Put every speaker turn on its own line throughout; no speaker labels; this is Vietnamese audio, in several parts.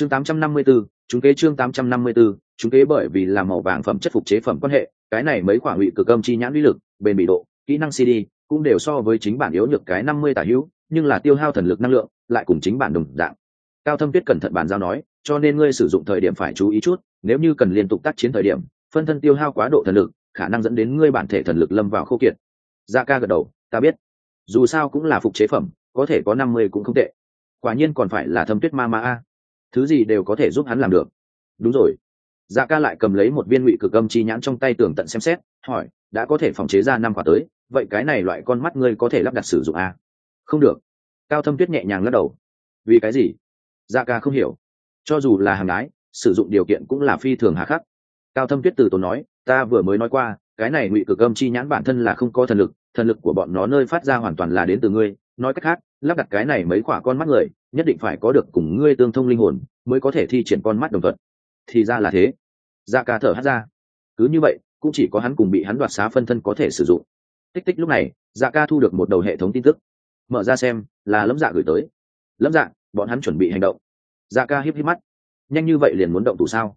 chương 854, chúng kế chương 854, chúng kế bởi vì là màu vàng phẩm chất phục chế phẩm quan hệ cái này mấy khoản ngụy cực âm chi nhãn uy lực bền bị độ kỹ năng cd cũng đều so với chính bản yếu nhược cái năm mươi tả hữu nhưng là tiêu hao thần lực năng lượng lại cùng chính bản đồng dạng. Cao thâm tuyết cẩn thận bàn giao nói cho nên ngươi sử dụng thời điểm phải chú ý chút nếu như cần liên tục tác chiến thời điểm phân thân tiêu hao quá độ thần lực khả năng dẫn đến ngươi bản thể thần lực lâm vào khô kiệt. Dạ ca gật đầu ta biết. Dù sao cũng là phục chế phẩm có thể có năm mươi cũng không tệ. Quả nhiên còn phải là thâm tuyết ma ma a thứ gì đều có thể giúp hắn làm được. Đúng rồi. Dạ ca lại cầm lấy một viên ngụy cực âm chi nhãn trong tay tường tận xem xét, hỏi, đã có thể phòng chế ra năm quả tới, vậy cái này loại con mắt ngươi có thể lắp đặt sử dụng à? không được. Cao thâm tuyết nhẹ nhàng lắc đầu. Vì cái gì? Dạ ca không hiểu. Cho dù là hàng ái sử dụng điều kiện cũng là phi thường hà khắc. Cao thâm tuyết từ tốn nói, ta vừa mới nói qua, cái này ngụy cực âm chi nhãn bản thân là không có thần lực thần lực của bọn nó nơi phát ra hoàn toàn là đến từ ngươi. Nói cách khác, lắp đặt cái này mấy quả con mắt người nhất định phải có được cùng ngươi tương thông linh hồn, mới có thể thi triển con mắt đồng thuận. Thì ra là thế. Da ca thở hát ra. Cứ như vậy, cũng chỉ có hắn cùng bị hắn đoạt xá phân thân có thể sử dụng. Tích tích lúc này dạ ca thu được một đầu hệ thống tin tức. Mở ra xem, là lâm dạ gửi tới. Lâm dạ bọn hắn chuẩn bị hành động. Dạ ca híp híp mắt. Nhanh như vậy liền muốn động thủ sao?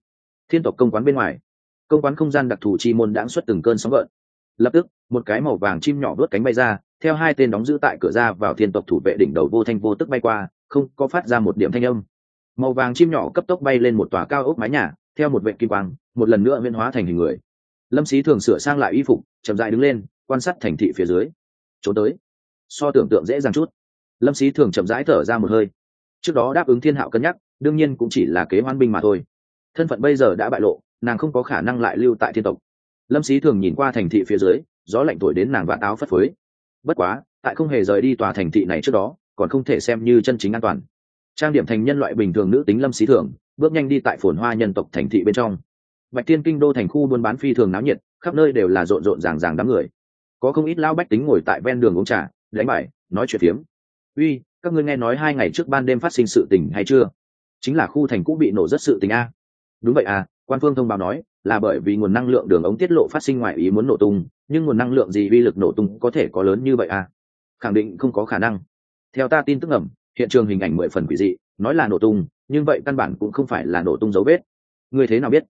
Thiên tộc công quán bên ngoài. Công quán không gian đặc thù chi môn đãng xuất từng cơn sóng gợn. Lập tức, một cái màu vàng chim nhỏ vớt cánh bay ra, theo hai tên đóng giữ tại cửa ra vào thiên tộc thủ vệ đỉnh đầu vô thanh vô tức bay qua không có phát ra một điểm thanh âm. Màu vàng chim nhỏ cấp tốc bay lên một tòa cao ốc mái nhà, theo một vệ kim quang, một lần nữa huyên hóa thành hình người. Lâm sĩ thường sửa sang lại y phục, chậm dại đứng lên, quan sát thành thị phía dưới. Trốn tới. So tưởng tượng dễ dàng chút. Lâm sĩ thường chậm rãi thở ra một hơi. Trước đó đáp ứng thiên hạo cân nhắc, đương nhiên cũng chỉ là kế hoan binh mà thôi. Thân phận bây giờ đã bại lộ, nàng không có khả năng lại lưu tại thiên tộc. Lâm sĩ thường nhìn qua thành thị phía dưới, gió lạnh thổi đến nàng vạt áo phất phới. Bất quá, tại không hề rời đi tòa thành thị này trước đó còn không thể xem như chân chính an toàn. Trang điểm thành nhân loại bình thường nữ tính lâm xí thường, bước nhanh đi tại phồn hoa nhân tộc thành thị bên trong. Bạch tiên kinh đô thành khu buôn bán phi thường náo nhiệt, khắp nơi đều là rộn rộn ràng ràng đám người. Có không ít lao bách tính ngồi tại ven đường uống trà, đánh bài, nói chuyện phiếm. Uy, các ngươi nghe nói hai ngày trước ban đêm phát sinh sự tình hay chưa? Chính là khu thành cũ bị nổ rất sự tình a. Đúng vậy à quan phương thông báo nói, là bởi vì nguồn năng lượng đường ống tiết lộ phát sinh ngoài ý muốn nổ tung, nhưng nguồn năng lượng gì vi lực nổ tung có thể có lớn như vậy à? Khẳng định không có khả năng theo ta tin tức ngầm, hiện trường hình ảnh mười phần quỷ dị nói là nổ tung nhưng vậy căn bản cũng không phải là nổ tung dấu vết. Người thế nào biết?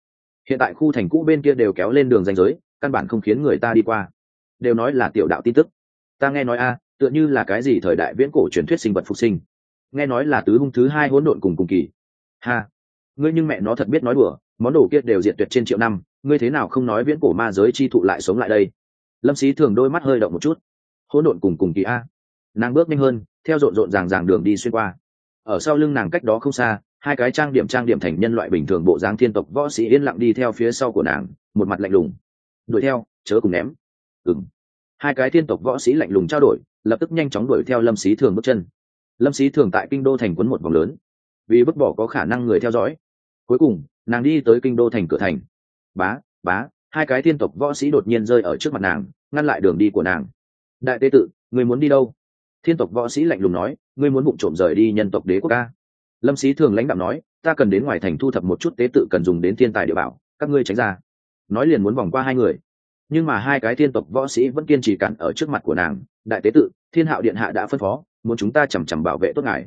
Hiện tại khu thành cũ bên kia đều kéo lên đường danh giới căn bản không khiến người ta đi qua. Đều nói là tiểu đạo tin tức. Ta nghe nói a tựa như là cái gì thời đại viễn cổ truyền thuyết sinh vật phục sinh. Nghe nói là tứ hung thứ hai hỗn độn cùng cùng kỳ. Ha. Ngươi nhưng mẹ nó thật biết nói đùa món đồ kia đều diệt tuyệt trên triệu năm ngươi thế nào không nói viễn cổ ma giới chi thụ lại sống lại đây? Lâm sĩ thường đôi mắt hơi động một chút. Hỗn độn cùng cùng kỳ a nàng bước nhanh hơn, theo rộn rộn ràng ràng đường đi xuyên qua. Ở sau lưng nàng cách đó không xa, hai cái trang điểm trang điểm thành nhân loại bình thường bộ dáng thiên tộc võ sĩ yên lặng đi theo phía sau của nàng, một mặt lạnh lùng. Đuổi theo, chớ cùng ném. Ừng hai cái thiên tộc võ sĩ lạnh lùng trao đổi, lập tức nhanh chóng đuổi theo lâm sĩ thường bước chân. Lâm sĩ thường tại kinh đô thành quấn một vòng lớn. Vì bất bỏ có khả năng người theo dõi. Cuối cùng, nàng đi tới kinh đô thành cửa thành. Bá bá, hai cái thiên tộc võ sĩ đột nhiên rơi ở trước mặt nàng, ngăn lại đường đi của nàng. Đại tế tự, người muốn đi đâu? Thiên tộc võ sĩ lạnh lùng nói, ngươi muốn bụng trộm rời đi nhân tộc đế quốc ca lâm sĩ thường lãnh đạo nói, ta cần đến ngoài thành thu thập một chút tế tự cần dùng đến thiên tài địa bảo, các ngươi tránh ra. Nói liền muốn vòng qua hai người. Nhưng mà hai cái thiên tộc võ sĩ vẫn kiên trì cản ở trước mặt của nàng, đại tế tự, thiên hạo điện hạ đã phân phó, muốn chúng ta chằm chằm bảo vệ tốt ngài.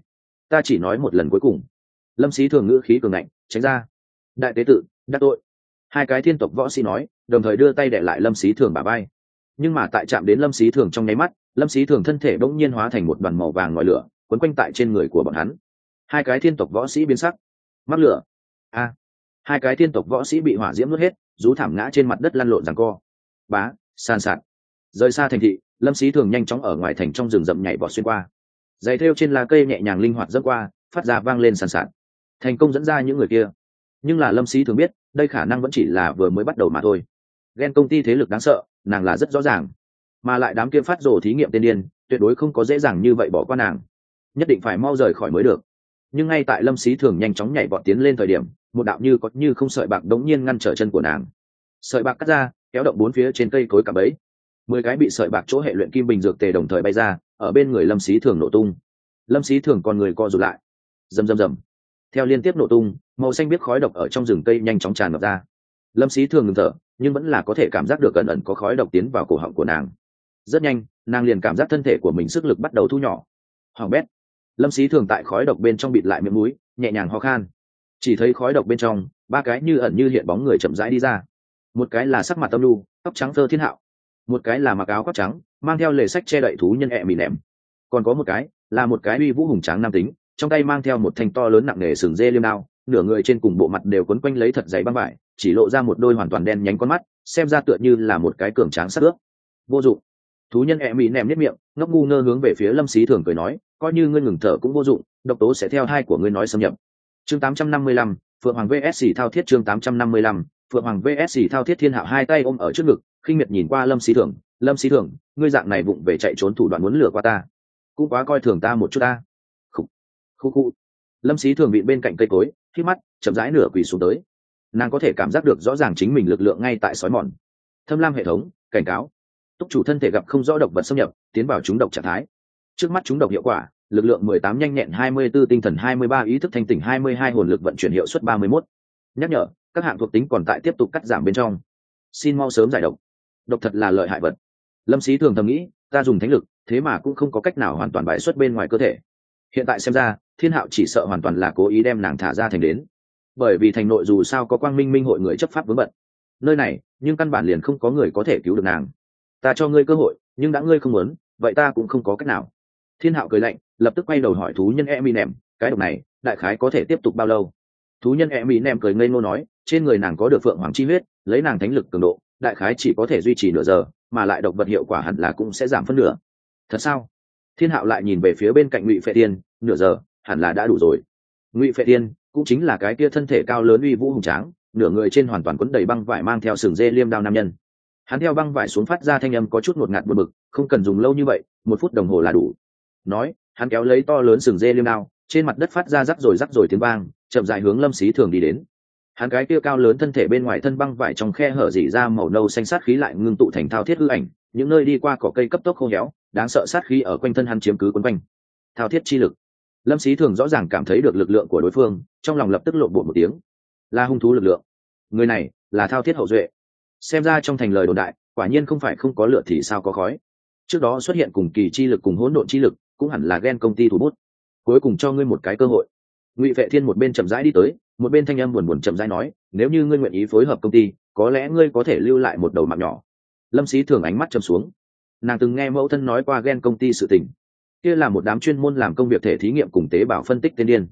Ta chỉ nói một lần cuối cùng. Lâm sĩ thường ngữ khí cường ngạnh, tránh ra. Đại tế tự, đắc tội. Hai cái thiên tộc võ sĩ nói, đồng thời đưa tay để lại lâm sĩ thường bà bay nhưng mà tại chạm đến lâm sĩ thường trong nháy mắt lâm sĩ thường thân thể bỗng nhiên hóa thành một đoàn màu vàng ngòi lửa, quấn quanh tại trên người của bọn hắn. Hai cái thiên tộc võ sĩ biến sắc. Mắc lửa. A. Hai cái thiên tộc võ sĩ bị hỏa diễm nuốt hết, rú thảm ngã trên mặt đất lăn lộn rằng co. Bá, san sạt. Rời xa thành thị, lâm sĩ thường nhanh chóng ở ngoài thành trong rừng rậm nhảy vọt xuyên qua. Giày thêu trên lá cây nhẹ nhàng linh hoạt dâng qua, phát ra vang lên sàn sạt. Thành công dẫn ra những người kia. Nhưng là lâm sĩ thường biết, đây khả năng vẫn chỉ là vừa mới bắt đầu mà thôi. Ghen công ty thế lực đáng sợ, nàng là rất rõ ràng mà lại đám kia phát rồ thí nghiệm tiên điên, tuyệt đối không có dễ dàng như vậy bỏ qua nàng. Nhất định phải mau rời khỏi mới được. Nhưng ngay tại lâm xí thường nhanh chóng nhảy vọt tiến lên thời điểm, một đạo như có như không sợi bạc đống nhiên ngăn trở chân của nàng. Sợi bạc cắt ra, kéo động bốn phía trên cây cối cặp ấy mười cái bị sợi bạc chỗ hệ luyện kim bình dược tề đồng thời bay ra, ở bên người lâm xí thường nổ tung. Lâm xí thường còn người co rụt lại. Rầm rầm rầm. Theo liên tiếp nổ tung, màu xanh biết khói độc ở trong rừng cây nhanh chóng tràn ngập ra. Lâm xí thường ngừng thở, nhưng vẫn là có thể cảm giác được ẩn ẩn có khói độc tiến vào cổ họng của nàng rất nhanh, nàng liền cảm giác thân thể của mình sức lực bắt đầu thu nhỏ. Hoàng bét. Lâm sĩ thường tại khói độc bên trong bịt lại miệng mũi, nhẹ nhàng ho khan. Chỉ thấy khói độc bên trong, ba cái như ẩn như hiện bóng người chậm rãi đi ra. Một cái là sắc mặt tâm lu tóc trắng thơ thiên hạo. Một cái là mặc áo cóc trắng, mang theo lề sách che đậy thú nhân ẹ mì ném còn có một cái là một cái uy vũ hùng tráng nam tính, trong tay mang theo một thanh to lớn nặng nề sừng dê liêm đao, nửa người trên cùng bộ mặt đều quấn quanh lấy thật dày băng vải, chỉ lộ ra một đôi hoàn toàn đen nhánh con mắt, xem ra tựa như là một cái cường tráng sắc ướp. Vô dụng thú nhân e mỹ ném nếp miệng ngốc ngu ngơ hướng về phía lâm xí thường cười nói coi như ngươi ngừng thở cũng vô dụng độc tố sẽ theo hai của ngươi nói xâm nhập. Chương 855, phượng hoàng vsc thao thiết chương 855, phượng hoàng vsc thao thiết thiên hạo hai tay ôm ở trước ngực khinh miệt nhìn qua lâm xí thường lâm xí thường ngươi dạng này vụng về chạy trốn thủ đoạn muốn lừa qua ta cũng quá coi thường ta một chút ta. Khúc khúc khúc lâm xí thường bị bên cạnh cây cối khi mắt chậm rãi nửa quỳ xuống tới. Nàng có thể cảm giác được rõ ràng chính mình lực lượng ngay tại sói mòn. Thâm lam hệ thống cảnh cáo túc chủ thân thể gặp không rõ độc vật xâm nhập, tiến vào chúng độc trạng thái. Trước mắt chúng độc hiệu quả, lực lượng 18 nhanh nhẹn 24 tinh thần 23 ý thức thanh tỉnh 22 hồn lực vận chuyển hiệu suất 31. nhắc nhở, các hạng thuộc tính còn tại tiếp tục cắt giảm bên trong. Xin mau sớm giải độc. Độc thật là lợi hại vật. Lâm sĩ thường thầm nghĩ, ta dùng thánh lực, thế mà cũng không có cách nào hoàn toàn bại xuất bên ngoài cơ thể. Hiện tại xem ra, thiên hạo chỉ sợ hoàn toàn là cố ý đem nàng thả ra thành đến. Bởi vì thành nội dù sao có quang minh minh hội người chấp pháp vướng bận. Nơi này, nhưng căn bản liền không có người có thể cứu được nàng ta cho ngươi cơ hội, nhưng đã ngươi không muốn, vậy ta cũng không có cách nào. Thiên hạo cười lạnh, lập tức quay đầu hỏi thú nhân e mi nèm cái độc này, đại khái có thể tiếp tục bao lâu? Thú nhân e mi nèm cười ngây ngô nói, trên người nàng có được phượng hoàng chi huyết, lấy nàng thánh lực cường độ, đại khái chỉ có thể duy trì nửa giờ, mà lại độc vật hiệu quả hẳn là cũng sẽ giảm phân nửa. Thật sao? Thiên hạo lại nhìn về phía bên cạnh ngụy phệ tiên nửa giờ, hẳn là đã đủ rồi. Ngụy phệ tiên cũng chính là cái kia thân thể cao lớn uy vũ hùng tráng, nửa người trên hoàn toàn quấn đầy băng vải mang theo sừng dê liêm đao nam nhân hắn theo băng vải xuống phát ra thanh âm có chút ngột ngạt buồn bực, không cần dùng lâu như vậy, một phút đồng hồ là đủ. Nói, hắn kéo lấy to lớn sừng dê liêm đao, trên mặt đất phát ra rắc rồi rắc rồi tiếng vang, chậm dài hướng lâm xí thường đi đến. Hắn cái kia cao lớn thân thể bên ngoài thân băng vải trong khe hở dỉ ra màu nâu xanh sát khí lại ngưng tụ thành thao thiết hư ảnh, những nơi đi qua cỏ cây cấp tốc khô héo, đáng sợ sát khí ở quanh thân hắn chiếm cứ quấn quanh. Thao thiết chi lực. Lâm xí thường rõ ràng cảm thấy được lực lượng của đối phương, trong lòng lập tức lộn bộ một tiếng. Là hung thú lực lượng. Người này là thao thiết hậu duệ xem ra trong thành lời đồn đại, quả nhiên không phải không có lựa thì sao có khói. Trước đó xuất hiện cùng kỳ chi lực cùng hỗn độn chi lực, cũng hẳn là ghen công ty thủ bút. Cuối cùng cho ngươi một cái cơ hội. Ngụy vệ thiên một bên chậm rãi đi tới, một bên thanh âm buồn buồn chậm rãi nói, nếu như ngươi nguyện ý phối hợp công ty, có lẽ ngươi có thể lưu lại một đầu mạng nhỏ. Lâm sĩ thường ánh mắt chầm xuống. Nàng từng nghe mẫu thân nói qua ghen công ty sự tình. Kia là một đám chuyên môn làm công việc thể thí nghiệm cùng tế bào phân tích tiên điên.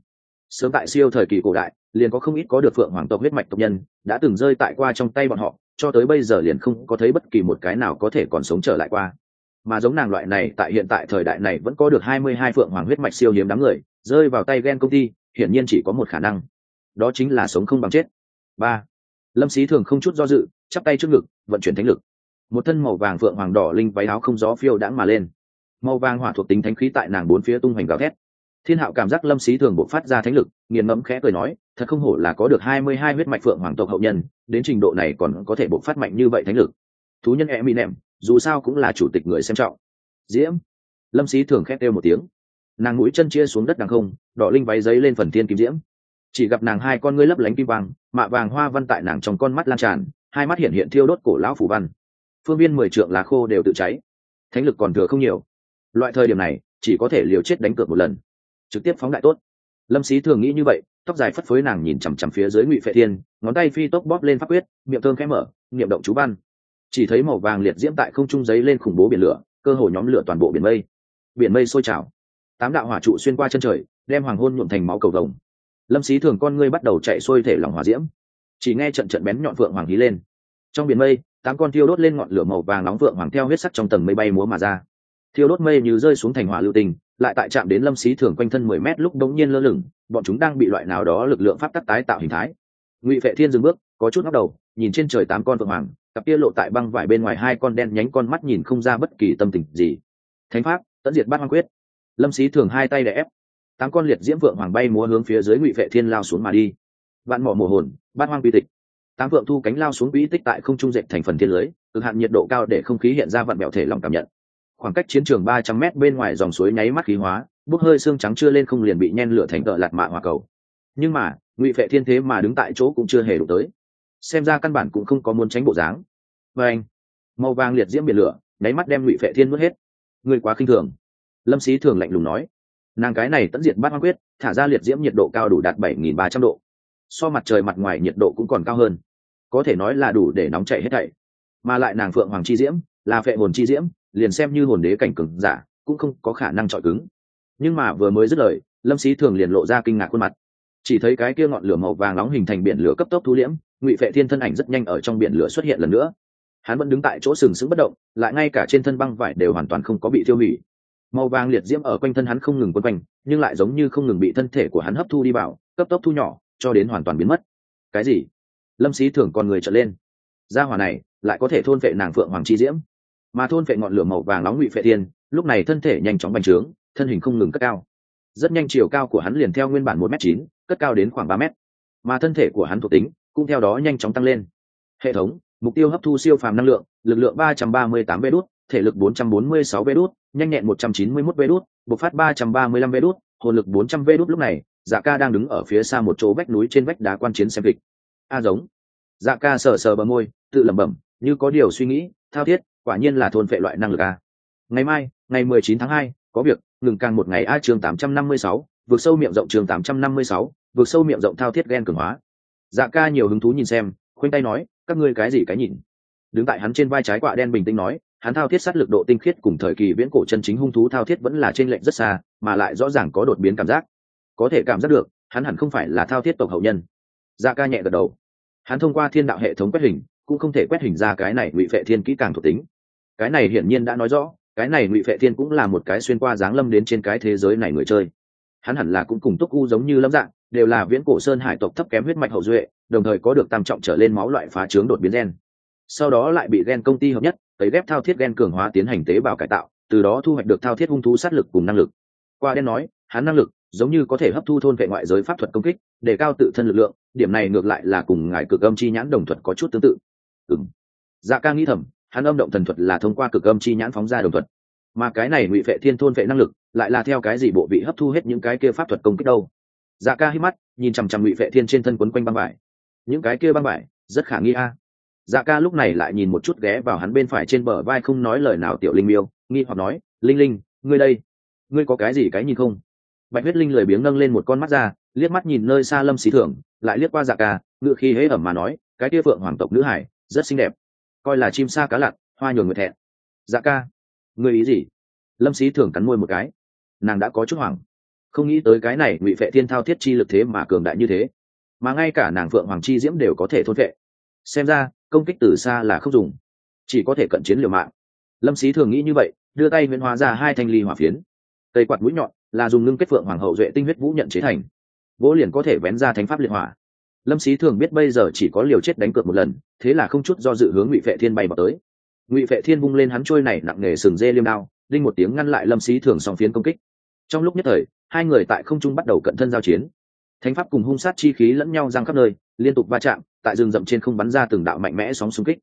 Sớm tại siêu thời kỳ cổ đại, liền có không ít có được phượng hoàng tộc huyết mạch tộc nhân, đã từng rơi tại qua trong tay bọn họ cho tới bây giờ liền không có thấy bất kỳ một cái nào có thể còn sống trở lại qua. Mà giống nàng loại này, tại hiện tại thời đại này vẫn có được hai mươi hai phượng hoàng huyết mạch siêu hiếm đám người, rơi vào tay ghen công ty, hiển nhiên chỉ có một khả năng. Đó chính là sống không bằng chết. Ba. Lâm xí thường không chút do dự, chắp tay trước ngực, vận chuyển thánh lực. Một thân màu vàng phượng hoàng đỏ linh váy áo không gió phiêu đãng mà lên. Màu vàng hỏa thuộc tính thánh khí tại nàng bốn phía tung hoành gào thét thiên hạo cảm giác lâm xí thường buộc phát ra thánh lực, nghiền ngẫm khẽ cười nói, thật không hổ là có được hai mươi hai huyết mạch phượng hoàng tộc hậu nhân, đến trình độ này còn có thể buộc phát mạnh như vậy thánh lực. Thú nhân e mỹ nệm, dù sao cũng là chủ tịch người xem trọng. Diễm. Lâm xí thường khét kêu một tiếng. Nàng mũi chân chia xuống đất đằng không, đỏ linh váy giấy lên phần thiên kim diễm. Chỉ gặp nàng hai con ngươi lấp lánh kim vàng mạ vàng hoa văn tại nàng trong con mắt lan tràn, hai mắt hiện hiện thiêu đốt cổ lão phủ văn. Phương viên mười trượng lá khô đều tự cháy. Thánh lực còn thừa không nhiều. Loại thời điểm này, chỉ có thể liều chết đánh cược một lần trực tiếp phóng đại tốt. Lâm xí thường nghĩ như vậy, tóc dài phất phới nàng nhìn chằm chằm phía dưới ngụy phệ thiên, ngón tay phi tốc bóp lên pháp quyết, miệng thơm khẽ mở, niệm động chú văn. Chỉ thấy màu vàng liệt diễm tại không trung giấy lên khủng bố biển lửa, cơ hồ nhóm lửa toàn bộ biển mây. Biển mây sôi trào. Tám đạo hỏa trụ xuyên qua chân trời, đem hoàng hôn nhuộm thành máu cầu vồng. Lâm xí thường con ngươi bắt đầu chạy xuôi thể lòng hỏa diễm. Chỉ nghe trận trận bén nhọn phượng hoàng hí lên. Trong biển mây, tám con thiêu đốt lên ngọn lửa màu vàng nóng phượng hoàng theo huyết sắc trong tầng mây bay múa mà ra. Thiêu đốt mây như rơi xuống thành hỏa lưu tình lại tại chạm đến lâm xí thường quanh thân mười mét lúc đống nhiên lơ lửng, bọn chúng đang bị loại nào đó lực lượng pháp tắc tái tạo hình thái. Ngụy vệ thiên dừng bước, có chút ngóc đầu, nhìn trên trời tám con phượng hoàng, cặp kia lộ tại băng vải bên ngoài hai con đen nhánh con mắt nhìn không ra bất kỳ tâm tình gì. Thánh pháp, tận diệt bát hoang quyết. Lâm xí thường hai tay đè ép. Tám con liệt diễm vượng hoàng bay múa hướng phía dưới ngụy vệ thiên lao xuống mà đi. Vạn mỏ mồ hồn, bát hoang quy tịch. Tám vượng thu cánh lao xuống quỹ tích tại không trung dệt thành phần thiên lưới, cực hạn nhiệt độ cao để không khí hiện ra vạn mẹo thể lòng cảm nhận khoảng cách chiến trường ba trăm mét bên ngoài dòng suối nháy mắt khí hóa, bốc hơi xương trắng chưa lên không liền bị nhen lửa thành tợ lạt mạ hòa cầu. Nhưng mà, ngụy vệ thiên thế mà đứng tại chỗ cũng chưa hề đụng tới. Xem ra căn bản cũng không có muốn tránh bộ dáng. Và anh, màu vàng liệt diễm biển lửa, nháy mắt đem ngụy vệ thiên mất hết. Người quá khinh thường. Lâm sĩ thường lạnh lùng nói. Nàng cái này tận diệt bát hoang quyết, thả ra liệt diễm nhiệt độ cao đủ đạt bảy nghìn ba trăm độ. So mặt trời mặt ngoài nhiệt độ cũng còn cao hơn. Có thể nói là đủ để nóng chảy hết thảy. Mà lại nàng phượng hoàng chi diễm, là phệ hồn chi diễm liền xem như hồn đế cảnh cường giả, cũng không có khả năng chọi cứng. Nhưng mà vừa mới dứt lời, lâm sĩ thường liền lộ ra kinh ngạc khuôn mặt. Chỉ thấy cái kia ngọn lửa màu vàng nóng hình thành biển lửa cấp tốc thu liễm, ngụy vệ thiên thân ảnh rất nhanh ở trong biển lửa xuất hiện lần nữa. Hắn vẫn đứng tại chỗ sừng sững bất động, lại ngay cả trên thân băng vải đều hoàn toàn không có bị tiêu hủy. Màu vàng liệt diễm ở quanh thân hắn không ngừng quấn quanh, nhưng lại giống như không ngừng bị thân thể của hắn hấp thu đi vào, cấp tốc thu nhỏ, cho đến hoàn toàn biến mất. Cái gì? Lâm sĩ thường còn người trở lên. Gia hỏa này lại có thể thôn vệ nàng phượng hoàng chi diễm mà thôn vệ ngọn lửa màu vàng nóng ngụy phệ thiên, lúc này thân thể nhanh chóng bành trướng, thân hình không ngừng cất cao. Rất nhanh chiều cao của hắn liền theo nguyên bản một m chín, cất cao đến khoảng ba m mà thân thể của hắn thuộc tính cũng theo đó nhanh chóng tăng lên. Hệ thống, mục tiêu hấp thu siêu phàm năng lượng, lực lượng ba trăm ba mươi tám vê đốt thể lực bốn trăm bốn mươi sáu vê đốt nhanh nhẹn một trăm chín mươi mốt vê đốt bộc phát ba trăm ba mươi lăm vê đốt hồn lực bốn trăm vê đốt lúc này dạ ca đang đứng ở phía xa một chỗ vách núi trên vách đá quan chiến xem kịch. A giống. Dạ ca sờ sờ bờ môi, tự lẩm bẩm, như có điều suy nghĩ, thao thiết quả nhiên là thôn phệ loại năng lực a. Ngày mai, ngày mười chín tháng hai, có việc, ngừng càng một ngày a chương tám trăm năm mươi sáu, vượt sâu miệng rộng chương tám trăm năm mươi sáu, vượt sâu miệng rộng thao thiết ghen cường hóa. Dạ ca nhiều hứng thú nhìn xem, khoanh tay nói, các ngươi cái gì cái nhìn? Đứng tại hắn trên vai trái quạ đen bình tĩnh nói, hắn thao thiết sát lực độ tinh khiết cùng thời kỳ viễn cổ chân chính hung thú thao thiết vẫn là trên lệnh rất xa, mà lại rõ ràng có đột biến cảm giác. Có thể cảm giác được, hắn hẳn không phải là thao thiết tộc hậu nhân. Dạ ca nhẹ gật đầu. Hắn thông qua thiên đạo hệ thống quét hình, cũng không thể quét hình ra cái này ngụy vệ thiên kỹ càng thuộc tính cái này hiển nhiên đã nói rõ, cái này ngụy vệ thiên cũng là một cái xuyên qua dáng lâm đến trên cái thế giới này người chơi. Hắn hẳn là cũng cùng túc u giống như lâm dạng, đều là viễn cổ sơn hải tộc thấp kém huyết mạch hậu duệ, đồng thời có được tam trọng trở lên máu loại phá trướng đột biến gen. Sau đó lại bị gen công ty hợp nhất, cấy ghép thao thiết gen cường hóa tiến hành tế bào cải tạo, từ đó thu hoạch được thao thiết hung thú sát lực cùng năng lực. Qua đen nói, hắn năng lực giống như có thể hấp thu thôn vệ ngoại giới pháp thuật công kích, để cao tự thân lực lượng, điểm này ngược lại là cùng ngài cực âm chi nhãn đồng thuật có chút tương tự. Ừng dạ ca nghĩ thầm hắn âm động thần thuật là thông qua cực âm chi nhãn phóng ra đồng thuật. Mà cái này ngụy vệ thiên thôn vệ năng lực lại là theo cái gì bộ vị hấp thu hết những cái kia pháp thuật công kích đâu? Dạ ca hít mắt, nhìn chằm chằm ngụy vệ thiên trên thân quấn quanh băng vải. Những cái kia băng vải, rất khả nghi a. Dạ ca lúc này lại nhìn một chút ghé vào hắn bên phải trên bờ vai không nói lời nào tiểu linh miêu, nghi hoặc nói, linh linh, ngươi đây, ngươi có cái gì cái nhìn không? Bạch huyết linh lười biếng nâng lên một con mắt ra, liếc mắt nhìn nơi xa lâm xí thưởng, lại liếc qua dạ ca, ngựa khi hễ ẩm mà nói, cái kia phượng hoàng tộc nữ hải, rất xinh đẹp coi là chim sa cá lặn, hoa nhường người thẹn dạ ca, ngươi ý gì? Lâm xí thường cắn môi một cái. Nàng đã có chút hoảng. Không nghĩ tới cái này, ngụy vệ thiên thao thiết chi lực thế mà cường đại như thế. Mà ngay cả nàng phượng hoàng chi diễm đều có thể thôn vệ. Xem ra, công kích từ xa là không dùng. Chỉ có thể cận chiến liều mạng. Lâm xí thường nghĩ như vậy, đưa tay huyễn hóa ra hai thanh ly hỏa phiến. Cây quạt mũi nhọn là dùng ngưng kết phượng hoàng hậu duệ tinh huyết vũ nhận chế thành. Vỗ liền có thể vén ra thánh pháp liệt hỏa lâm xí thường biết bây giờ chỉ có liều chết đánh cược một lần, thế là không chút do dự hướng ngụy vệ thiên bay vào tới. Ngụy vệ thiên bung lên hắn trôi này nặng nề sừng dê liêm đao, đinh một tiếng ngăn lại lâm xí thường song phiến công kích. Trong lúc nhất thời, hai người tại không trung bắt đầu cận thân giao chiến. Thánh pháp cùng hung sát chi khí lẫn nhau giang khắp nơi, liên tục va chạm, tại rừng rậm trên không bắn ra từng đạo mạnh mẽ sóng xung kích.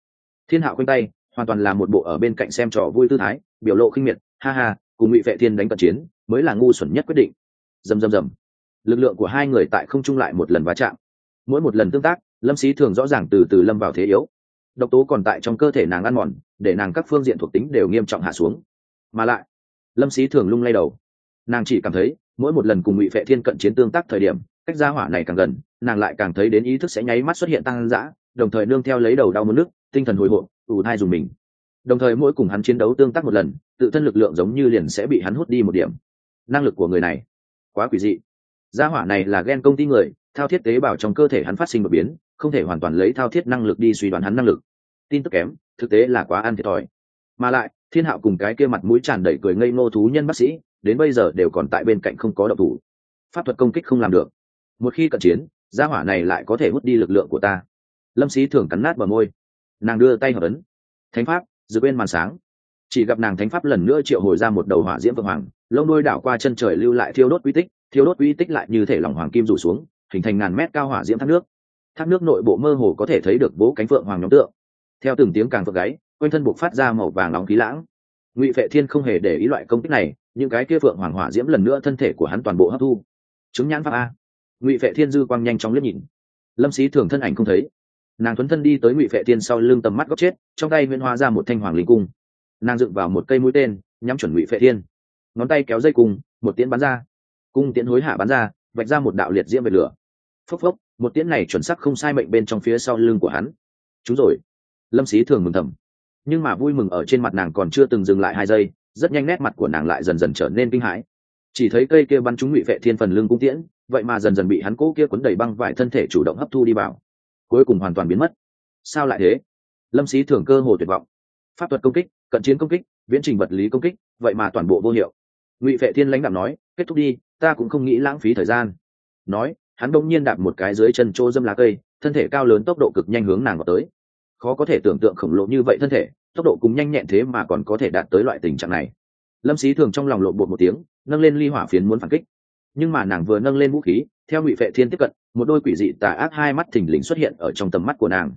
Thiên hạo quanh tay, hoàn toàn là một bộ ở bên cạnh xem trò vui tư thái, biểu lộ khinh miệt, ha ha, cùng ngụy vệ thiên đánh cận chiến, mới là ngu xuẩn nhất quyết định. Dầm dầm dầm lực lượng của hai người tại không trung lại một lần va chạm mỗi một lần tương tác, lâm sĩ thường rõ ràng từ từ lâm vào thế yếu. Độc tố còn tại trong cơ thể nàng ăn mòn, để nàng các phương diện thuộc tính đều nghiêm trọng hạ xuống. Mà lại, lâm sĩ thường lung lay đầu. Nàng chỉ cảm thấy, mỗi một lần cùng ngụy vệ thiên cận chiến tương tác thời điểm, cách gia hỏa này càng gần, nàng lại càng thấy đến ý thức sẽ nháy mắt xuất hiện tăng dã, đồng thời nương theo lấy đầu đau mất nước, tinh thần hồi hộp, ủ thai dùng mình. Đồng thời mỗi cùng hắn chiến đấu tương tác một lần, tự thân lực lượng giống như liền sẽ bị hắn hút đi một điểm. Năng lực của người này quá quỷ dị. Gia hỏa này là ghen công ty người thao thiết tế bào trong cơ thể hắn phát sinh đột biến, không thể hoàn toàn lấy thao thiết năng lực đi suy đoán hắn năng lực. Tin tức kém, thực tế là quá ăn thiệt thòi. Mà lại, thiên hạo cùng cái kia mặt mũi tràn đầy cười ngây ngô thú nhân bác sĩ, đến bây giờ đều còn tại bên cạnh không có độc thủ. Pháp thuật công kích không làm được. Một khi cận chiến, gia hỏa này lại có thể hút đi lực lượng của ta. Lâm sĩ thường cắn nát bờ môi. Nàng đưa tay hợp ấn. Thánh pháp dự bên màn sáng. Chỉ gặp nàng thánh pháp lần nữa triệu hồi ra một đầu hỏa diễm vượng hoàng, lông đôi đảo qua chân trời lưu lại thiêu đốt uy tích, thiêu đốt uy tích lại như thể lòng hoàng kim rủ xuống hình thành ngàn mét cao hỏa diễm thác nước. Thác nước nội bộ mơ hồ có thể thấy được bố cánh phượng hoàng nhóm tượng. Theo từng tiếng càng phượng gáy, quanh thân buộc phát ra màu vàng nóng khí lãng. Ngụy vệ thiên không hề để ý loại công kích này, những cái kia phượng hoàng hỏa diễm lần nữa thân thể của hắn toàn bộ hấp thu. Chứng nhãn pháp a. Ngụy vệ thiên dư quang nhanh chóng liếc nhìn. Lâm sĩ thường thân ảnh không thấy. Nàng thuấn thân đi tới ngụy vệ thiên sau lưng tầm mắt góc chết, trong tay huyễn hóa ra một thanh hoàng linh cung. Nàng dựng vào một cây mũi tên, nhắm chuẩn ngụy vệ thiên. Ngón tay kéo dây cung, một tiễn bắn ra. Cung tiễn hối hạ bắn ra vạch ra một đạo liệt diễm về lửa. Phốc phốc, một tiễn này chuẩn xác không sai mệnh bên trong phía sau lưng của hắn. Chúng rồi. Lâm xí thường mừng thầm. Nhưng mà vui mừng ở trên mặt nàng còn chưa từng dừng lại hai giây, rất nhanh nét mặt của nàng lại dần dần trở nên kinh hãi. Chỉ thấy cây kia bắn trúng ngụy vệ thiên phần lưng cung tiễn, vậy mà dần dần bị hắn cố kia cuốn đầy băng vải thân thể chủ động hấp thu đi vào. Cuối cùng hoàn toàn biến mất. Sao lại thế? Lâm xí thường cơ hồ tuyệt vọng. Pháp thuật công kích, cận chiến công kích, viễn trình vật lý công kích, vậy mà toàn bộ vô hiệu. Ngụy vệ thiên lãnh đạo nói, kết thúc đi ta cũng không nghĩ lãng phí thời gian. Nói, hắn bỗng nhiên đạp một cái dưới chân chỗ dâm lá cây, thân thể cao lớn tốc độ cực nhanh hướng nàng vào tới. Khó có thể tưởng tượng khổng lồ như vậy thân thể, tốc độ cùng nhanh nhẹn thế mà còn có thể đạt tới loại tình trạng này. Lâm xí thường trong lòng lộn bột một tiếng, nâng lên ly hỏa phiến muốn phản kích. Nhưng mà nàng vừa nâng lên vũ khí, theo ngụy vệ thiên tiếp cận, một đôi quỷ dị tà ác hai mắt thình lình xuất hiện ở trong tầm mắt của nàng.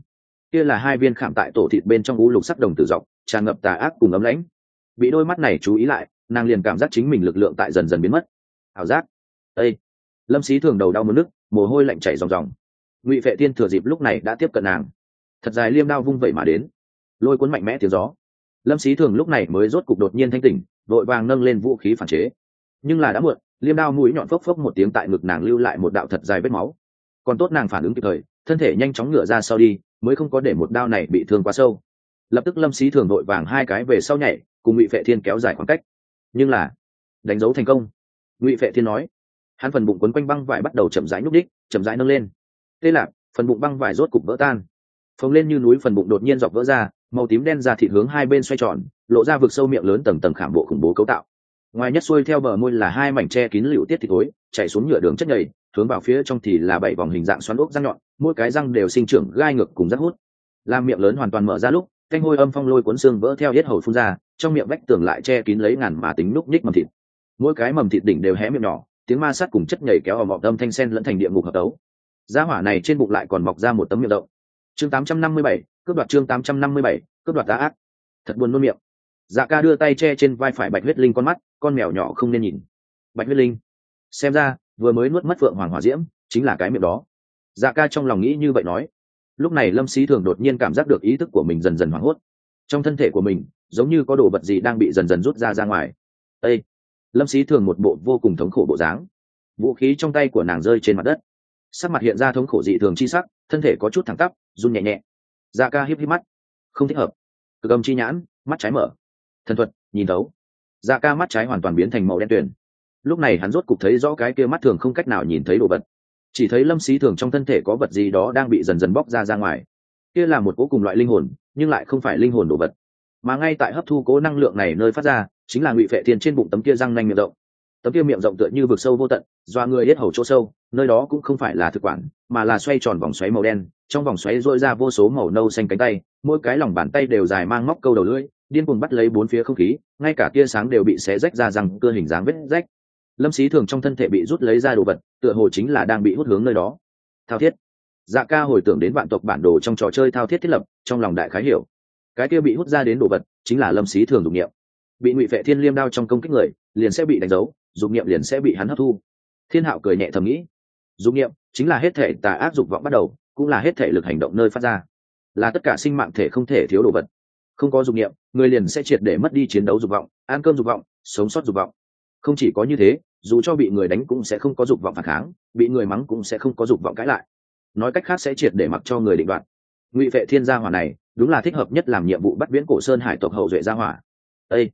Kia là hai viên khảm tại tổ thịt bên trong vũ lục sắc đồng tử dọc, tràn ngập tà ác cùng ấm lãnh. Bị đôi mắt này chú ý lại, nàng liền cảm giác chính mình lực lượng tại dần dần biến mất ảo giác. Ây lâm xí thường đầu đau mất nước, mồ hôi lạnh chảy ròng ròng. Ngụy vệ tiên thừa dịp lúc này đã tiếp cận nàng. Thật dài liêm đao vung vẩy mà đến. Lôi cuốn mạnh mẽ tiếng gió. Lâm xí thường lúc này mới rốt cục đột nhiên thanh tỉnh, vội vàng nâng lên vũ khí phản chế. Nhưng là đã muộn, liêm đao mũi nhọn phốc phốc một tiếng tại ngực nàng lưu lại một đạo thật dài vết máu. Còn tốt nàng phản ứng kịp thời, thân thể nhanh chóng ngựa ra sau đi, mới không có để một đao này bị thương quá sâu. Lập tức lâm xí thường đội vàng hai cái về sau nhảy, cùng ngụy vệ thiên kéo dài khoảng cách. Nhưng là đánh dấu thành công ngụy vệ thiên nói, hắn phần bụng quấn quanh băng vải bắt đầu chậm rãi nhúc đích chậm rãi nâng lên. Tê lạc phần bụng băng vải rốt cục vỡ tan. Phồng lên như núi phần bụng đột nhiên dọc vỡ ra, màu tím đen ra thịt hướng hai bên xoay tròn, lộ ra vực sâu miệng lớn tầng tầng khảm bộ khủng bố cấu tạo. Ngoài nhất xuôi theo bờ môi là hai mảnh tre kín liệu tiết thịt thối chạy xuống nhựa đường chất nhầy, hướng vào phía trong thì là bảy vòng hình dạng xoắn ốc răng nhọn, mỗi cái răng đều sinh trưởng gai ngược cùng rác hút. Làm miệng lớn hoàn toàn mở ra lúc canh hôi âm phong lôi cuốn xương vỡ theo hết hầu phun ra, trong miệng vách tường lại che kín lấy ngàn mà tính núc ních mầm thịt mỗi cái mầm thịt đỉnh đều hé miệng nhỏ tiếng ma sát cùng chất nhảy kéo ở mọc âm thanh sen lẫn thành địa ngục hợp tấu. Giá hỏa này trên bụng lại còn mọc ra một tấm miệng động chương 857, cướp đoạt chương 857, cướp đoạt tá ác. Thật buồn nôn miệng. Dạ ca đưa tay che trên vai phải bạch huyết linh con mắt con mèo nhỏ không nên nhìn. Bạch huyết linh xem ra vừa mới nuốt mất phượng hoàng hỏa diễm chính là cái miệng đó. Dạ ca trong lòng nghĩ như vậy nói. Lúc này lâm sĩ thường đột nhiên cảm giác được ý thức của mình dần dần hoảng hốt. Trong thân thể của mình giống như có đồ vật gì đang bị dần dần rút ra ra ngoài. Ây lâm sĩ thường một bộ vô cùng thống khổ bộ dáng. Vũ khí trong tay của nàng rơi trên mặt đất. Sắc mặt hiện ra thống khổ dị thường chi sắc, thân thể có chút thẳng tắp, run nhẹ nhẹ. Da ca híp híp mắt. Không thích hợp. Cực âm chi nhãn, mắt trái mở. Thần thuật, nhìn thấu. Da ca mắt trái hoàn toàn biến thành màu đen tuyền. Lúc này hắn rốt cục thấy rõ cái kia mắt thường không cách nào nhìn thấy đồ vật. Chỉ thấy lâm xí thường trong thân thể có vật gì đó đang bị dần dần bóc ra ra ngoài. Kia là một cố cùng loại linh hồn, nhưng lại không phải linh hồn đồ vật. Mà ngay tại hấp thu cố năng lượng này nơi phát ra chính là ngụy vệ thiên trên bụng tấm kia răng nanh miệng rộng. Tấm kia miệng rộng tựa như vực sâu vô tận, doa người hết hầu chỗ sâu, nơi đó cũng không phải là thực quản, mà là xoay tròn vòng xoáy màu đen, trong vòng xoáy dội ra vô số màu nâu xanh cánh tay, mỗi cái lòng bàn tay đều dài mang móc câu đầu lưỡi, điên cuồng bắt lấy bốn phía không khí, ngay cả tia sáng đều bị xé rách ra rằng cơ hình dáng vết rách. Lâm xí thường trong thân thể bị rút lấy ra đồ vật, tựa hồ chính là đang bị hút hướng nơi đó. Thao thiết. Dạ ca hồi tưởng đến vạn tộc bản đồ trong trò chơi thao thiết thiết lập, trong lòng đại khái hiểu. Cái kia bị hút ra đến đồ vật, chính là lâm xí thường dụng nghiệm bị ngụy vệ thiên liêm đao trong công kích người, liền sẽ bị đánh dấu, dục nghiệm liền sẽ bị hắn hấp thu. Thiên hạo cười nhẹ thầm nghĩ, dục nghiệm chính là hết thể tà ác dục vọng bắt đầu, cũng là hết thể lực hành động nơi phát ra. Là tất cả sinh mạng thể không thể thiếu đồ vật. Không có dục nghiệm người liền sẽ triệt để mất đi chiến đấu dục vọng, ăn cơm dục vọng, sống sót dục vọng. Không chỉ có như thế, dù cho bị người đánh cũng sẽ không có dục vọng phản kháng, bị người mắng cũng sẽ không có dục vọng cãi lại. Nói cách khác sẽ triệt để mặc cho người định đoạt. Ngụy vệ thiên gia hỏa này, đúng là thích hợp nhất làm nhiệm vụ bắt viễn cổ sơn hải tộc hậu duệ gia hỏa. Ây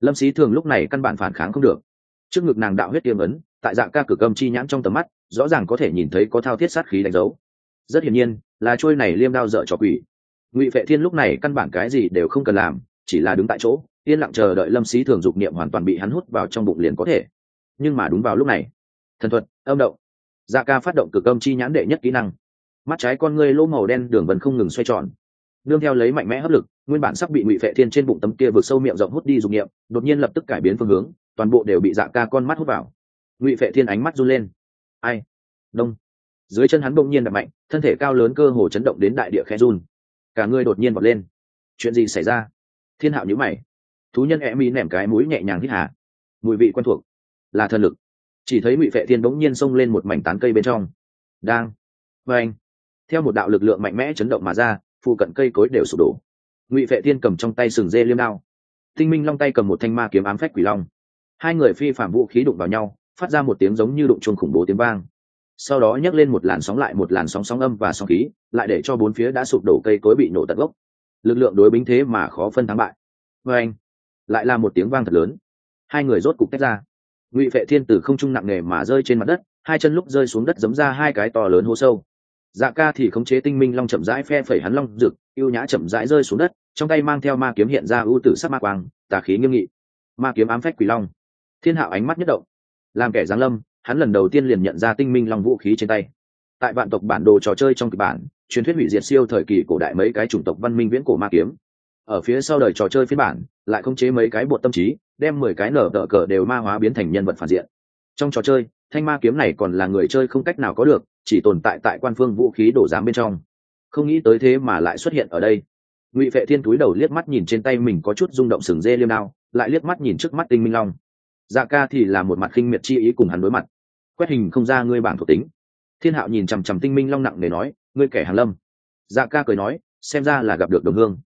lâm sĩ thường lúc này căn bản phản kháng không được. Trước ngực nàng đạo huyết tiêm ấn, tại dạng ca cực âm chi nhãn trong tầm mắt, rõ ràng có thể nhìn thấy có thao thiết sát khí đánh dấu. Rất hiển nhiên, là trôi này liêm đao dở cho quỷ. Ngụy vệ thiên lúc này căn bản cái gì đều không cần làm, chỉ là đứng tại chỗ, yên lặng chờ đợi lâm sĩ thường dục niệm hoàn toàn bị hắn hút vào trong bụng liền có thể. Nhưng mà đúng vào lúc này, thần thuật, âm động. Dạ ca phát động cực âm chi nhãn đệ nhất kỹ năng. Mắt trái con ngươi lỗ màu đen đường vần không ngừng xoay tròn nương theo lấy mạnh mẽ hấp lực, nguyên bản sắp bị ngụy vệ thiên trên bụng tấm kia vượt sâu miệng rộng hút đi dùng niệm, đột nhiên lập tức cải biến phương hướng, toàn bộ đều bị dạ ca con mắt hút vào. Ngụy vệ thiên ánh mắt run lên. Ai? Đông. Dưới chân hắn bỗng nhiên đập mạnh, thân thể cao lớn cơ hồ chấn động đến đại địa khe run. Cả người đột nhiên vọt lên. Chuyện gì xảy ra? Thiên hạo nhữ mày. Thú nhân e mi nẻm cái mũi nhẹ nhàng hít hà. Mùi vị quen thuộc. Là thần lực. Chỉ thấy ngụy vệ thiên bỗng nhiên xông lên một mảnh tán cây bên trong. Đang. Và anh. Theo một đạo lực lượng mạnh mẽ chấn động mà ra phụ cận cây cối đều sụp đổ. Ngụy vệ thiên cầm trong tay sừng dê liêm đao. Tinh minh long tay cầm một thanh ma kiếm ám phách quỷ long. Hai người phi phạm vũ khí đụng vào nhau, phát ra một tiếng giống như đụng chuông khủng bố tiếng vang. Sau đó nhấc lên một làn sóng lại một làn sóng sóng âm và sóng khí, lại để cho bốn phía đã sụp đổ cây cối bị nổ tận gốc. Lực lượng đối binh thế mà khó phân thắng bại. Vê anh, lại là một tiếng vang thật lớn. Hai người rốt cục tách ra. Ngụy vệ thiên từ không trung nặng nề mà rơi trên mặt đất, hai chân lúc rơi xuống đất giấm ra hai cái to lớn hố sâu dạ ca thì khống chế tinh minh long chậm rãi phe phẩy hắn long rực, ưu nhã chậm rãi rơi xuống đất, trong tay mang theo ma kiếm hiện ra ưu tử sắc ma quang, tà khí nghiêm nghị. Ma kiếm ám phách quỷ long. Thiên hạo ánh mắt nhất động. Làm kẻ giáng lâm, hắn lần đầu tiên liền nhận ra tinh minh long vũ khí trên tay. Tại vạn tộc bản đồ trò chơi trong kịch bản, truyền thuyết hủy diệt siêu thời kỳ cổ đại mấy cái chủng tộc văn minh viễn cổ ma kiếm. Ở phía sau đời trò chơi phiên bản, lại khống chế mấy cái bột tâm trí, đem mười cái nở đỡ cờ đều ma hóa biến thành nhân vật phản diện. Trong trò chơi, thanh ma kiếm này còn là người chơi không cách nào có được chỉ tồn tại tại quan phương vũ khí đổ giám bên trong. Không nghĩ tới thế mà lại xuất hiện ở đây. Ngụy vệ thiên túi đầu liếc mắt nhìn trên tay mình có chút rung động sừng dê liêm đao, lại liếc mắt nhìn trước mắt tinh minh long. Dạ ca thì là một mặt khinh miệt chi ý cùng hắn đối mặt. Quét hình không ra ngươi bảng thuộc tính. Thiên hạo nhìn chằm chằm tinh minh long nặng để nói, ngươi kẻ hàn lâm. Dạ ca cười nói, xem ra là gặp được đồng hương.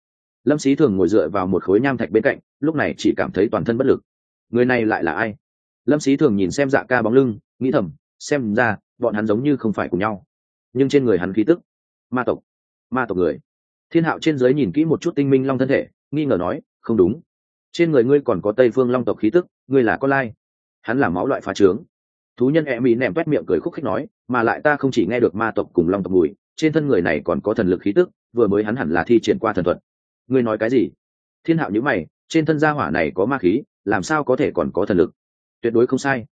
Lâm xí thường ngồi dựa vào một khối nham thạch bên cạnh, lúc này chỉ cảm thấy toàn thân bất lực. Người này lại là ai? Lâm xí thường nhìn xem dạ ca bóng lưng, nghĩ thầm xem ra, bọn hắn giống như không phải cùng nhau. Nhưng trên người hắn khí tức, ma tộc ma tộc người. Thiên hạo trên giới nhìn kỹ một chút tinh minh long thân thể, nghi ngờ nói, không đúng. Trên người ngươi còn có tây phương long tộc khí tức, ngươi là con lai. Hắn là máu loại phá trướng. Thú nhân e mỹ nèm quét miệng cười khúc khích nói, mà lại ta không chỉ nghe được ma tộc cùng long tộc mùi, trên thân người này còn có thần lực khí tức, vừa mới hắn hẳn là thi triển qua thần thuật. Ngươi nói cái gì? Thiên hạo nhữ mày, trên thân gia hỏa này có ma khí, làm sao có thể còn có thần lực? Tuyệt đối không sai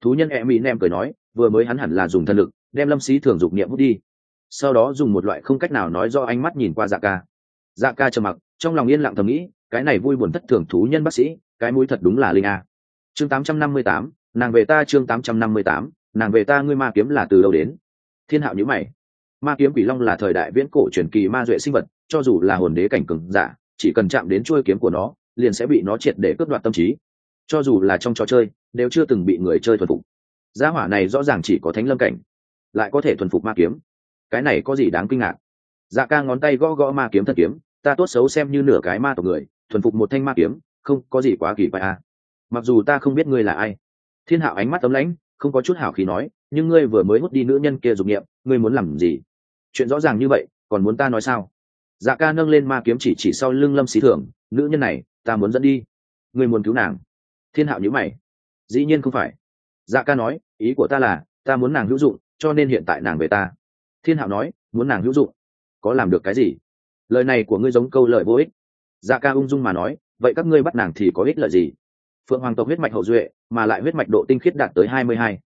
thú nhân e mỹ nem cười nói, vừa mới hắn hẳn là dùng thần lực, đem lâm sĩ thường dục niệm hút đi. Sau đó dùng một loại không cách nào nói do ánh mắt nhìn qua dạ ca. Dạ ca trầm mặc, trong lòng yên lặng thầm nghĩ, cái này vui buồn thất thường thú nhân bác sĩ, cái mũi thật đúng là linh a. Chương tám trăm năm mươi tám, nàng về ta chương tám trăm năm mươi tám, nàng về ta ngươi ma kiếm là từ đâu đến? Thiên hạo nhữ mày. Ma kiếm quỷ long là thời đại viễn cổ truyền kỳ ma duệ sinh vật, cho dù là hồn đế cảnh cường giả, chỉ cần chạm đến chuôi kiếm của nó, liền sẽ bị nó triệt để cướp đoạt tâm trí. Cho dù là trong trò chơi đều chưa từng bị người chơi thuần phục. Gia hỏa này rõ ràng chỉ có thánh lâm cảnh, lại có thể thuần phục ma kiếm. Cái này có gì đáng kinh ngạc? Dạ ca ngón tay gõ gõ ma kiếm thân kiếm, ta tốt xấu xem như nửa cái ma tộc người, thuần phục một thanh ma kiếm, không, có gì quá kỳ quái à. mặc dù ta không biết ngươi là ai. Thiên hạo ánh mắt tấm lãnh, không có chút hảo khí nói, nhưng ngươi vừa mới hút đi nữ nhân kia dục nghiệm ngươi muốn làm gì? Chuyện rõ ràng như vậy, còn muốn ta nói sao? Dạ ca nâng lên ma kiếm chỉ chỉ sau lưng lâm xí thưởng, nữ nhân này, ta muốn dẫn đi. Ngươi muốn cứu nàng. Thiên hạo nhữ mày dĩ nhiên không phải. Dạ ca nói, ý của ta là, ta muốn nàng hữu dụng, cho nên hiện tại nàng về ta. Thiên hạo nói, muốn nàng hữu dụng? Có làm được cái gì? Lời này của ngươi giống câu lời vô ích. Dạ ca ung dung mà nói, vậy các ngươi bắt nàng thì có ích lợi gì? Phượng hoàng tộc huyết mạch hậu duệ, mà lại huyết mạch độ tinh khiết đạt tới hai mươi hai.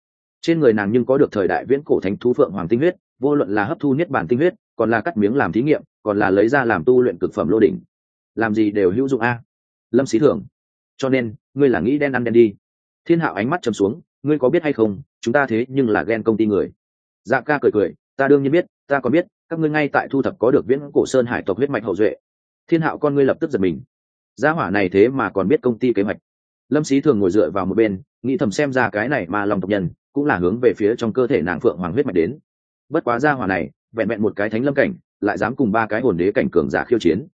Trên người nàng nhưng có được thời đại viễn cổ thánh thú phượng hoàng tinh huyết, vô luận là hấp thu niết bản tinh huyết, còn là cắt miếng làm thí nghiệm, còn là lấy ra làm tu luyện cực phẩm lô đỉnh. Làm gì đều hữu dụng a. Lâm sĩ thưởng. Cho nên, ngươi là nghĩ đen ăn đen đi thiên hạo ánh mắt chầm xuống, ngươi có biết hay không, chúng ta thế nhưng là ghen công ty người. Dạ ca cười cười, ta đương nhiên biết, ta còn biết, các ngươi ngay tại thu thập có được viễn cổ sơn hải tộc huyết mạch hậu duệ. Thiên hạo con ngươi lập tức giật mình. Gia hỏa này thế mà còn biết công ty kế hoạch. Lâm sĩ thường ngồi dựa vào một bên, nghĩ thầm xem ra cái này mà lòng tộc nhân, cũng là hướng về phía trong cơ thể nàng phượng hoàng huyết mạch đến. Bất quá gia hỏa này, vẹn vẹn một cái thánh lâm cảnh, lại dám cùng ba cái hồn đế cảnh cường giả khiêu chiến.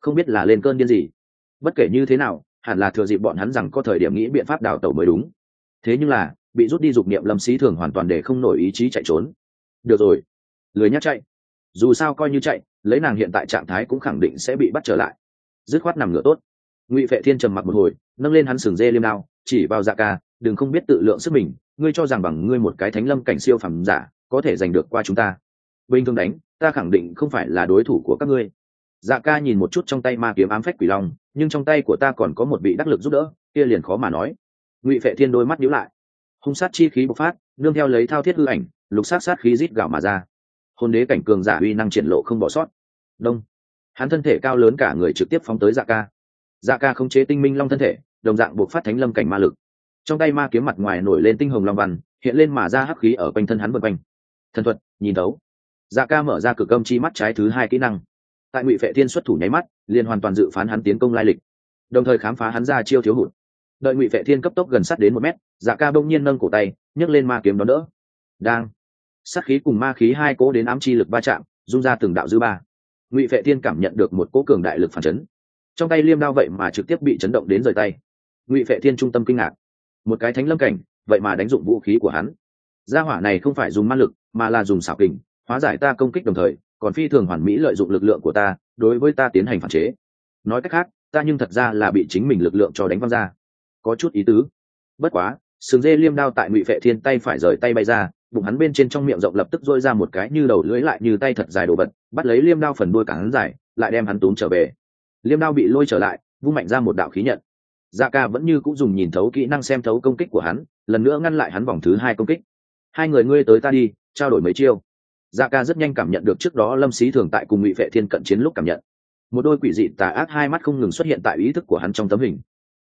Không biết là lên cơn điên gì. Bất kể như thế nào hẳn là thừa dịp bọn hắn rằng có thời điểm nghĩ biện pháp đào tẩu mới đúng. Thế nhưng là, bị rút đi dục niệm lâm sĩ thường hoàn toàn để không nổi ý chí chạy trốn. Được rồi. Lười nhắc chạy. Dù sao coi như chạy, lấy nàng hiện tại trạng thái cũng khẳng định sẽ bị bắt trở lại. Dứt khoát nằm ngựa tốt. Ngụy vệ thiên trầm mặc một hồi, nâng lên hắn sừng dê liêm đao, chỉ vào dạ ca, đừng không biết tự lượng sức mình, ngươi cho rằng bằng ngươi một cái thánh lâm cảnh siêu phẩm giả, có thể giành được qua chúng ta. Bình thường đánh, ta khẳng định không phải là đối thủ của các ngươi. Dạ ca nhìn một chút trong tay ma kiếm ám phách quỷ long nhưng trong tay của ta còn có một vị đắc lực giúp đỡ, kia liền khó mà nói. Ngụy vệ thiên đôi mắt nhíu lại. Hung sát chi khí bộc phát, nương theo lấy thao thiết hư ảnh, lục sát sát khí rít gạo mà ra. Hôn đế cảnh cường giả uy năng triển lộ không bỏ sót. Đông. Hắn thân thể cao lớn cả người trực tiếp phóng tới dạ ca. Dạ ca không chế tinh minh long thân thể, đồng dạng buộc phát thánh lâm cảnh ma lực. Trong tay ma kiếm mặt ngoài nổi lên tinh hồng long văn, hiện lên mà ra hắc khí ở quanh thân hắn vân quanh. Thần thuật, nhìn thấu. Dạ ca mở ra cực âm chi mắt trái thứ hai kỹ năng tại ngụy vệ thiên xuất thủ nháy mắt, liền hoàn toàn dự phán hắn tiến công lai lịch, đồng thời khám phá hắn ra chiêu thiếu hụt. Đợi ngụy vệ thiên cấp tốc gần sát đến một mét dạ ca bỗng nhiên nâng cổ tay, nhấc lên ma kiếm đón đỡ. Đang. Sát khí cùng ma khí hai cố đến ám chi lực va chạm dung ra từng đạo dư ba. Ngụy vệ thiên cảm nhận được một cố cường đại lực phản chấn. Trong tay liêm đao vậy mà trực tiếp bị chấn động đến rời tay. Ngụy vệ thiên trung tâm kinh ngạc. Một cái thánh lâm cảnh, vậy mà đánh dụng vũ khí của hắn. Gia hỏa này không phải dùng ma lực, mà là dùng xảo kình, hóa giải ta công kích đồng thời còn phi thường hoàn mỹ lợi dụng lực lượng của ta, đối với ta tiến hành phản chế. Nói cách khác, ta nhưng thật ra là bị chính mình lực lượng cho đánh văng ra. Có chút ý tứ. Bất quá, sừng dê liêm đao tại ngụy vệ thiên tay phải rời tay bay ra, bụng hắn bên trên trong miệng rộng lập tức dôi ra một cái như đầu lưỡi lại như tay thật dài đồ vật, bắt lấy liêm đao phần đuôi cả hắn dài, lại đem hắn túm trở về. Liêm đao bị lôi trở lại, vung mạnh ra một đạo khí nhận. Dạ ca vẫn như cũng dùng nhìn thấu kỹ năng xem thấu công kích của hắn, lần nữa ngăn lại hắn vòng thứ hai công kích. Hai người ngươi tới ta đi, trao đổi mấy chiêu dạ ca rất nhanh cảm nhận được trước đó lâm xí thường tại cùng ngụy vệ thiên cận chiến lúc cảm nhận. Một đôi quỷ dị tà ác hai mắt không ngừng xuất hiện tại ý thức của hắn trong tấm hình.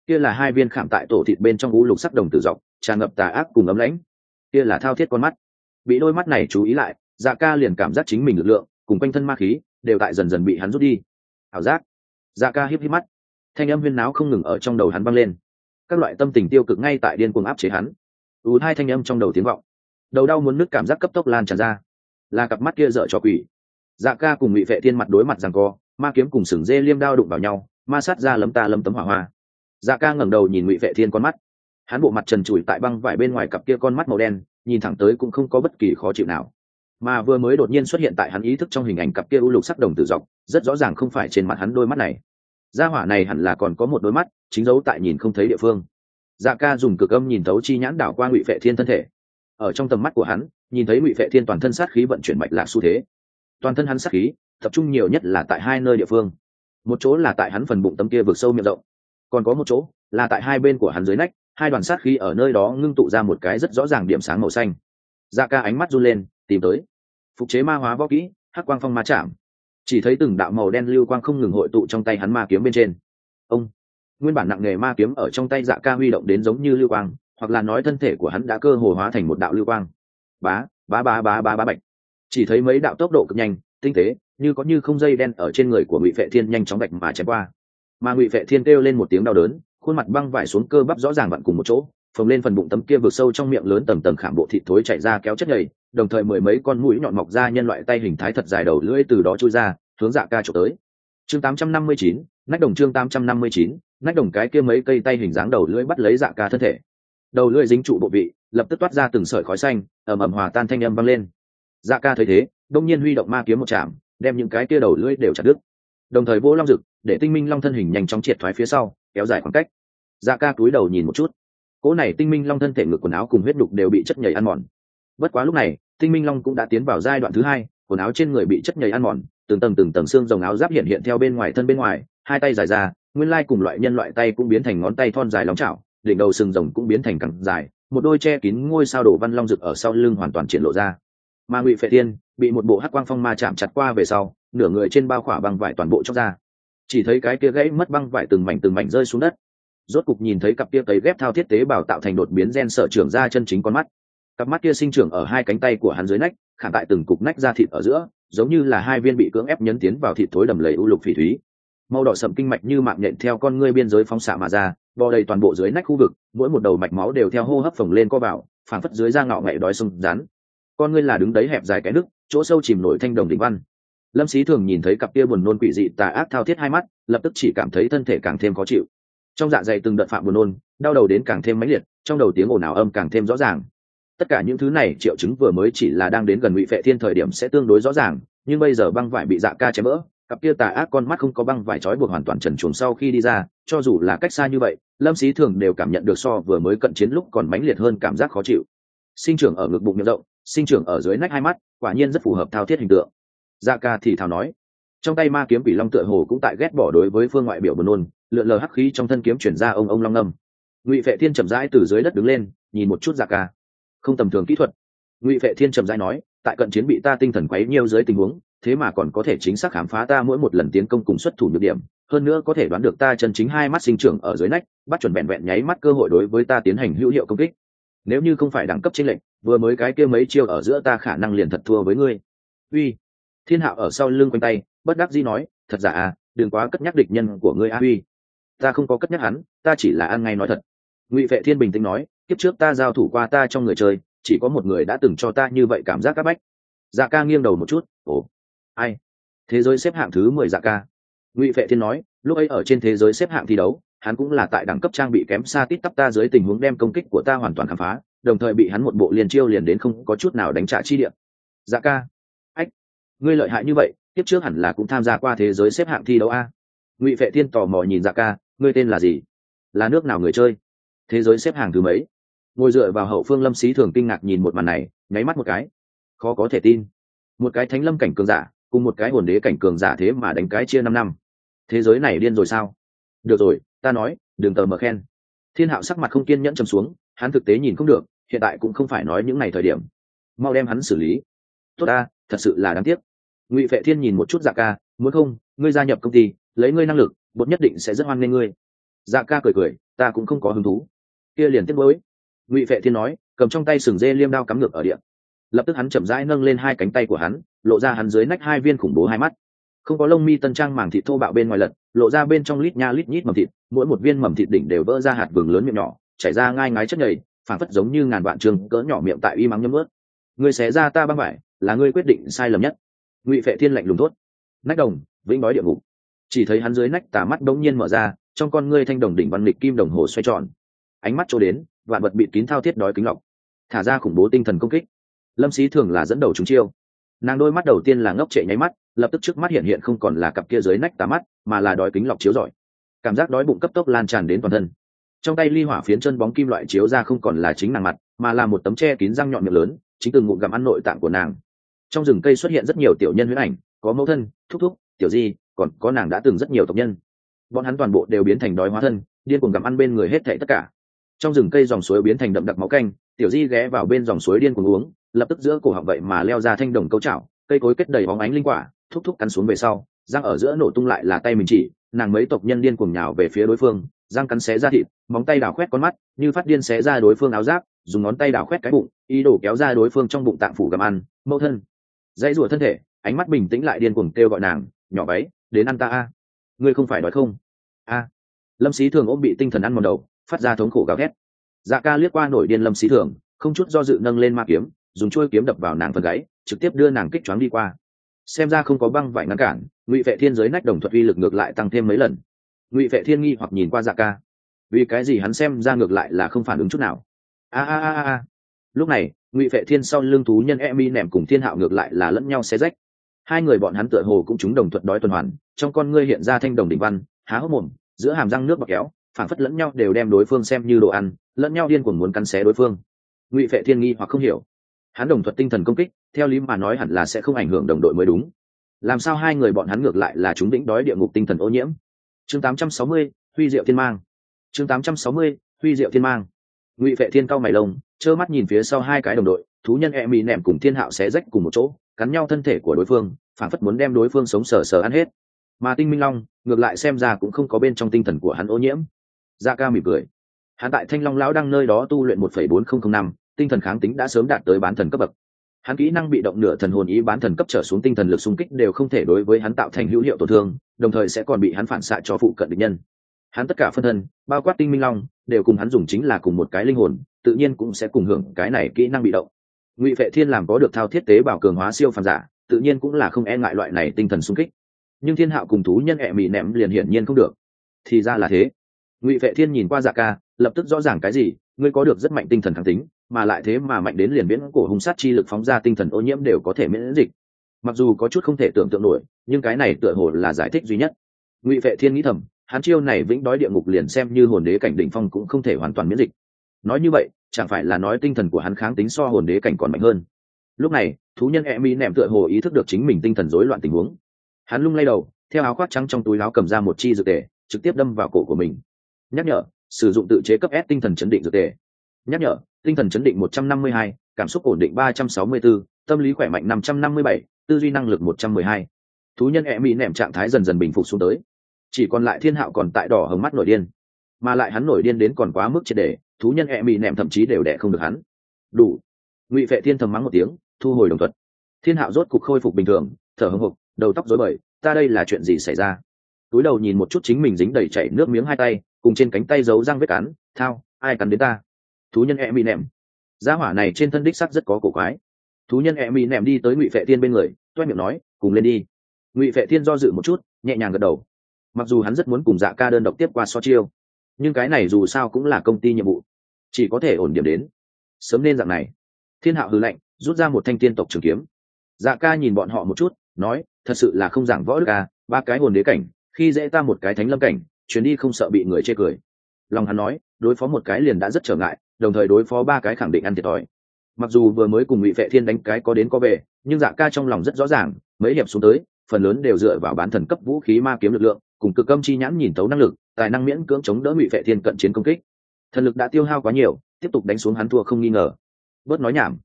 Kia là hai viên khảm tại tổ thịt bên trong vũ lục sắc đồng tử dọc, tràn ngập tà ác cùng ấm lãnh. Kia là thao thiết con mắt. Bị đôi mắt này chú ý lại dạ ca liền cảm giác chính mình lực lượng, cùng quanh thân ma khí, đều tại dần dần bị hắn rút đi. Ảo giác. Dạ ca híp híp mắt. Thanh âm huyên náo không ngừng ở trong đầu hắn băng lên. Các loại tâm tình tiêu cực ngay tại điên cuồng áp chế hắn. Ù hai thanh âm trong đầu tiếng vọng. Đầu đau muốn nước cảm giác cấp tốc lan tràn ra là cặp mắt kia dở cho quỷ. Dạ ca cùng ngụy vệ thiên mặt đối mặt rằng co, ma kiếm cùng sừng dê liêm đao đụng vào nhau, ma sát ra lấm ta lấm tấm hỏa hoa. Dạ ca ngẩng đầu nhìn ngụy vệ thiên con mắt. Hắn bộ mặt trần trụi tại băng vải bên ngoài cặp kia con mắt màu đen, nhìn thẳng tới cũng không có bất kỳ khó chịu nào. Mà vừa mới đột nhiên xuất hiện tại hắn ý thức trong hình ảnh cặp kia u lục sắc đồng tử dọc, rất rõ ràng không phải trên mặt hắn đôi mắt này. Gia hỏa này hẳn là còn có một đôi mắt, chính dấu tại nhìn không thấy địa phương. Dạ ca dùng cực âm nhìn thấu chi nhãn đảo qua ngụy vệ thiên thân thể. Ở trong tầm mắt của hắn nhìn thấy ngụy vệ thiên toàn thân sát khí vận chuyển mạch lạc xu thế. Toàn thân hắn sát khí, tập trung nhiều nhất là tại hai nơi địa phương. Một chỗ là tại hắn phần bụng tấm kia vực sâu miệng rộng. Còn có một chỗ là tại hai bên của hắn dưới nách, hai đoàn sát khí ở nơi đó ngưng tụ ra một cái rất rõ ràng điểm sáng màu xanh. Dạ ca ánh mắt run lên, tìm tới. Phục chế ma hóa võ kỹ, hắc quang phong ma chạm. Chỉ thấy từng đạo màu đen lưu quang không ngừng hội tụ trong tay hắn ma kiếm bên trên. Ông, nguyên bản nặng nghề ma kiếm ở trong tay dạ ca huy động đến giống như lưu quang, hoặc là nói thân thể của hắn đã cơ hồ hóa thành một đạo lưu quang bá bá bá bá bá bá bạch. Chỉ thấy mấy đạo tốc độ cực nhanh tinh tế như có như không dây đen ở trên người của ngụy vệ thiên nhanh chóng bạch mà chém qua. Mà ngụy vệ thiên kêu lên một tiếng đau đớn khuôn mặt băng vải xuống cơ bắp rõ ràng vặn cùng một chỗ phồng lên phần bụng tấm kia vượt sâu trong miệng lớn tầng tầng khảm bộ thịt thối chạy ra kéo chất nhầy đồng thời mười mấy con mũi nhọn mọc ra nhân loại tay hình thái thật dài đầu lưỡi từ đó chui ra hướng dạ ca trộm tới. Chương 859, nách đồng chương 859, nách đồng cái kia mấy cây tay hình dáng đầu lưỡi bắt lấy dạ ca thân thể đầu lưỡi dính trụ bộ vị, lập tức toát ra từng sợi khói xanh ẩm ẩm hòa tan thanh âm vang lên. Dạ ca thấy thế, đông nhiên huy động ma kiếm một chạm đem những cái kia đầu lưỡi đều chặt đứt. Đồng thời vô long rực để tinh minh long thân hình nhanh chóng triệt thoái phía sau, kéo dài khoảng cách. Dạ ca cúi đầu nhìn một chút. Cỗ này tinh minh long thân thể ngực quần áo cùng huyết đục đều bị chất nhầy ăn mòn. Bất quá lúc này, tinh minh long cũng đã tiến vào giai đoạn thứ hai, quần áo trên người bị chất nhầy ăn mòn, từng tầng từng tầng xương rồng áo giáp hiện hiện theo bên ngoài thân bên ngoài, hai tay dài ra, nguyên lai cùng loại nhân loại tay cũng biến thành ngón tay thon dài lóng chảo đỉnh đầu sừng rồng cũng biến thành cẳng dài, một đôi che kín ngôi sao đổ văn long rực ở sau lưng hoàn toàn triển lộ ra. Mà ngụy phệ tiên bị một bộ hắc quang phong ma chạm chặt qua về sau, nửa người trên bao khỏa băng vải toàn bộ trong ra. Chỉ thấy cái kia gãy mất băng vải từng mảnh từng mảnh rơi xuống đất. Rốt cục nhìn thấy cặp kia cấy ghép thao thiết tế bào tạo thành đột biến gen sở trưởng ra chân chính con mắt. Cặp mắt kia sinh trưởng ở hai cánh tay của hắn dưới nách khả tại từng cục nách da thịt ở giữa, giống như là hai viên bị cưỡng ép nhấn tiến vào thịt thối đầm lầy u lục phỉ thúy. Màu đỏ sậm kinh mạch như mạng nhện theo con ngươi biên giới phóng xạ mà ra bò đầy toàn bộ dưới nách khu vực, mỗi một đầu mạch máu đều theo hô hấp phồng lên co vào phản phất dưới da ngạo ngậy đói sông rán. Con ngươi là đứng đấy hẹp dài cái nước chỗ sâu chìm nổi thanh đồng đỉnh văn. Lâm xí thường nhìn thấy cặp kia buồn nôn quỷ dị tà ác thao thiết hai mắt, lập tức chỉ cảm thấy thân thể càng thêm khó chịu. Trong dạ dày từng đợt phạm buồn nôn, đau đầu đến càng thêm mãnh liệt, trong đầu tiếng ồn ào âm càng thêm rõ ràng. Tất cả những thứ này triệu chứng vừa mới chỉ là đang đến gần ngụy phệ thiên thời điểm sẽ tương đối rõ ràng, nhưng bây giờ băng vải bị dạ ca chém vỡ cặp kia tà ác con mắt không có băng vải trói buộc hoàn toàn trần chuồng sau khi đi ra, cho dù là cách xa như vậy, lâm xí thường đều cảm nhận được so vừa mới cận chiến lúc còn mãnh liệt hơn cảm giác khó chịu. Sinh trưởng ở ngực bụng miệng rộng, sinh trưởng ở dưới nách hai mắt, quả nhiên rất phù hợp thao thiết hình tượng. Dạ ca thì thào nói, trong tay ma kiếm quỷ long tựa hồ cũng tại ghét bỏ đối với phương ngoại biểu buồn nôn, lượn lờ hắc khí trong thân kiếm chuyển ra ông ông long ngâm ngụy vệ thiên chậm rãi từ dưới đất đứng lên, nhìn một chút dạ ca. Không tầm thường kỹ thuật. Ngụy vệ thiên trầm rãi nói, tại cận chiến bị ta tinh thần quấy nhiều dưới tình huống thế mà còn có thể chính xác khám phá ta mỗi một lần tiến công cùng xuất thủ nhược điểm, hơn nữa có thể đoán được ta chân chính hai mắt sinh trưởng ở dưới nách, bắt chuẩn vẹn vẹn nháy mắt cơ hội đối với ta tiến hành hữu hiệu công kích. Nếu như không phải đẳng cấp trên lệnh vừa mới cái kia mấy chiêu ở giữa ta khả năng liền thật thua với ngươi. Uy, thiên hạo ở sau lưng quanh tay, bất đắc dĩ nói, thật giả à đừng quá cất nhắc địch nhân của ngươi a, uy. Ta không có cất nhắc hắn, ta chỉ là ăn ngay nói thật. Ngụy vệ thiên bình tĩnh nói, kiếp trước ta giao thủ qua ta trong người chơi, chỉ có một người đã từng cho ta như vậy cảm giác áp bách. Dạ ca nghiêng đầu một chút, ồ ai? Thế giới xếp hạng thứ mười dạ ca. Ngụy vệ thiên nói, lúc ấy ở trên thế giới xếp hạng thi đấu, hắn cũng là tại đẳng cấp trang bị kém xa tít tắp ta dưới tình huống đem công kích của ta hoàn toàn khám phá, đồng thời bị hắn một bộ liền chiêu liền đến không có chút nào đánh trả chi điểm dạ ca. Ách, ngươi lợi hại như vậy tiếp trước hẳn là cũng tham gia qua thế giới xếp hạng thi đấu a. Ngụy vệ thiên tò mò nhìn dạ ca, ngươi tên là gì? Là nước nào người chơi? Thế giới xếp hàng thứ mấy? Ngồi dựa vào hậu phương lâm xí thường kinh ngạc nhìn một màn này, nháy mắt một cái. Khó có thể tin. Một cái thánh lâm cảnh cường giả cùng một cái hồn đế cảnh cường giả thế mà đánh cái chia năm năm. Thế giới này điên rồi sao? Được rồi, ta nói, đừng tờ mờ khen. Thiên hạo sắc mặt không kiên nhẫn trầm xuống, hắn thực tế nhìn không được, hiện tại cũng không phải nói những ngày thời điểm. Mau đem hắn xử lý. Tốt ta, thật sự là đáng tiếc. Ngụy vệ thiên nhìn một chút dạ ca, muốn không, ngươi gia nhập công ty, lấy ngươi năng lực, bột nhất định sẽ rất hoan nghênh ngươi. Dạ ca cười cười, ta cũng không có hứng thú. Kia liền tiếp mới ngụy vệ thiên nói, cầm trong tay sừng dê liêm đao cắm ngược ở điện lập tức hắn chậm rãi nâng lên hai cánh tay của hắn lộ ra hắn dưới nách hai viên khủng bố hai mắt. Không có lông mi tân trang màng thịt thô bạo bên ngoài lật, lộ ra bên trong lít nha lít nhít mầm thịt, mỗi một viên mầm thịt đỉnh đều vỡ ra hạt vừng lớn miệng nhỏ, chảy ra ngai ngái chất nhầy phản phất giống như ngàn vạn trường cỡ nhỏ miệng tại y mắng nhấm ướt. Người xé ra ta băng vải, là ngươi quyết định sai lầm nhất. Ngụy phệ thiên lạnh lùng thốt. Nách đồng, vĩnh nói địa ngục. Chỉ thấy hắn dưới nách tà mắt đống nhiên mở ra, trong con ngươi thanh đồng đỉnh văn lịch kim đồng hồ xoay tròn. Ánh mắt trôi đến, vạn vật bị kín thao thiết đói kính lọc. Thả ra khủng bố tinh thần công kích. Lâm sĩ thường là dẫn đầu chúng chiêu nàng đôi mắt đầu tiên là ngốc trệ nháy mắt, lập tức trước mắt hiện hiện không còn là cặp kia dưới nách tà mắt, mà là đói kính lọc chiếu giỏi. cảm giác đói bụng cấp tốc lan tràn đến toàn thân. Trong tay ly hỏa phiến chân bóng kim loại chiếu ra không còn là chính nàng mặt, mà là một tấm tre kín răng nhọn miệng lớn, chính từng ngụm gặm ăn nội tạng của nàng. Trong rừng cây xuất hiện rất nhiều tiểu nhân huyết ảnh, có mẫu thân, thúc thúc, tiểu di, còn có nàng đã từng rất nhiều tộc nhân. Bọn hắn toàn bộ đều biến thành đói hóa thân, điên cuồng gặm ăn bên người hết thảy tất cả trong rừng cây dòng suối biến thành đậm đặc máu canh, tiểu di ghé vào bên dòng suối điên cuồng uống, lập tức giữa cổ họng vậy mà leo ra thanh đồng câu chảo, cây cối kết đầy bóng ánh linh quả, thúc thúc cắn xuống về sau, răng ở giữa nổ tung lại là tay mình chỉ, nàng mấy tộc nhân điên cuồng nhào về phía đối phương, răng cắn xé ra thịt, móng tay đào khoét con mắt, như phát điên xé ra đối phương áo giáp, dùng ngón tay đào khoét cái bụng, ý đồ kéo ra đối phương trong bụng tạng phủ gặm ăn, mẫu thân. Dãy rủa thân thể, ánh mắt bình tĩnh lại điên cuồng kêu gọi nàng, nhỏ váy đến ăn ta a. Ngươi không phải đói không? A. Lâm sĩ thường ôm bị tinh thần ăn mòn đầu phát ra thống khổ gào ghét dạ ca liếc qua nổi điên lâm xí thường, không chút do dự nâng lên ma kiếm, dùng chuôi kiếm đập vào nàng phần gáy, trực tiếp đưa nàng kích choáng đi qua. Xem ra không có băng vải ngăn cản, ngụy vệ thiên giới nách đồng thuật uy lực ngược lại tăng thêm mấy lần. Ngụy vệ thiên nghi hoặc nhìn qua dạ ca. Vì cái gì hắn xem ra ngược lại là không phản ứng chút nào? A a a a lúc này, ngụy vệ thiên sau lưng thú nhân e mi nẻm cùng thiên hạo ngược lại là lẫn nhau xé rách. Hai người bọn hắn tựa hồ cũng chúng đồng thuật đói tuần hoàn, trong con ngươi hiện ra thanh đồng đỉnh văn, há hốc mồm, giữa hàm răng nước bọc kéo phản phất lẫn nhau đều đem đối phương xem như đồ ăn lẫn nhau điên cuồng muốn cắn xé đối phương. Ngụy vệ thiên nghi hoặc không hiểu. Hắn đồng thuật tinh thần công kích theo lý mà nói hẳn là sẽ không ảnh hưởng đồng đội mới đúng. Làm sao hai người bọn hắn ngược lại là chúng đỉnh đói địa ngục tinh thần ô nhiễm? Chương 860, huy diệu thiên mang. Chương 860, huy diệu thiên mang. Ngụy vệ thiên cao mày lông trơ mắt nhìn phía sau hai cái đồng đội thú nhân e mì nẹm cùng thiên hạo xé rách cùng một chỗ cắn nhau thân thể của đối phương phản phất muốn đem đối phương sống sờ sờ ăn hết. Mà tinh minh long ngược lại xem ra cũng không có bên trong tinh thần của hắn ô nhiễm dạ ca mỉm cười. Hắn tại thanh long lão đang nơi đó tu luyện một phẩy bốn không không năm, tinh thần kháng tính đã sớm đạt tới bán thần cấp bậc. Hắn kỹ năng bị động nửa thần hồn ý bán thần cấp trở xuống tinh thần lực xung kích đều không thể đối với hắn tạo thành hữu hiệu tổn thương, đồng thời sẽ còn bị hắn phản xạ cho phụ cận địch nhân. Hắn tất cả phân thân, bao quát tinh minh long, đều cùng hắn dùng chính là cùng một cái linh hồn, tự nhiên cũng sẽ cùng hưởng cái này kỹ năng bị động. Ngụy vệ thiên làm có được thao thiết tế bảo cường hóa siêu phàm giả, tự nhiên cũng là không e ngại loại này tinh thần xung kích. Nhưng thiên hạo cùng thú nhân ẹ mị ném liền hiển nhiên không được. Thì ra là thế ngụy vệ thiên nhìn qua dạ ca lập tức rõ ràng cái gì ngươi có được rất mạnh tinh thần kháng tính mà lại thế mà mạnh đến liền miễn cổ hung sát chi lực phóng ra tinh thần ô nhiễm đều có thể miễn dịch mặc dù có chút không thể tưởng tượng nổi nhưng cái này tựa hồ là giải thích duy nhất ngụy vệ thiên nghĩ thầm hắn chiêu này vĩnh đói địa ngục liền xem như hồn đế cảnh đỉnh phong cũng không thể hoàn toàn miễn dịch nói như vậy chẳng phải là nói tinh thần của hắn kháng tính so hồn đế cảnh còn mạnh hơn lúc này thú nhân e mi nẹm tựa hồ ý thức được chính mình tinh thần rối loạn tình huống hắn lung lay đầu theo áo khoác trắng trong túi áo cầm ra một chi dược tề trực tiếp đâm vào cổ của mình nhắc nhở sử dụng tự chế cấp s tinh thần chấn định dược tề. Nhắc nhở tinh thần chấn định 152, cảm xúc ổn định 364, tâm lý khỏe mạnh 557, tư duy năng lực 112. thú nhân e mỹ nẻm trạng thái dần dần bình phục xuống tới. Chỉ còn lại thiên hạo còn tại đỏ hồng mắt nổi điên. Mà lại hắn nổi điên đến còn quá mức triệt để thú nhân e mỹ nệm thậm chí đều đẻ không được hắn. Đủ. Ngụy vệ thiên thầm mắng một tiếng thu hồi đồng thuật. Thiên hạo rốt cục khôi phục bình thường thở hồng hộc đầu tóc rối bời ta đây là chuyện gì xảy ra? Túi đầu nhìn một chút chính mình dính đầy chảy nước miếng hai tay cùng trên cánh tay giấu răng vết cắn thao ai cắn đến ta? Thú nhân e mỹ nẹm, gia hỏa này trên thân đích sắc rất có cổ quái. Thú nhân e mỹ nẹm đi tới ngụy vệ thiên bên người toét miệng nói cùng lên đi. Ngụy vệ thiên do dự một chút nhẹ nhàng gật đầu. Mặc dù hắn rất muốn cùng dạ ca đơn độc tiếp qua so chiêu nhưng cái này dù sao cũng là công ty nhiệm vụ chỉ có thể ổn điểm đến. Sớm nên dạng này. Thiên hạo hư lệnh rút ra một thanh tiên tộc trường kiếm. Dạ ca nhìn bọn họ một chút nói thật sự là không giảng võ đức ca, ba cái hồn đế cảnh khi dễ ta một cái thánh lâm cảnh chuyến đi không sợ bị người chê cười. Lòng hắn nói, đối phó một cái liền đã rất trở ngại, đồng thời đối phó ba cái khẳng định ăn thiệt thòi. Mặc dù vừa mới cùng ngụy vệ thiên đánh cái có đến có về, nhưng dạ ca trong lòng rất rõ ràng, mấy hiệp xuống tới, phần lớn đều dựa vào bán thần cấp vũ khí ma kiếm lực lượng, cùng cực âm chi nhãn nhìn tấu năng lực, tài năng miễn cưỡng chống đỡ ngụy vệ thiên cận chiến công kích. Thần lực đã tiêu hao quá nhiều, tiếp tục đánh xuống hắn thua không nghi ngờ. Bớt nói nhảm.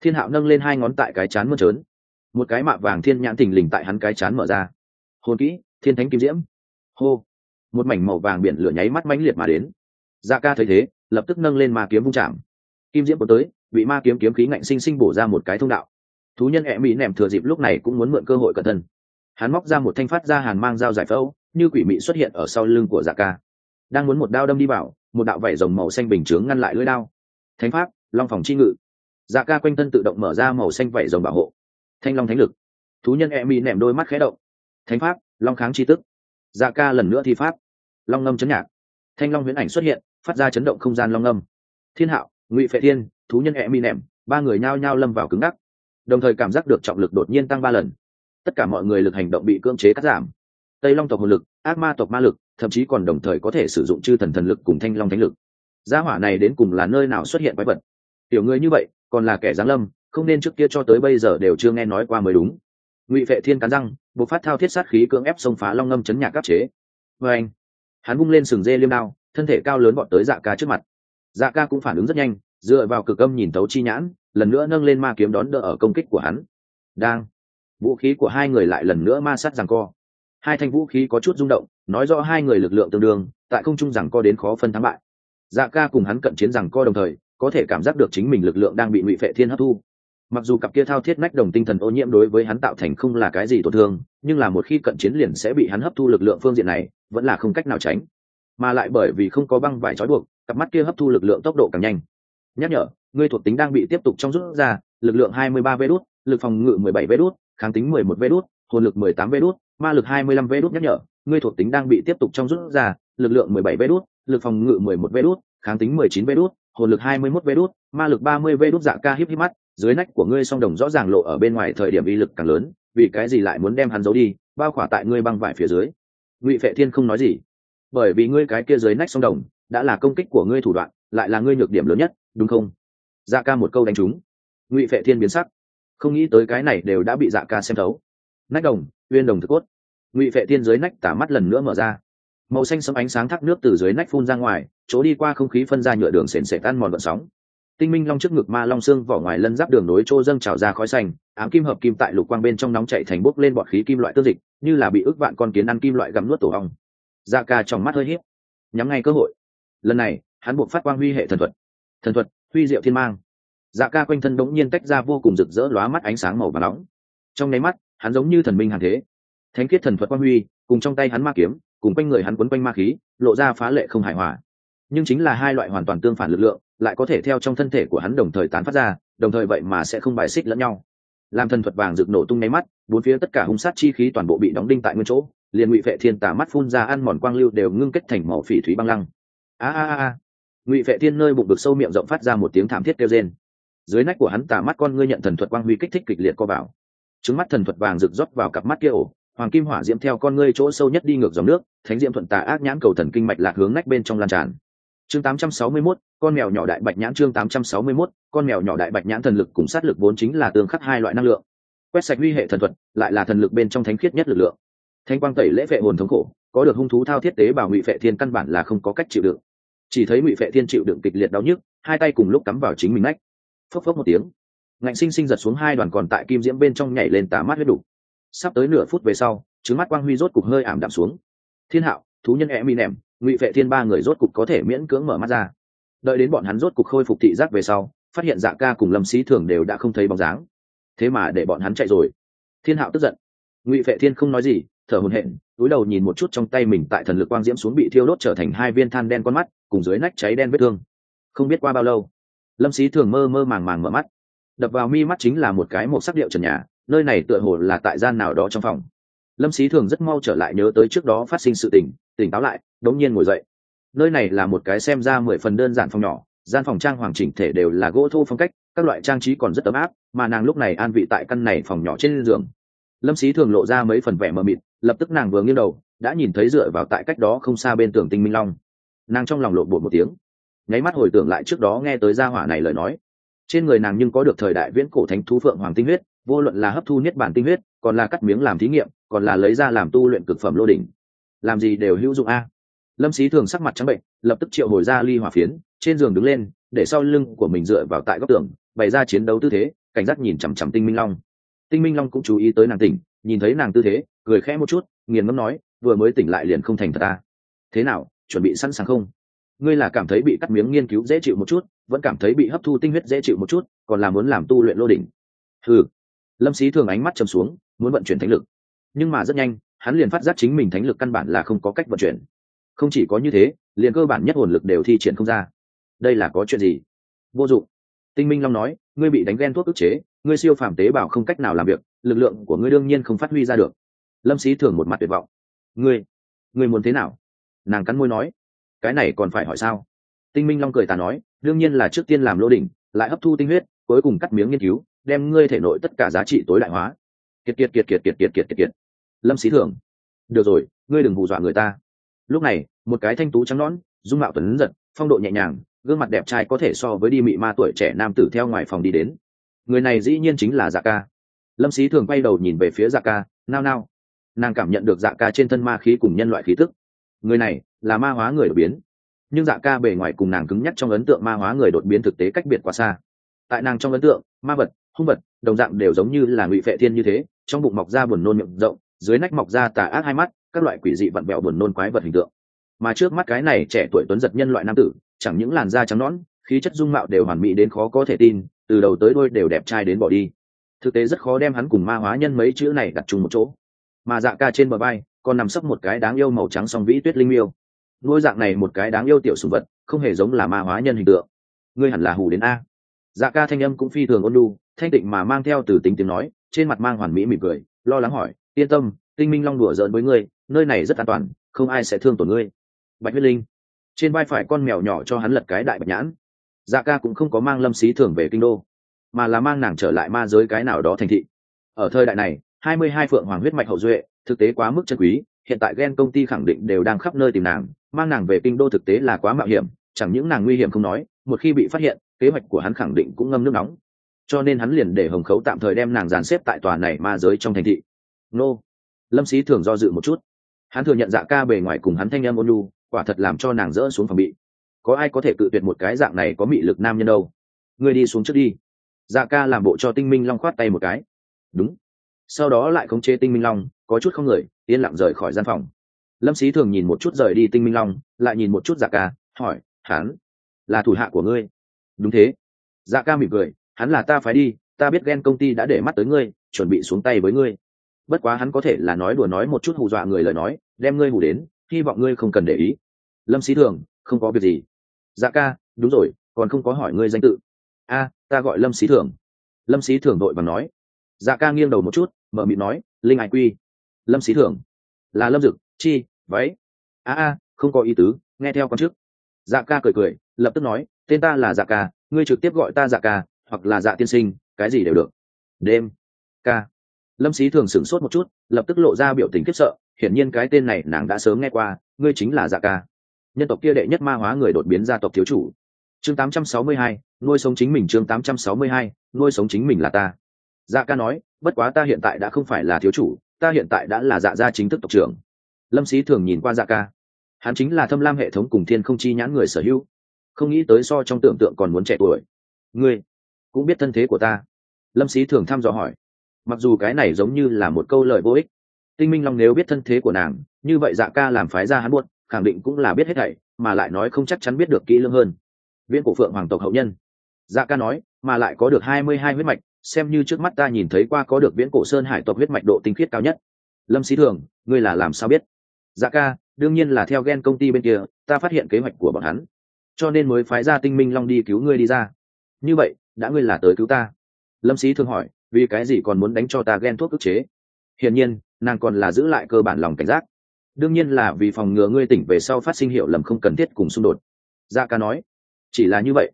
Thiên hạo nâng lên hai ngón tại cái chán mơn trớn. Một cái mạ vàng thiên nhãn thình lình tại hắn cái chán mở ra. Hồn kỹ, thiên thánh kim diễm. Hô một mảnh màu vàng biển lửa nháy mắt mãnh liệt mà đến. Dạ ca thấy thế, lập tức nâng lên ma kiếm vung chạm. Kim diễm có tới, bị ma kiếm kiếm khí ngạnh sinh sinh bổ ra một cái thông đạo. Thú nhân ẹ mỹ nèm thừa dịp lúc này cũng muốn mượn cơ hội cẩn thân hắn móc ra một thanh phát ra hàn mang dao giải phẫu, như quỷ mị xuất hiện ở sau lưng của dạ ca. Đang muốn một đao đâm đi vào, một đạo vảy rồng màu xanh bình chướng ngăn lại lưỡi đao. Thánh pháp, long phòng chi ngự. Dạ ca quanh thân tự động mở ra màu xanh vảy rồng bảo hộ. Thanh long thánh lực. Thú nhân e mi nẹm đôi mắt khẽ động. Thánh pháp, long kháng chi tức. Dạ ca lần nữa thi pháp long ngâm chấn nhạc. Thanh long huyễn ảnh xuất hiện, phát ra chấn động không gian long ngâm. Thiên hạo, ngụy phệ thiên, thú nhân e mi nẻm, ba người nhao nhao lâm vào cứng ngắc. Đồng thời cảm giác được trọng lực đột nhiên tăng ba lần. Tất cả mọi người lực hành động bị cưỡng chế cắt giảm. Tây long tộc hồn lực, ác ma tộc ma lực, thậm chí còn đồng thời có thể sử dụng chư thần thần lực cùng thanh long thánh lực. Gia hỏa này đến cùng là nơi nào xuất hiện quái vật? Tiểu người như vậy, còn là kẻ giáng lâm, không nên trước kia cho tới bây giờ đều chưa nghe nói qua mới đúng. Ngụy vệ thiên cắn răng buộc phát thao thiết sát khí cưỡng ép xông phá long ngâm chấn nhạc áp chế. Vê anh hắn bung lên sừng dê liêm đao, thân thể cao lớn bọn tới dạ ca trước mặt. Dạ ca cũng phản ứng rất nhanh, dựa vào cực âm nhìn tấu chi nhãn, lần nữa nâng lên ma kiếm đón đỡ ở công kích của hắn. Đang, vũ khí của hai người lại lần nữa ma sát rằng co. Hai thanh vũ khí có chút rung động, nói rõ hai người lực lượng tương đương, tại không trung rằng co đến khó phân thắng bại. Dạ ca cùng hắn cận chiến rằng co đồng thời, có thể cảm giác được chính mình lực lượng đang bị ngụy phệ thiên hấp thu mặc dù cặp kia thao thiết nách đồng tinh thần ô nhiễm đối với hắn tạo thành không là cái gì tổn thương, nhưng là một khi cận chiến liền sẽ bị hắn hấp thu lực lượng phương diện này, vẫn là không cách nào tránh. Mà lại bởi vì không có băng vải trói buộc, cặp mắt kia hấp thu lực lượng tốc độ càng nhanh. Nhắc nhở, ngươi thuộc tính đang bị tiếp tục trong rút ra, lực lượng 23 vê đốt lực phòng ngự 17 vê đốt kháng tính 11 vê đốt hồn lực 18 vê đốt ma lực 25 vê đốt nhắc nhở, ngươi thuộc tính đang bị tiếp tục trong rút ra, lực lượng 17 vê đốt lực phòng ngự 11 vê đốt kháng tính 19 vê đốt hồn lực 21 vê đút, ma lực 30 vê đút dạ ca híp híp mắt dưới nách của ngươi song đồng rõ ràng lộ ở bên ngoài thời điểm uy lực càng lớn vì cái gì lại muốn đem hắn giấu đi bao khỏa tại ngươi băng vải phía dưới? Ngụy phệ thiên không nói gì. Bởi vì ngươi cái kia dưới nách song đồng đã là công kích của ngươi thủ đoạn lại là ngươi nhược điểm lớn nhất đúng không? Dạ ca một câu đánh trúng. Ngụy phệ thiên biến sắc. Không nghĩ tới cái này đều đã bị dạ ca xem thấu. Nách đồng uyên đồng thực cốt. Ngụy phệ thiên dưới nách tả mắt lần nữa mở ra màu xanh sẫm ánh sáng thác nước từ dưới nách phun ra ngoài, chỗ đi qua không khí phân ra nhựa đường sền sệt tan mòn vận sóng. Tinh minh long trước ngực ma long xương vỏ ngoài lân giáp đường nối trô dâng trào ra khói xanh, ám kim hợp kim tại lục quang bên trong nóng chạy thành bốc lên bọt khí kim loại tương dịch, như là bị ức vạn con kiến ăn kim loại gặm nuốt tổ ong. Da ca trong mắt hơi hiếp nhắm ngay cơ hội. Lần này, hắn buộc phát quang huy hệ thần thuật. Thần thuật, huy diệu thiên mang. Dạ ca quanh thân bỗng nhiên tách ra vô cùng rực rỡ lóa mắt ánh sáng màu và nóng. Trong nháy mắt, hắn giống như thần minh hàn thế. Thánh khiết thần thuật quang huy, cùng trong tay hắn ma kiếm cùng quanh người hắn quấn quanh ma khí, lộ ra phá lệ không hài hòa. Nhưng chính là hai loại hoàn toàn tương phản lực lượng, lại có thể theo trong thân thể của hắn đồng thời tán phát ra, đồng thời vậy mà sẽ không bài xích lẫn nhau. Làm thần thuật vàng rực nổ tung nháy mắt, bốn phía tất cả hung sát chi khí toàn bộ bị đóng đinh tại nguyên chỗ, liền ngụy vệ thiên tà mắt phun ra ăn mòn quang lưu đều ngưng kết thành màu phỉ thúy băng lăng. A a a ngụy vệ thiên nơi bụng được sâu miệng rộng phát ra một tiếng thảm thiết kêu rên. Dưới nách của hắn tà mắt con ngươi nhận thần thuật quang huy kích thích kịch liệt co vào. Trứng mắt thần thuật vàng rực rót vào cặp mắt kia ổ hoàng kim hỏa diễm theo con ngươi chỗ sâu nhất đi ngược dòng nước thánh diễm thuận tà ác nhãn cầu thần kinh mạch lạc hướng nách bên trong lan tràn. Chương 861, con mèo nhỏ đại bạch nhãn chương 861, con mèo nhỏ đại bạch nhãn thần lực cùng sát lực vốn chính là tương khắc hai loại năng lượng. Quét sạch huy hệ thần thuật lại là thần lực bên trong thánh khiết nhất lực lượng. Thanh quang tẩy lễ vệ hồn thống khổ có được hung thú thao thiết tế bảo ngụy vệ thiên căn bản là không có cách chịu đựng. Chỉ thấy ngụy vệ thiên chịu đựng kịch liệt đau nhức hai tay cùng lúc cắm vào chính mình nách. Phốc phốc một tiếng ngạnh sinh sinh giật xuống hai đoàn còn tại kim diễm bên trong nhảy lên tà mát huyết đủ sắp tới nửa phút về sau, trứng mắt quang huy rốt cục hơi ảm đạm xuống. Thiên hạo, thú nhân e mi nèm ngụy vệ thiên ba người rốt cục có thể miễn cưỡng mở mắt ra. Đợi đến bọn hắn rốt cục khôi phục thị giác về sau, phát hiện dạ ca cùng lâm sĩ thường đều đã không thấy bóng dáng. Thế mà để bọn hắn chạy rồi. Thiên hạo tức giận. Ngụy vệ thiên không nói gì, thở hồn hện túi đầu nhìn một chút trong tay mình tại thần lực quang diễm xuống bị thiêu đốt trở thành hai viên than đen con mắt, cùng dưới nách cháy đen vết thương. Không biết qua bao lâu, lâm sĩ thường mơ mơ màng màng mở mắt. Đập vào mi mắt chính là một cái một sắc điệu trần nhà nơi này tựa hồ là tại gian nào đó trong phòng. Lâm sĩ thường rất mau trở lại nhớ tới trước đó phát sinh sự tình, tỉnh táo lại, đống nhiên ngồi dậy. Nơi này là một cái xem ra mười phần đơn giản phòng nhỏ, gian phòng trang hoàng chỉnh thể đều là gỗ thô phong cách, các loại trang trí còn rất ấm áp, mà nàng lúc này an vị tại căn này phòng nhỏ trên giường. Lâm xí thường lộ ra mấy phần vẻ mờ mịt, lập tức nàng vừa nghiêng đầu, đã nhìn thấy dựa vào tại cách đó không xa bên tường tinh minh long. Nàng trong lòng lộn bột một tiếng, nháy mắt hồi tưởng lại trước đó nghe tới gia hỏa này lời nói. Trên người nàng nhưng có được thời đại viễn cổ thánh thú phượng hoàng tinh huyết vô luận là hấp thu niết bản tinh huyết, còn là cắt miếng làm thí nghiệm, còn là lấy ra làm tu luyện cực phẩm lô đỉnh, làm gì đều hữu dụng a. Lâm xí thường sắc mặt trắng bệnh, lập tức triệu hồi ra ly hỏa phiến, trên giường đứng lên, để sau lưng của mình dựa vào tại góc tường, bày ra chiến đấu tư thế, cảnh giác nhìn chằm chằm tinh minh long. Tinh minh long cũng chú ý tới nàng tỉnh, nhìn thấy nàng tư thế, cười khẽ một chút, nghiền ngẫm nói, vừa mới tỉnh lại liền không thành thật ta thế nào, chuẩn bị sẵn sàng không? Ngươi là cảm thấy bị cắt miếng nghiên cứu dễ chịu một chút, vẫn cảm thấy bị hấp thu tinh huyết dễ chịu một chút, còn là muốn làm tu luyện lô đỉnh. Ừ lâm xí thường ánh mắt chầm xuống, muốn vận chuyển thánh lực. Nhưng mà rất nhanh, hắn liền phát giác chính mình thánh lực căn bản là không có cách vận chuyển. Không chỉ có như thế, liền cơ bản nhất hồn lực đều thi triển không ra. Đây là có chuyện gì? Vô dụng. Tinh minh long nói, ngươi bị đánh ghen thuốc ức chế, ngươi siêu phàm tế bào không cách nào làm việc, lực lượng của ngươi đương nhiên không phát huy ra được. Lâm sĩ thường một mặt tuyệt vọng. Ngươi ngươi muốn thế nào? Nàng cắn môi nói. Cái này còn phải hỏi sao? Tinh minh long cười tà nói, đương nhiên là trước tiên làm lô đỉnh, lại hấp thu tinh huyết, cuối cùng cắt miếng nghiên cứu đem ngươi thể nội tất cả giá trị tối đại hóa. Kiệt kiệt kiệt kiệt kiệt kiệt kiệt kiệt kiệt. Lâm sĩ thường. Được rồi, ngươi đừng hù dọa người ta. Lúc này, một cái thanh tú trắng nõn, dung mạo tuấn giật, phong độ nhẹ nhàng, gương mặt đẹp trai có thể so với đi mị ma tuổi trẻ nam tử theo ngoài phòng đi đến. Người này dĩ nhiên chính là dạ ca. Lâm sĩ thường quay đầu nhìn về phía dạ ca, nao nao. Nàng cảm nhận được dạ ca trên thân ma khí cùng nhân loại khí tức. Người này là ma hóa người đột biến. Nhưng dạ ca bề ngoài cùng nàng cứng nhắc trong ấn tượng ma hóa người đột biến thực tế cách biệt quá xa. Tại nàng trong ấn tượng, ma vật hung vật, đồng dạng đều giống như là ngụy vệ thiên như thế, trong bụng mọc ra buồn nôn miệng rộng, dưới nách mọc ra tà ác hai mắt, các loại quỷ dị vặn vẹo buồn nôn quái vật hình tượng. Mà trước mắt cái này trẻ tuổi tuấn giật nhân loại nam tử, chẳng những làn da trắng nõn, khí chất dung mạo đều hoàn mỹ đến khó có thể tin, từ đầu tới đôi đều đẹp trai đến bỏ đi. Thực tế rất khó đem hắn cùng ma hóa nhân mấy chữ này đặt chung một chỗ. Mà dạ ca trên bờ bay còn nằm sấp một cái đáng yêu màu trắng song vĩ tuyết linh miêu. Ngôi dạng này một cái đáng yêu tiểu sùng vật, không hề giống là ma hóa nhân hình tượng. Ngươi hẳn là hù đến a dạ ca thanh âm cũng phi thường ôn lu thanh tịnh mà mang theo từ tính tiếng nói, trên mặt mang hoàn mỹ mỉm cười, lo lắng hỏi, yên tâm, tinh minh long đùa giỡn với ngươi, nơi này rất an toàn, không ai sẽ thương tổn ngươi. Bạch huyết linh, trên vai phải con mèo nhỏ cho hắn lật cái đại bạch nhãn. Dạ ca cũng không có mang lâm xí thường về kinh đô, mà là mang nàng trở lại ma giới cái nào đó thành thị. Ở thời đại này, hai mươi hai phượng hoàng huyết mạch hậu duệ, thực tế quá mức chân quý, hiện tại ghen công ty khẳng định đều đang khắp nơi tìm nàng, mang nàng về kinh đô thực tế là quá mạo hiểm, chẳng những nàng nguy hiểm không nói, một khi bị phát hiện kế hoạch của hắn khẳng định cũng ngâm nước nóng. Cho nên hắn liền để hồng khấu tạm thời đem nàng dàn xếp tại tòa này ma giới trong thành thị. Nô. Lâm sĩ thường do dự một chút. Hắn thừa nhận dạ ca bề ngoài cùng hắn thanh em ôn lu quả thật làm cho nàng rỡ xuống phòng bị. Có ai có thể cự tuyệt một cái dạng này có mị lực nam nhân đâu? Ngươi đi xuống trước đi. Dạ ca làm bộ cho tinh minh long khoát tay một cái. Đúng. Sau đó lại khống chế tinh minh long, có chút không người, yên lặng rời khỏi gian phòng. Lâm sĩ thường nhìn một chút rời đi tinh minh long, lại nhìn một chút dạ ca, hỏi, hắn là thủ hạ của ngươi? Đúng thế. Dạ ca mỉm cười, hắn là ta phải đi, ta biết ghen công ty đã để mắt tới ngươi, chuẩn bị xuống tay với ngươi. Bất quá hắn có thể là nói đùa nói một chút hù dọa người lời nói, đem ngươi hù đến, hy vọng ngươi không cần để ý. Lâm sĩ thường, không có việc gì. Dạ ca, đúng rồi, còn không có hỏi ngươi danh tự. A, ta gọi lâm sĩ thường. Lâm sĩ thường đội và nói. Dạ ca nghiêng đầu một chút, mở miệng nói, linh ai quy. Lâm sĩ thường. Là lâm dực, chi, váy. A a, không có ý tứ, nghe theo con trước. Dạ ca cười cười, lập tức nói tên ta là dạ ca ngươi trực tiếp gọi ta dạ ca hoặc là dạ tiên sinh cái gì đều được. Đêm. Ca. Lâm sĩ thường sửng sốt một chút lập tức lộ ra biểu tình khiếp sợ hiển nhiên cái tên này nàng đã sớm nghe qua ngươi chính là dạ ca. Nhân tộc kia đệ nhất ma hóa người đột biến gia tộc thiếu chủ. Chương 862, nuôi sống chính mình chương 862, nuôi sống chính mình là ta. Dạ ca nói bất quá ta hiện tại đã không phải là thiếu chủ ta hiện tại đã là dạ gia chính thức tộc trưởng. Lâm sĩ thường nhìn qua dạ ca. Hắn chính là thâm lam hệ thống cùng thiên không chi nhãn người sở hữu không nghĩ tới so trong tưởng tượng còn muốn trẻ tuổi. Ngươi cũng biết thân thế của ta. Lâm sĩ thường thăm dò hỏi. Mặc dù cái này giống như là một câu lời vô ích, tinh minh long nếu biết thân thế của nàng, như vậy dạ ca làm phái ra hắn buốt khẳng định cũng là biết hết thảy, mà lại nói không chắc chắn biết được kỹ lưỡng hơn. Viễn cổ phượng hoàng tộc hậu nhân. Dạ ca nói, mà lại có được hai mươi hai huyết mạch, xem như trước mắt ta nhìn thấy qua có được viễn cổ sơn hải tộc huyết mạch độ tinh khiết cao nhất. Lâm sĩ thường, ngươi là làm sao biết? Dạ ca, đương nhiên là theo ghen công ty bên kia, ta phát hiện kế hoạch của bọn hắn cho nên mới phái ra tinh minh long đi cứu ngươi đi ra. Như vậy, đã ngươi là tới cứu ta. Lâm sĩ thường hỏi, vì cái gì còn muốn đánh cho ta ghen thuốc ức chế? Hiển nhiên, nàng còn là giữ lại cơ bản lòng cảnh giác. Đương nhiên là vì phòng ngừa ngươi tỉnh về sau phát sinh hiệu lầm không cần thiết cùng xung đột. Dạ ca nói, chỉ là như vậy.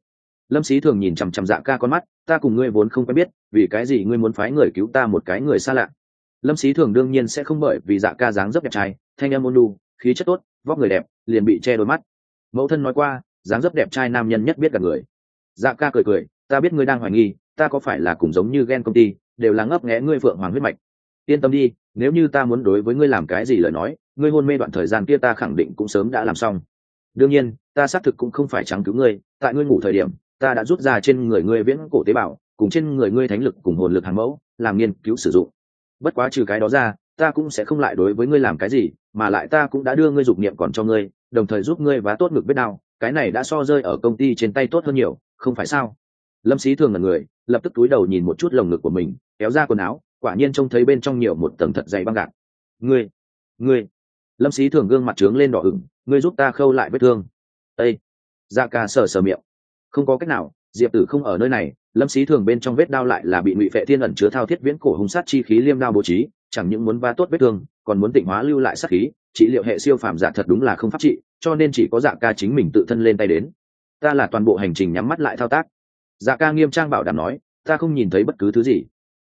Lâm sĩ thường nhìn chằm chằm dạ ca con mắt, ta cùng ngươi vốn không quen biết, vì cái gì ngươi muốn phái người cứu ta một cái người xa lạ? Lâm sĩ thường đương nhiên sẽ không bởi vì dạ ca dáng dấp đẹp trai, thanh em ôn lu khí chất tốt, vóc người đẹp, liền bị che đôi mắt. Mẫu thân nói qua dáng dấp đẹp trai nam nhân nhất biết cả người. Dạ ca cười cười, ta biết ngươi đang hoài nghi, ta có phải là cùng giống như ghen công ty, đều là ngấp nghẽ ngươi phượng hoàng huyết mạch. Yên tâm đi, nếu như ta muốn đối với ngươi làm cái gì lời nói, ngươi hôn mê đoạn thời gian kia ta khẳng định cũng sớm đã làm xong. Đương nhiên, ta xác thực cũng không phải trắng cứu ngươi, tại ngươi ngủ thời điểm, ta đã rút ra trên người ngươi viễn cổ tế bào, cùng trên người ngươi thánh lực cùng hồn lực hàng mẫu, làm nghiên cứu sử dụng. Bất quá trừ cái đó ra, ta cũng sẽ không lại đối với ngươi làm cái gì, mà lại ta cũng đã đưa ngươi dục niệm còn cho ngươi, đồng thời giúp ngươi vá tốt ngực biết đau cái này đã so rơi ở công ty trên tay tốt hơn nhiều, không phải sao? Lâm sĩ thường là người, lập tức túi đầu nhìn một chút lồng ngực của mình, kéo ra quần áo, quả nhiên trông thấy bên trong nhiều một tầng thật dày băng gạc. Ngươi ngươi. Lâm sĩ thường gương mặt trướng lên đỏ ửng, ngươi giúp ta khâu lại vết thương. Ây da dạ ca sờ sờ miệng. Không có cách nào, diệp tử không ở nơi này, lâm sĩ thường bên trong vết đao lại là bị ngụy vệ thiên ẩn chứa thao thiết viễn cổ hung sát chi khí liêm đao bố trí chẳng những muốn va tốt vết thương, còn muốn tịnh hóa lưu lại sát khí, trị liệu hệ siêu phàm giả thật đúng là không pháp trị, cho nên chỉ có dạ ca chính mình tự thân lên tay đến. Ta là toàn bộ hành trình nhắm mắt lại thao tác. Dạ ca nghiêm trang bảo đảm nói, ta không nhìn thấy bất cứ thứ gì.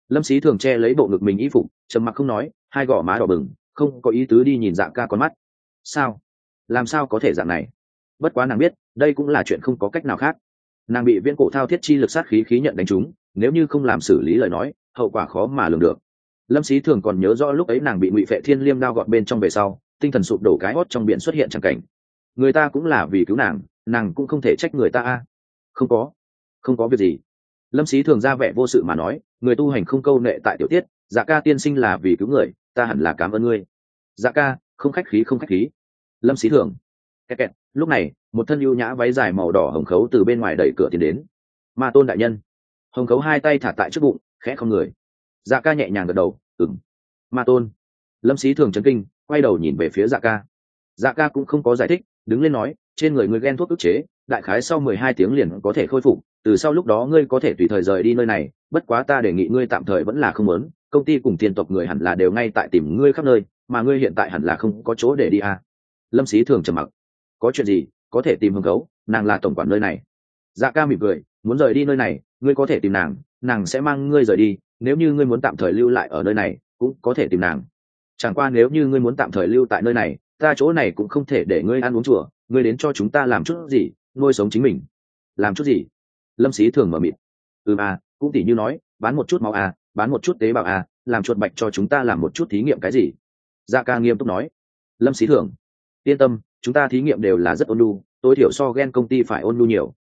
Lâm sĩ thường che lấy bộ ngực mình y phục, trầm mặc không nói, hai gò má đỏ bừng, không có ý tứ đi nhìn dạ ca con mắt. Sao? Làm sao có thể dạng này? Bất quá nàng biết, đây cũng là chuyện không có cách nào khác. Nàng bị viễn cổ thao thiết chi lực sát khí khí nhận đánh trúng, nếu như không làm xử lý lời nói, hậu quả khó mà lường được lâm sĩ thường còn nhớ rõ lúc ấy nàng bị ngụy vệ thiên liêm đao gọt bên trong về sau, tinh thần sụp đổ cái hót trong biển xuất hiện chẳng cảnh. Người ta cũng là vì cứu nàng nàng cũng không thể trách người ta a. Không có không có việc gì. Lâm sĩ thường ra vẻ vô sự mà nói, người tu hành không câu nệ tại tiểu tiết dạ ca tiên sinh là vì cứu người, ta hẳn là cảm ơn ngươi. Dạ ca, không khách khí, không khách khí. Lâm sĩ thường, kẹt kẹt. lúc này, một thân ưu nhã váy dài màu đỏ hồng khấu từ bên ngoài đẩy cửa tiến đến. Ma tôn đại nhân, hồng khấu hai tay thả tại trước bụng, khẽ không người dạ ca nhẹ nhàng gật đầu ừng ma tôn. Lâm sĩ thường chấn kinh, quay đầu nhìn về phía dạ ca. Dạ ca cũng không có giải thích, đứng lên nói, trên người ngươi ghen thuốc ức chế, đại khái sau mười hai tiếng liền có thể khôi phục, từ sau lúc đó ngươi có thể tùy thời rời đi nơi này, bất quá ta đề nghị ngươi tạm thời vẫn là không muốn, công ty cùng tiền tộc người hẳn là đều ngay tại tìm ngươi khắp nơi, mà ngươi hiện tại hẳn là không có chỗ để đi à. lâm sĩ thường trầm mặc. Có chuyện gì, có thể tìm hương cấu nàng là tổng quản nơi này. Dạ ca mỉm cười, muốn rời đi nơi này, ngươi có thể tìm nàng nàng sẽ mang ngươi rời đi nếu như ngươi muốn tạm thời lưu lại ở nơi này, cũng có thể tìm nàng. Chẳng qua nếu như ngươi muốn tạm thời lưu tại nơi này, ta chỗ này cũng không thể để ngươi ăn uống chùa, ngươi đến cho chúng ta làm chút gì, nuôi sống chính mình. Làm chút gì? Lâm sĩ thường mở mịt. Ừ à cũng tỉ như nói, bán một chút máu à bán một chút tế bào à làm chuột bạch cho chúng ta làm một chút thí nghiệm cái gì? Gia ca nghiêm túc nói. Lâm sĩ thường. Yên tâm, chúng ta thí nghiệm đều là rất ôn nhu, tối thiểu so ghen công ty phải ôn nhu nhiều.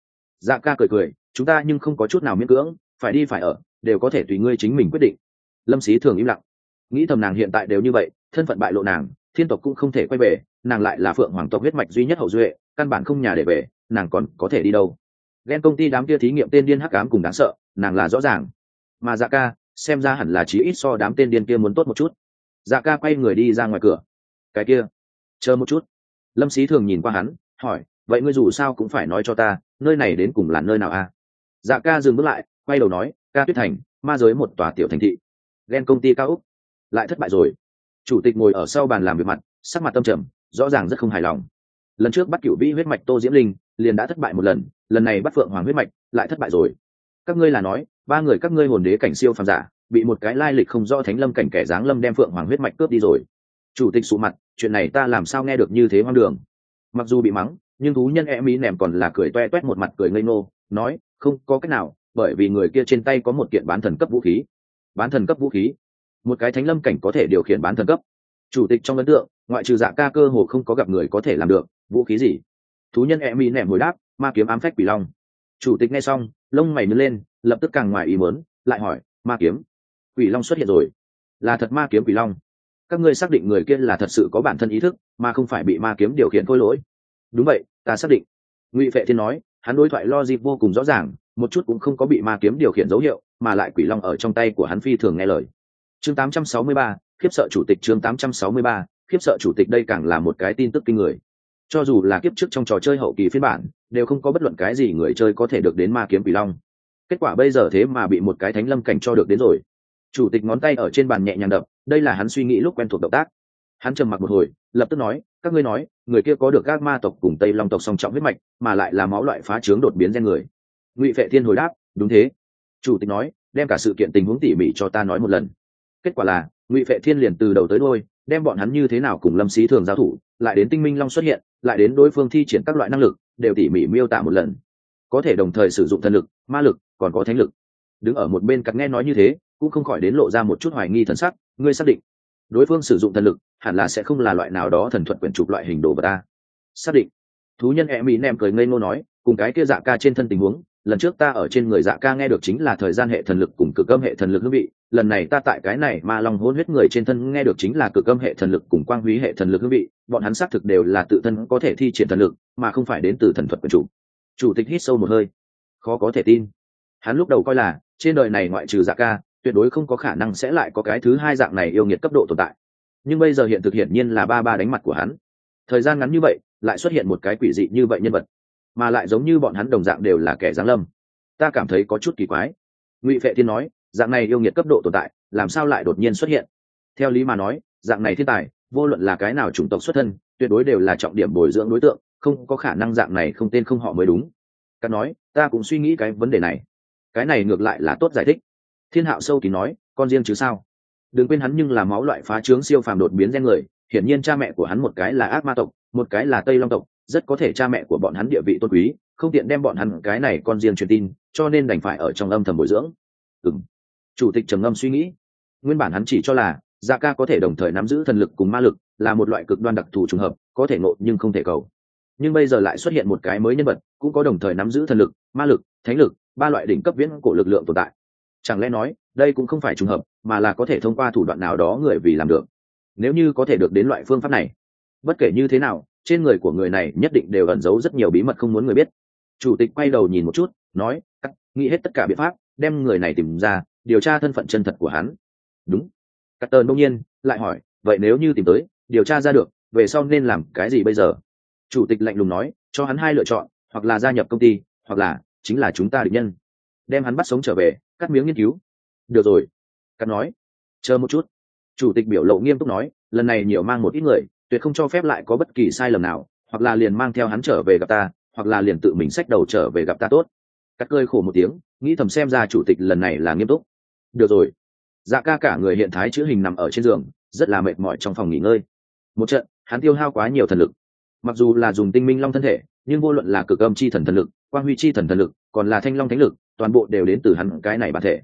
Dạ ca cười cười, chúng ta nhưng không có chút nào miễn cưỡng, phải đi phải ở đều có thể tùy ngươi chính mình quyết định. Lâm sĩ thường im lặng. Nghĩ thầm nàng hiện tại đều như vậy, thân phận bại lộ nàng, thiên tộc cũng không thể quay về, nàng lại là phượng hoàng tộc huyết mạch duy nhất hậu duệ, căn bản không nhà để về, nàng còn có thể đi đâu? Ghen công ty đám kia thí nghiệm tên điên hắc cám cùng đáng sợ, nàng là rõ ràng. Mà dạ ca, xem ra hẳn là chí ít so đám tên điên kia muốn tốt một chút. Dạ ca quay người đi ra ngoài cửa. Cái kia, chờ một chút. Lâm sĩ thường nhìn qua hắn, hỏi, vậy ngươi dù sao cũng phải nói cho ta, nơi này đến cùng là nơi nào a à? dạ ca dừng bước lại, quay đầu nói ca tuyết thành, ma giới một tòa tiểu thành thị. Ghen công ty cao úc. Lại thất bại rồi. Chủ tịch ngồi ở sau bàn làm việc mặt, sắc mặt tâm trầm, rõ ràng rất không hài lòng. Lần trước bắt cựu vĩ huyết mạch tô diễm linh, liền đã thất bại một lần lần này bắt phượng hoàng huyết mạch, lại thất bại rồi. Các ngươi là nói, ba người các ngươi hồn đế cảnh siêu phàm giả, bị một cái lai lịch không rõ thánh lâm cảnh kẻ giáng lâm đem phượng hoàng huyết mạch cướp đi rồi. Chủ tịch sụ mặt, chuyện này ta làm sao nghe được như thế hoang đường. Mặc dù bị mắng, nhưng thú nhân e mỹ nèm còn là cười toe toét một mặt cười ngây ngô, nói, không có cách nào bởi vì người kia trên tay có một kiện bán thần cấp vũ khí. Bán thần cấp vũ khí? Một cái thánh lâm cảnh có thể điều khiển bán thần cấp. Chủ tịch trong ấn tượng, ngoại trừ dạ ca cơ hồ không có gặp người có thể làm được, vũ khí gì? Thú nhân e mỹ nèm hồi đáp, ma kiếm ám phách quỷ long. Chủ tịch nghe xong, lông mày nứt lên, lập tức càng ngoài ý mớn lại hỏi, ma kiếm? Quỷ long xuất hiện rồi. Là thật ma kiếm quỷ long. Các ngươi xác định người kia là thật sự có bản thân ý thức, mà không phải bị ma kiếm điều khiển khôi lỗi. Đúng vậy, ta xác định. Ngụy vệ thiên nói, hắn đối thoại logic vô cùng rõ ràng một chút cũng không có bị ma kiếm điều khiển dấu hiệu mà lại quỷ long ở trong tay của hắn phi thường nghe lời. Chương 863, khiếp sợ chủ tịch chương 863, khiếp sợ chủ tịch đây càng là một cái tin tức kinh người. Cho dù là kiếp trước trong trò chơi hậu kỳ phiên bản đều không có bất luận cái gì người chơi có thể được đến ma kiếm quỷ long. Kết quả bây giờ thế mà bị một cái thánh lâm cảnh cho được đến rồi. Chủ tịch ngón tay ở trên bàn nhẹ nhàng đập đây là hắn suy nghĩ lúc quen thuộc động tác. Hắn trầm mặc một hồi lập tức nói các ngươi nói người kia có được các ma tộc cùng tây long tộc song trọng huyết mạch mà lại là máu loại phá trướng đột biến gen người ngụy vệ thiên hồi đáp, đúng thế. Chủ tịch nói, đem cả sự kiện tình huống tỉ mỉ cho ta nói một lần. Kết quả là, ngụy vệ thiên liền từ đầu tới đôi đem bọn hắn như thế nào cùng lâm sĩ thường giao thủ, lại đến tinh minh long xuất hiện, lại đến đối phương thi triển các loại năng lực, đều tỉ mỉ miêu tả một lần. Có thể đồng thời sử dụng thần lực, ma lực, còn có thánh lực. Đứng ở một bên cặp nghe nói như thế, cũng không khỏi đến lộ ra một chút hoài nghi thần sắc, ngươi xác định đối phương sử dụng thần lực hẳn là sẽ không là loại nào đó thần thuật quyển chụp loại hình đồ vật ta? Xác định. Thú nhân e mỹ nem cười ngây ngô nói, cùng cái kia dạ ca trên thân tình huống lần trước ta ở trên người dạ ca nghe được chính là thời gian hệ thần lực cùng cực âm hệ thần lực hương vị, lần này ta tại cái này mà lòng hôn huyết người trên thân nghe được chính là cực âm hệ thần lực cùng quang húy hệ thần lực hương vị, bọn hắn xác thực đều là tự thân có thể thi triển thần lực, mà không phải đến từ thần thuật quyền chủ. Chủ tịch hít sâu một hơi. Khó có thể tin. Hắn lúc đầu coi là, trên đời này ngoại trừ dạ ca, tuyệt đối không có khả năng sẽ lại có cái thứ hai dạng này yêu nghiệt cấp độ tồn tại. Nhưng bây giờ hiện thực hiển nhiên là ba ba đánh mặt của hắn. Thời gian ngắn như vậy, lại xuất hiện một cái quỷ dị như vậy nhân vật mà lại giống như bọn hắn đồng dạng đều là kẻ giáng lâm. Ta cảm thấy có chút kỳ quái. Ngụy phệ thiên nói, dạng này yêu nghiệt cấp độ tồn tại, làm sao lại đột nhiên xuất hiện? Theo lý mà nói, dạng này thiên tài, vô luận là cái nào chủng tộc xuất thân, tuyệt đối đều là trọng điểm bồi dưỡng đối tượng, không có khả năng dạng này không tên không họ mới đúng. Cắt nói, ta cũng suy nghĩ cái vấn đề này. Cái này ngược lại là tốt giải thích. Thiên hạo sâu thì nói, con riêng chứ sao? Đừng quên hắn nhưng là máu loại phá trướng siêu phàm đột biến gen người, hiển nhiên cha mẹ của hắn một cái là ác ma tộc, một cái là tây long tộc rất có thể cha mẹ của bọn hắn địa vị tôn quý, không tiện đem bọn hắn cái này con riêng truyền tin, cho nên đành phải ở trong âm thầm bồi dưỡng. Ừng chủ tịch trầm ngâm suy nghĩ. Nguyên bản hắn chỉ cho là dạ ca có thể đồng thời nắm giữ thần lực cùng ma lực, là một loại cực đoan đặc thù trùng hợp, có thể ngộ nhưng không thể cầu. Nhưng bây giờ lại xuất hiện một cái mới nhân vật, cũng có đồng thời nắm giữ thần lực, ma lực, thánh lực, ba loại đỉnh cấp viễn của lực lượng tồn tại. Chẳng lẽ nói, đây cũng không phải trùng hợp, mà là có thể thông qua thủ đoạn nào đó người vì làm được? Nếu như có thể được đến loại phương pháp này, bất kể như thế nào trên người của người này nhất định đều ẩn giấu rất nhiều bí mật không muốn người biết. Chủ tịch quay đầu nhìn một chút, nói nghĩ hết tất cả biện pháp, đem người này tìm ra, điều tra thân phận chân thật của hắn. Đúng. Cắt tơn đông nhiên lại hỏi, vậy nếu như tìm tới, điều tra ra được, về sau nên làm cái gì bây giờ? Chủ tịch lạnh lùng nói, cho hắn hai lựa chọn, hoặc là gia nhập công ty, hoặc là chính là chúng ta định nhân. Đem hắn bắt sống trở về, cắt miếng nghiên cứu. Được rồi. Cắt nói, chờ một chút. Chủ tịch biểu lộ nghiêm túc nói, lần này nhiều mang một ít người tuyệt không cho phép lại có bất kỳ sai lầm nào, hoặc là liền mang theo hắn trở về gặp ta, hoặc là liền tự mình xách đầu trở về gặp ta tốt. Cắt cơi khổ một tiếng, nghĩ thầm xem ra chủ tịch lần này là nghiêm túc. Được rồi. Dạ ca cả người hiện thái chữ hình nằm ở trên giường, rất là mệt mỏi trong phòng nghỉ ngơi. Một trận, hắn tiêu hao quá nhiều thần lực. Mặc dù là dùng tinh minh long thân thể, nhưng vô luận là cực âm chi thần thần lực, quang huy chi thần thần lực, còn là thanh long thánh lực, toàn bộ đều đến từ hắn cái này bản thể.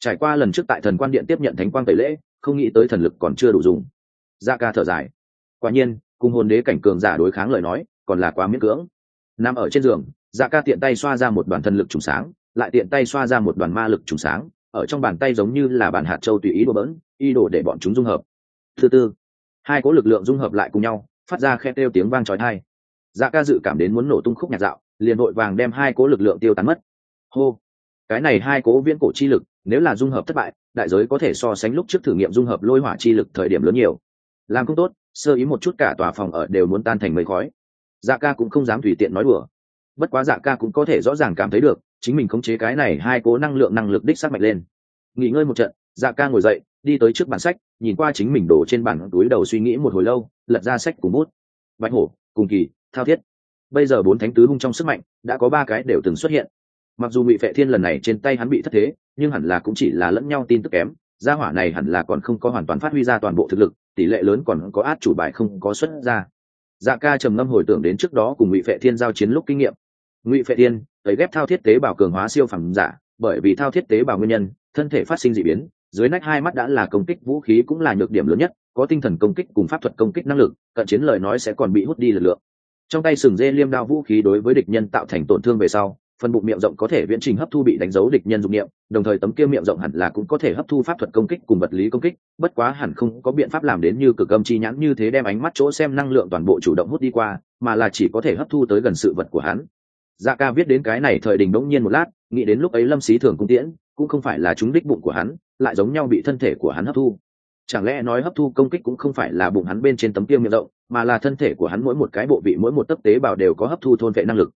Trải qua lần trước tại thần quan điện tiếp nhận thánh quang tẩy lễ, không nghĩ tới thần lực còn chưa đủ dùng. Dạ ca thở dài quả nhiên, cùng hồn đế cảnh cường giả đối kháng lời nói, còn là quá miễn cưỡng. Nằm ở trên giường dạ ca tiện tay xoa ra một đoàn thần lực trùng sáng, lại tiện tay xoa ra một đoàn ma lực trùng sáng, ở trong bàn tay giống như là bàn hạt châu tùy ý đồ bỡn, y đồ để bọn chúng dung hợp. Thứ tư, hai cố lực lượng dung hợp lại cùng nhau, phát ra khe têu tiếng vang trói thai dạ ca dự cảm đến muốn nổ tung khúc nhạc dạo, liền vội vàng đem hai cố lực lượng tiêu tán mất. Hô, cái này hai cố viễn cổ chi lực, nếu là dung hợp thất bại, đại giới có thể so sánh lúc trước thử nghiệm dung hợp lôi hỏa chi lực thời điểm lớn nhiều. Làm không tốt sơ ý một chút cả tòa phòng ở đều muốn tan thành mây khói. Dạ ca cũng không dám tùy tiện nói đùa. Bất quá dạ ca cũng có thể rõ ràng cảm thấy được, chính mình khống chế cái này hai cố năng lượng năng lực đích sắc mạnh lên. Nghỉ ngơi một trận dạ ca ngồi dậy, đi tới trước bản sách, nhìn qua chính mình đổ trên bản túi đầu suy nghĩ một hồi lâu, lật ra sách cùng bút. Bạch hổ, cùng kỳ, thao thiết. Bây giờ bốn thánh tứ hung trong sức mạnh, đã có ba cái đều từng xuất hiện. Mặc dù ngụy phệ thiên lần này trên tay hắn bị thất thế, nhưng hẳn là cũng chỉ là lẫn nhau tin tức kém gia hỏa này hẳn là còn không có hoàn toàn phát huy ra toàn bộ thực lực, tỷ lệ lớn còn có át chủ bài không có xuất ra. Dạ ca trầm ngâm hồi tưởng đến trước đó cùng ngụy phệ thiên giao chiến lúc kinh nghiệm. Ngụy phệ thiên tấy ghép thao thiết tế bào cường hóa siêu phẩm giả, bởi vì thao thiết tế bào nguyên nhân, thân thể phát sinh d ị biến, dưới nách hai mắt đã là công kích vũ khí cũng là nhược điểm lớn nhất, có tinh thần công kích cùng pháp thuật công kích năng lực, cận chiến lời nói sẽ còn bị hút đi lực lượng. Trong tay sừng dê liêm đao vũ khí đối với địch nhân tạo thành tổn thương về sau phần bụng miệng rộng có thể viễn trình hấp thu bị đánh dấu địch nhân dụng niệm, đồng thời tấm kia miệng rộng hẳn là cũng có thể hấp thu pháp thuật công kích cùng vật lý công kích, bất quá hẳn không có biện pháp làm đến như cực âm chi nhãn như thế đem ánh mắt chỗ xem năng lượng toàn bộ chủ động hút đi qua, mà là chỉ có thể hấp thu tới gần sự vật của hắn. Dạ ca viết đến cái này thời đình bỗng nhiên một lát, nghĩ đến lúc ấy lâm xí thường cung tiễn, cũng không phải là chúng đích bụng của hắn, lại giống nhau bị thân thể của hắn hấp thu. Chẳng lẽ nói hấp thu công kích cũng không phải là bụng hắn bên trên tấm kia miệng rộng, mà là thân thể của hắn mỗi một cái bộ vị mỗi một tấc tế bào đều có hấp thu thôn vệ năng lực?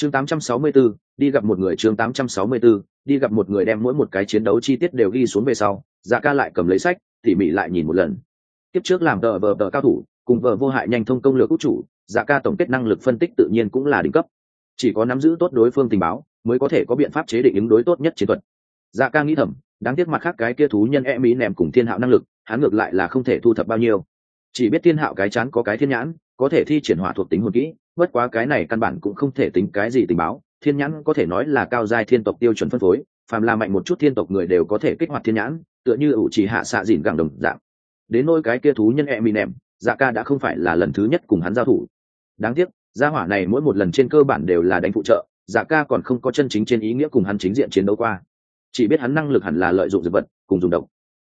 Chương 864, đi gặp một người chương 864, đi gặp một người đem mỗi một cái chiến đấu chi tiết đều ghi xuống về sau dạ ca lại cầm lấy sách tỉ mỉ lại nhìn một lần. Tiếp trước làm tờ vờ tờ cao thủ cùng vợ vô hại nhanh thông công lược vũ chủ dạ ca tổng kết năng lực phân tích tự nhiên cũng là đỉnh cấp. Chỉ có nắm giữ tốt đối phương tình báo mới có thể có biện pháp chế định ứng đối tốt nhất chiến thuật. Dạ ca nghĩ thầm đáng tiếc mặt khác cái kia thú nhân e mỹ nèm cùng thiên hạo năng lực hắn ngược lại là không thể thu thập bao nhiêu. Chỉ biết thiên hạo cái chán có cái thiên nhãn có thể thi triển hỏa thuộc tính hồn kỹ, bất quá cái này căn bản cũng không thể tính cái gì tình báo, thiên nhãn có thể nói là cao giai thiên tộc tiêu chuẩn phân phối, phàm là mạnh một chút thiên tộc người đều có thể kích hoạt thiên nhãn, tựa như ủ chỉ hạ xạ dìn gẳng đồng dạng. Đến nôi cái kia thú nhân e mỹ nèm dạ ca đã không phải là lần thứ nhất cùng hắn giao thủ. Đáng tiếc, gia hỏa này mỗi một lần trên cơ bản đều là đánh phụ trợ dạ ca còn không có chân chính trên ý nghĩa cùng hắn chính diện chiến đấu qua. Chỉ biết hắn năng lực hẳn là lợi dụng dược vật, cùng dùng độc.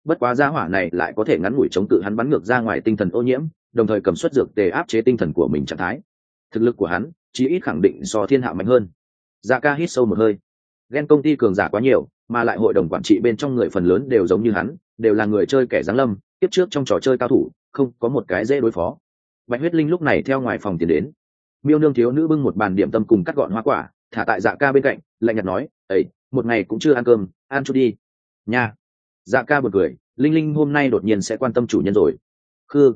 Bất quá gia hỏa này lại có thể ngắn ngủi chống cự hắn bắn ngược ra ngoài tinh thần ô nhiễm đồng thời cầm suất dược tề áp chế tinh thần của mình trạng thái. Thực lực của hắn, chí ít khẳng định so thiên hạ mạnh hơn. Dạ ca hít sâu một hơi. Ghen công ty cường giả quá nhiều, mà lại hội đồng quản trị bên trong người phần lớn đều giống như hắn, đều là người chơi kẻ giáng lâm, tiếp trước trong trò chơi cao thủ, không có một cái dễ đối phó. Bạch huyết linh lúc này theo ngoài phòng tiến đến. Miêu nương thiếu nữ bưng một bàn điểm tâm cùng cắt gọn hoa quả, thả tại dạ ca bên cạnh, lạnh nhạt nói ấy một ngày cũng chưa ăn cơm, ăn chút đi. Nha. Dạ ca một cười, linh linh hôm nay đột nhiên sẽ quan tâm chủ nhân rồi. Khư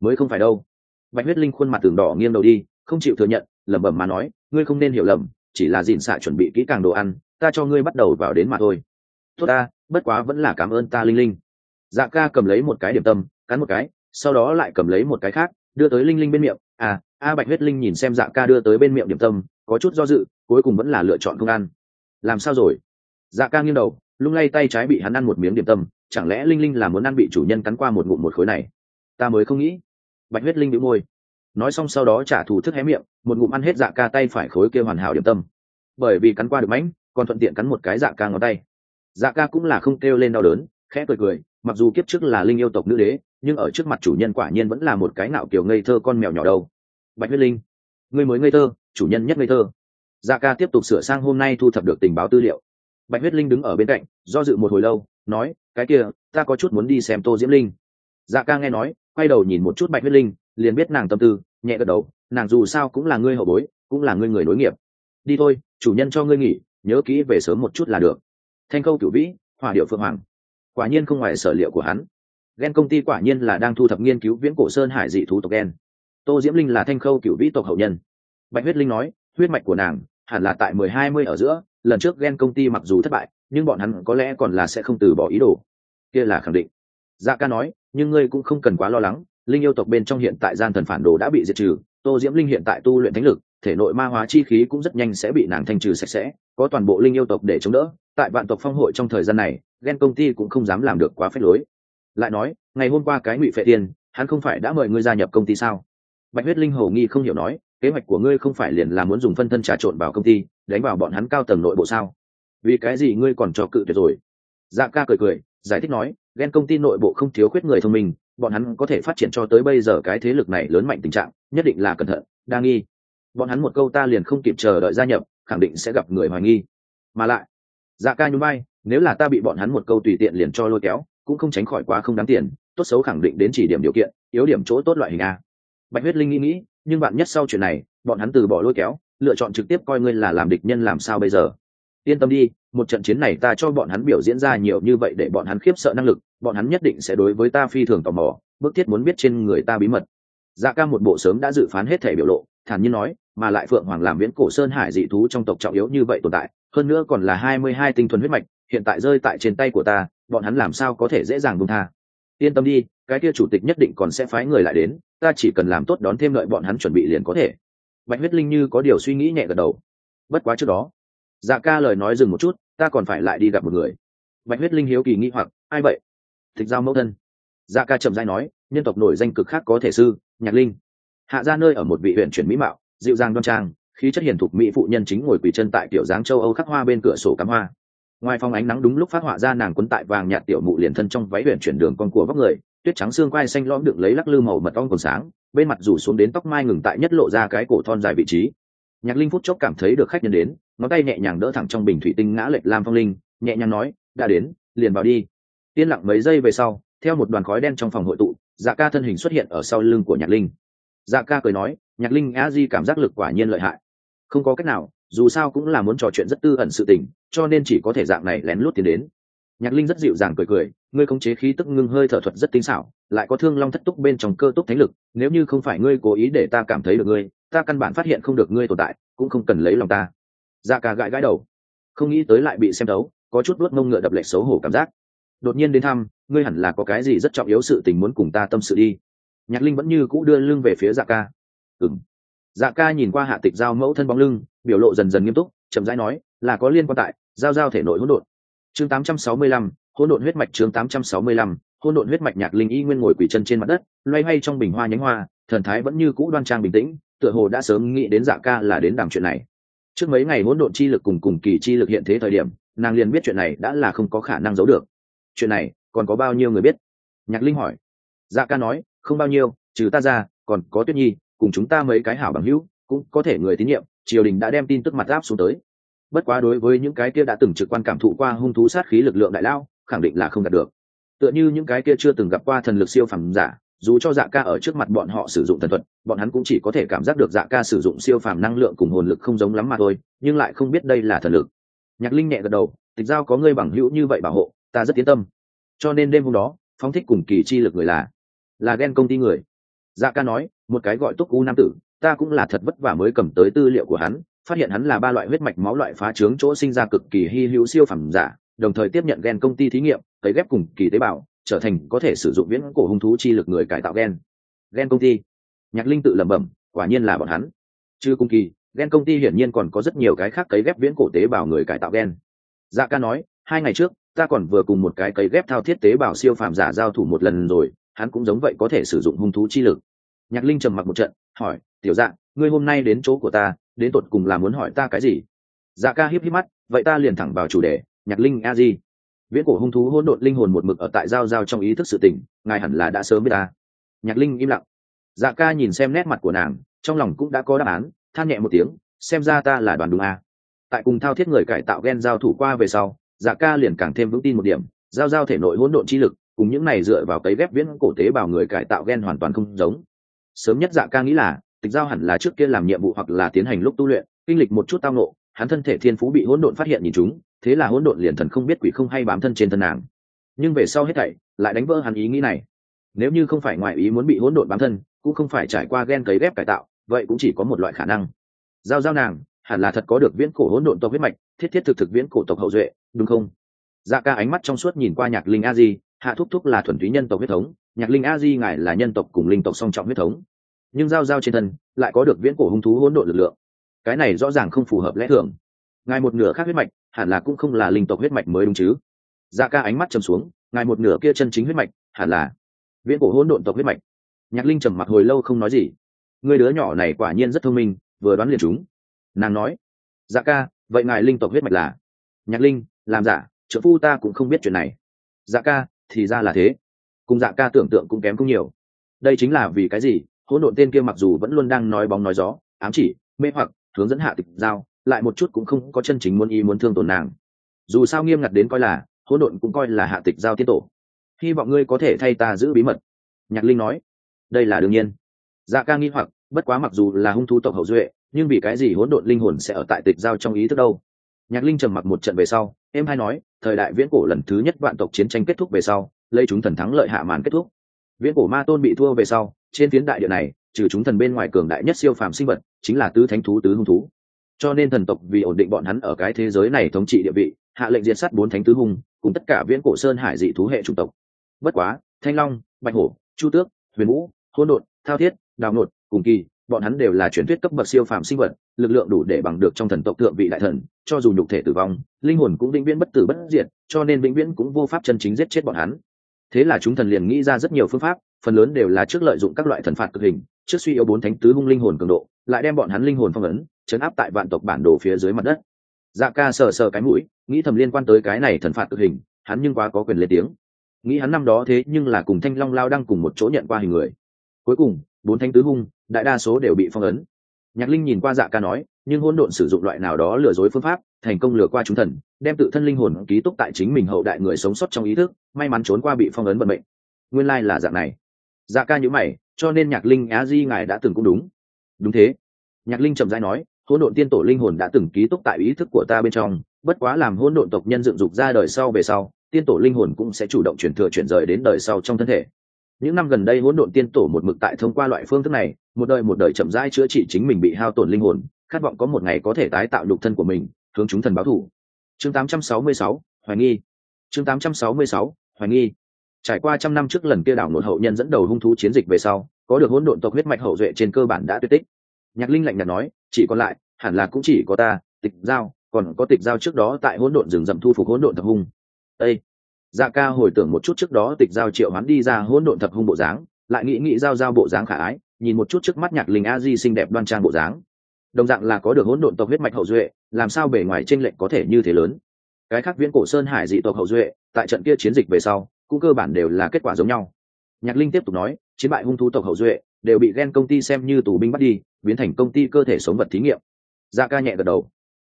mới không phải đâu. Bạch huyết linh khuôn mặt tường đỏ nghiêng đầu đi, không chịu thừa nhận, lẩm bẩm mà nói, ngươi không nên hiểu lầm, chỉ là dìn xạ chuẩn bị kỹ càng đồ ăn, ta cho ngươi bắt đầu vào đến mà thôi. Tốt ta, bất quá vẫn là cảm ơn ta linh linh. Dạ ca cầm lấy một cái điểm tâm, cắn một cái, sau đó lại cầm lấy một cái khác, đưa tới linh linh bên miệng. À a bạch huyết linh nhìn xem dạ ca đưa tới bên miệng điểm tâm, có chút do dự, cuối cùng vẫn là lựa chọn không ăn. Làm sao rồi? Dạ ca nghiêng đầu, lung lay tay trái bị hắn ăn một miếng điểm tâm, chẳng lẽ linh linh là muốn ăn bị chủ nhân cắn qua một ngụm một khối này? Ta mới không nghĩ bạch huyết linh bị môi. Nói xong sau đó trả thù thức hé miệng, một ngụm ăn hết dạ ca tay phải khối kia hoàn hảo điểm tâm. Bởi vì cắn qua được mánh còn thuận tiện cắn một cái dạ ca ngón tay. Dạ ca cũng là không kêu lên đau đớn, khẽ cười cười, mặc dù kiếp trước là linh yêu tộc nữ đế, nhưng ở trước mặt chủ nhân quả nhiên vẫn là một cái nạo kiểu ngây thơ con mèo nhỏ đâu bạch huyết linh người mới ngây thơ, chủ nhân nhất ngây thơ. Dạ ca tiếp tục sửa sang hôm nay thu thập được tình báo tư liệu. Bạch huyết linh đứng ở bên cạnh, do dự một hồi lâu, nói, cái kia, ta có chút muốn đi xem tô diễm linh. Dạ ca nghe nói quay đầu nhìn một chút bạch huyết linh, liền biết nàng tâm tư, nhẹ gật đầu, nàng dù sao cũng là ngươi hậu bối, cũng là ngươi người nối nghiệp. Đi thôi, chủ nhân cho ngươi nghỉ, nhớ kỹ về sớm một chút là được. Thanh câu cửu vĩ, hỏa điệu phượng hoàng. Quả nhiên không ngoài sở liệu của hắn. Ghen công ty quả nhiên là đang thu thập nghiên cứu viễn cổ sơn hải dị thú tộc ghen tô diễm linh là thanh khâu cựu vĩ tộc hậu nhân. Bạch huyết linh nói, huyết mạch của nàng hẳn là tại mười hai mươi ở giữa, lần trước ghen công ty mặc dù thất bại, nhưng bọn hắn có lẽ còn là sẽ không từ bỏ ý đồ. Kia là khẳng định. Dạ ca nói nhưng ngươi cũng không cần quá lo lắng, linh yêu tộc bên trong hiện tại gian thần phản đồ đã bị diệt trừ, tô diễm linh hiện tại tu luyện thánh lực, thể nội ma hóa chi khí cũng rất nhanh sẽ bị nàng thanh trừ sạch sẽ, có toàn bộ linh yêu tộc để chống đỡ. Tại vạn tộc phong hội trong thời gian này, ghen công ty cũng không dám làm được quá phép lối. Lại nói, ngày hôm qua cái ngụy phệ tiền hắn không phải đã mời ngươi gia nhập công ty sao? Bạch huyết linh hầu nghi không hiểu nói, kế hoạch của ngươi không phải liền là muốn dùng phân thân trà trộn vào công ty, đánh vào bọn hắn cao tầng nội bộ sao? Vì cái gì ngươi còn cho cự tuyệt rồi? Dạ ca cười cười, giải thích nói ghen công ty nội bộ không thiếu khuyết người thông minh, bọn hắn có thể phát triển cho tới bây giờ cái thế lực này lớn mạnh tình trạng, nhất định là cẩn thận, đa nghi. Bọn hắn một câu ta liền không kịp chờ đợi gia nhập, khẳng định sẽ gặp người hoài nghi. Mà lại dạ ca nhún bay nếu là ta bị bọn hắn một câu tùy tiện liền cho lôi kéo, cũng không tránh khỏi quá không đáng tiền, tốt xấu khẳng định đến chỉ điểm điều kiện, yếu điểm chỗ tốt loại hình a. Bạch huyết linh nghĩ nghĩ, nhưng bạn nhất sau chuyện này, bọn hắn từ bỏ lôi kéo, lựa chọn trực tiếp coi ngươi là làm địch nhân làm sao bây giờ? Yên tâm đi, một trận chiến này ta cho bọn hắn biểu diễn ra nhiều như vậy để bọn hắn khiếp sợ năng lực, bọn hắn nhất định sẽ đối với ta phi thường tò mò, bức thiết muốn biết trên người ta bí mật. Dạ ca một bộ sớm đã dự phán hết thể biểu lộ, thản nhiên nói, mà lại phượng hoàng làm viễn cổ sơn hải dị thú trong tộc trọng yếu như vậy tồn tại, hơn nữa còn là hai mươi hai tinh thuần huyết mạch, hiện tại rơi tại trên tay của ta, bọn hắn làm sao có thể dễ dàng buông tha. Yên tâm đi, cái kia chủ tịch nhất định còn sẽ phái người lại đến, ta chỉ cần làm tốt đón thêm lợi bọn hắn chuẩn bị liền có thể. Bạch huyết linh như có điều suy nghĩ nhẹ gật đầu. Bất quá trước đó dạ ca lời nói dừng một chút, ta còn phải lại đi gặp một người. Bạch huyết linh hiếu kỳ nghĩ hoặc, ai vậy? Thích giao mẫu thân. Dạ ca chậm dai nói, nhân tộc nổi danh cực khác có thể sư, nhạc linh. Hạ ra nơi ở một vị huyện chuyển mỹ mạo, dịu dàng đoan trang, khí chất hiền thục mỹ phụ nhân chính ngồi quỳ chân tại kiểu dáng châu âu khắc hoa bên cửa sổ cắm hoa. Ngoài phòng ánh nắng đúng lúc phát họa ra nàng quấn tại vàng nhạt tiểu mụ liền thân trong váy huyện chuyển đường con của vóc người, tuyết trắng xương quai xanh lõm đựng lấy lắc lư màu mật ong còn sáng, bên mặt rủ xuống đến tóc mai ngừng tại nhất lộ ra cái cổ thon dài vị trí nhạc linh phút chốc cảm thấy được khách nhân đến, ngón tay nhẹ nhàng đỡ thẳng trong bình thủy tinh ngã lệch lam phong linh, nhẹ nhàng nói, đã đến, liền vào đi. Yên lặng mấy giây về sau, theo một đoàn khói đen trong phòng hội tụ dạ ca thân hình xuất hiện ở sau lưng của nhạc linh. Dạ ca cười nói, nhạc linh, a di cảm giác lực quả nhiên lợi hại. Không có cách nào, dù sao cũng là muốn trò chuyện rất tư ẩn sự tình, cho nên chỉ có thể dạng này lén lút tiến đến. Nhạc linh rất dịu dàng cười cười, ngươi khống chế khí tức ngưng hơi thở thuật rất tinh xảo lại có thương long thất túc bên trong cơ túc thánh lực nếu như không phải ngươi cố ý để ta cảm thấy được ngươi ta căn bản phát hiện không được ngươi tồn tại cũng không cần lấy lòng ta. Dạ ca gãi gãi đầu không nghĩ tới lại bị xem đấu có chút đuốt mông ngựa đập lệch xấu hổ cảm giác. Đột nhiên đến thăm ngươi hẳn là có cái gì rất trọng yếu sự tình muốn cùng ta tâm sự đi. Nhạc linh vẫn như cũ đưa lưng về phía dạ ca. Ừng dạ ca nhìn qua hạ tịch giao mẫu thân bóng lưng biểu lộ dần dần nghiêm túc chậm rãi nói là có liên quan tại giao giao thể nội hỗn độn. Chương 865, hỗn độn huyết mạch chương 865, hôn độn huyết mạch nhạc linh y nguyên ngồi quỳ chân trên mặt đất, loay hoay trong bình hoa nhánh hoa, thần thái vẫn như cũ đoan trang bình tĩnh, tựa hồ đã sớm nghĩ đến dạ ca là đến đàm chuyện này. Trước mấy ngày hỗn độn chi lực cùng cùng kỳ chi lực hiện thế thời điểm, nàng liền biết chuyện này đã là không có khả năng giấu được. Chuyện này, còn có bao nhiêu người biết? Nhạc linh hỏi. Dạ ca nói, không bao nhiêu, trừ ta ra, còn có tuyết nhi, cùng chúng ta mấy cái hảo bằng hữu, cũng có thể người tín nhiệm, triều đình đã đem tin tức mặt áp xuống tới. Bất quá đối với những cái kia đã từng trực quan cảm thụ qua hung thú sát khí lực lượng đại lao, khẳng định là không đạt được tựa như những cái kia chưa từng gặp qua thần lực siêu phàm giả, dù cho dạ ca ở trước mặt bọn họ sử dụng thần thuật, bọn hắn cũng chỉ có thể cảm giác được dạ ca sử dụng siêu phàm năng lượng cùng hồn lực không giống lắm mà thôi, nhưng lại không biết đây là thần lực. Nhạc linh nhẹ gật đầu, tịch giao có ngươi bằng hữu như vậy bảo hộ, ta rất tiến tâm. Cho nên đêm hôm đó, phóng thích cùng kỳ chi lực người là là ghen công ty người. Dạ ca nói, một cái gọi túc u nam tử, ta cũng là thật vất vả mới cầm tới tư liệu của hắn, phát hiện hắn là ba loại huyết mạch máu loại phá trướng chỗ sinh ra cực kỳ hy hữu siêu phẩm giả đồng thời tiếp nhận gen công ty thí nghiệm, cấy ghép cùng kỳ tế bào, trở thành có thể sử dụng viễn cổ hung thú chi lực người cải tạo gen. Gen công ty. Nhạc linh tự lẩm bẩm, quả nhiên là bọn hắn. Chứ cung kỳ, gen công ty hiển nhiên còn có rất nhiều cái khác cấy ghép viễn cổ tế bào người cải tạo gen. Dạ ca nói, hai ngày trước, ta còn vừa cùng một cái cấy ghép thao thiết tế bào siêu phàm giả giao thủ một lần rồi, hắn cũng giống vậy có thể sử dụng hung thú chi lực. Nhạc linh trầm mặc một trận, hỏi, tiểu dạ ngươi hôm nay đến chỗ của ta, đến tột cùng là muốn hỏi ta cái gì? Dạ ca hiếp hiếp mắt, vậy ta liền thẳng vào chủ đề nhạc linh a di. Viễn cổ hung thú hỗn độn linh hồn một mực ở tại giao giao trong ý thức sự tỉnh ngài hẳn là đã sớm biết ta. Nhạc linh im lặng. Dạ ca nhìn xem nét mặt của nàng, trong lòng cũng đã có đáp án, than nhẹ một tiếng, xem ra ta là đoàn đúng a tại cùng thao thiết người cải tạo gen giao thủ qua về sau dạ ca liền càng thêm vững tin một điểm, giao giao thể nội hỗn độn chi lực, cùng những này dựa vào cấy ghép viễn cổ tế bào người cải tạo gen hoàn toàn không giống. Sớm nhất dạ ca nghĩ là, tịch giao hẳn là trước kia làm nhiệm vụ hoặc là tiến hành lúc tu luyện, kinh lịch một chút tao nộ hắn thân thể thiên phú bị hỗn độn phát hiện nhìn chúng thế là hỗn độn liền thần không biết quỷ không hay bám thân trên thân nàng. Nhưng về sau hết thảy, lại đánh vỡ hắn ý nghĩ này. Nếu như không phải ngoại ý muốn bị hỗn độn bám thân, cũng không phải trải qua gen cấy ghép cải tạo, vậy cũng chỉ có một loại khả năng. Giao giao nàng, hẳn là thật có được viễn cổ hỗn độn tộc huyết mạch, thiết thiết thực thực viễn cổ tộc hậu duệ, đúng không? Dạ ca ánh mắt trong suốt nhìn qua nhạc linh a di, hạ thúc thúc là thuần túy nhân tộc huyết thống, nhạc linh a di ngài là nhân tộc cùng linh tộc song trọng huyết thống. Nhưng giao giao trên thân, lại có được viễn cổ hung thú hỗn độn lực lượng. Cái này rõ ràng không phù hợp lẽ thường. Ngài một nửa khác huyết mạch hẳn là cũng không là linh tộc huyết mạch mới đúng chứ. Dạ ca ánh mắt trầm xuống, ngài một nửa kia chân chính huyết mạch, hẳn là viễn cổ hỗn độn tộc huyết mạch. Nhạc linh trầm mặc hồi lâu không nói gì. Người đứa nhỏ này quả nhiên rất thông minh, vừa đoán liền chúng nàng nói dạ ca, vậy ngài linh tộc huyết mạch là? Nhạc linh, làm giả trợ phu ta cũng không biết chuyện này. Dạ ca, thì ra là thế. Cùng dạ ca tưởng tượng cũng kém không nhiều. Đây chính là vì cái gì? Hỗn độn tên kia mặc dù vẫn luôn đang nói bóng nói gió, ám chỉ, mê hoặc, hướng dẫn hạ tịch giao lại một chút cũng không có chân chính muốn ý muốn thương tổn nàng. Dù sao nghiêm ngặt đến coi là, hỗn độn cũng coi là hạ tịch giao tiết tổ. Hy vọng ngươi có thể thay ta giữ bí mật. Nhạc linh nói. Đây là đương nhiên. Dạ ca nghi hoặc, bất quá mặc dù là hung thú tộc hậu duệ, nhưng vì cái gì hỗn độn linh hồn sẽ ở tại tịch giao trong ý thức đâu? Nhạc linh trầm mặc một trận về sau, em hay nói, thời đại viễn cổ lần thứ nhất vạn tộc chiến tranh kết thúc về sau, lấy chúng thần thắng lợi hạ màn kết thúc. Viễn cổ ma tôn bị thua về sau, trên tiến đại địa này, trừ chúng thần bên ngoài cường đại nhất siêu phàm sinh vật, chính là tứ thánh thú, tứ hung thú cho nên thần tộc vì ổn định bọn hắn ở cái thế giới này thống trị địa vị, hạ lệnh diệt sát bốn thánh tứ hung, cùng tất cả viễn cổ sơn hải dị thú hệ chủng tộc. Bất quá, thanh long, bạch hổ, chu tước, huyền vũ hôn đột thao thiết, đào nột, cùng kỳ, bọn hắn đều là truyền thuyết cấp bậc siêu phàm sinh vật, lực lượng đủ để bằng được trong thần tộc thượng vị đại thần, cho dù nhục thể tử vong, linh hồn cũng vĩnh viễn bất tử bất diệt, cho nên vĩnh viễn cũng vô pháp chân chính giết chết bọn hắn. Thế là chúng thần liền nghĩ ra rất nhiều phương pháp, phần lớn đều là trước lợi dụng các loại thần phạt cực hình, trước suy yếu bốn thánh tứ hung linh hồn cường độ, lại đem bọn hắn linh hồn phong ấn chấn áp tại vạn tộc bản đồ phía dưới mặt đất. Dạ ca sờ sờ cái mũi, nghĩ thầm liên quan tới cái này thần phạt tự hình, hắn nhưng quá có quyền lên tiếng. Nghĩ hắn năm đó thế nhưng là cùng thanh long lao đang cùng một chỗ nhận qua hình người. Cuối cùng, bốn thanh tứ hung, đại đa số đều bị phong ấn. Nhạc linh nhìn qua dạ ca nói, nhưng hỗn độn sử dụng loại nào đó lừa dối phương pháp, thành công lừa qua chúng thần, đem tự thân linh hồn ký túc tại chính mình hậu đại người sống sót trong ý thức, may mắn trốn qua bị phong ấn vận mệnh. Nguyên lai là dạng này. Dạ ca nhữ mày, cho nên nhạc linh á di ngài đã từng cũng đúng. Đúng thế. Nhạc linh trầm dai nói hỗn độn tiên tổ linh hồn đã từng ký túc tại ý thức của ta bên trong bất quá làm hỗn độn tộc nhân dựng dục ra đời sau về sau tiên tổ linh hồn cũng sẽ chủ động chuyển thừa chuyển rời đến đời sau trong thân thể. Những năm gần đây hỗn độn tiên tổ một mực tại thông qua loại phương thức này một đời một đời chậm rãi chữa trị chính mình bị hao tổn linh hồn khát vọng có một ngày có thể tái tạo nhục thân của mình hướng chúng thần báo thù. Chương 866, hoài nghi. Chương 866, hoài nghi. Trải qua trăm năm trước lần kia đảo nội hậu nhân dẫn đầu hung thú chiến dịch về sau có được hỗn độn tộc huyết mạch hậu duệ trên cơ bản đã tuyệt tích nhạc linh lạnh nhạt nói, chỉ còn lại, hẳn là cũng chỉ có ta, tịch giao, còn có tịch giao trước đó tại hỗn độn rừng rậm thu phục hỗn độn thập hung. Ê! dạ ca hồi tưởng một chút trước đó tịch giao triệu hắn đi ra hỗn độn thập hung bộ dáng, lại nghĩ nghĩ giao giao bộ dáng khả ái, nhìn một chút trước mắt nhạc linh a di xinh đẹp đoan trang bộ dáng. Đồng dạng là có được hỗn độn tộc huyết mạch hậu duệ, làm sao bề ngoài tranh lệnh có thể như thế lớn? Cái khác viễn cổ sơn hải dị tộc hậu duệ, tại trận kia chiến dịch về sau, cũng cơ bản đều là kết quả giống nhau. Nhạc linh tiếp tục nói, chiến bại hung thú tộc hậu duệ đều bị ghen công ty xem như tù binh bắt đi, biến thành công ty cơ thể sống vật thí nghiệm. Dạ ca nhẹ gật đầu.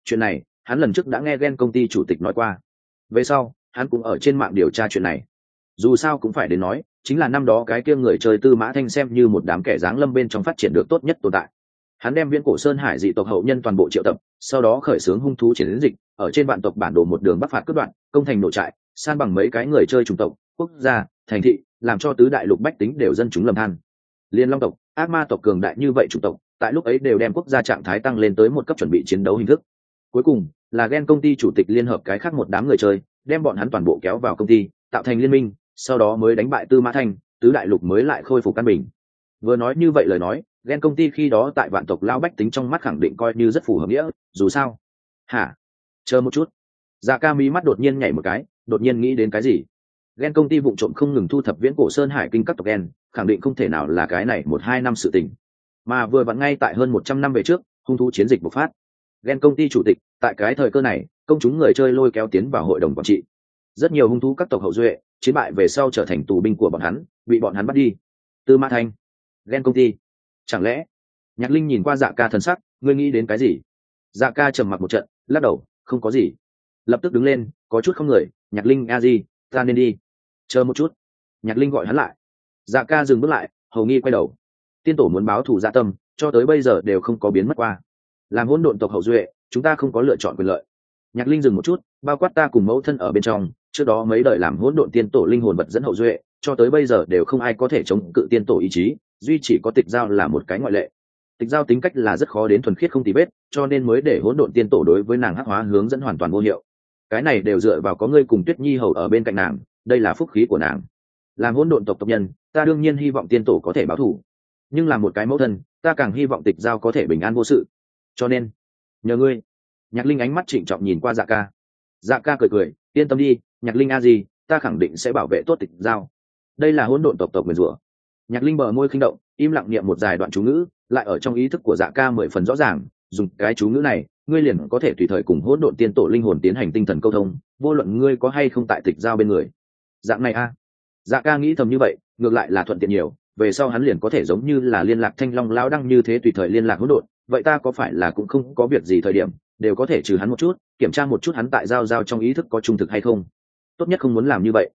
Chuyện này, hắn lần trước đã nghe ghen công ty chủ tịch nói qua. Về sau, hắn cũng ở trên mạng điều tra chuyện này. Dù sao cũng phải đến nói, chính là năm đó cái kia người chơi tư mã thanh xem như một đám kẻ dáng lâm bên trong phát triển được tốt nhất tồn tại. Hắn đem viễn cổ sơn hải dị tộc hậu nhân toàn bộ triệu tập, sau đó khởi xướng hung thú chiến dịch, ở trên vạn tộc bản đồ một đường bắc phạt cướp đoạn, công thành nổ trại, san bằng mấy cái người chơi chủng tộc, quốc gia, thành thị, làm cho tứ đại lục bách tính đều dân chúng lầm than liên long tộc, ác ma tộc cường đại như vậy chủng tộc, tại lúc ấy đều đem quốc gia trạng thái tăng lên tới một cấp chuẩn bị chiến đấu hình thức. Cuối cùng, là ghen công ty chủ tịch liên hợp cái khác một đám người chơi, đem bọn hắn toàn bộ kéo vào công ty, tạo thành liên minh, sau đó mới đánh bại tư mã thanh, tứ đại lục mới lại khôi phục căn bình. Vừa nói như vậy lời nói, ghen công ty khi đó tại vạn tộc lao bách tính trong mắt khẳng định coi như rất phù hợp nghĩa, dù sao. Hả? Chờ một chút. Dạ ca mí mắt đột nhiên nhảy một cái, đột nhiên nghĩ đến cái gì? Ghen công ty vụ trộm không ngừng thu thập viễn cổ sơn hải kinh các tộc ghen khẳng định không thể nào là cái này một hai năm sự tình. Mà vừa vặn ngay tại hơn một trăm năm về trước, hung thú chiến dịch bộc phát. Ghen công ty chủ tịch, tại cái thời cơ này, công chúng người chơi lôi kéo tiến vào hội đồng quản trị. Rất nhiều hung thú các tộc hậu duệ, chiến bại về sau trở thành tù binh của bọn hắn, bị bọn hắn bắt đi. Tư mã thanh ghen công ty, chẳng lẽ? Nhạc linh nhìn qua dạ ca thần sắc, ngươi nghĩ đến cái gì? Dạ ca trầm mặc một trận, lắc đầu, không có gì. Lập tức đứng lên, có chút không người, nhạc linh, a di, ta nên đi chờ một chút. Nhạc linh gọi hắn lại. Dạ ca dừng bước lại, hầu nghi quay đầu. Tiên tổ muốn báo thù dạ tâm, cho tới bây giờ đều không có biến mất qua. Làm hỗn độn tộc hậu duệ, chúng ta không có lựa chọn quyền lợi. Nhạc linh dừng một chút, bao quát ta cùng mẫu thân ở bên trong, trước đó mấy đời làm hỗn độn tiên tổ linh hồn vật dẫn hậu duệ, cho tới bây giờ đều không ai có thể chống cự tiên tổ ý chí, duy chỉ có tịch giao là một cái ngoại lệ. Tịch giao tính cách là rất khó đến thuần khiết không tì vết, cho nên mới để hỗn độn tiên tổ đối với nàng hắc hóa hướng dẫn hoàn toàn vô hiệu. Cái này đều dựa vào có ngươi cùng tuyết nhi hầu ở bên cạnh nàng đây là phúc khí của nàng. Làm hỗn độn tộc tộc nhân, ta đương nhiên hy vọng tiên tổ có thể báo thù. Nhưng là một cái mẫu thân, ta càng hy vọng tịch giao có thể bình an vô sự. Cho nên, nhờ ngươi. Nhạc linh ánh mắt trịnh trọng nhìn qua dạ ca. Dạ ca cười cười, yên tâm đi, nhạc linh a gì ta khẳng định sẽ bảo vệ tốt tịch giao. Đây là hỗn độn tộc tộc nguyền rủa. Nhạc linh bờ môi khinh động, im lặng niệm một dài đoạn chú ngữ, lại ở trong ý thức của dạ ca mười phần rõ ràng, dùng cái chú ngữ này, ngươi liền có thể tùy thời cùng hỗn độn tiên tổ linh hồn tiến hành tinh thần câu thông, vô luận ngươi có hay không tại tịch giao bên người dạng này a. Dạ ca nghĩ thầm như vậy, ngược lại là thuận tiện nhiều, về sau hắn liền có thể giống như là liên lạc thanh long lão đăng như thế tùy thời liên lạc hỗn độn, vậy ta có phải là cũng không có việc gì thời điểm, đều có thể trừ hắn một chút, kiểm tra một chút hắn tại giao giao trong ý thức có trung thực hay không. Tốt nhất không muốn làm như vậy.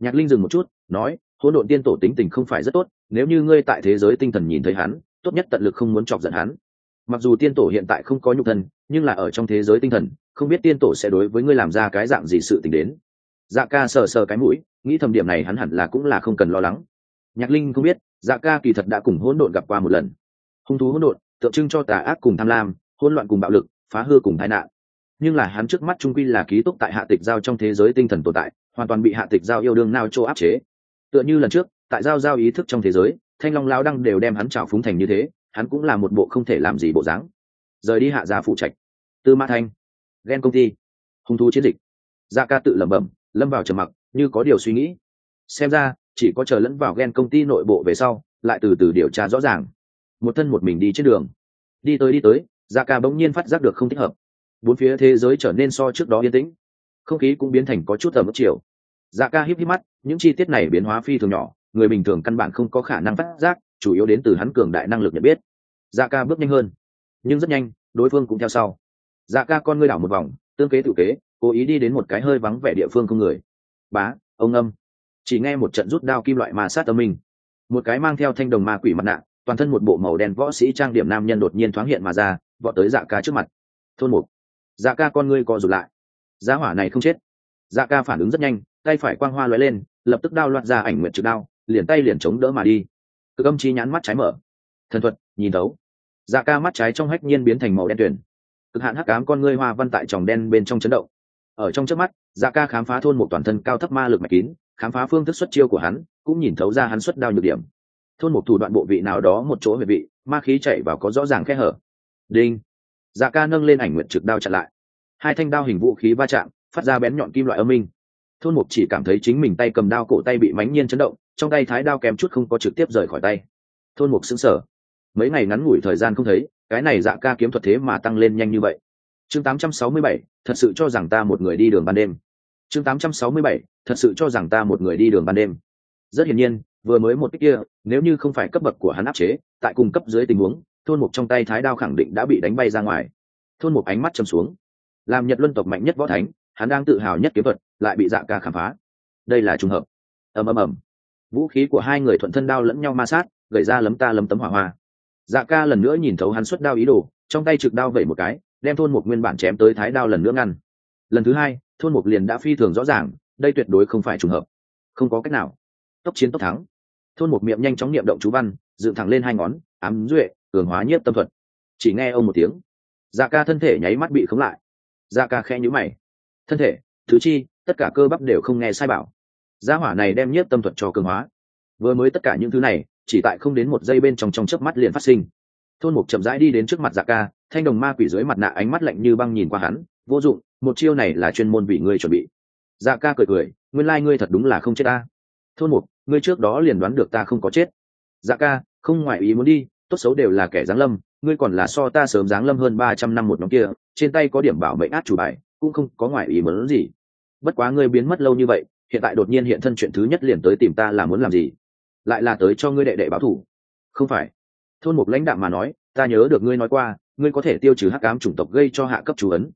Nhạc linh dừng một chút, nói, hỗn độn tiên tổ tính tình không phải rất tốt, nếu như ngươi tại thế giới tinh thần nhìn thấy hắn, tốt nhất tận lực không muốn chọc giận hắn. Mặc dù tiên tổ hiện tại không có nhục thân, nhưng là ở trong thế giới tinh thần, không biết tiên tổ sẽ đối với ngươi làm ra cái dạng gì sự t ì n h đến dạ ca sờ sờ cái mũi, nghĩ thầm điểm này hắn hẳn là cũng là không cần lo lắng. Nhạc linh không biết dạ ca kỳ thật đã cùng hỗn độn gặp qua một lần. Hung thú hỗn độn, tượng trưng cho tà ác cùng tham lam, hỗn loạn cùng bạo lực, phá hư cùng tai nạn. Nhưng là hắn trước mắt trung quy là ký túc tại hạ tịch giao trong thế giới tinh thần tồn tại, hoàn toàn bị hạ tịch giao yêu đương nao chỗ áp chế. Tựa như lần trước, tại giao giao ý thức trong thế giới, thanh long lao đăng đều đem hắn trào phúng thành như thế, hắn cũng là một bộ không thể làm gì bộ dáng. Rời đi hạ gia phụ trạch. Tư mã thanh, ghen công ty. Hung thú chiến dịch. Gia ca tự lẩm bẩm lâm vào trầm mặc, như có điều suy nghĩ. Xem ra, chỉ có chờ lẫn vào ghen công ty nội bộ về sau, lại từ từ điều tra rõ ràng. Một thân một mình đi trên đường. Đi tới đi tới da ca bỗng nhiên phát giác được không thích hợp. Bốn phía thế giới trở nên so trước đó yên tĩnh. Không khí cũng biến thành có chút tầm mức chiều. Da ca híp híp mắt, những chi tiết này biến hóa phi thường nhỏ, người bình thường căn bản không có khả năng phát giác, chủ yếu đến từ hắn cường đại năng lực nhận biết. Da ca bước nhanh hơn, nhưng rất nhanh, đối phương cũng theo sau. Da ca con ngươi đảo một vòng, tương kế tự kế cố ý đi đến một cái hơi vắng vẻ địa phương không người. Bá, ông âm. Chỉ nghe một trận rút đao kim loại mà sát âm minh. Một cái mang theo thanh đồng ma quỷ mặt nạ, toàn thân một bộ màu đen võ sĩ trang điểm nam nhân đột nhiên thoáng hiện mà ra, vọt tới dạ ca trước mặt. Thôn một dạ ca con ngươi co rụt lại. Giá hỏa này không chết. Dạ ca phản ứng rất nhanh, tay phải quang hoa lóe lên, lập tức đao loạn ra ảnh nguyện trực đao, liền tay liền chống đỡ mà đi. Cực âm chi nhãn mắt trái mở. Thần thuật, nhìn thấu. Dạ ca mắt trái trong hách nhiên biến thành màu đen tuyển cực hạn hắc cám con ngươi hoa văn tại tròng đen bên trong chấn động ở trong trước mắt dạ ca khám phá thôn một toàn thân cao thấp ma lực mạch kín, khám phá phương thức xuất chiêu của hắn, cũng nhìn thấu ra hắn xuất đao nhược điểm. Thôn một thủ đoạn bộ vị nào đó một chỗ huyệt vị, ma khí chạy vào có rõ ràng khe hở. Đinh! Dạ ca nâng lên ảnh nguyện trực đao chặn lại. Hai thanh đao hình vũ khí va chạm, phát ra bén nhọn kim loại âm minh. Thôn mục chỉ cảm thấy chính mình tay cầm đao cổ tay bị mánh nhiên chấn động, trong tay thái đao kém chút không có trực tiếp rời khỏi tay. Thôn mục xứng sở mấy ngày ngắn ngủi thời gian không thấy, cái này dạ ca kiếm thuật thế mà tăng lên nhanh như vậy chương 867, thật sự cho rằng ta một người đi đường ban đêm. Chương 867, thật sự cho rằng ta một người đi đường ban đêm. Rất hiển nhiên vừa mới một cách kia nếu như không phải cấp bậc của hắn áp chế tại cùng cấp dưới tình huống thôn mục trong tay thái đao khẳng định đã bị đánh bay ra ngoài. Thôn mục ánh mắt châm xuống. Làm nhật luân tộc mạnh nhất võ thánh hắn đang tự hào nhất kiếm thuật lại bị dạ ca khám phá. Đây là trùng hợp. Ầm ầm ầm. Vũ khí của hai người thuận thân đao lẫn nhau ma sát gậy ra lấm ta lấm tấm hỏa hoa. Dạ ca lần nữa nhìn thấu hắn xuất đao ý đồ trong tay trực đao vẩy một cái đem thôn một nguyên bản chém tới thái đao lần nữa ngăn. Lần thứ hai, thôn một liền đã phi thường rõ ràng, đây tuyệt đối không phải trùng hợp. Không có cách nào. Tốc chiến tốc thắng. Thôn một miệng nhanh chóng niệm động chú văn, dựng thẳng lên hai ngón, ám duệ, cường hóa nhiếp tâm thuật. Chỉ nghe ông một tiếng. Dạ ca thân thể nháy mắt bị khống lại. Dạ ca khe nhữ mày. Thân thể, thứ chi, tất cả cơ bắp đều không nghe sai bảo. Gia hỏa này đem nhiếp tâm thuật cho cường hóa. Vừa mới tất cả những thứ này, chỉ tại không đến một giây bên trong trong chớp mắt liền phát sinh thôn mục chậm rãi đi đến trước mặt dạ ca, thanh đồng ma quỷ dưới mặt nạ ánh mắt lạnh như băng nhìn qua hắn, vô dụng, một chiêu này là chuyên môn vì ngươi chuẩn bị. Dạ ca cười cười, nguyên lai、like、ngươi thật đúng là không chết ta. Thôn mục, ngươi trước đó liền đoán được ta không có chết. Dạ ca, không ngoại ý muốn đi, tốt xấu đều là kẻ giáng lâm, ngươi còn là so ta sớm giáng lâm hơn ba trăm năm một nhóm kia, trên tay có điểm bảo mệnh át chủ bài, cũng không có ngoại ý muốn gì. Bất quá ngươi biến mất lâu như vậy, hiện tại đột nhiên hiện thân chuyện thứ nhất liền tới tìm ta là muốn làm gì? Lại là tới cho ngươi đệ đệ báo thủ. Không phải thôn mục lãnh đạm mà nói, ta nhớ được ngươi nói qua, ngươi có thể tiêu trừ hắc ám chủng tộc gây cho hạ cấp chú ấn.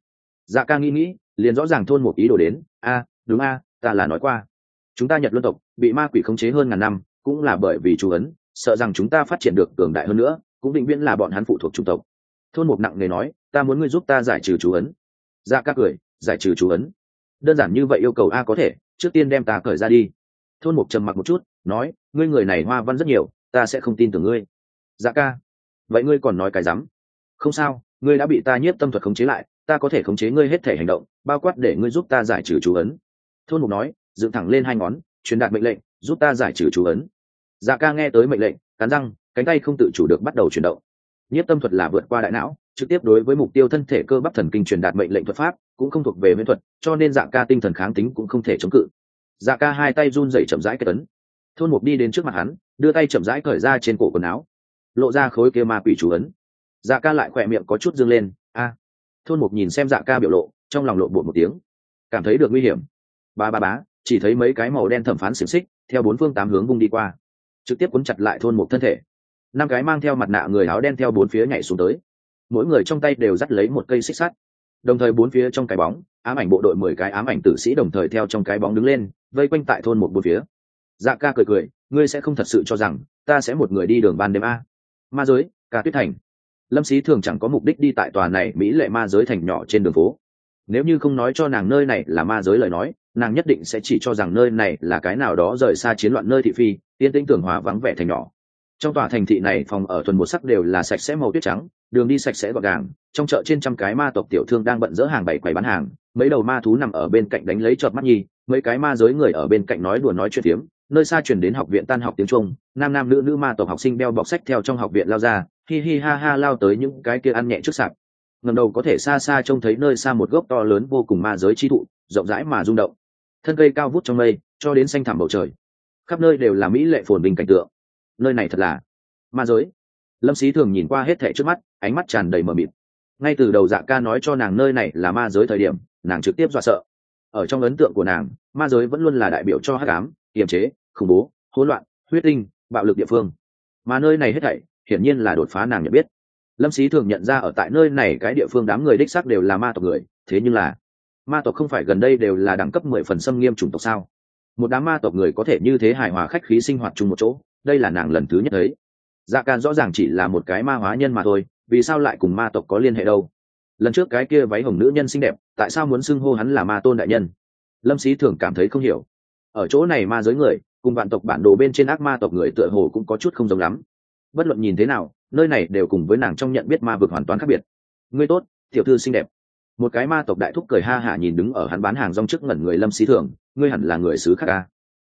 Dạ ca nghĩ nghĩ, liền rõ ràng thôn Mục ý đồ đến, a, đúng a, ta là nói qua. Chúng ta nhật luân tộc bị ma quỷ khống chế hơn ngàn năm, cũng là bởi vì chú ấn, sợ rằng chúng ta phát triển được cường đại hơn nữa, cũng định viễn là bọn hắn phụ thuộc chủng tộc. Thôn Mục nặng nề nói, ta muốn ngươi giúp ta giải trừ chú ấn. Dạ ca cười, giải trừ chú ấn? Đơn giản như vậy yêu cầu a có thể, trước tiên đem ta cởi ra đi. Thôn mục trầm mặc một chút, nói, ngươi người này hoa văn rất nhiều, ta sẽ không tin tưởng ngươi dạ ca. Vậy ngươi còn nói cái rắm? Không sao, ngươi đã bị ta nhiếp tâm thuật khống chế lại, ta có thể khống chế ngươi hết thể hành động, bao quát để ngươi giúp ta giải trừ chú ấn. Thôn mục nói, dựng thẳng lên hai ngón, truyền đạt mệnh lệnh, giúp ta giải trừ chú ấn. Dạ ca nghe tới mệnh lệnh, cắn răng, cánh tay không tự chủ được bắt đầu chuyển động. Nhiếp tâm thuật là vượt qua đại não, trực tiếp đối với mục tiêu thân thể cơ bắp thần kinh truyền đạt mệnh lệnh thuật pháp, cũng không thuộc về miễn thuật, cho nên dạ ca tinh thần kháng tính cũng không thể chống cự. Dạ ca hai tay run dậy chậm rãi cái tấn thôn mục đi đến trước mặt hắn, đưa tay chậm rãi cởi ra trên cổ quần áo lộ ra khối kia ma quỷ chú ấn. Dạ ca lại khỏe miệng có chút dương lên, a. Thôn mục nhìn xem dạ ca biểu lộ, trong lòng lộ bột một tiếng. Cảm thấy được nguy hiểm. Ba ba bá, chỉ thấy mấy cái màu đen thẩm phán xiềng xích, theo bốn phương tám hướng vung đi qua. Trực tiếp cuốn chặt lại thôn mục thân thể. Năm cái mang theo mặt nạ người áo đen theo bốn phía nhảy xuống tới. Mỗi người trong tay đều dắt lấy một cây xích sắt. Đồng thời bốn phía trong cái bóng, ám ảnh bộ đội mười cái ám ảnh tử sĩ đồng thời theo trong cái bóng đứng lên, vây quanh tại thôn một bốn phía. Dạ ca cười cười, ngươi sẽ không thật sự cho rằng ta sẽ một người đi đường ban đêm a? Ma giới ca tuyết thành. Lâm sĩ thường chẳng có mục đích đi tại tòa này mỹ lệ ma giới thành nhỏ trên đường phố. Nếu như không nói cho nàng nơi này là ma giới lời nói, nàng nhất định sẽ chỉ cho rằng nơi này là cái nào đó rời xa chiến loạn nơi thị phi, yên tĩnh tưởng hòa vắng vẻ thành nhỏ. Trong tòa thành thị này phòng ở thuần một sắc đều là sạch sẽ màu tuyết trắng, đường đi sạch sẽ gọn gàng, trong chợ trên trăm cái ma tộc tiểu thương đang bận dỡ hàng bảy quầy bán hàng, mấy đầu ma thú nằm ở bên cạnh đánh lấy chợp mắt nhi, mấy cái ma giới người ở bên cạnh nói đùa nói chuyện tiếm nơi xa chuyển đến học viện tan học tiếng trung, nam nam nữ nữ ma tộc học sinh đeo bọc sách theo trong học viện lao ra, hi hi ha ha lao tới những cái kia ăn nhẹ trước sạp. Ngầm đầu có thể xa xa trông thấy nơi xa một gốc to lớn vô cùng ma giới chi thụ, rộng rãi mà rung động. Thân cây cao vút trong mây, cho đến xanh thẳm bầu trời. Khắp nơi đều là mỹ lệ phồn bình cảnh tượng. Nơi này thật là ma giới. Lâm sĩ thường nhìn qua hết thẻ trước mắt, ánh mắt tràn đầy mờ mịt. Ngay từ đầu dạ ca nói cho nàng nơi này là ma giới thời điểm, nàng trực tiếp dọa sợ. Ở trong ấn tượng của nàng, ma giới vẫn luôn là đại biểu cho hắc ám kiềm chế, khủng bố, hỗn loạn, huyết tinh, bạo lực địa phương. Mà nơi này hết thảy, hiển nhiên là đột phá nàng nhận biết. Lâm sĩ thường nhận ra ở tại nơi này cái địa phương đám người đích xác đều là ma tộc người, thế nhưng là, ma tộc không phải gần đây đều là đẳng cấp mười phần xâm nghiêm chủng tộc sao? Một đám ma tộc người có thể như thế hài hòa khách khí sinh hoạt chung một chỗ, đây là nàng lần thứ nhất thấy. Dạ can rõ ràng chỉ là một cái ma hóa nhân mà thôi, vì sao lại cùng ma tộc có liên hệ đâu? Lần trước cái kia váy hồng nữ nhân xinh đẹp, tại sao muốn xưng hô hắn là ma tôn đại nhân? Lâm sĩ thường cảm thấy không hiểu ở chỗ này ma giới người, cùng vạn tộc bản đồ bên trên ác ma tộc người tựa hồ cũng có chút không giống lắm. Bất luận nhìn thế nào, nơi này đều cùng với nàng trong nhận biết ma vực hoàn toàn khác biệt. Ngươi tốt, tiểu thư xinh đẹp. Một cái ma tộc đại thúc cười ha hả nhìn đứng ở hắn bán hàng rong trước ngẩn người lâm xí thường, ngươi hẳn là người xứ khác ca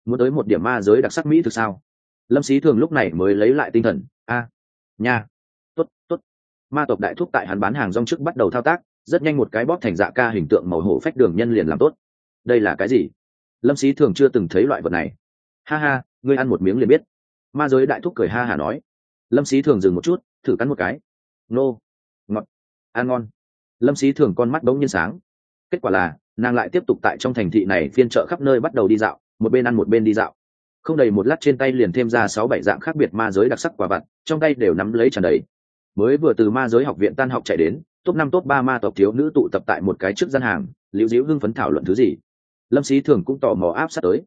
muốn tới một điểm ma giới đặc sắc mỹ thực sao? Lâm xí thường lúc này mới lấy lại tinh thần, a, nha t ố t t ố t ma tộc đại thúc tại hắn bán hàng rong trước bắt đầu thao tác, rất nhanh một cái bóp thành dạ ca hình tượng màu hổ phách đường nhân liền làm tốt. Đây là cái gì? Lâm xí thường chưa từng thấy loại vật này. Ha ha, ngươi ăn một miếng liền biết. Ma giới đại thúc cười ha hả nói. Lâm xí thường dừng một chút, thử cắn một cái. Nô. Ngọt. Ăn ngon. Lâm xí thường con mắt bỗng nhiên sáng. Kết quả là, nàng lại tiếp tục tại trong thành thị này phiên chợ khắp nơi bắt đầu đi dạo, một bên ăn một bên đi dạo. Không đầy một lát trên tay liền thêm ra sáu bảy dạng khác biệt ma giới đặc sắc quả vặt, trong tay đều nắm lấy tràn đầy. Mới vừa từ ma giới học viện tan học chạy đến, top năm, top ba ma tộc thiếu nữ tụ tập tại một cái trước gian hàng, liễu diễu hưng phấn thảo luận thứ gì? Lâm sĩ thường cũng tò mò áp sát tới.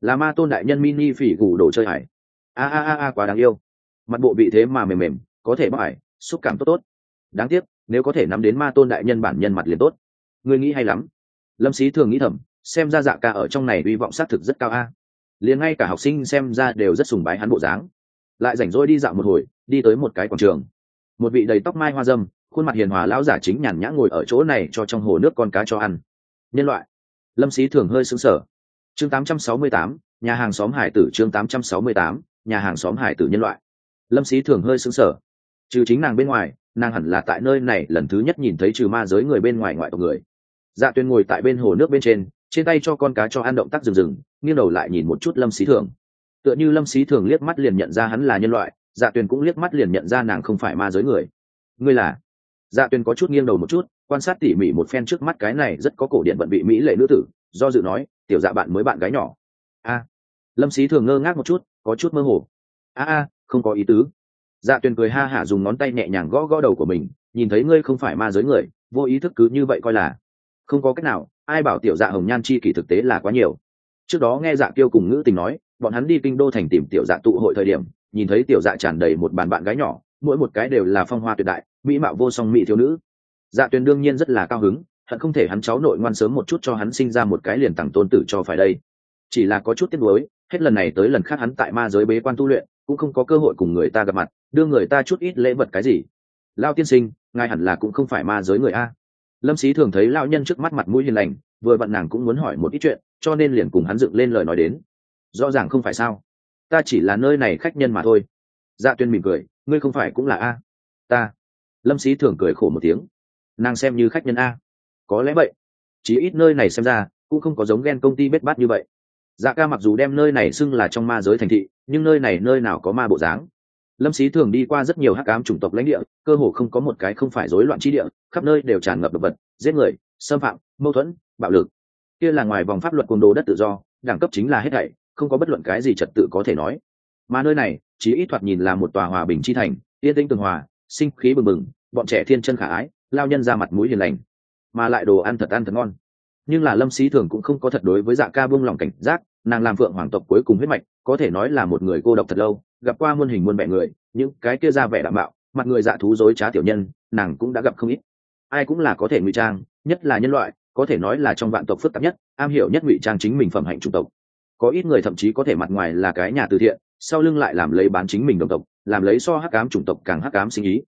Là ma tôn đại nhân mini phỉ gù đồ chơi hải. A a a a, quá đáng yêu. Mặt bộ bị thế mà mềm mềm, có thể bóc hải, xúc cảm tốt tốt. Đáng tiếc, nếu có thể nắm đến ma tôn đại nhân bản nhân mặt liền tốt. Người nghĩ hay lắm. Lâm sĩ thường nghĩ thầm, xem ra dạ ca ở trong này hy vọng xác thực rất cao a. Liền ngay cả học sinh xem ra đều rất sùng bái hắn bộ dáng. Lại rảnh rỗi đi dạo một hồi, đi tới một cái quảng trường. Một vị đầy tóc mai hoa dâm, khuôn mặt hiền hòa lão giả chính nhàn nhã ngồi ở chỗ này cho trong hồ nước con cá cho ăn. Nhân loại lâm sĩ thường hơi xứng sở chương 868, nhà hàng xóm hải tử chương 868, nhà hàng xóm hải tử nhân loại. Lâm sĩ thường hơi xứng sở trừ chính nàng bên ngoài nàng hẳn là tại nơi này lần thứ nhất nhìn thấy trừ ma giới người bên ngoài ngoại tộc người. Dạ tuyên ngồi tại bên hồ nước bên trên trên tay cho con cá cho ăn động tác rừng rừng nghiêng đầu lại nhìn một chút lâm xí thường. Tựa như lâm xí thường liếc mắt liền nhận ra hắn là nhân loại dạ tuyền cũng liếc mắt liền nhận ra nàng không phải ma giới người. Ngươi là? Dạ tuyền có chút nghiêng đầu một chút, quan sát tỉ mỉ một phen trước mắt cái này rất có cổ điện vận bị mỹ lệ nữ tử, do dự nói, tiểu dạ bạn mới bạn gái nhỏ. A. Lâm xí thường ngơ ngác một chút, có chút mơ hồ. A a, không có ý tứ. Dạ tuyền cười ha hả dùng ngón tay nhẹ nhàng gõ gõ đầu của mình, nhìn thấy ngươi không phải ma giới người, vô ý thức cứ như vậy coi là không có cách nào, ai bảo tiểu dạ hồng nhan chi kỷ thực tế là quá nhiều. Trước đó nghe dạ kiêu cùng ngữ tình nói, bọn hắn đi kinh đô thành tìm tiểu dạ tụ hội thời điểm, nhìn thấy tiểu dạ tràn đầy một bàn bạn gái nhỏ mỗi một cái đều là phong hoa tuyệt đại, mỹ mạo vô song mỹ thiếu nữ. Dạ tuyền đương nhiên rất là cao hứng, hận không thể hắn cháu nội ngoan sớm một chút cho hắn sinh ra một cái liền tặng tôn tử cho phải đây. Chỉ là có chút tiếc nuối, hết lần này tới lần khác hắn tại ma giới bế quan tu luyện, cũng không có cơ hội cùng người ta gặp mặt, đưa người ta chút ít lễ vật cái gì. Lao tiên sinh, ngài hẳn là cũng không phải ma giới người a. Lâm sĩ thường thấy lao nhân trước mắt mặt mũi hiền lành, vừa vặn nàng cũng muốn hỏi một ít chuyện, cho nên liền cùng hắn dựng lên lời nói đến. Rõ ràng không phải sao? Ta chỉ là nơi này khách nhân mà thôi. Dạ tuyên mỉm cười ngươi không phải cũng là a? Ta. Lâm sĩ thường cười khổ một tiếng. Nàng xem như khách nhân a. Có lẽ vậy. Chỉ ít nơi này xem ra, cũng không có giống ghen công ty bết bát như vậy. Dạ ca mặc dù đem nơi này xưng là trong ma giới thành thị, nhưng nơi này nơi nào có ma bộ dáng? Lâm xí thường đi qua rất nhiều hắc ám chủng tộc lãnh địa, cơ hồ không có một cái không phải rối loạn chi địa, khắp nơi đều tràn ngập đ ộ vật, giết người, xâm phạm, mâu thuẫn, bạo lực. Kia là ngoài vòng pháp luật côn đồ đất tự do, đẳng cấp chính là hết thảy, không có bất luận cái gì trật tự có thể nói mà nơi này, chỉ ít thoạt nhìn là một tòa hòa bình chi thành, yên tĩnh tường hòa, sinh khí bừng bừng, bọn trẻ thiên chân khả ái, lao nhân ra mặt mũi hiền lành, mà lại đồ ăn thật ăn thật ngon. Nhưng là lâm xí thường cũng không có thật đối với dạ ca buông lòng cảnh giác, nàng làm phượng hoàng tộc cuối cùng huyết mạch, có thể nói là một người cô độc thật lâu, gặp qua muôn hình muôn vẻ người, những cái kia ra vẻ đảm bảo mặt người dạ thú dối trá tiểu nhân, nàng cũng đã gặp không ít. Ai cũng là có thể ngụy trang, nhất là nhân loại, có thể nói là trong vạn tộc phức tạp nhất, am hiểu nhất ngụy trang chính mình phẩm hạnh chủng tộc. Có ít người thậm chí có thể mặt ngoài là cái nhà từ thiện sau lưng lại làm lấy bán chính mình đồng tộc, làm lấy so hắc cám chủng tộc càng hắc cám sinh ý.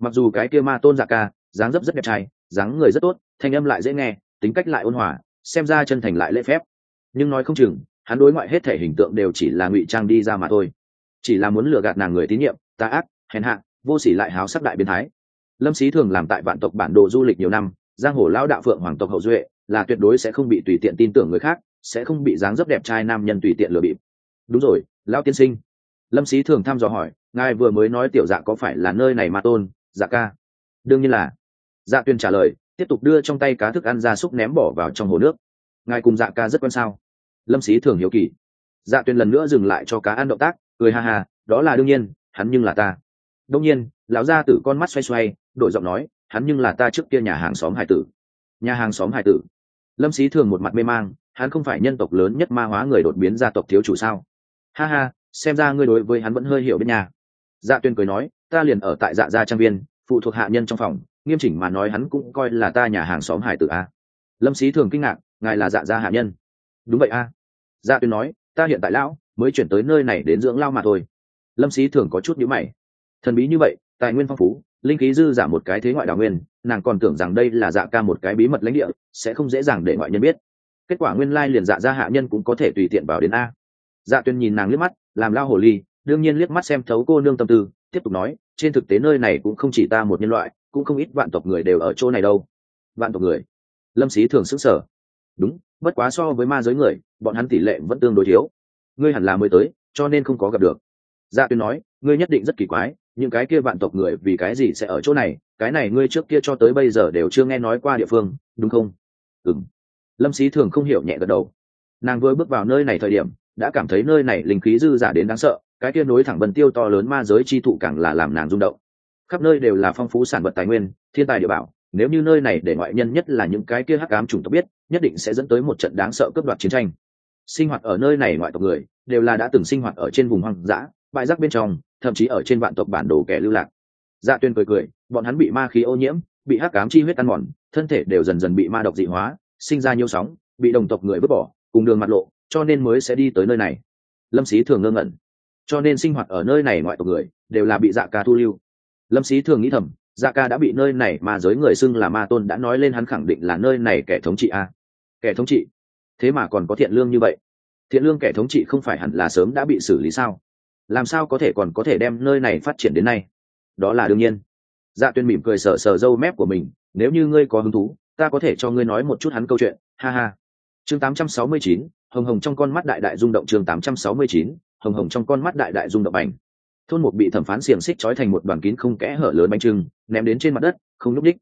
Mặc dù cái kia ma tôn dạ ca, dáng dấp rất đẹp trai, dáng người rất tốt, thanh âm lại dễ nghe, tính cách lại ôn hòa, xem ra chân thành lại lễ phép. Nhưng nói không chừng, hắn đối ngoại hết thể hình tượng đều chỉ là ngụy trang đi ra mà thôi. Chỉ là muốn lừa gạt nàng người tín nhiệm tà ác, hèn hạ, vô sỉ lại háo sắc đại biến thái. Lâm xí thường làm tại vạn tộc bản đồ du lịch nhiều năm, giang hồ lao đạo phượng hoàng tộc hậu duệ, là tuyệt đối sẽ không bị tùy tiện tin tưởng người khác, sẽ không bị dáng dấp đẹp trai nam nhân tùy tiện lừa bịp đúng rồi lao tiên sinh. Lâm sĩ thường thăm dò hỏi, ngài vừa mới nói tiểu dạ có phải là nơi này ma tôn dạ ca? Đương nhiên là. Dạ tuyên trả lời, tiếp tục đưa trong tay cá thức ăn ra súc ném bỏ vào trong hồ nước. Ngài cùng dạ ca rất quan sao? Lâm sĩ thường hiểu kỳ. Dạ tuyên lần nữa dừng lại cho cá ăn động tác, cười ha ha, đó là đương nhiên, hắn nhưng là ta. Đông nhiên. Lão gia tử con mắt xoay xoay, đổi giọng nói, hắn nhưng là ta trước kia nhà hàng xóm hải tử. Nhà hàng xóm hải tử? Lâm sĩ thường một mặt mê mang, hắn không phải nhân tộc lớn nhất ma hóa người đột biến gia tộc thiếu chủ sao? Ha ha, xem ra ngươi đối với hắn vẫn hơi hiểu bên nhà dạ tuyên cười nói, ta liền ở tại dạ gia trang viên, phụ thuộc hạ nhân trong phòng, nghiêm chỉnh mà nói hắn cũng coi là ta nhà hàng xóm hải tử a. Lâm sĩ thường kinh ngạc, ngài là dạ gia hạ nhân. Đúng vậy a. Dạ tuyên nói, ta hiện tại lão, mới chuyển tới nơi này đến dưỡng lao mà thôi. Lâm sĩ thường có chút nhữ mày. Thần bí như vậy, tài nguyên phong phú, linh khí dư giả một cái thế ngoại đào nguyên, nàng còn tưởng rằng đây là dạ ca một cái bí mật lãnh địa, sẽ không dễ dàng để ngoại nhân biết. Kết quả nguyên lai liền dạ Gia hạ nhân cũng có thể tùy tiện vào đến a dạ tuyên nhìn nàng liếc mắt, làm lao hồ ly, đương nhiên liếc mắt xem thấu cô nương tâm tư, tiếp tục nói, trên thực tế nơi này cũng không chỉ ta một nhân loại, cũng không ít vạn tộc người đều ở chỗ này đâu. Vạn tộc người? Lâm sĩ thường sững sở đúng, bất quá so với ma giới người, bọn hắn tỷ lệ vẫn tương đối thiếu. Ngươi hẳn là mới tới, cho nên không có gặp được. Dạ tuyên nói, ngươi nhất định rất kỳ quái, những cái kia vạn tộc người vì cái gì sẽ ở chỗ này? Cái này ngươi trước kia cho tới bây giờ đều chưa nghe nói qua địa phương, đúng không? Ừng lâm sĩ thường không hiểu nhẹ gật đầu. Nàng vừa bước vào nơi này thời điểm đã cảm thấy nơi này linh khí dư giả đến đáng sợ, cái kia nối thẳng vân tiêu to lớn ma giới chi thụ càng là làm nàng rung động. Khắp nơi đều là phong phú sản vật tài nguyên, thiên tài địa bảo, nếu như nơi này để ngoại nhân nhất là những cái kia hắc ám chủng tộc biết, nhất định sẽ dẫn tới một trận đáng sợ cướp đoạt chiến tranh. Sinh hoạt ở nơi này ngoại tộc người, đều là đã từng sinh hoạt ở trên vùng hoang dã, bãi rác bên trong, thậm chí ở trên vạn tộc bản đồ kẻ lưu lạc. Dạ tuyên cười cười, bọn hắn bị ma khí ô nhiễm, bị hắc ám chi huyết ăn mòn, thân thể đều dần dần bị ma độc dị hóa, sinh ra nhiều sóng, bị đồng tộc người vứt bỏ, cùng đường mặt lộ cho nên mới sẽ đi tới nơi này. Lâm sĩ thường ngơ ngẩn. Cho nên sinh hoạt ở nơi này ngoại tộc người đều là bị dạ ca thu lưu. Lâm sĩ thường nghĩ thầm dạ ca đã bị nơi này mà giới người xưng là ma tôn đã nói lên hắn khẳng định là nơi này kẻ thống trị a. Kẻ thống trị? Thế mà còn có thiện lương như vậy? Thiện lương kẻ thống trị không phải hẳn là sớm đã bị xử lý sao? Làm sao có thể còn có thể đem nơi này phát triển đến nay? Đó là đương nhiên. Dạ tuyên mỉm cười sờ sờ râu mép của mình nếu như ngươi có hứng thú ta có thể cho ngươi nói một chút hắn câu chuyện. Ha ha. Chương 869, hồng hồng trong con mắt đại đại rung động chương 869, hồng hồng trong con mắt đại đại rung động ảnh. Thôn một bị thẩm phán xiềng xích trói thành một đoàn kín không kẽ hở lớn bánh trưng ném đến trên mặt đất không lúc đích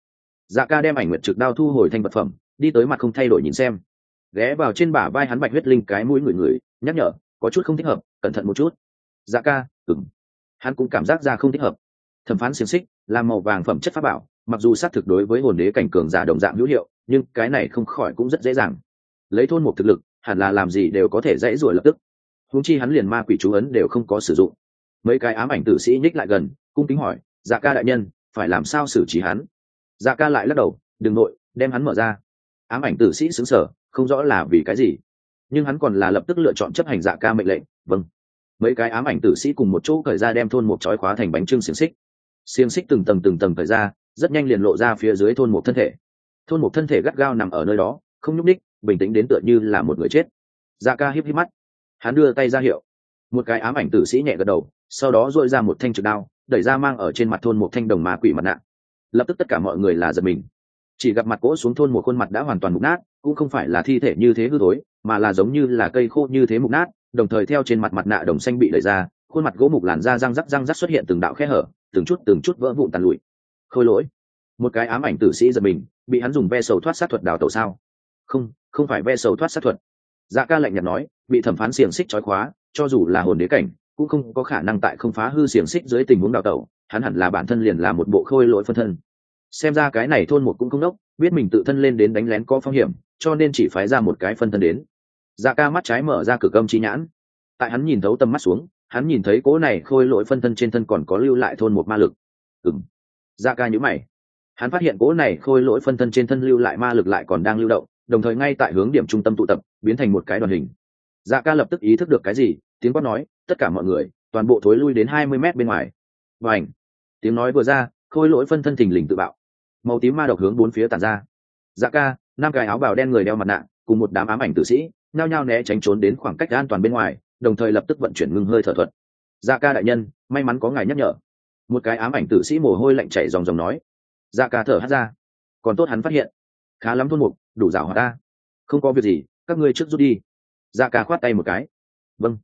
dạ ca đem ảnh nguyệt trực đao thu hồi thành vật phẩm đi tới mặt không thay đổi nhìn xem. Ghé vào trên bả vai hắn bạch huyết linh cái mũi người người nhắc nhở có chút không thích hợp cẩn thận một chút. Dạ ca ừm. hắn cũng cảm giác ra không thích hợp. Thẩm phán xiềng xích là màu vàng phẩm chất pháp bảo mặc dù sát thực đối với hồn đế cảnh cường giả đồng dạng hữu hiệu nhưng cái này không khỏi cũng rất dễ dàng. Lấy thôn một thực lực hẳn là làm gì đều có thể dãy ruổi lập tức. Huống chi hắn liền ma quỷ chú ấn đều không có sử dụng. Mấy cái ám ảnh tử sĩ nhích lại gần, cung kính hỏi dạ ca đại nhân, phải làm sao xử trí hắn? Dạ ca lại lắc đầu, đừng nội, đem hắn mở ra. Ám ảnh tử sĩ xứng sở không rõ là vì cái gì. Nhưng hắn còn là lập tức lựa chọn chấp hành dạ ca mệnh lệnh vâng. Mấy cái ám ảnh tử sĩ cùng một chỗ cởi ra đem thôn một chói khóa thành bánh trưng xiềng xích. Xiềng xích từng tầng từng tầng cởi ra, rất nhanh liền lộ ra phía dưới thôn một thân thể. Thôn một thân thể gắt gao nằm ở nơi đó, không nhúc ních bình tĩnh đến tựa như là một người chết. Dạ ca híp híp mắt. Hắn đưa tay ra hiệu. Một cái ám ảnh tử sĩ nhẹ gật đầu, sau đó dội ra một thanh trực đao, đẩy ra mang ở trên mặt thôn một thanh đồng ma quỷ mặt nạ. Lập tức tất cả mọi người là giật mình. Chỉ gặp mặt cỗ xuống thôn một khuôn mặt đã hoàn toàn mục nát, cũng không phải là thi thể như thế hư thối, mà là giống như là cây khô như thế mục nát, đồng thời theo trên mặt mặt nạ đồng xanh bị đẩy ra, khuôn mặt gỗ mục làn da răng rắc răng rắc xuất hiện từng đạo khe hở, từng chút từng chút vỡ vụn tàn lụi. Khôi lỗi. Một cái ám ảnh tử sĩ giật mình, bị hắn dùng ve sầu thoát sát thuật đào tẩu sao? Không không phải ve sầu thoát sát thuật. Dạ ca lạnh nhạt nói, bị thẩm phán xiềng xích trói khóa, cho dù là hồn đế cảnh, cũng không có khả năng tại không phá hư xiềng xích dưới tình huống đào tẩu, hắn hẳn là bản thân liền là một bộ khôi lỗi phân thân. Xem ra cái này thôn một cũng không đốc, biết mình tự thân lên đến đánh lén có phong hiểm, cho nên chỉ phái ra một cái phân thân đến. Dạ ca mắt trái mở ra cửa cơm chi nhãn. Tại hắn nhìn thấu tầm mắt xuống, hắn nhìn thấy cỗ này khôi lỗi phân thân trên thân còn có lưu lại thôn một ma lực. Ừng dạ ca nhữ mày. Hắn phát hiện cỗ này khôi lỗi phân thân trên thân lưu lại ma lực lại còn đang lưu động đồng thời ngay tại hướng điểm trung tâm tụ tập, biến thành một cái đoàn hình. Dạ ca lập tức ý thức được cái gì, tiếng quát nói, tất cả mọi người, toàn bộ thối lui đến hai mươi mét bên ngoài. Và ảnh tiếng nói vừa ra, khôi lỗi phân thân thình lình tự bạo. Màu tím ma độc hướng bốn phía tàn ra. Dạ ca, năm cái áo bào đen người đeo mặt nạ, cùng một đám ám ảnh tử sĩ, nhao nhao né tránh trốn đến khoảng cách an toàn bên ngoài, đồng thời lập tức vận chuyển ngưng hơi thở thuật. Dạ ca đại nhân, may mắn có ngài nhắc nhở. Một cái ám ảnh tử sĩ mồ hôi lạnh chảy dòng dòng nói. Dạ ca thở hắt ra. Còn tốt hắn phát hiện khá lắm thôn mục, đủ rào hòa ta. Không có việc gì, các ngươi trước rút đi. Dạ ca khoát tay một cái. Vâng.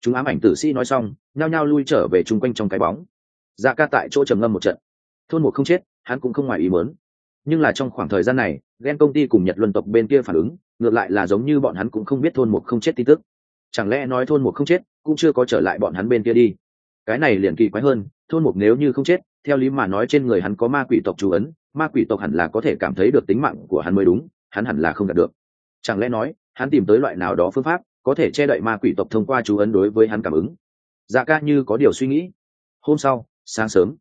Chúng ám ảnh tử sĩ nói xong, nhao nhao lui trở về chung quanh trong cái bóng. Dạ ca tại chỗ trầm ngâm một trận. Thôn một không chết, hắn cũng không ngoài ý mớn nhưng là trong khoảng thời gian này, ghen công ty cùng nhật luân tộc bên kia phản ứng, ngược lại là giống như bọn hắn cũng không biết thôn một không chết tin tức. Chẳng lẽ nói thôn một không chết, cũng chưa có trở lại bọn hắn bên kia đi? Cái này liền kỳ quái hơn, thôn một nếu như không chết, theo lý mà nói trên người hắn có ma quỷ tộc chú ấn ma quỷ tộc hẳn là có thể cảm thấy được tính mạng của hắn mới đúng, hắn hẳn là không đạt được. Chẳng lẽ nói, hắn tìm tới loại nào đó phương pháp, có thể che đậy ma quỷ tộc thông qua chú ấn đối với hắn cảm ứng? Dạ ca như có điều suy nghĩ. Hôm sau, sáng sớm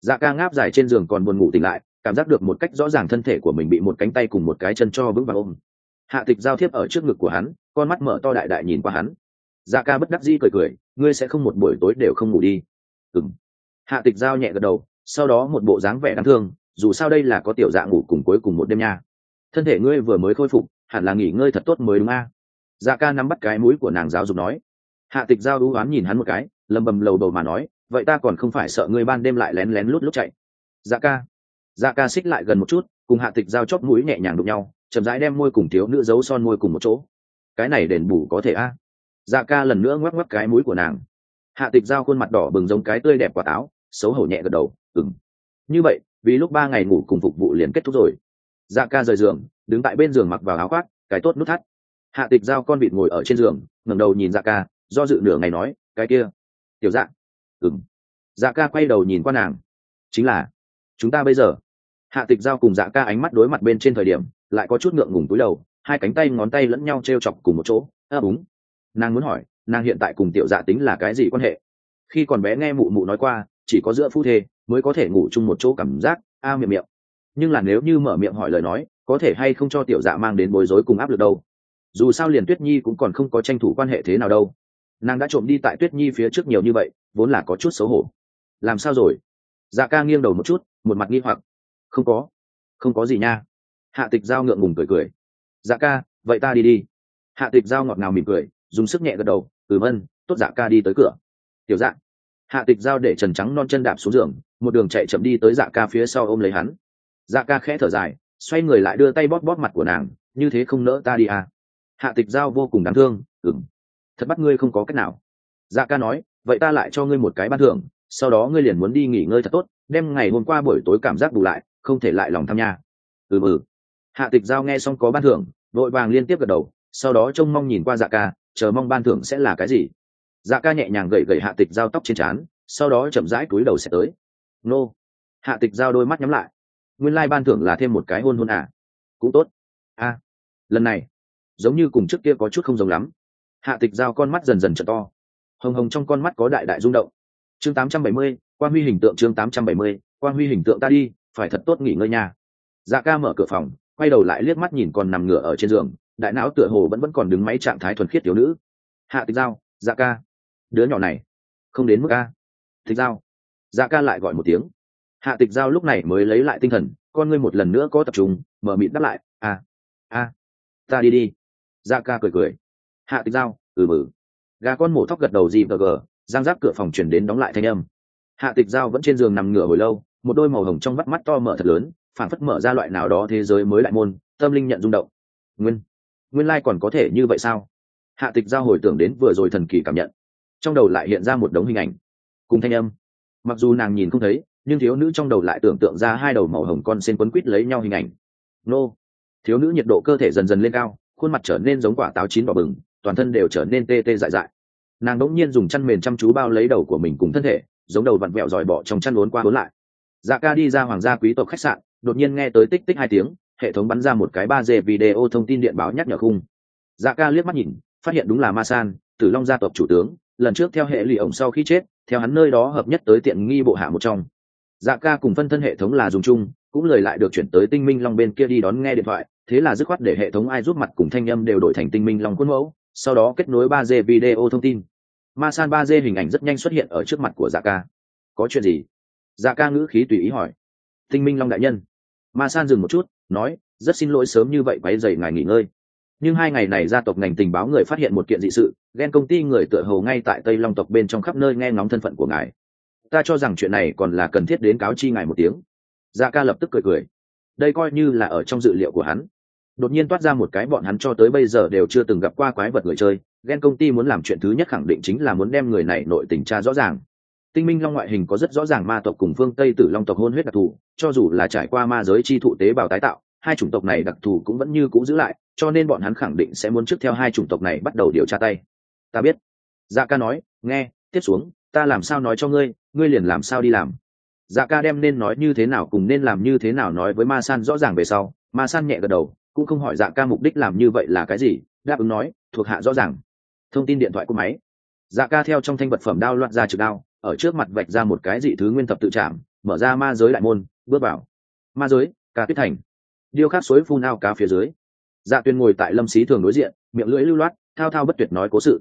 dạ ca ngáp dài trên giường còn buồn ngủ tỉnh lại, cảm giác được một cách rõ ràng thân thể của mình bị một cánh tay cùng một cái chân cho vững vàng ôm. Hạ tịch giao thiếp ở trước ngực của hắn, con mắt mở to đại đại nhìn qua hắn. Dạ ca bất đắc dĩ cười cười, ngươi sẽ không một buổi tối đều không ngủ đi. Ừng hạ tịch giao nhẹ gật đầu, sau đó một bộ dáng vẻ đáng thương dù sao đây là có tiểu dạ ngủ cùng cuối cùng một đêm nha. Thân thể ngươi vừa mới khôi phục, hẳn là nghỉ ngơi thật tốt mới đúng a. Dạ ca nắm bắt cái mũi của nàng giáo dục nói. Hạ tịch giao đú oán nhìn hắn một cái, lầm bầm lầu đầu mà nói, vậy ta còn không phải sợ ngươi ban đêm lại lén lén lút lút chạy. Dạ ca. Dạ ca xích lại gần một chút, cùng hạ tịch giao chóp mũi nhẹ nhàng đụng nhau, chậm rãi đem môi cùng thiếu nữ giấu son môi cùng một chỗ. Cái này đền bù có thể a? Dạ ca lần nữa ngoắc ngoắc cái mũi của nàng. Hạ tịch giao khuôn mặt đỏ bừng giống cái tươi đẹp quả táo, xấu hổ nhẹ gật đầu ừng như vậy vì lúc ba ngày ngủ cùng phục vụ liền kết thúc rồi. Dạ ca rời giường, đứng tại bên giường mặc vào áo khoác, cái tốt nút thắt. Hạ tịch giao con vịt ngồi ở trên giường, ngẩng đầu nhìn dạ ca, do dự nửa ngày nói, cái kia. Tiểu dạ. Ừng dạ ca quay đầu nhìn qua nàng. Chính là, chúng ta bây giờ. Hạ tịch giao cùng dạ ca ánh mắt đối mặt bên trên thời điểm, lại có chút ngượng ngùng túi đầu, hai cánh tay ngón tay lẫn nhau t r e o chọc cùng một chỗ. Ấp à, úng nàng muốn hỏi, nàng hiện tại cùng tiểu dạ tính là cái gì quan hệ? Khi còn bé nghe mụ mụ nói qua chỉ có giữa phu thê mới có thể ngủ chung một chỗ cảm giác, a miệng miệng. Nhưng là nếu như mở miệng hỏi lời nói, có thể hay không cho tiểu dạ mang đến bối rối cùng áp lực đâu? Dù sao liền tuyết nhi cũng còn không có tranh thủ quan hệ thế nào đâu. Nàng đã trộm đi tại tuyết nhi phía trước nhiều như vậy, vốn là có chút xấu hổ. Làm sao rồi? Dạ ca nghiêng đầu một chút, một mặt nghi hoặc. Không có. Không có gì nha. Hạ tịch giao ngượng ngùng cười cười. Dạ ca, vậy ta đi đi. Hạ tịch giao ngọt ngào mỉm cười, dùng sức nhẹ gật đầu. Ừ vân tốt dạ ca đi tới cửa. Tiểu dạ hạ tịch giao để trần trắng non chân đạp xuống giường, một đường chạy chậm đi tới dạ ca phía sau ôm lấy hắn. Dạ ca khẽ thở dài, xoay người lại đưa tay bóp bóp mặt của nàng, như thế không nỡ ta đi à? Hạ tịch giao vô cùng đáng thương ừng thật bắt ngươi không có cách nào. Dạ ca nói, vậy ta lại cho ngươi một cái ban thưởng, sau đó ngươi liền muốn đi nghỉ ngơi thật tốt, đem ngày hôm qua buổi tối cảm giác bù lại, không thể lại lòng tham nha. Ừ ừ. Hạ tịch giao nghe xong có ban thưởng, vội vàng liên tiếp gật đầu, sau đó trông mong nhìn qua dạ ca, chờ mong ban thưởng sẽ là cái gì dạ ca nhẹ nhàng gậy gậy hạ tịch giao tóc trên trán sau đó chậm rãi cúi đầu sẽ tới. Nô. Hạ tịch giao đôi mắt nhắm lại. Nguyên lai ban thưởng là thêm một cái hôn hôn à? Cũng tốt. A. Lần này giống như cùng trước kia có chút không giống lắm. Hạ tịch giao con mắt dần dần trở to. Hồng hồng trong con mắt có đại đại rung động. Chương 870, quan huy hình tượng chương 870, quan huy hình tượng ta đi phải thật tốt nghỉ ngơi nha. Dạ ca mở cửa phòng quay đầu lại liếc mắt nhìn còn nằm ngửa ở trên giường đại não tựa hồ vẫn vẫn còn đứng máy trạng thái thuần khiết thiếu nữ. Hạ tịch giao dạ ca đứa nhỏ này, không đến mức a. Tịch giao. Dạ ca lại gọi một tiếng. Hạ tịch giao lúc này mới lấy lại tinh thần, con ngươi một lần nữa có tập trung, mở mịt đáp lại, a a, ta đi đi. Dạ ca cười cười. Hạ tịch giao ừ mừ. Gà con mổ thóc gật đầu gì gờ gờ, giang giáp cửa phòng chuyển đến đóng lại thanh âm. Hạ tịch giao vẫn trên giường nằm ngửa hồi lâu, một đôi màu hồng trong mắt mắt to mở thật lớn phản phất mở ra loại nào đó thế giới mới lại môn, tâm linh nhận rung động. Nguyên nguyên lai còn có thể như vậy sao? Hạ tịch giao hồi tưởng đến vừa rồi thần kỳ cảm nhận trong đầu lại hiện ra một đống hình ảnh. Cùng thanh âm. Mặc dù nàng nhìn không thấy, nhưng thiếu nữ trong đầu lại tưởng tượng ra hai đầu màu hồng con sen quấn quít lấy nhau hình ảnh. Nô. Thiếu nữ nhiệt độ cơ thể dần dần lên cao, khuôn mặt trở nên giống quả táo chín đỏ bừng, toàn thân đều trở nên tê tê dại dại. Nàng đỗng nhiên dùng chăn mền chăm chú bao lấy đầu của mình cùng thân thể, giống đầu vặn vẹo dòi bỏ trong chăn lốn qua lốn lại. Dạ ca đi ra hoàng gia quý tộc khách sạn, đột nhiên nghe tới tích tích hai tiếng, hệ thống bắn ra một cái ba d video thông tin điện báo nhắc nhở khung. Dạ ca liếc mắt nhìn, phát hiện đúng là ma san, tử long gia tộc chủ tướng lần trước theo hệ lụy ổng sau khi chết, theo hắn nơi đó hợp nhất tới tiện nghi bộ hạ một trong. Dạ ca cùng phân thân hệ thống là dùng chung, cũng lời lại được chuyển tới tinh minh long bên kia đi đón nghe điện thoại, thế là dứt khoát để hệ thống ai giúp mặt cùng thanh âm đều đổi thành tinh minh long khuôn mẫu, sau đó kết nối ba d video thông tin. Ma san ba d hình ảnh rất nhanh xuất hiện ở trước mặt của dạ ca. Có chuyện gì? Dạ ca ngữ khí tùy ý hỏi. Tinh minh long đại nhân. Ma san dừng một chút, nói, rất xin lỗi sớm như vậy, quấy dày ngài nghỉ ngơi nhưng hai ngày này gia tộc ngành tình báo người phát hiện một kiện dị sự, ghen công ty người tựa hồ ngay tại tây long tộc bên trong khắp nơi nghe ngóng thân phận của ngài. Ta cho rằng chuyện này còn là cần thiết đến cáo chi ngài một tiếng. Dạ ca lập tức cười cười. Đây coi như là ở trong dự liệu của hắn. Đột nhiên toát ra một cái bọn hắn cho tới bây giờ đều chưa từng gặp qua quái vật người chơi. Ghen công ty muốn làm chuyện thứ nhất khẳng định chính là muốn đem người này nội tình tra rõ ràng. Tinh minh long ngoại hình có rất rõ ràng ma tộc cùng phương tây tử long tộc hôn huyết đặc thù, cho dù là trải qua ma giới chi thụ tế bào tái tạo hai chủng tộc này đặc thù cũng vẫn như cũ giữ lại, cho nên bọn hắn khẳng định sẽ muốn trước theo hai chủng tộc này bắt đầu điều tra tay. Ta biết. Dạ ca nói, nghe, tiếp xuống, ta làm sao nói cho ngươi ngươi liền làm sao đi làm. Dạ ca đem nên nói như thế nào cùng nên làm như thế nào nói với ma san rõ ràng về sau, ma san nhẹ gật đầu, cũng không hỏi dạ ca mục đích làm như vậy là cái gì, đáp ứng nói, thuộc hạ rõ ràng. Thông tin điện thoại của máy. Dạ ca theo trong thanh vật phẩm đao loạn ra trực đao, ở trước mặt vạch ra một cái dị thứ nguyên thập tự trạm mở ra ma giới đại môn, bước vào. Ma giới, ca tuyết thành điêu khắc suối phun ao cá phía dưới. Dạ tuyên ngồi tại lâm xí thường đối diện, miệng lưỡi lưu loát, thao thao bất tuyệt nói cố sự.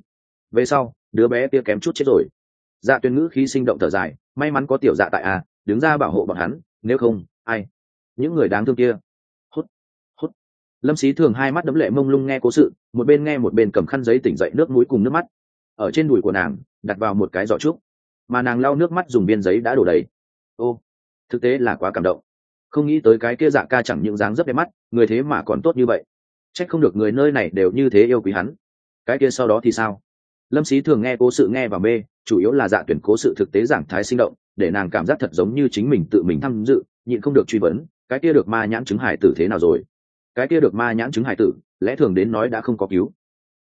Về sau, đứa bé kia kém chút chết rồi. Dạ tuyên ngữ khí sinh động thở dài, may mắn có tiểu dạ tại a đứng ra bảo hộ bọn hắn, nếu không, ai? Những người đáng thương kia. Hút hút. Lâm xí thường hai mắt đấm lệ mông lung nghe cố sự, một bên nghe một bên cầm khăn giấy tỉnh dậy nước mũi cùng nước mắt. Ở trên đùi của nàng, đặt vào một cái giỏ trúc, mà nàng lau nước mắt dùng biên giấy đã đổ đầy. Ô, thực tế là quá cảm động không nghĩ tới cái kia dạ ca chẳng những dáng rất đẹp mắt, người thế mà còn tốt như vậy. C h ắ c không được người nơi này đều như thế yêu quý hắn. Cái kia sau đó thì sao? Lâm xí thường nghe cố sự nghe và mê, chủ yếu là dạ tuyển cố sự thực tế giảng thái sinh động, để nàng cảm giác thật giống như chính mình tự mình tham dự, nhịn không được truy vấn, cái kia được ma nhãn chứng hải tử thế nào rồi? Cái kia được ma nhãn chứng hải tử, lẽ thường đến nói đã không có cứu.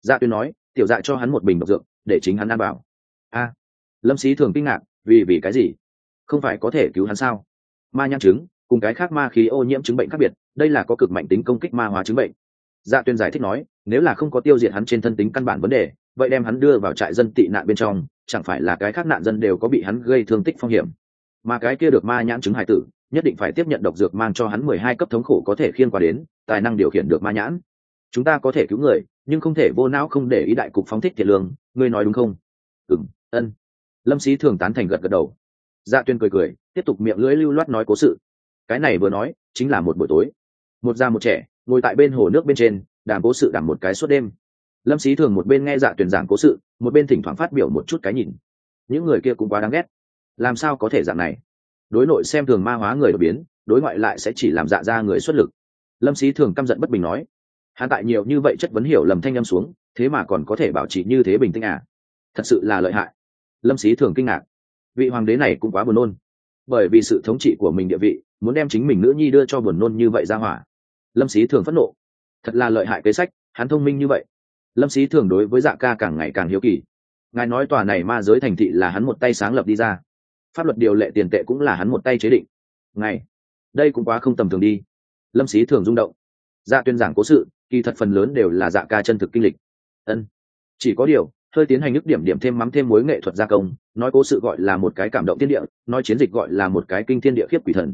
Dạ tuyên nói, tiểu dạ cho hắn một bình độc dược, để chính hắn ăn bảo a. Lâm xí thường kinh ngạc, vì vì cái gì? Không phải có thể cứu hắn sao? Ma nhãn chứng cùng cái khác ma khí ô nhiễm chứng bệnh khác biệt đây là có cực mạnh tính công kích ma hóa chứng bệnh. Dạ tuyên giải thích nói nếu là không có tiêu diệt hắn trên thân tính căn bản vấn đề vậy đem hắn đưa vào trại dân tị nạn bên trong chẳng phải là cái khác nạn dân đều có bị hắn gây thương tích phong hiểm. Mà cái kia được ma nhãn chứng hải tử nhất định phải tiếp nhận độc dược mang cho hắn mười hai cấp thống khổ có thể khiên qua đến tài năng điều khiển được ma nhãn. Chúng ta có thể cứu người nhưng không thể vô não không để ý đại cục phóng thích thiệt lương ngươi nói đúng không? Ừ, ân. Lâm sĩ thường tán thành gật gật đầu. Dạ tuyên cười cười tiếp tục miệng lưỡi lưu loát nói cố sự cái này vừa nói, chính là một buổi tối. Một già một trẻ, ngồi tại bên hồ nước bên trên, đàm cố sự đàm một cái suốt đêm. Lâm sĩ thường một bên nghe dạ tuyển giảng cố sự, một bên thỉnh thoảng phát biểu một chút cái nhìn. Những người kia cũng quá đáng ghét. Làm sao có thể dạng này? Đối nội xem thường ma hóa người đột biến, đối ngoại lại sẽ chỉ làm dạ ra người xuất lực. Lâm sĩ thường căm giận bất bình nói hạ tại nhiều như vậy chất vấn hiểu lầm thanh â m xuống, thế mà còn có thể bảo trì như thế bình tĩnh à? Thật sự là lợi hại. Lâm sĩ thường kinh ngạc. Vị hoàng đế này cũng quá buồn nôn. Bởi vì sự thống trị của mình địa vị muốn đem chính mình nữ nhi đưa cho buồn nôn như vậy ra hỏa. Lâm sĩ thường phẫn nộ. Thật là lợi hại kế sách, hắn thông minh như vậy. Lâm sĩ thường đối với dạ ca càng ngày càng hiếu kỳ. Ngài nói tòa này ma giới thành thị là hắn một tay sáng lập đi ra. Pháp luật điều lệ tiền tệ cũng là hắn một tay chế định. Ngài, đây cũng quá không tầm thường đi. Lâm sĩ thường rung động. Dạ tuyên giảng cố sự, kỳ thật phần lớn đều là dạ ca chân thực kinh lịch. Ân. Chỉ có điều, hơi tiến hành nhức điểm điểm thêm mắm thêm mối nghệ thuật gia công, nói cố sự gọi là một cái cảm động thiên địa, nói chiến dịch gọi là một cái kinh thiên địa khiếp quỷ thần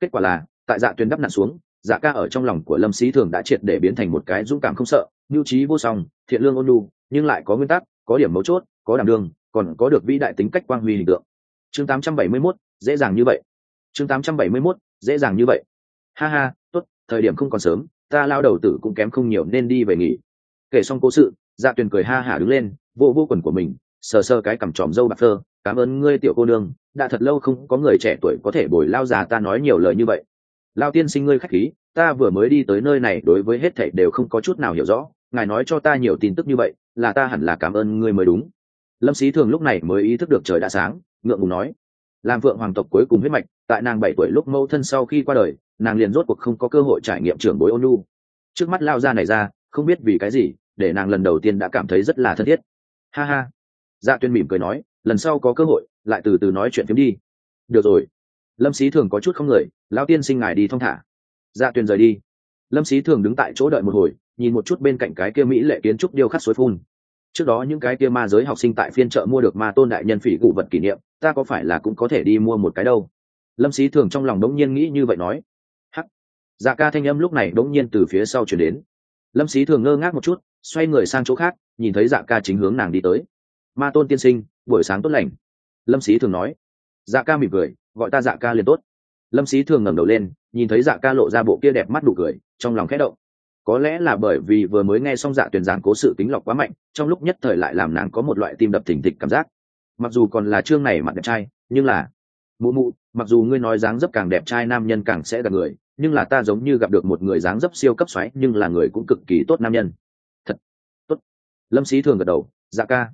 kết quả là tại dạ tuyền đắp nạn xuống dạ ca ở trong lòng của lâm sĩ thường đã triệt để biến thành một cái dũng cảm không sợ mưu trí vô song thiện lương ôn nhu nhưng lại có nguyên tắc có điểm mấu chốt có đảm đương còn có được vĩ đại tính cách quang huy hình tượng. Chương 871, dễ dàng như vậy. Chương 871, dễ dàng như vậy. Ha ha tốt thời điểm không còn sớm ta lao đầu tử cũng kém không nhiều nên đi về nghỉ. Kể xong cố sự dạ tuyền cười ha hả đứng lên vô vô quần của mình sờ sờ cái cằm tròm dâu bạc phơ cảm ơn ngươi, tiểu cô nương, đã thật lâu không có người trẻ tuổi có thể bồi lao già ta nói nhiều lời như vậy. Lao tiên sinh ngươi khách khí, ta vừa mới đi tới nơi này đối với hết thảy đều không có chút nào hiểu rõ, ngài nói cho ta nhiều tin tức như vậy, là ta hẳn là cảm ơn ngươi mới đúng. Lâm sĩ thường lúc này mới ý thức được trời đã sáng, ngượng ngùng nói, làm vượng hoàng tộc cuối cùng huyết mạch, tại nàng bảy tuổi lúc mâu thân sau khi qua đời, nàng liền rốt cuộc không có cơ hội trải nghiệm trưởng bối ôn lu trước mắt lao ra này ra, không biết vì cái gì, để nàng lần đầu tiên đã cảm thấy rất là thân thiết. Ha ha dạ tuyên mỉm cười nói, lần sau có cơ hội, lại từ từ nói chuyện phiếm đi. Được rồi. Lâm sĩ thường có chút không người lao tiên sinh ngài đi thong thả. Dạ tuyên rời đi. Lâm sĩ thường đứng tại chỗ đợi một hồi, nhìn một chút bên cạnh cái kia mỹ lệ kiến trúc điêu khắc suối phun. Trước đó những cái kia ma giới học sinh tại phiên chợ mua được ma tôn đại nhân phỉ cụ vật kỷ niệm, ta có phải là cũng có thể đi mua một cái đâu? Lâm sĩ thường trong lòng đống nhiên nghĩ như vậy nói. Hắc. Dạ ca thanh âm lúc này đống nhiên từ phía sau chuyển đến. Lâm sĩ thường ngơ ngác một chút, xoay người sang chỗ khác, nhìn thấy dạ ca chính hướng nàng đi tới ma tôn tiên sinh, buổi sáng tốt lành. Lâm sĩ thường nói. Dạ ca mỉm cười, gọi ta dạ ca liền tốt. Lâm sĩ thường ngẩng đầu lên, nhìn thấy dạ ca lộ ra bộ kia đẹp mắt đủ cười, trong lòng khẽ động. Có lẽ là bởi vì vừa mới nghe xong dạ tuyển giảng cố sự tính lọc quá mạnh, trong lúc nhất thời lại làm nàng có một loại tim đập thình thịch cảm giác. Mặc dù còn là chương này mặt đẹp trai, nhưng là, mụ mụ, mặc dù ngươi nói dáng dấp càng đẹp trai nam nhân càng sẽ gặp người, nhưng là ta giống như gặp được một người dáng dấp siêu cấp xoáy, nhưng là người cũng cực kỳ tốt nam nhân. Thật, tốt. Lâm sĩ thường gật đầu dạ ca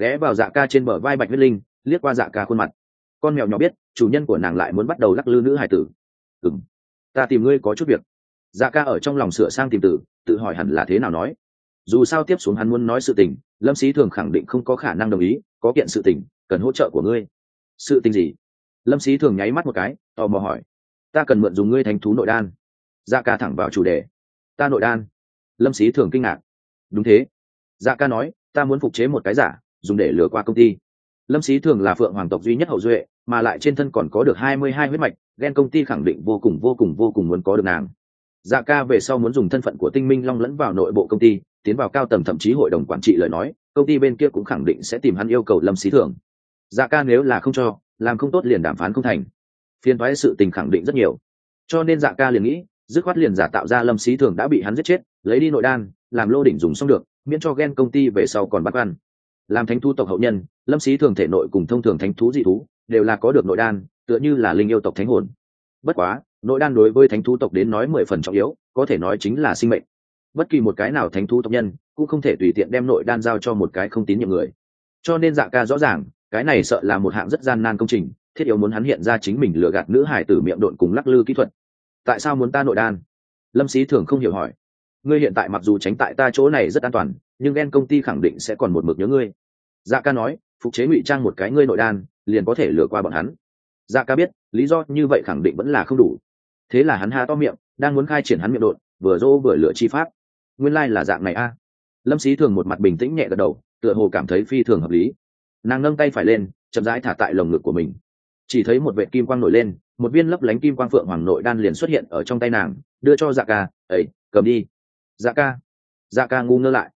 ghé vào dạ ca trên bờ vai bạch huyết linh, liếc qua dạ ca khuôn mặt. Con mèo nhỏ biết, chủ nhân của nàng lại muốn bắt đầu lắc lư nữ hải tử. Ừng ta tìm ngươi có chút việc. Dạ ca ở trong lòng sửa sang tìm tử, tự hỏi hẳn là thế nào nói. Dù sao tiếp xuống hắn muốn nói sự tình, lâm sĩ thường khẳng định không có khả năng đồng ý, có kiện sự tình, cần hỗ trợ của ngươi. Sự tình gì? Lâm sĩ thường nháy mắt một cái, tò mò hỏi. Ta cần mượn dùng ngươi thành thú nội đan. Dạ ca thẳng vào chủ đề. Ta nội đan? Lâm sĩ thường kinh ngạc. Đúng thế. Dạ ca nói, ta muốn phục chế một cái giả dùng để lừa qua công ty. Lâm sĩ thường là phượng hoàng tộc duy nhất hậu duệ, mà lại trên thân còn có được hai mươi hai huyết mạch, ghen công ty khẳng định vô cùng vô cùng vô cùng muốn có được nàng. Dạ ca về sau muốn dùng thân phận của tinh minh long lẫn vào nội bộ công ty, tiến vào cao tầng thậm chí hội đồng quản trị lời nói, công ty bên kia cũng khẳng định sẽ tìm hắn yêu cầu lâm xí thường. Dạ ca nếu là không cho, làm không tốt liền đàm phán không thành. Phiên thoái sự tình khẳng định rất nhiều. Cho nên dạ ca liền nghĩ, dứt khoát liền giả tạo ra lâm xí thường đã bị hắn giết chết, lấy đi nội đan, làm lô đỉnh dùng xong được, miễn cho ghen công ty về sau còn bắt ăn làm thánh thú tộc hậu nhân, lâm sĩ thường thể nội cùng thông thường thánh thú dị thú, đều là có được nội đan, tựa như là linh yêu tộc thánh hồn. Bất quá, nội đan đối với thánh thú tộc đến nói mười phần trọng yếu, có thể nói chính là sinh mệnh. Bất kỳ một cái nào thánh thú tộc nhân, cũng không thể tùy tiện đem nội đan giao cho một cái không tín nhiệm người. Cho nên dạ ca rõ ràng, cái này sợ là một hạng rất gian nan công trình, thiết yếu muốn hắn hiện ra chính mình lừa gạt nữ hải tử miệng độn cùng lắc lư kỹ thuật. Tại sao muốn ta nội đan? Lâm sĩ thường không hiểu hỏi. Ngươi hiện tại mặc dù tránh tại ta chỗ này rất an toàn nhưng ghen công ty khẳng định sẽ còn một mực nhớ ngươi. Dạ ca nói phục chế ngụy trang một cái ngươi nội đan, liền có thể lừa qua bọn hắn. Dạ ca biết, lý do như vậy khẳng định vẫn là không đủ. Thế là hắn ha to miệng, đang muốn khai triển hắn miệng đột vừa dỗ vừa lựa chi pháp. Nguyên lai、like、là dạng này a. Lâm sĩ thường một mặt bình tĩnh nhẹ gật đầu, tựa hồ cảm thấy phi thường hợp lý. Nàng nâng tay phải lên, chậm rãi thả tại lồng ngực của mình. Chỉ thấy một vệ kim quang nổi lên, một viên lấp lánh kim quang phượng hoàng nội đan liền xuất hiện ở trong tay nàng, đưa cho dạ ca ấy cầm đi. Dạ ca. Dạ ca ngu ngơ lại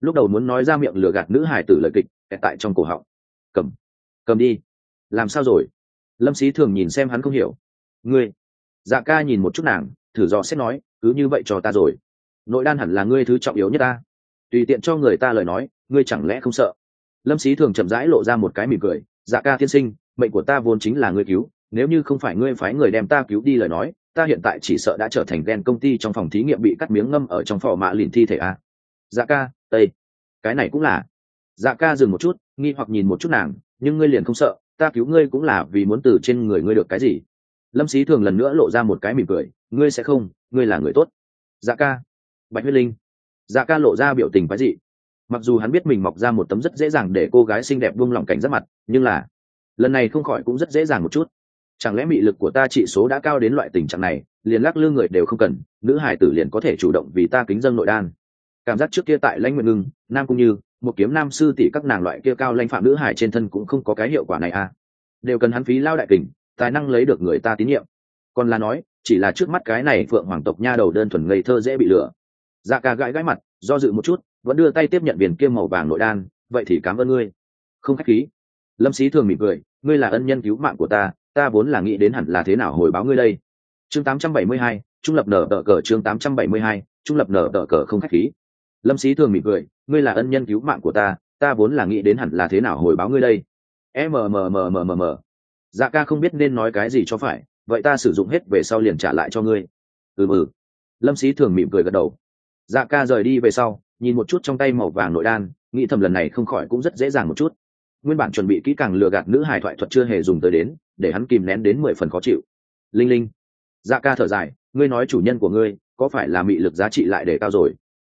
lúc đầu muốn nói ra miệng lừa gạt nữ hải tử lời kịch tại trong cổ họng. Cầm cầm đi. Làm sao rồi? Lâm sĩ thường nhìn xem hắn không hiểu. Ngươi. Dạ ca nhìn một chút nàng, thử dò xét nói, cứ như vậy cho ta rồi. Nội đan hẳn là ngươi thứ trọng yếu nhất ta. Tùy tiện cho người ta lời nói, ngươi chẳng lẽ không sợ? Lâm sĩ thường chậm rãi lộ ra một cái mỉm cười dạ ca tiên sinh, mệnh của ta vốn chính là ngươi cứu, nếu như không phải ngươi phái người đem ta cứu đi lời nói, ta hiện tại chỉ sợ đã trở thành ghen công ty trong phòng thí nghiệm bị cắt miếng ngâm ở trong phò mạ lìn thi thể a. Dạ ca tây. Cái này cũng là. Dạ ca dừng một chút, nghi hoặc nhìn một chút nàng, nhưng ngươi liền không sợ, ta cứu ngươi cũng là vì muốn từ trên người ngươi được cái gì. Lâm sĩ thường lần nữa lộ ra một cái mỉm cười, ngươi sẽ không, ngươi là người tốt. Dạ ca. Bạch huyết linh. Dạ ca lộ ra biểu tình quái dị. Mặc dù hắn biết mình mọc ra một tấm rất dễ dàng để cô gái xinh đẹp buông lỏng cảnh rất mặt, nhưng là lần này không khỏi cũng rất dễ dàng một chút. Chẳng lẽ mị lực của ta trị số đã cao đến loại tình trạng này, liền lắc lư người đều không cần, nữ hải tử liền có thể chủ động vì ta kính dân nội đan cảm giác trước kia tại lãnh nguyện ngưng nam cũng như một kiếm nam sư tỷ các nàng loại kia cao lãnh phạm nữ hải trên thân cũng không có cái hiệu quả này à. Đều cần hắn phí lao đại kình tài năng lấy được người ta tín nhiệm. Còn là nói chỉ là trước mắt cái này phượng hoàng tộc nha đầu đơn thuần ngây thơ dễ bị lừa. Dạ ca gãi gãi mặt do dự một chút vẫn đưa tay tiếp nhận viền kia màu vàng nội đan vậy thì cảm ơn ngươi. Không khách khí. Lâm sĩ thường mỉm cười ngươi là ân nhân cứu mạng của ta ta vốn là nghĩ đến hẳn là thế nào hồi báo ngươi đây. Chương 872, trung lập nở tờ cờ chương 872, trung lập nở tờ cờ không khách khí lâm sĩ thường mỉm cười, ngươi là ân nhân cứu mạng của ta ta vốn là nghĩ đến hẳn là thế nào hồi báo ngươi đây. Mmmmm dạ ca không biết nên nói cái gì cho phải, vậy ta sử dụng hết về sau liền trả lại cho ngươi. Ừ ừ. Lâm sĩ thường mỉm cười gật đầu. Dạ ca rời đi về sau, nhìn một chút trong tay màu vàng nội đan, nghĩ thầm lần này không khỏi cũng rất dễ dàng một chút. Nguyên bản chuẩn bị kỹ càng lừa gạt nữ hài thoại thuật chưa hề dùng tới đến, để hắn kìm nén đến mười phần khó chịu. Linh linh. Dạ ca thở dài, ngươi nói chủ nhân của ngươi, có phải là mị lực giá trị lại để cao rồi?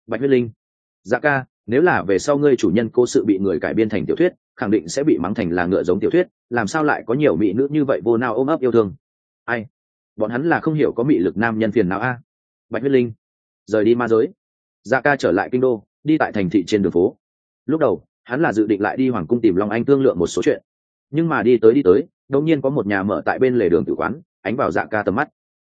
Bạch huyết linh. Dạ ca, nếu là về sau ngươi chủ nhân cố sự bị người cải biên thành tiểu thuyết, khẳng định sẽ bị mắng thành là ngựa giống tiểu thuyết, làm sao lại có nhiều mỹ nữ như vậy vô nào ôm ấp yêu thương? Ai? Bọn hắn là không hiểu có mị lực nam nhân phiền nào a. Bạch huyết linh. Rời đi ma giới. Dạ ca trở lại kinh đô, đi tại thành thị trên đường phố. Lúc đầu, hắn là dự định lại đi hoàng cung tìm long anh thương lượng một số chuyện. Nhưng mà đi tới đi tới, đột nhiên có một nhà mở tại bên lề đường tử quán, ánh vào dạ ca tầm mắt.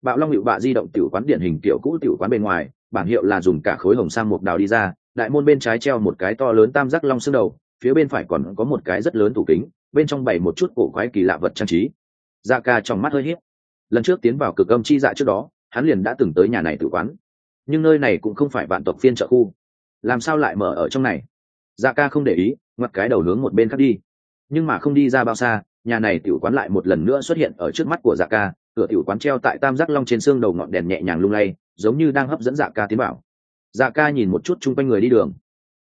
Bạo long hiệu bạ di động tiểu quán điển hình tiểu cũ tiểu quán bên ngoài bảng hiệu là dùng cả khối hồng sang một đào đi ra, đại môn bên trái treo một cái to lớn tam giác long xương đầu, phía bên phải còn có một cái rất lớn tủ kính, bên trong bày một chút cổ quái kỳ lạ vật trang trí. Dạ ca trong mắt hơi hiếp lần trước tiến vào cực âm chi dạ trước đó, hắn liền đã từng tới nhà này tự quán. Nhưng nơi này cũng không phải vạn tộc phiên trợ khu. Làm sao lại mở ở trong này? Dạ ca không để ý, ngoặt cái đầu hướng một bên khác đi. Nhưng mà không đi ra bao xa, nhà này tiểu quán lại một lần nữa xuất hiện ở trước mắt của dạ ca cửa tiểu quán treo tại tam giác long trên xương đầu ngọn đèn nhẹ nhàng lung lay, giống như đang hấp dẫn dạ ca tiến bảo dạ ca nhìn một chút chung quanh người đi đường.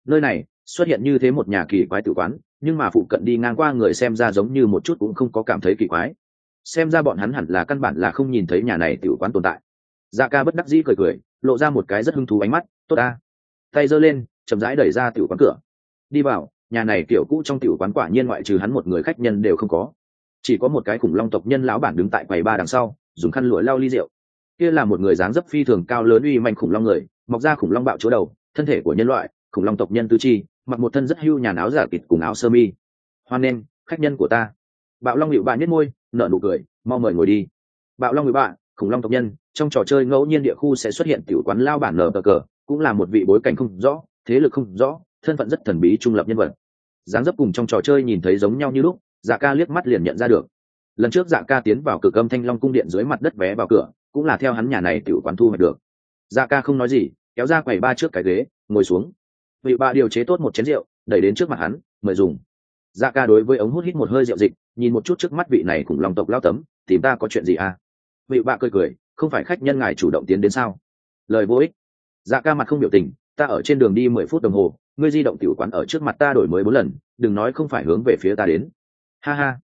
Nơi này, xuất hiện như thế một nhà kỳ quái tự quán, nhưng mà phụ cận đi ngang qua người xem ra giống như một chút cũng không có cảm thấy kỳ quái. Xem ra bọn hắn hẳn là căn bản là không nhìn thấy nhà này tự quán tồn tại. Dạ ca bất đắc dĩ cười cười, lộ ra một cái rất hứng thú ánh mắt, tốt ta. Tay giơ lên, chậm rãi đẩy ra tiểu quán cửa. Đi vào, nhà này tiểu cũ trong tiểu quán quả nhiên ngoại trừ hắn một người khách nhân đều không có chỉ có một cái khủng long tộc nhân lão bản đứng tại quầy ba đằng sau, dùng khăn lụa lau ly rượu. Kia là một người dáng dấp phi thường cao lớn uy mạnh khủng long người, mọc ra khủng long bạo chỗ đầu, thân thể của nhân loại, khủng long tộc nhân tư chi, mặc một thân rất hưu nhàn áo giả kịt cùng áo sơ mi. Hoan nghênh, khách nhân của ta. Bạo long hiệu bạn nhất môi, nở nụ cười, mau mời ngồi đi. Bạo long hiệu bạn khủng long tộc nhân, trong trò chơi ngẫu nhiên địa khu sẽ xuất hiện tiểu quán lao bản nở cờ cờ, cũng là một vị bối cảnh không rõ, thế lực không rõ, thân phận rất thần bí trung lập nhân vật. Dáng dấp cùng trong trò chơi nhìn thấy giống nhau như lúc dạ ca liếc mắt liền nhận ra được. Lần trước dạ ca tiến vào cửa cơm thanh long cung điện dưới mặt đất vé vào cửa, cũng là theo hắn nhà này tiểu quán thu hoạch được. Dạ ca không nói gì, kéo ra quầy ba trước cái ghế, ngồi xuống. Vị ba điều chế tốt một chén rượu, đẩy đến trước mặt hắn, mời dùng. Dạ ca đối với ống hút hít một hơi rượu dịch, nhìn một chút trước mắt vị này cùng lòng tộc lao tấm, tìm ta có chuyện gì à? Vị bạ cười cười, không phải khách nhân ngài chủ động tiến đến sao? Lời vô ích. Dạ ca mặt không biểu tình, ta ở trên đường đi mười phút đồng hồ, ngươi di động tiểu quán ở trước mặt ta đổi mới bốn lần, đừng nói không phải hướng về phía ta đến ha ha.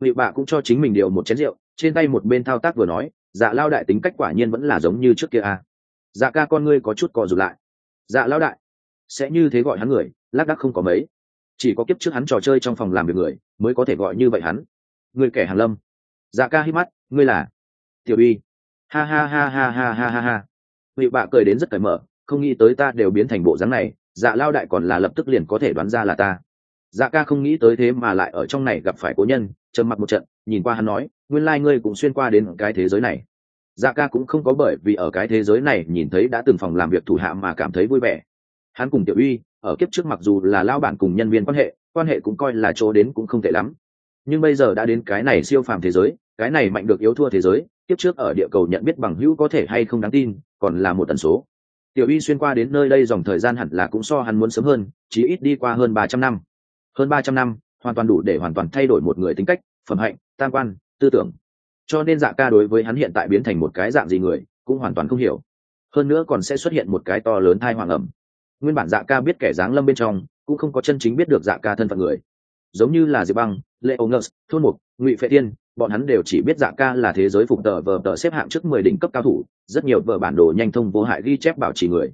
Vị bạ cũng cho chính mình điều một chén rượu, trên tay một bên thao tác vừa nói dạ lao đại tính cách quả nhiên vẫn là giống như trước kia à. dạ ca con ngươi có chút cò rụt lại. Dạ lao đại, sẽ như thế gọi hắn người, lác đắc không có mấy. Chỉ có kiếp trước hắn trò chơi trong phòng làm việc người, mới có thể gọi như vậy hắn. Người kẻ hàn lâm. Dạ ca hít mắt, ngươi là? Tiểu uy. Ha ha ha ha ha ha ha ha. Vị bạ cười đến rất cởi mở, không nghĩ tới ta đều biến thành bộ dáng này dạ lao đại còn là lập tức liền có thể đoán ra là ta dạ ca không nghĩ tới thế mà lại ở trong này gặp phải cố nhân, trầm mặt một trận, nhìn qua hắn nói, nguyên lai、like、ngươi cũng xuyên qua đến cái thế giới này. Dạ ca cũng không có bởi vì ở cái thế giới này nhìn thấy đã từng phòng làm việc thủ hạ mà cảm thấy vui vẻ. Hắn cùng tiểu uy, ở kiếp trước mặc dù là lao bản cùng nhân viên quan hệ quan hệ cũng coi là chỗ đến cũng không tệ lắm. Nhưng bây giờ đã đến cái này siêu phàm thế giới, cái này mạnh được yếu thua thế giới, kiếp trước ở địa cầu nhận biết bằng hữu có thể hay không đáng tin, còn là một tần số. Tiểu uy xuyên qua đến nơi đây dòng thời gian hẳn là cũng so hắn muốn sớm hơn, chí ít đi qua hơn ba trăm năm hơn ba trăm năm, hoàn toàn đủ để hoàn toàn thay đổi một người tính cách, phẩm hạnh, tam quan, tư tưởng. Cho nên dạ ca đối với hắn hiện tại biến thành một cái dạng gì người, cũng hoàn toàn không hiểu. Hơn nữa còn sẽ xuất hiện một cái to lớn thai hoàng ẩm. Nguyên bản dạ ca biết kẻ dáng lâm bên trong, cũng không có chân chính biết được dạ ca thân phận người. Giống như là diệp băng lệ ô ngơ thôn mục, ngụy phệ tiên bọn hắn đều chỉ biết dạ ca là thế giới phục tờ vờ tờ xếp hạng trước mười đỉnh cấp cao thủ, rất nhiều vở bản đồ nhanh thông vô hại ghi chép bảo trì người.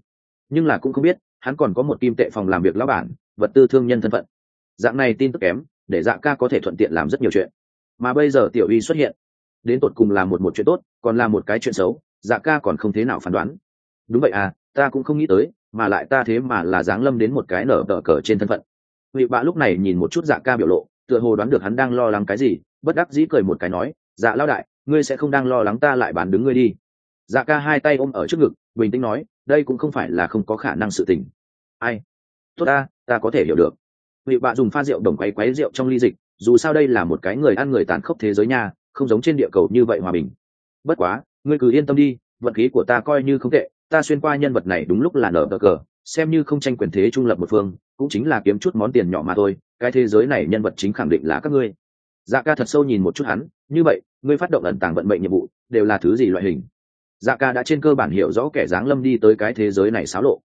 Nhưng là cũng không biết, hắn còn có một kim tệ phòng làm việc lão bản, vật tư thương nhân thân phận dạng này tin tức kém, để dạ ca có thể thuận tiện làm rất nhiều chuyện. Mà bây giờ tiểu uy xuất hiện, đến tột cùng là một một chuyện tốt, còn là một cái chuyện xấu dạ ca còn không thế nào phán đoán. Đúng vậy à ta cũng không nghĩ tới, mà lại ta thế mà là giáng lâm đến một cái nở tờ cờ trên thân phận. Vị bạ lúc này nhìn một chút dạ ca biểu lộ, tựa hồ đoán được hắn đang lo lắng cái gì, bất đắc dĩ cười một cái nói dạ lao đại, ngươi sẽ không đang lo lắng ta lại bán đứng ngươi đi. Dạ ca hai tay ôm ở trước ngực, bình tĩnh nói, đây cũng không phải là không có khả năng sự tình. Ai? Tốt ta ta có thể hiểu được vị bạ dùng pha rượu đồng quay quấy rượu trong ly dịch, dù sao đây là một cái người ăn người tàn khốc thế giới nha, không giống trên địa cầu như vậy hòa bình. Bất quá, ngươi cứ yên tâm đi, vận khí của ta coi như không tệ, ta xuyên qua nhân vật này đúng lúc là nở bờ cờ, xem như không tranh quyền thế trung lập một phương, cũng chính là kiếm chút món tiền nhỏ mà thôi, cái thế giới này nhân vật chính khẳng định là các ngươi. Dạ ca thật sâu nhìn một chút hắn, như vậy, ngươi phát động ẩn tàng vận mệnh nhiệm vụ, đều là thứ gì loại hình? Dạ ca đã trên cơ bản hiểu rõ kẻ giáng lâm đi tới cái thế giới này xáo lộ.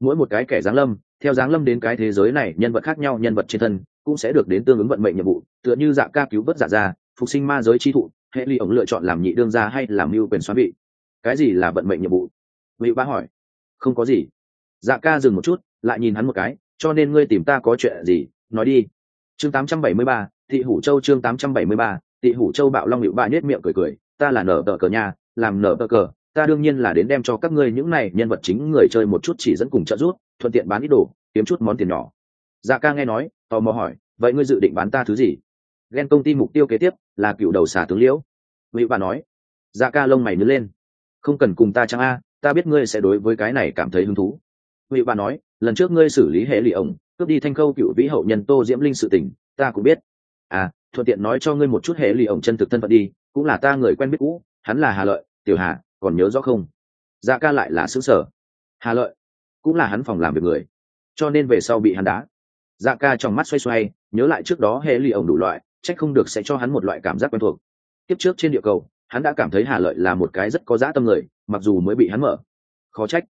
Mỗi một cái kẻ giáng lâm theo dáng lâm đến cái thế giới này nhân vật khác nhau nhân vật trên thân cũng sẽ được đến tương ứng vận mệnh nhiệm vụ tựa như dạ ca cứu vớt dạ giả ra phục sinh ma giới chi thụ hệ ly ổng lựa chọn làm nhị đương gia hay làm mưu quyền xoắn vị. Cái gì là vận mệnh nhiệm vụ? Vị bá hỏi. Không có gì. Dạ ca dừng một chút lại nhìn hắn một cái cho nên ngươi tìm ta có chuyện gì? Nói đi. Chương 873, thị hủ châu chương 873, thị hủ châu bạo long hiệu ba nết miệng cười cười ta là nở tờ cờ nhà, làm nở tờ cờ ta đương nhiên là đến đem cho các ngươi những này nhân vật chính người chơi một chút chỉ dẫn cùng trợ giúp thuận tiện bán ít đồ, kiếm chút món tiền nhỏ. Dạ ca nghe nói, tò mò hỏi, vậy ngươi dự định bán ta thứ gì? Ghen công ty mục tiêu kế tiếp là cựu đầu xà tướng liễu. Vị bà nói dạ ca lông mày nứt lên, không cần cùng ta chăng a, ta biết ngươi sẽ đối với cái này cảm thấy hứng thú. Vị bà nói, lần trước ngươi xử lý hệ lụy ổng cướp đi thanh khâu cựu vĩ hậu nhân tô diễm linh sự tình, ta cũng biết. À thuận tiện nói cho ngươi một chút hệ lụy ổng chân thực thân phận đi, cũng là ta người quen biết cũ, hắn là hà lợi, tiểu hà, còn nhớ rõ không? Dạ ca lại là xứ sở hà lợi cũng là hắn phòng làm việc người. Cho nên về sau bị hắn đá. Dạ ca trong mắt xoay xoay, nhớ lại trước đó hệ lụy ổng đủ loại trách không được sẽ cho hắn một loại cảm giác quen thuộc. Tiếp trước trên địa cầu, hắn đã cảm thấy hà lợi là một cái rất có dã tâm người, mặc dù mới bị hắn mở. Khó trách.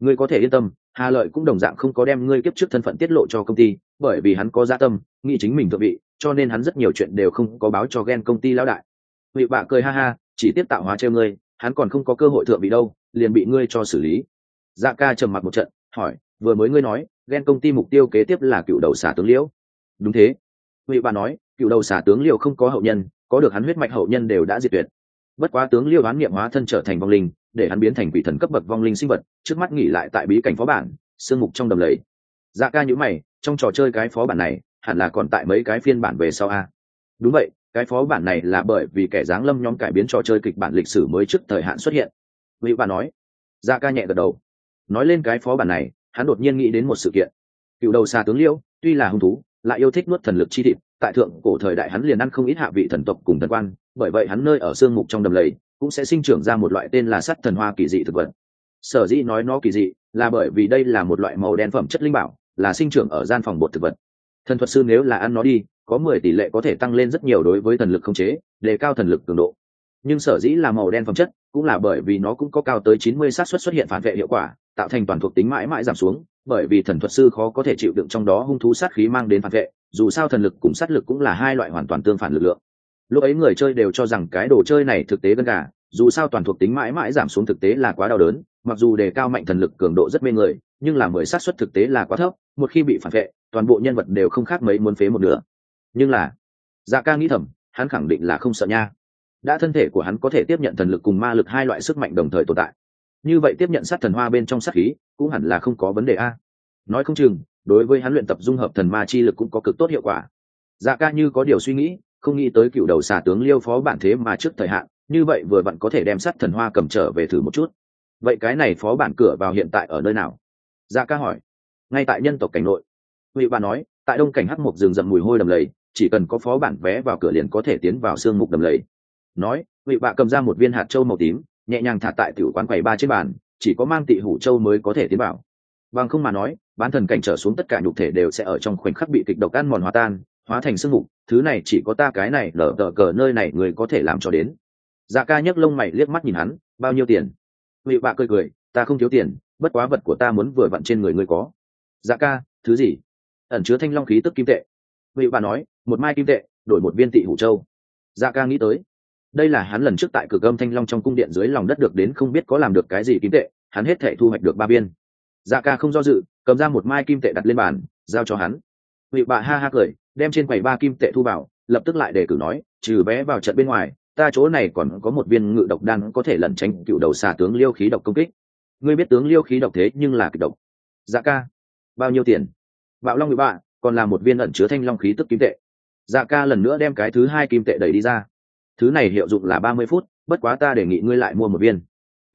Ngươi có thể yên tâm, hà lợi cũng đồng dạng không có đem ngươi kiếp trước thân phận tiết lộ cho công ty, bởi vì hắn có dã tâm, nghĩ chính mình thượng vị, cho nên hắn rất nhiều chuyện đều không có báo cho ghen công ty lão đại. Vị bạ cười ha ha, chỉ tiếp tạo hóa treo ngươi, hắn còn không có cơ hội thượng vị đâu, liền bị ngươi cho xử lý. Dạ ca trầm mặt một trận hỏi, vừa mới ngươi nói, ghen công ty mục tiêu kế tiếp là cựu đầu xả tướng liễu. Đúng thế. Ngụy bà nói, cựu đầu xả tướng liễu không có hậu nhân, có được hắn huyết mạch hậu nhân đều đã diệt tuyệt. Bất quá tướng liêu đoán nghiệm hóa thân trở thành vong linh, để hắn biến thành quỷ thần cấp bậc vong linh sinh vật, trước mắt nghỉ lại tại bí cảnh phó bản, sương mục trong đầm lầy. Dạ ca nhữ mày, trong trò chơi cái phó bản này, hẳn là còn tại mấy cái phiên bản về sau a. Đúng vậy, cái phó bản này là bởi vì kẻ giáng lâm nhóm cải biến trò chơi kịch bản lịch sử mới trước thời hạn xuất hiện. Ngụy bà nói. Dạ ca nhẹ gật đầu nói lên cái phó bản này, hắn đột nhiên nghĩ đến một sự kiện. Cựu đầu xa tướng liêu tuy là hung thú, lại yêu thích nuốt thần lực chi thịt, tại thượng cổ thời đại hắn liền ăn không ít hạ vị thần tộc cùng thần quan, bởi vậy hắn nơi ở xương mục trong đầm lầy cũng sẽ sinh trưởng ra một loại tên là sắt thần hoa kỳ dị thực vật. Sở dĩ nói nó kỳ dị là bởi vì đây là một loại màu đen phẩm chất linh bảo, là sinh trưởng ở gian phòng bột thực vật. Thần thuật sư nếu là ăn nó đi, có mười tỷ lệ có thể tăng lên rất nhiều đối với thần lực không chế, đề cao thần lực cường độ. Nhưng sở dĩ là màu đen phẩm chất cũng là bởi vì nó cũng có cao tới chín mươi xác suất xuất hiện phản vệ hiệu quả tạo thành toàn thuộc tính mãi mãi giảm xuống, bởi vì thần thuật sư khó có thể chịu đựng trong đó hung thú sát khí mang đến phản vệ, dù sao thần lực cùng sát lực cũng là hai loại hoàn toàn tương phản lực lượng. Lúc ấy người chơi đều cho rằng cái đồ chơi này thực tế gần cả, dù sao toàn thuộc tính mãi mãi giảm xuống thực tế là quá đau đớn, mặc dù đề cao mạnh thần lực cường độ rất mê người, nhưng là mười sát suất thực tế là quá thấp, một khi bị phản vệ, toàn bộ nhân vật đều không khác mấy muốn phế một nửa. Nhưng là dạ ca nghĩ thầm, hắn khẳng định là không sợ nha. Đã thân thể của hắn có thể tiếp nhận thần lực cùng ma lực hai loại sức mạnh đồng thời tồn tại như vậy tiếp nhận sát thần hoa bên trong sát khí, cũng hẳn là không có vấn đề a. Nói không chừng, đối với hắn luyện tập dung hợp thần ma chi lực cũng có cực tốt hiệu quả. Dạ ca như có điều suy nghĩ, không nghĩ tới cựu đầu xà tướng liêu phó bản thế mà trước thời hạn, như vậy vừa vặn có thể đem sát thần hoa cầm trở về thử một chút. Vậy cái này phó bản cửa vào hiện tại ở nơi nào? Dạ ca hỏi. Ngay tại nhân tộc cảnh nội. Ngụy bà nói, tại đông cảnh hắc mục rừng rậm mùi hôi đầm lầy, chỉ cần có phó bản vé vào cửa liền có thể tiến vào sương mục đầm lầy. Nói Ngụy bạ cầm ra một viên hạt trâu màu tím nhẹ nhàng thả tại tiểu quán quầy ba trên bàn, chỉ có mang tị hủ châu mới có thể tiến vào. Bằng không mà nói, bán thần cảnh trở xuống tất cả nhục thể đều sẽ ở trong khoảnh khắc bị kịch độc ăn mòn hóa tan, hóa thành sương mục thứ này chỉ có ta cái này lở tờ cờ nơi này người có thể làm cho đến. Dạ ca nhấc lông mày liếc mắt nhìn hắn, bao nhiêu tiền? Vị bạ cười cười, ta không thiếu tiền, bất quá vật của ta muốn vừa vặn trên người ngươi có. Dạ ca, thứ gì? Ẩn chứa thanh long khí tức kim tệ. Vị bà nói, một mai kim tệ, đổi một viên tị hủ châu. Dạ ca nghĩ tới đây là hắn lần trước tại cực âm thanh long trong cung điện dưới lòng đất được đến không biết có làm được cái gì kim tệ, hắn hết thể thu hoạch được ba viên. Dạ ca không do dự, cầm ra một mai kim tệ đặt lên bàn, giao cho hắn. Vị bà ha ha cười, đem trên quầy ba kim tệ thu vào, lập tức lại đề cử nói, trừ vé vào trận bên ngoài, ta chỗ này còn có một viên ngự độc đan có thể lẩn tránh cựu đầu xà tướng liêu khí độc công kích. Ngươi biết tướng liêu khí độc thế nhưng là kịch độc. Dạ ca, bao nhiêu tiền? Bạo long ngự bạ, còn là một viên ẩn chứa thanh long khí tức kim tệ. Dạ ca lần nữa đem cái thứ hai kim tệ đẩy đi ra thứ này hiệu dụng là ba mươi phút, bất quá ta đề nghị ngươi lại mua một viên.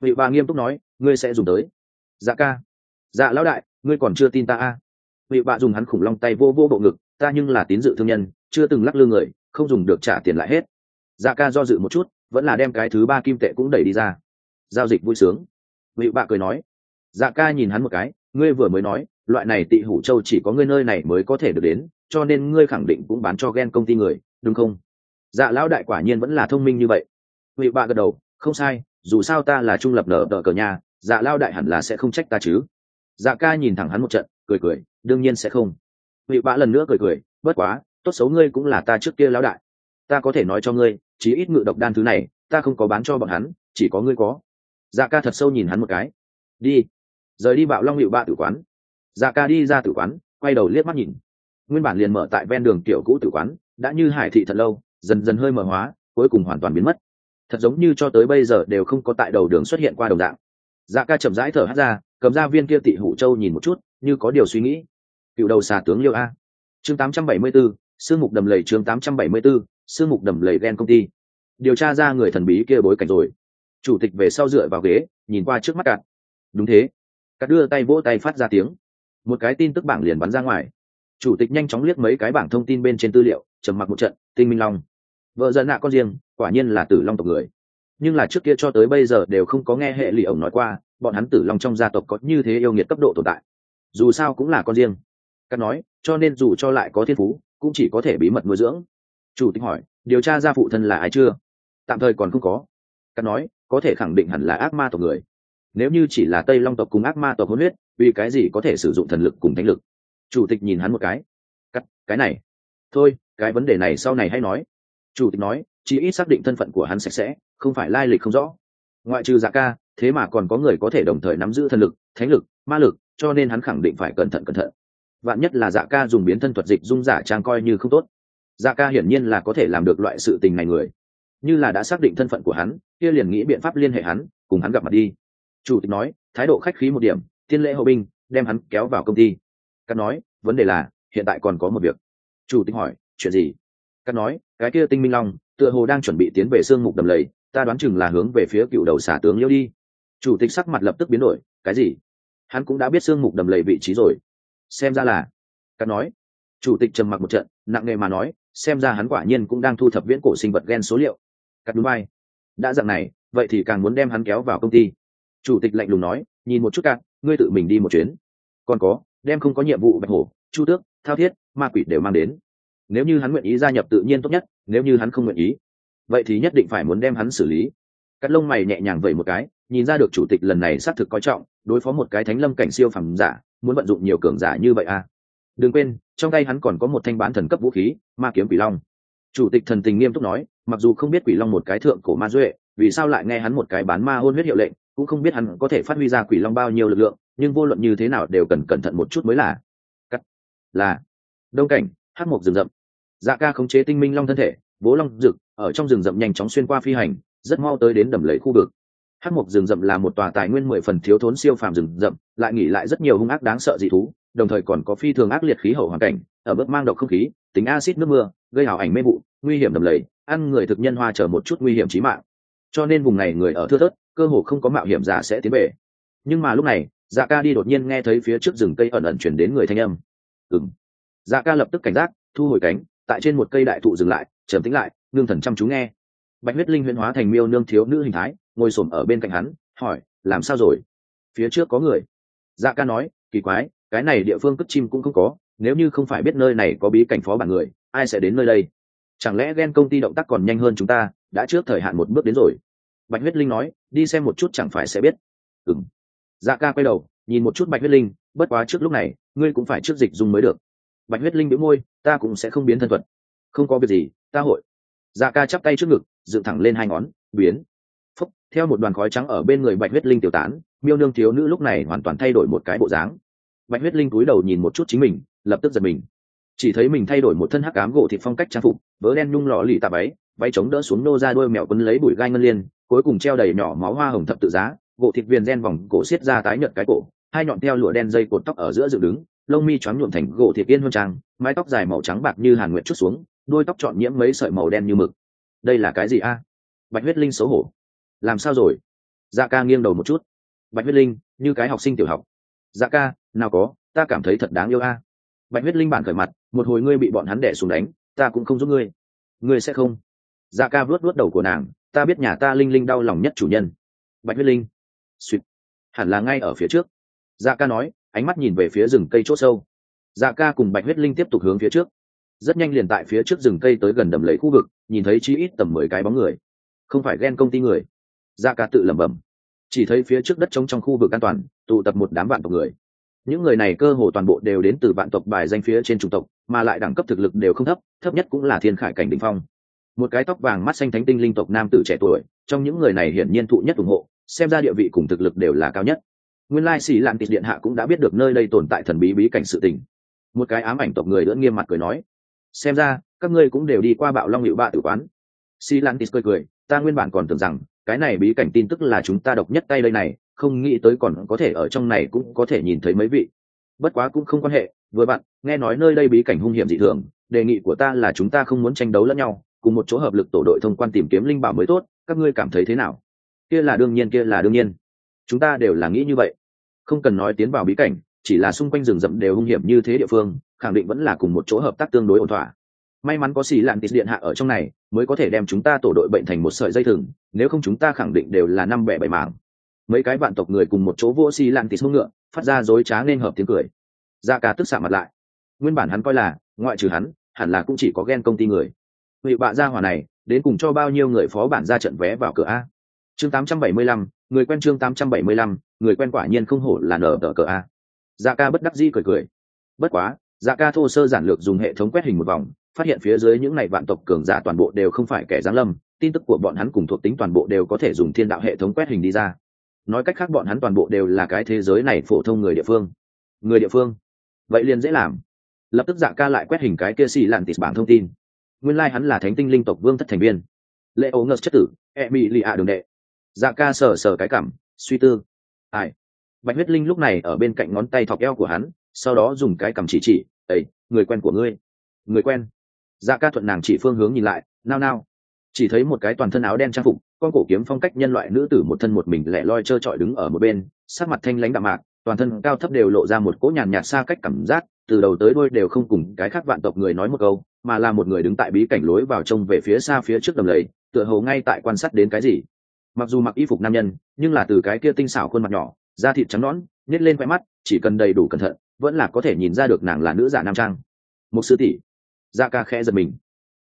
Vị bà nghiêm túc nói, ngươi sẽ dùng tới. Dạ ca. Dạ lão đại, ngươi còn chưa tin ta a à. vị bà dùng hắn khủng long tay vô vô bộ ngực, ta nhưng là tín dự thương nhân, chưa từng lắc lư người, không dùng được trả tiền lại hết. Dạ ca do dự một chút, vẫn là đem cái thứ ba kim tệ cũng đẩy đi ra. Giao dịch vui sướng. Vị bà cười nói. Dạ ca nhìn hắn một cái, ngươi vừa mới nói, loại này tị hủ châu chỉ có ngươi nơi này mới có thể được đến, cho nên ngươi khẳng định cũng bán cho ghen công ty người, đúng không? Dạ lão đại quả nhiên vẫn là thông minh như vậy. Vị bạ gật đầu, không sai, dù sao ta là trung lập nở đỡ cờ nhà dạ lao đại hẳn là sẽ không trách ta chứ. Dạ ca nhìn thẳng hắn một trận, cười cười, đương nhiên sẽ không. Vị bạ lần nữa cười cười, bất quá, tốt xấu ngươi cũng là ta trước kia lão đại. Ta có thể nói cho ngươi, chí ít ngự độc đan thứ này, ta không có bán cho bọn hắn, chỉ có ngươi có. Dạ ca thật sâu nhìn hắn một cái. Đi. Rời đi bạo long hiệu bạ tử quán. Dạ ca đi ra tử quán, quay đầu liếc mắt nhìn. Nguyên bản liền mở tại ven đường tiểu cũ tử quán, đã như hải thị thật lâu dần dần hơi mở hóa cuối cùng hoàn toàn biến mất. Thật giống như cho tới bây giờ đều không có tại đầu đường xuất hiện qua đồng dạng. Dạ ca chậm rãi thở hát ra cầm ra viên kia tị hủ châu nhìn một chút như có điều suy nghĩ. Cựu đầu xà tướng liêu a. Chương 874, sương mục đầm lầy chương 874, sương mục đầm lầy ghen công ty. Điều tra ra người thần bí kia bối cảnh rồi. Chủ tịch về sau dựa vào ghế nhìn qua trước mắt cạn. Đúng thế. Cắt đưa tay vỗ tay phát ra tiếng. Một cái tin tức bảng liền bắn ra ngoài. Chủ tịch nhanh chóng liếc mấy cái bảng thông tin bên trên tư liệu trầm mặc một trận tinh minh long. Vợ dân nạ con riêng, quả nhiên là tử long tộc người. Nhưng là trước kia cho tới bây giờ đều không có nghe hệ lụy ổng nói qua, bọn hắn tử long trong gia tộc có như thế yêu nghiệt cấp độ tồn tại. Dù sao cũng là con riêng. Cắt nói, cho nên dù cho lại có thiên phú, cũng chỉ có thể bí mật nuôi dưỡng. Chủ tịch hỏi, điều tra ra phụ thân là ai chưa? Tạm thời còn không có. Cắt nói, có thể khẳng định hẳn là ác ma tộc người. Nếu như chỉ là tây long tộc cùng ác ma tộc hôn huyết, vì cái gì có thể sử dụng thần lực cùng thánh lực? Chủ tịch nhìn hắn một cái. Cắt, cái này. Thôi cái vấn đề này sau này hay nói. Chủ tịch nói, chỉ ít xác định thân phận của hắn sạch sẽ, không phải lai lịch không rõ. Ngoại trừ dạ ca, thế mà còn có người có thể đồng thời nắm giữ thần lực, thánh lực, ma lực, cho nên hắn khẳng định phải cẩn thận cẩn thận. Vạn nhất là dạ ca dùng biến thân thuật dịch dung giả trang coi như không tốt. Dạ ca hiển nhiên là có thể làm được loại sự tình này người. Như là đã xác định thân phận của hắn, kia liền nghĩ biện pháp liên hệ hắn, cùng hắn gặp mặt đi. Chủ tịch nói, thái độ khách khí một điểm, tiên lễ hậu binh, đem hắn kéo vào công ty. Cắt nói, vấn đề là, hiện tại còn có một việc. Chủ tịch hỏi chuyện gì? Cắt nói, cái kia tinh minh long, tựa hồ đang chuẩn bị tiến về sương mục đầm lầy, ta đoán chừng là hướng về phía cựu đầu xả tướng liêu đi. Chủ tịch sắc mặt lập tức biến đổi, cái gì? Hắn cũng đã biết sương mục đầm lầy vị trí rồi. Xem ra là cắt nói. Chủ tịch trầm mặc một trận, nặng nề mà nói, xem ra hắn quả nhiên cũng đang thu thập viễn cổ sinh vật gen số liệu. Cắt đúng vai đã dạng này, vậy thì càng muốn đem hắn kéo vào công ty. Chủ tịch lạnh lùng nói, nhìn một chút cạn ngươi tự mình đi một chuyến. Còn có, đem không có nhiệm vụ bạch hổ, chu tước, thao thiết, ma quỷ đều mang đến nếu như hắn nguyện ý gia nhập tự nhiên tốt nhất, nếu như hắn không nguyện ý, vậy thì nhất định phải muốn đem hắn xử lý. Cắt lông mày nhẹ nhàng vậy một cái, nhìn ra được chủ tịch lần này xác thực coi trọng, đối phó một cái thánh lâm cảnh siêu phẩm giả, muốn vận dụng nhiều cường giả như vậy à? Đừng quên, trong tay hắn còn có một thanh bán thần cấp vũ khí, ma kiếm quỷ long. Chủ tịch thần tình nghiêm túc nói, mặc dù không biết quỷ long một cái thượng cổ ma duệ, vì sao lại nghe hắn một cái bán ma hôn huyết hiệu lệnh, cũng không biết hắn có thể phát huy ra quỷ long bao nhiêu lực lượng, nhưng vô luận như thế nào đều cần cẩn thận một chút mới là. Cắt là. Đông cảnh hát mộc rừng rậm dạ ca khống chế tinh minh long thân thể bố long rực, ở trong rừng rậm nhanh chóng xuyên qua phi hành, rất mau tới đến đầm lầy khu vực. Hát mộc rừng rậm là một tòa tài nguyên mười phần thiếu thốn siêu phàm rừng rậm, lại nghỉ lại rất nhiều hung ác đáng sợ dị thú, đồng thời còn có phi thường ác liệt khí hậu hoàn cảnh, ở bước mang độc không khí, tính acid nước mưa, gây hào ảnh mê vụ, nguy hiểm đầm lầy, ăn người thực nhân hoa chờ một chút nguy hiểm chí mạng. Cho nên vùng này người ở thưa thớt, cơ hồ không có mạo hiểm giả sẽ tiến về. Nhưng mà lúc này dạ ca đi đột nhiên nghe thấy phía trước rừng cây ẩn ẩn chuyển đến người thanh âm. Ừng dạ ca lập tức cảnh giác, thu hồi cánh tại trên một cây đại thụ dừng lại, trầm tĩnh lại, ngưng thần chăm chú nghe. Bạch huyết linh huyễn hóa thành miêu nương thiếu nữ hình thái, ngồi xổm ở bên cạnh hắn, hỏi, làm sao rồi? Phía trước có người. Dạ ca nói, kỳ quái, cái này địa phương cất chim cũng không có, nếu như không phải biết nơi này có bí cảnh phó bản người, ai sẽ đến nơi đây? Chẳng lẽ ghen công ty động tác còn nhanh hơn chúng ta, đã trước thời hạn một bước đến rồi? Bạch huyết linh nói, đi xem một chút chẳng phải sẽ biết. Ừng dạ ca quay đầu, nhìn một chút bạch huyết linh, bất quá trước lúc này, ngươi cũng phải trước dịch dùng mới được bạch huyết linh biểu môi, ta cũng sẽ không biến thân thuật. Không có việc gì, ta hội. Dạ ca chắp tay trước ngực, dựng thẳng lên hai ngón, biến. Phúc, theo một đoàn khói trắng ở bên người bạch huyết linh tiểu tán, miêu nương thiếu nữ lúc này hoàn toàn thay đổi một cái bộ dáng. Bạch huyết linh cúi đầu nhìn một chút chính mình, lập tức giật mình. Chỉ thấy mình thay đổi một thân hắc ám gỗ thịt phong cách trang phục, vớ đen nhung lọ lì tà váy váy chống đỡ xuống nô ra đôi mèo quấn lấy bụi gai ngân liên, cuối cùng treo đầy nhỏ máu hoa hồng thập tự giá, gỗ thịt viền gen vòng cổ xiết ra tái nhợt cái cổ, hai nhọn theo lụa đen dây cột tóc ở giữa dựng đứng lông mi choáng nhuộm thành gỗ thiệt yên hơn trang, mái tóc dài màu trắng bạc như hàn nguyện chút xuống, đôi tóc trọn nhiễm mấy sợi màu đen như mực. Đây là cái gì a? Bạch huyết linh xấu hổ. Làm sao rồi? Dạ ca nghiêng đầu một chút. Bạch huyết linh, như cái học sinh tiểu học. Dạ ca, nào có, ta cảm thấy thật đáng yêu a. Bạch huyết linh bản khởi mặt, một hồi ngươi bị bọn hắn đẻ xuống đánh, ta cũng không giúp ngươi. Ngươi sẽ không. Dạ ca vớt vớt đầu của nàng, ta biết nhà ta linh linh đau lòng nhất chủ nhân. Bạch huyết linh. Suýt. Hẳn là ngay ở phía trước. Dạ ca nói ánh mắt nhìn về phía rừng cây c h ỗ sâu. Dạ ca cùng bạch huyết linh tiếp tục hướng phía trước. Rất nhanh liền tại phía trước rừng cây tới gần đầm lầy khu vực, nhìn thấy chí ít tầm mười cái bóng người. Không phải ghen công ty người. Dạ ca tự lẩm bẩm. Chỉ thấy phía trước đất trống trong khu vực an toàn, tụ tập một đám vạn tộc người. Những người này cơ hồ toàn bộ đều đến từ vạn tộc bài danh phía trên chủng tộc, mà lại đẳng cấp thực lực đều không thấp thấp nhất cũng là thiên khải cảnh đình phong. Một cái tóc vàng mắt xanh thánh tinh linh tộc nam tử trẻ tuổi, trong những người này hiển nhiên thụ nhất ủng hộ, xem ra địa vị cùng thực lực đều là cao nhất nguyên lai xì lạn tịt điện hạ cũng đã biết được nơi đây tồn tại thần bí bí cảnh sự tình. Một cái ám ảnh tộc người lưỡng nghiêm mặt cười nói, xem ra, các ngươi cũng đều đi qua bạo long hiệu bạ tử quán. Xì lạn tịt cười cười, ta nguyên bản còn tưởng rằng, cái này bí cảnh tin tức là chúng ta độc nhất tay đây này, không nghĩ tới còn có thể ở trong này cũng có thể nhìn thấy mấy vị. Bất quá cũng không quan hệ, vừa bạn, nghe nói nơi đây bí cảnh hung hiểm dị thường, đề nghị của ta là chúng ta không muốn tranh đấu lẫn nhau, cùng một chỗ hợp lực tổ đội thông quan tìm kiếm linh bảo mới tốt, các ngươi cảm thấy thế nào? Kia là đương nhiên, kia là đương nhiên chúng ta đều là nghĩ như vậy. Không cần nói tiến vào bí cảnh, chỉ là xung quanh rừng rậm đều hung hiểm như thế địa phương, khẳng định vẫn là cùng một chỗ hợp tác tương đối ổn thỏa. May mắn có xì lạn tịt điện hạ ở trong này, mới có thể đem chúng ta tổ đội bệnh thành một sợi dây thừng, nếu không chúng ta khẳng định đều là năm bẻ bảy mảng. Mấy cái vạn tộc người cùng một chỗ vô xì lạn tịt hông ngựa, phát ra dối trá nên hợp tiếng cười. Dạ da cá tức xạ mặt lại. Nguyên bản hắn coi là, ngoại trừ hắn, hẳn là cũng chỉ có ghen công ty người. Vị bạ gia hỏa này, đến cùng cho bao nhiêu người phó bản ra trận vé vào cửa a? Chương 875, người quen chương 875, người quen quả nhiên không hổ là nở tờ cờ a. Dạ ca bất đắc dĩ cười cười. Bất quá dạ ca thô sơ giản lược dùng hệ thống quét hình một vòng phát hiện phía dưới những này vạn tộc cường giả toàn bộ đều không phải kẻ giáng lâm tin tức của bọn hắn cùng thuộc tính toàn bộ đều có thể dùng thiên đạo hệ thống quét hình đi ra. Nói cách khác bọn hắn toàn bộ đều là cái thế giới này phổ thông người địa phương. Người địa phương? Vậy liền dễ làm. Lập tức dạ ca lại quét hình cái kia xì lặn tịt bảng thông tin. Nguyên lai、like、hắn là thánh tinh linh tộc vương thất thành viên. Lệ ấu ngợt chất tử e mỹ lì ạ đường đệ dạ ca sờ sờ cái cảm, suy tư. Ai? Bạch huyết linh lúc này ở bên cạnh ngón tay thọc eo của hắn, sau đó dùng cái cầm chỉ chỉ ấy người quen của ngươi. Người quen? Dạ ca thuận nàng chỉ phương hướng nhìn lại, nao nao. Chỉ thấy một cái toàn thân áo đen trang phục, con cổ kiếm phong cách nhân loại nữ tử một thân một mình lẻ loi trơ trọi đứng ở một bên sát mặt thanh lãnh đạm mạc, toàn thân cao thấp đều lộ ra một cỗ nhàn nhạt xa cách cảm giác, từ đầu tới đôi đều không cùng cái khác vạn tộc người nói một câu, mà là một người đứng tại bí cảnh lối vào trông về phía xa phía trước đầm lầy, tựa hồ ngay tại quan sát đến cái gì mặc dù mặc y phục nam nhân, nhưng là từ cái kia tinh xảo khuôn mặt nhỏ, da thịt trắng nõn nhét lên khoe mắt, chỉ cần đầy đủ cẩn thận, vẫn là có thể nhìn ra được nàng là nữ giả nam trang. Một sư tỷ. Dạ ca khẽ giật mình.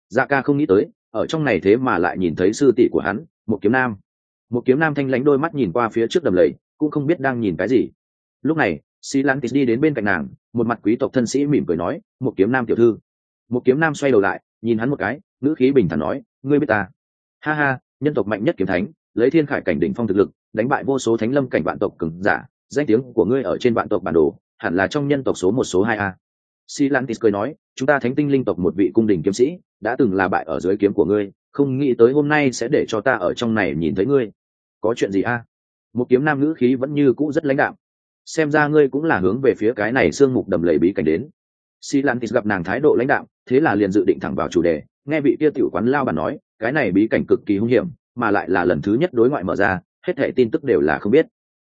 Dạ ca không nghĩ tới, ở trong này thế mà lại nhìn thấy sư tỷ của hắn, một kiếm nam. Một kiếm nam thanh lãnh đôi mắt nhìn qua phía trước đầm lầy, cũng không biết đang nhìn cái gì. Lúc này, xí lan tít đi đến bên cạnh nàng, một mặt quý tộc thân sĩ mỉm cười nói, một kiếm nam tiểu thư. Một kiếm nam xoay đầu lại, nhìn hắn một cái, ngữ khí bình thản nói, ngươi biết ta? Ha ha, nhân tộc mạnh nhất kiếm thánh lấy thiên khải cảnh đỉnh phong thực lực, đánh bại vô số thánh lâm cảnh vạn tộc cứng giả, danh tiếng của ngươi ở trên vạn tộc bản đồ, hẳn là trong nhân tộc số một, số hai a. Si lantis cười nói, chúng ta thánh tinh linh tộc một vị cung đình kiếm sĩ, đã từng là bại ở dưới kiếm của ngươi, không nghĩ tới hôm nay sẽ để cho ta ở trong này nhìn thấy ngươi. Có chuyện gì a? Một kiếm nam ngữ khí vẫn như cũ rất lãnh đạm. Xem ra ngươi cũng là hướng về phía cái này sương mục đầm lầy bí cảnh đến. Si lantis gặp nàng thái độ lãnh đạm, thế là liền dự định thẳng vào chủ đề, nghe vị kia tiểu quán lao bà nói, cái này bí cảnh cực kỳ hung hiểm mà lại là lần thứ nhất đối ngoại mở ra, hết hệ tin tức đều là không biết.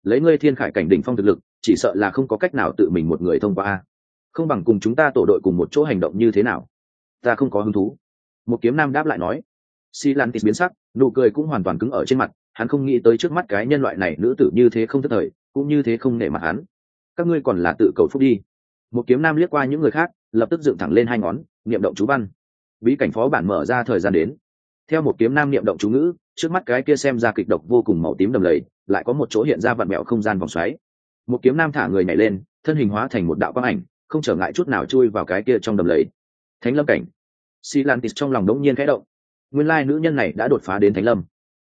Lấy ngươi thiên khải cảnh đỉnh phong thực lực, chỉ sợ là không có cách nào tự mình một người thông qua không bằng cùng chúng ta tổ đội cùng một chỗ hành động như thế nào? Ta không có hứng thú. Một kiếm nam đáp lại nói. Si lan tis biến sắc, nụ cười cũng hoàn toàn cứng ở trên mặt, hắn không nghĩ tới trước mắt cái nhân loại này nữ tử như thế không thất thời, cũng như thế không nể mặt hắn. Các ngươi còn là tự cầu phúc đi. Một kiếm nam liếc qua những người khác, lập tức dựng thẳng lên hai ngón, niệm động chú văn. Bí cảnh phó bản mở ra thời gian đến. Theo một kiếm nam niệm động chú ngữ trước mắt cái kia xem ra kịch độc vô cùng màu tím đầm lầy lại có một chỗ hiện ra vặn mẹo không gian vòng xoáy. Một kiếm nam thả người nhảy lên thân hình hóa thành một đạo quang ảnh không trở ngại chút nào chui vào cái kia trong đầm lầy. Thánh lâm cảnh. Si lan trong lòng đống nhiên khẽ động. Nguyên lai nữ nhân này đã đột phá đến thánh lâm.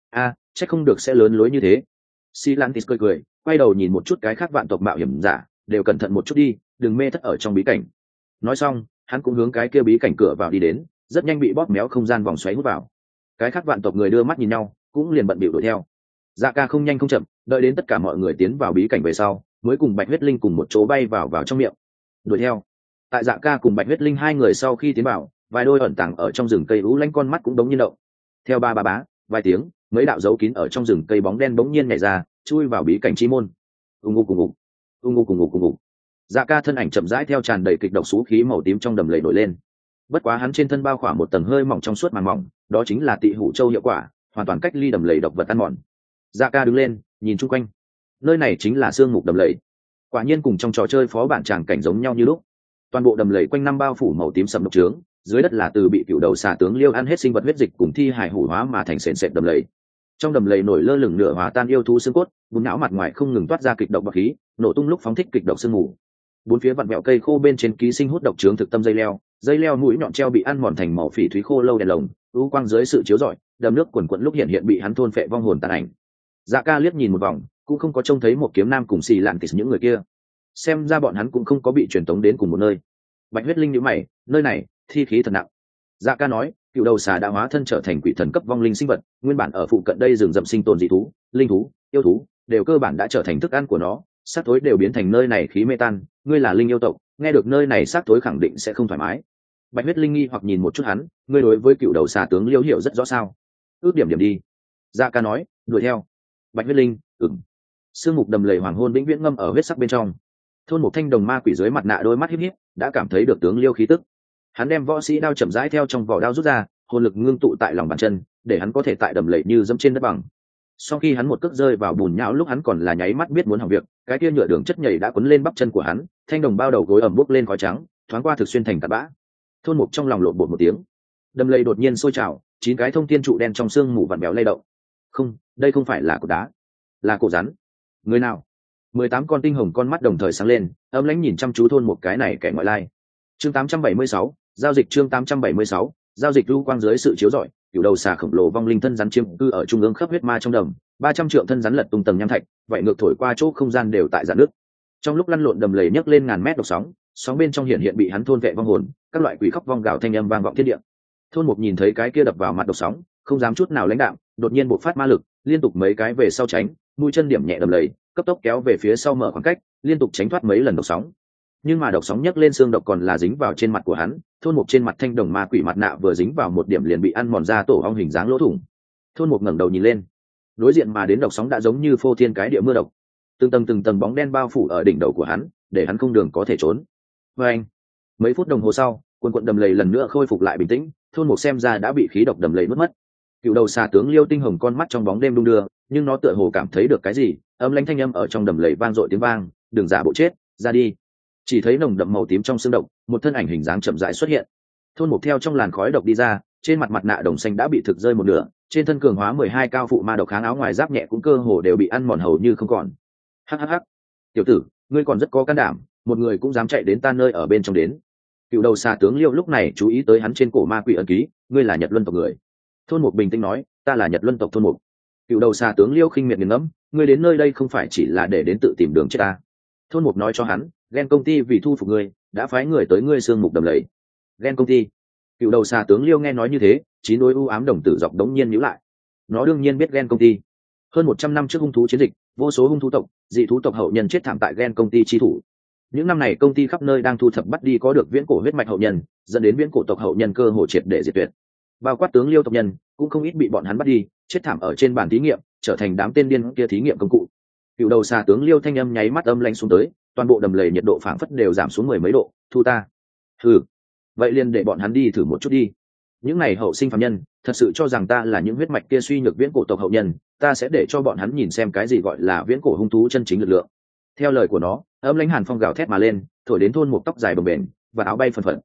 A à, chắc không được sẽ lớn lối như thế. Si lan cười cười quay đầu nhìn một chút cái khác vạn tộc mạo hiểm giả đều cẩn thận một chút đi đừng mê thất ở trong bí cảnh. Nói xong hắn cũng hướng cái kia bí cảnh cửa vào đi đến rất nhanh bị bóp méo không gian vòng xoáy hút vào cái khác vạn tộc người đưa mắt nhìn nhau, cũng liền bận bịu đuổi theo. Dạ ca không nhanh không chậm, đợi đến tất cả mọi người tiến vào bí cảnh về sau, mới cùng bạch huyết linh cùng một chỗ bay vào vào trong miệng. Đuổi theo. Tại dạ ca cùng bạch huyết linh hai người sau khi tiến vào, vài đôi ẩn tàng ở trong rừng cây lũ lanh con mắt cũng đống nhiên động. Theo ba ba bá, vài tiếng, mấy đạo dấu kín ở trong rừng cây bóng đen bỗng nhiên nhảy ra, chui vào bí cảnh chi môn. Ưng ngô cùng ngục ưng ngô cùng ngục cùng ngục dạ ca thân ảnh chậm rãi theo tràn đầy kịch độc xú khí màu tím trong đầm lầy nổi lên bất quá hắn trên thân bao khỏa một tầng hơi mỏng trong suốt màng mỏng, đó chính là tị hủ châu hiệu quả, hoàn toàn cách ly đầm lầy độc vật ăn mòn. Da ca đứng lên, nhìn chung quanh. Nơi này chính là sương mục đầm lầy. Quả nhiên cùng trong trò chơi phó bản tràng cảnh giống nhau như lúc. Toàn bộ đầm lầy quanh năm bao phủ màu tím sầm độc trướng, dưới đất là từ bị cựu đầu xả tướng liêu ăn hết sinh vật huyết dịch cùng thi hải hủ hóa mà thành sền sệt đầm lầy. Trong đầm lầy nổi lơ lửng nửa hòa tan yêu thú xương cốt, bùn não mặt ngoài không ngừng toát ra kịch độc bọc khí, nổ tung lúc phóng thích kịch độc sương mù. Bốn phía vặn mẹo cây khô bên trên ký sinh hút độc trướng thực tâm dây leo dây leo mũi nhọn treo bị ăn mòn thành màu phỉ thúy khô lâu đèn lồng, ưu quang dưới sự chiếu rọi, đầm nước quần quận lúc hiện hiện bị hắn thôn phệ vong hồn tàn ảnh. Dạ ca liếc nhìn một vòng, cũng không có trông thấy một kiếm nam cùng xì lạn kịch những người kia. Xem ra bọn hắn cũng không có bị truyền tống đến cùng một nơi. Bạch huyết linh nhữ mày, nơi này, thi khí thật nặng. Dạ ca nói, cựu đầu xà đã hóa thân trở thành quỷ thần cấp vong linh sinh vật, nguyên bản ở phụ cận đây rừng rậm sinh tồn dị thú, linh thú, yêu thú, đều cơ bản đã trở thành thức ăn của nó xác tối đều biến thành nơi này khí mê tan, ngươi là linh yêu tộc nghe được nơi này xác tối khẳng định sẽ không thoải mái. Bạch huyết linh nghi hoặc nhìn một chút hắn, ngươi đối với cựu đầu xà tướng liêu hiểu rất rõ sao? Ước điểm điểm đi. Dạ ca nói, đuổi theo. Bạch huyết linh ừng sương mục đầm lầy hoàng hôn vĩnh viễn ngâm ở huyết sắc bên trong. Thôn một thanh đồng ma quỷ dưới mặt nạ đôi mắt híp híp, đã cảm thấy được tướng liêu khí tức. Hắn đem võ sĩ đao chậm rãi theo trong vỏ đao rút ra, hồn lực ngưng tụ tại lòng bàn chân, để hắn có thể tại đầm lầy như dẫm trên đất bằng sau khi hắn một cước rơi vào bùn nhão lúc hắn còn là nháy mắt biết muốn hỏng việc, cái kia nhựa đường chất nhảy đã quấn lên bắp chân của hắn, thanh đồng bao đầu gối ẩm bốc lên khói trắng, thoáng qua thực xuyên thành tạt bã. Thôn mục trong lòng lộn bột một tiếng. Đầm lầy đột nhiên sôi trào, chín cái thông thiên trụ đen trong xương mù vặn béo lay động. Không, đây không phải là cột đá, là cổ rắn. Người nào? Mười tám con tinh hồng con mắt đồng thời sáng lên ấm lãnh nhìn chăm chú thôn một cái này kẻ ngoại lai. Chương tám trăm bảy mươi sáu, giao dịch chương tám trăm bảy mươi sáu, giao dịch lưu quang dưới sự chiếu rọi cựu đầu xà khổng lồ vong linh thân rắn chiếm cư ở trung ương khớp huyết ma trong đầm, ba trăm triệu thân rắn lật tung tầng nham thạch, vậy ngược thổi qua chỗ không gian đều tại dạn nước trong lúc lăn lộn đầm lầy nhấc lên ngàn mét độc sóng sóng bên trong hiện hiện bị hắn thôn vệ vong hồn, các loại quỷ khóc vong gạo thanh âm vang vọng thiên địa. Thôn một nhìn thấy cái kia đập vào mặt độc sóng, không dám chút nào lãnh đạo đột nhiên bộc phát ma lực, liên tục mấy cái về sau tránh, mũi chân điểm nhẹ đầm lầy, cấp tốc kéo về phía sau mở khoảng cách, liên tục tránh thoát mấy lần độc sóng nhưng mà độc sóng nhấc lên xương độc còn là dính vào trên mặt của hắn, thôn một trên mặt thanh đồng ma quỷ mặt nạ vừa dính vào một điểm liền bị ăn mòn ra tổ hong hình dáng lỗ thủng. Thôn một ngẩng đầu nhìn lên. Đối diện mà đến độc sóng đã giống như phô thiên cái địa mưa độc. Từng tầng từng tầng bóng đen bao phủ ở đỉnh đầu của hắn, để hắn không đường có thể trốn. Và anh, mấy phút đồng hồ sau quân quận đầm lầy lần nữa khôi phục lại bình tĩnh, thôn một xem ra đã bị khí độc đầm lầy mất mất. Cựu đầu xà tướng liêu tinh hồng con mắt trong bóng đêm đung đưa, nhưng nó tựa hồ cảm thấy được cái gì, âm lanh thanh âm ở trong đầm lầy vang dội tiếng vang, đừng giả bộ chết, ra đi chỉ thấy nồng đậm màu tím trong xương động một thân ảnh hình dáng chậm rãi xuất hiện. Thôn mục theo trong làn khói độc đi ra, trên mặt mặt nạ đồng xanh đã bị thực rơi một nửa, trên thân cường hóa mười hai cao phụ ma độc kháng áo ngoài giáp nhẹ cũng cơ hồ đều bị ăn mòn hầu như không còn. Hhh tiểu tử, ngươi còn rất có can đảm, một người cũng dám chạy đến ta nơi ở bên trong đến. Cựu đầu xà tướng liêu lúc này chú ý tới hắn trên cổ ma quỷ ẩn ký, ngươi là nhật luân tộc người. Thôn mục bình tĩnh nói, ta là nhật luân tộc thôn mục. Cựu đầu xà tướng liêu khinh miệt nghiền ngẫm, ngươi đến nơi đây không phải chỉ là để đến tự tìm đường chết ta. Thôn mục nói cho hắn ghen công ty vì thu phục ngươi, đã phái người tới ngươi xương mục đầm lầy. Ghen công ty. Cựu đầu xà tướng liêu nghe nói như thế, chín đôi u ám đồng tử dọc đống nhiên nhữ lại. Nó đương nhiên biết ghen công ty. Hơn một trăm năm trước hung thú chiến dịch, vô số hung thú tộc, dị thú tộc hậu nhân chết thảm tại ghen công ty chi thủ. Những năm này công ty khắp nơi đang thu thập bắt đi có được viễn cổ huyết mạch hậu nhân, dẫn đến viễn cổ tộc hậu nhân cơ hồ triệt để diệt tuyệt. Bao quát tướng liêu tộc nhân, cũng không ít bị bọn hắn bắt đi, chết thảm ở trên bàn thí nghiệm, trở thành đám tên điên kia thí nghiệm công cụ. Cựu đầu xà tướng liêu thanh âm nháy mắt âm lanh xuống tới toàn bộ đầm lầy nhiệt độ phảng phất đều giảm xuống mười mấy độ, thu ta. Ừ vậy liền để bọn hắn đi thử một chút đi. Những n à y hậu sinh phạm nhân, thật sự cho rằng ta là những huyết mạch kia suy nhược viễn cổ tộc hậu nhân, ta sẽ để cho bọn hắn nhìn xem cái gì gọi là viễn cổ hung thú chân chính lực lượng. Theo lời của nó, ấm lãnh hàn phong gào thét mà lên, thổi đến thôn một tóc dài bồng bềnh, và áo bay phần phận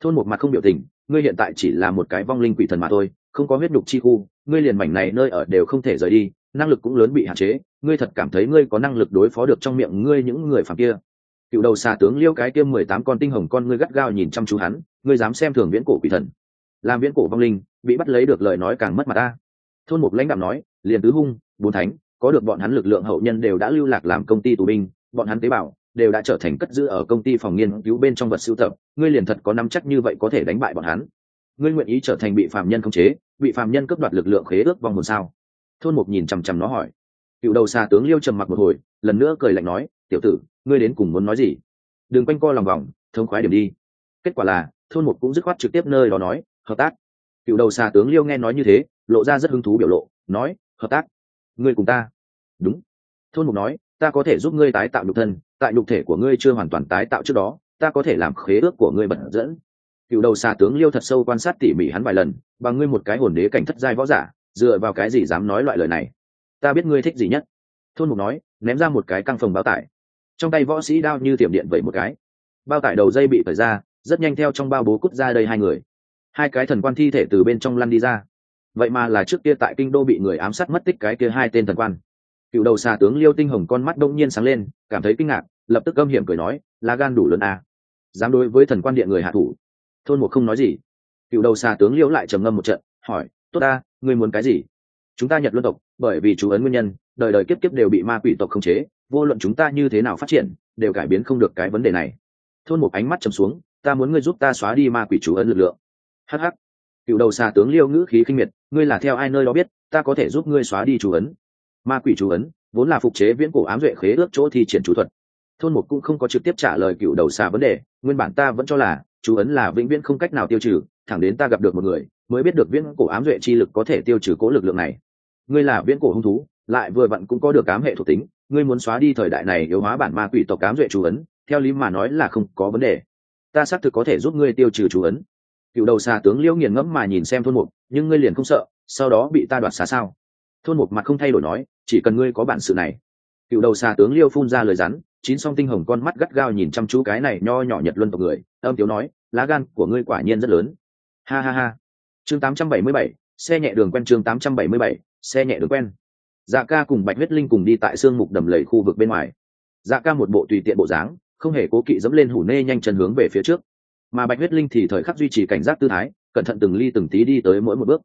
thôn một mặt không biểu tình, ngươi hiện tại chỉ là một cái vong linh quỷ thần mà thôi, không có huyết nhục chi khu, ngươi liền mảnh này nơi ở đều không thể rời đi, năng lực cũng lớn bị hạn chế ngươi thật cảm thấy ngươi có năng lực đối phó được trong miệng ngươi những người phạm kia. Cựu đầu xà tướng liêu cái kia mười tám con tinh hồng con ngươi gắt gao nhìn chăm chú hắn, ngươi dám xem thường viễn cổ quỷ thần. Làm viễn cổ vong linh, bị bắt lấy được lời nói càng mất mặt ta. Thôn mục lãnh đạo nói, liền tứ hung, bốn thánh, có được bọn hắn lực lượng hậu nhân đều đã lưu lạc làm công ty tù binh, bọn hắn tế bào đều đã trở thành cất giữ ở công ty phòng nghiên cứu bên trong vật sưu tập, ngươi liền thật có nắm chắc như vậy có thể đánh bại bọn hắn. Ngươi nguyện ý trở thành bị phạm nhân khống chế, bị phạm nhân cướp đoạt lực lượng khế ước vong hồn sao? Thôn mục nhìn chằm chằm nó hỏi cựu đầu xa tướng liêu trầm mặc một hồi, lần nữa cười lạnh nói, tiểu tử, ngươi đến cùng muốn nói gì? Đừng quanh co lòng vòng, thông khoái điểm đi. Kết quả là, thôn một cũng dứt khoát trực tiếp nơi đó nói, hợp tác. Cựu đầu xa tướng liêu nghe nói như thế, lộ ra rất hứng thú biểu lộ, nói, hợp tác? Ngươi cùng ta? Đúng. Thôn mục nói, ta có thể giúp ngươi tái tạo nhục thân, tại nhục thể của ngươi chưa hoàn toàn tái tạo trước đó, ta có thể làm khế ước của ngươi bật dẫn. Cựu đầu xà tướng liêu thật sâu quan sát tỉ mỉ hắn vài lần, bằng ngươi một cái hồn đế cảnh thất giai võ giả, dựa vào cái gì dám nói loại lời này? Ta biết ngươi thích gì nhất. Thôn mục nói, ném ra một cái căng phòng bao tải. Trong tay võ sĩ đao như tiệm điện vẩy một cái. Bao tải đầu dây bị thời ra, rất nhanh theo trong bao bố cút ra đây hai người. Hai cái thần quan thi thể từ bên trong lăn đi ra. Vậy mà là trước kia tại kinh đô bị người ám sát mất tích cái kia hai tên thần quan. Cựu đầu xà tướng liêu tinh hồng con mắt đông nhiên sáng lên, cảm thấy kinh ngạc, lập tức âm hiểm cười nói là gan đủ lớn à. dám đối với thần quan điện người hạ thủ. Thôn một không nói gì. Cựu đầu xà tướng liêu lại trầm ngâm một trận, hỏi, tốt ta, ngươi muốn cái gì? Chúng ta nhật luân tộc bởi vì chú ấn nguyên nhân, đời đời kiếp kiếp đều bị ma quỷ tộc khống chế, vô luận chúng ta như thế nào phát triển, đều cải biến không được cái vấn đề này. Thôn một ánh mắt trầm xuống, ta muốn ngươi giúp ta xóa đi ma quỷ chú ấn lực lượng. Hh cựu đầu xà tướng liêu ngữ khí khinh miệt, ngươi là theo ai nơi đó biết, ta có thể giúp ngươi xóa đi chú ấn. Ma quỷ chú ấn, vốn là phục chế viễn cổ ám duệ khế ước chỗ thi triển chú thuật. Thôn một cũng không có trực tiếp trả lời cựu đầu xà vấn đề, nguyên bản ta vẫn cho là, chú ấn là vĩnh viễn không cách nào tiêu trừ, thẳng đến ta gặp được một người, mới biết được viễn cổ ám duệ chi lực có thể tiêu trừ cố lực lượng này ngươi là viễn cổ hung thú lại vừa vặn cũng có được cám hệ thuộc tính ngươi muốn xóa đi thời đại này yếu hóa bản ma quỷ tộc cám duệ chú ấn theo lý mà nói là không có vấn đề. Ta xác thực có thể giúp ngươi tiêu trừ chú ấn. Cựu đầu xà tướng liễu nghiền ngẫm mà nhìn xem thôn mục nhưng ngươi liền không sợ sau đó bị ta đoạt xá sao? Thôn mục mặt không thay đổi nói chỉ cần ngươi có bản sự này. Cựu đầu xà tướng liêu phun ra lời rắn chín song tinh hồng con mắt gắt gao nhìn chăm chú cái này nho nhỏ nhật luân tộc người âm tiếu nói lá gan của ngươi quả nhiên rất lớn. Ha ha ha. Chương 877, xe nhẹ đường quen chương 877, xe nhẹ đường quen. Dạ ca cùng bạch huyết linh cùng đi tại sương mục đầm lầy khu vực bên ngoài. Dạ ca một bộ tùy tiện bộ dáng, không hề cố kỵ dẫm lên hủ nê nhanh chân hướng về phía trước. Mà bạch huyết linh thì thời khắc duy trì cảnh giác tư thái, cẩn thận từng ly từng tí đi tới mỗi một bước.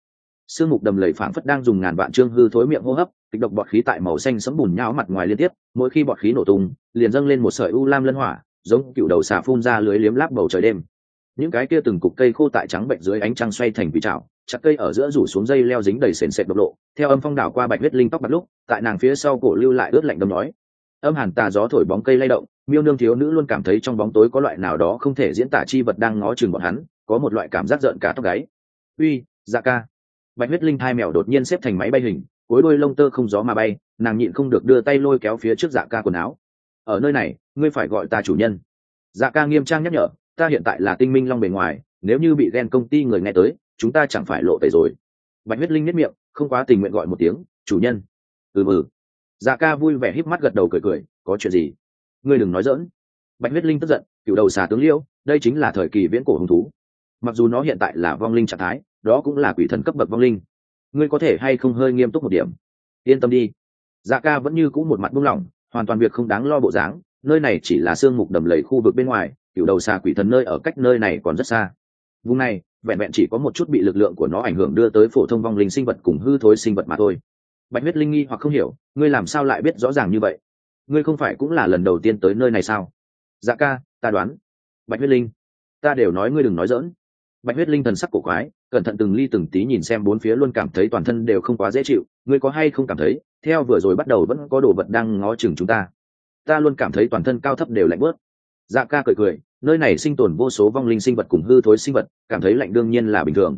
Sương mục đầm lầy phảng phất đang dùng ngàn vạn trương hư thối miệng hô hấp, kịch độc bọt khí tại màu xanh sấm bùn nhão mặt ngoài liên tiếp, mỗi khi bọt khí nổ tung, liền dâng lên một sợi u lam lân hỏa, giống cựu đầu xà phun ra lưới liếm láp bầu trời đêm. Những cái kia từng cục cây khô tại trắng bệnh dưới ánh trăng xoay thành vị trào chặt cây ở giữa rủ xuống dây leo dính đầy sền sệt độc lộ, theo âm phong đảo qua bạch huyết linh tóc bạc lúc, tại nàng phía sau cổ lưu lại ướt lạnh đâm nói. Âm hàn tà gió thổi bóng cây lay động, miêu nương thiếu nữ luôn cảm thấy trong bóng tối có loại nào đó không thể diễn tả chi vật đang ngó chừng bọn hắn, có một loại cảm giác giận cả tóc gáy. Uy dạ ca. Bạch huyết linh thai mèo đột nhiên xếp thành máy bay hình cối đuôi lông tơ không gió mà bay, nàng nhịn không được đưa tay lôi kéo phía trước dạ ca quần áo. Ở nơi này, ngươi phải gọi ta chủ nhân. Dạ ca nghiêm trang nhắc nhở, ta hiện tại là tinh minh long bề ngoài, nếu như bị ghen công ty người nghe tới chúng ta chẳng phải lộ tẩy rồi. Bạch huyết linh nếp miệng, không quá tình nguyện gọi một tiếng, chủ nhân. Ừ ừ. Dạ ca vui vẻ híp mắt gật đầu cười cười, có chuyện gì? Ngươi đừng nói dỡn bạch huyết linh tức giận cựu đầu xà tướng liêu, đây chính là thời kỳ viễn cổ hứng thú. Mặc dù nó hiện tại là vong linh trạng thái, đó cũng là quỷ thần cấp bậc vong linh. Ngươi có thể hay không hơi nghiêm túc một điểm? Yên tâm đi. Dạ ca vẫn như c ũ một mặt buông lỏng, hoàn toàn việc không đáng lo bộ dáng, nơi này chỉ là sương mục đầm lầy khu vực bên ngoài cựu đầu xà quỷ thần nơi ở cách nơi này còn rất xa. Vùng này vẹn vẹn chỉ có một chút bị lực lượng của nó ảnh hưởng đưa tới phổ thông vong linh sinh vật cùng hư thối sinh vật mà thôi. Bạch huyết linh nghi hoặc không hiểu, ngươi làm sao lại biết rõ ràng như vậy? Ngươi không phải cũng là lần đầu tiên tới nơi này sao? Dạ ca, ta đoán. Bạch huyết linh, ta đều nói ngươi đừng nói dỡn bạch huyết linh thần sắc cổ quái, cẩn thận từng ly từng tí nhìn xem bốn phía luôn cảm thấy toàn thân đều không quá dễ chịu. Ngươi có hay không cảm thấy, theo vừa rồi bắt đầu vẫn có đồ vật đang ngó chừng chúng ta? Ta luôn cảm thấy toàn thân cao thấp đều lạnh bớt. Dạ ca cười cười nơi này sinh tồn vô số vong linh sinh vật cùng hư thối sinh vật, cảm thấy lạnh đương nhiên là bình thường.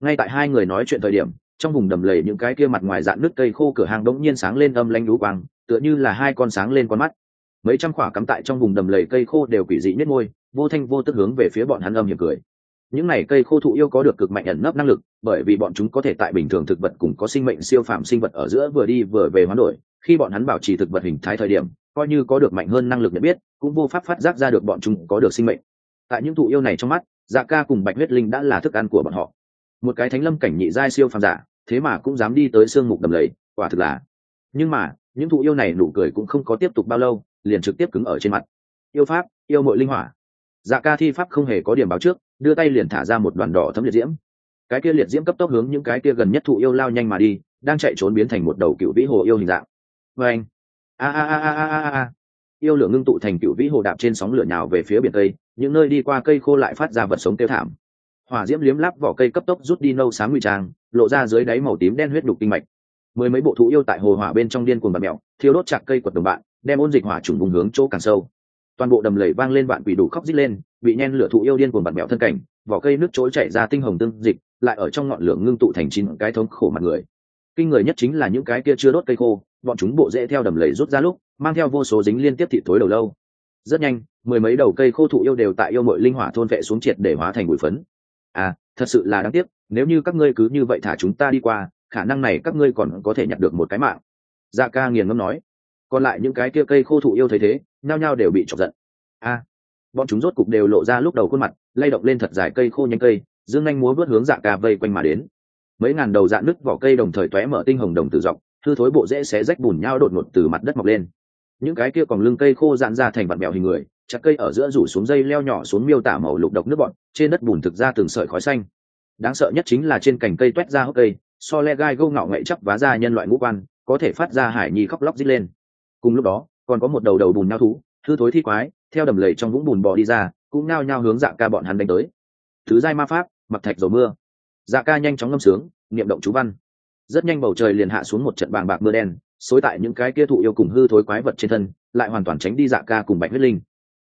Ngay tại hai người nói chuyện thời điểm, trong vùng đầm lầy những cái kia mặt ngoài dạn nước cây khô cửa hàng đống nhiên sáng lên âm lanh đú quang, tựa như là hai con sáng lên con mắt. Mấy trăm khỏa cắm tại trong vùng đầm lầy cây khô đều quỷ dị nhất môi, vô thanh vô tức hướng về phía bọn hắn âm hiểm cười. Những này cây khô thụ yêu có được cực mạnh ẩn nấp năng lực, bởi vì bọn chúng có thể tại bình thường thực vật cùng có sinh mệnh siêu phạm sinh vật ở giữa vừa đi vừa về hoán đổi, khi bọn hắn bảo trì thực vật hình thái thời điểm coi như có được mạnh hơn năng lực nhận biết, cũng vô pháp phát giác ra được bọn chúng có được sinh mệnh. Tại những thụ yêu này trong mắt dạ ca cùng bạch huyết linh đã là thức ăn của bọn họ. Một cái thánh lâm cảnh nhị giai siêu phàm giả, thế mà cũng dám đi tới sương mục đầm lầy, quả thực là. Nhưng mà, những thụ yêu này nụ cười cũng không có tiếp tục bao lâu, liền trực tiếp cứng ở trên mặt. Yêu pháp, yêu mội linh hỏa. Dạ ca thi pháp không hề có điểm báo trước, đưa tay liền thả ra một đoàn đỏ thấm liệt diễm. Cái kia liệt diễm cấp tốc hướng những cái kia gần nhất thụ yêu lao nhanh mà đi, đang chạy trốn biến thành một đầu cựu vĩ hồ yêu hình dạng. Vê anh a a a a a a a yêu lửa ngưng tụ thành cựu vĩ hồ đạp trên sóng lửa nhào về phía biển cây, những nơi đi qua cây khô lại phát ra vật sống tiêu thảm. Hỏa diễm liếm láp vỏ cây cấp tốc rút đi nâu sáng nguy trang, lộ ra dưới đáy màu tím đen huyết đục tinh mạch. Mười mấy bộ thú yêu tại hồ hỏa bên trong điên cuồng bạt mèo thiếu đốt chặt cây quật đồng bạn, đem ôn dịch hỏa trùng vùng hướng chỗ càng sâu. Toàn bộ đầm lầy vang lên bạn quỷ đủ khóc rít lên, bị nhen lửa thụ yêu điên cuồng bạt mèo thân cảnh, vỏ cây nước trỗi chảy ra tinh hồng tương dịch, lại ở trong ngọn lửa ngưng tụ thành chín cái thống khổ mặt người kinh người nhất chính là những cái kia chưa đốt cây khô, bọn chúng bộ dễ theo đầm lầy rút ra lúc, mang theo vô số dính liên tiếp thị thối đầu lâu. Rất nhanh, mười mấy đầu cây khô thụ yêu đều tại yêu mội linh hỏa thôn vệ xuống triệt để hóa thành bụi phấn. À thật sự là đáng tiếc, nếu như các ngươi cứ như vậy thả chúng ta đi qua, khả năng này các ngươi còn có thể nhặt được một cái mạng. Dạ ca nghiền ngâm nói. Còn lại những cái kia cây khô thụ yêu thấy thế, nhao nhao đều bị chọc giận. A bọn chúng rốt cục đều lộ ra lúc đầu khuôn mặt, lay động lên thật dài cây khô nhanh cây, dương anh múa vớt hướng dạ ca vây quanh mà đến mấy ngàn đầu dạn nứt vỏ cây đồng thời tóe mở tinh hồng đồng tử dọc thư thối bộ dễ xé rách bùn nhau đột ngột từ mặt đất mọc lên. Những cái kia còn lưng cây khô dạn ra thành vạt mèo hình người chặt cây ở giữa rủ xuống dây leo nhỏ xuống miêu tả màu lục độc nước bọt, trên đất bùn thực ra từng sợi khói xanh. Đáng sợ nhất chính là trên cành cây toét ra hốc cây so le gai gâu ngạo ngậy chắp vá ra nhân loại ngũ quan có thể phát ra hải nhi khóc lóc dít lên. Cùng lúc đó còn có một đầu đầu bùn nhau thú thư thối thi quái theo đầm lầy trong vũng bùn bò đi ra cũng nao nhao hướng dạ ca bọn hắn đánh tới. Thứ giai ma pháp mặc thạch dầu mưa dạ ca nhanh chóng ngâm sướng, niệm động chú văn. Rất nhanh bầu trời liền hạ xuống một trận bàng bạc mưa đen, xối tại những cái kia thụ yêu cùng hư thối quái vật trên thân, lại hoàn toàn tránh đi dạ ca cùng bạch huyết linh.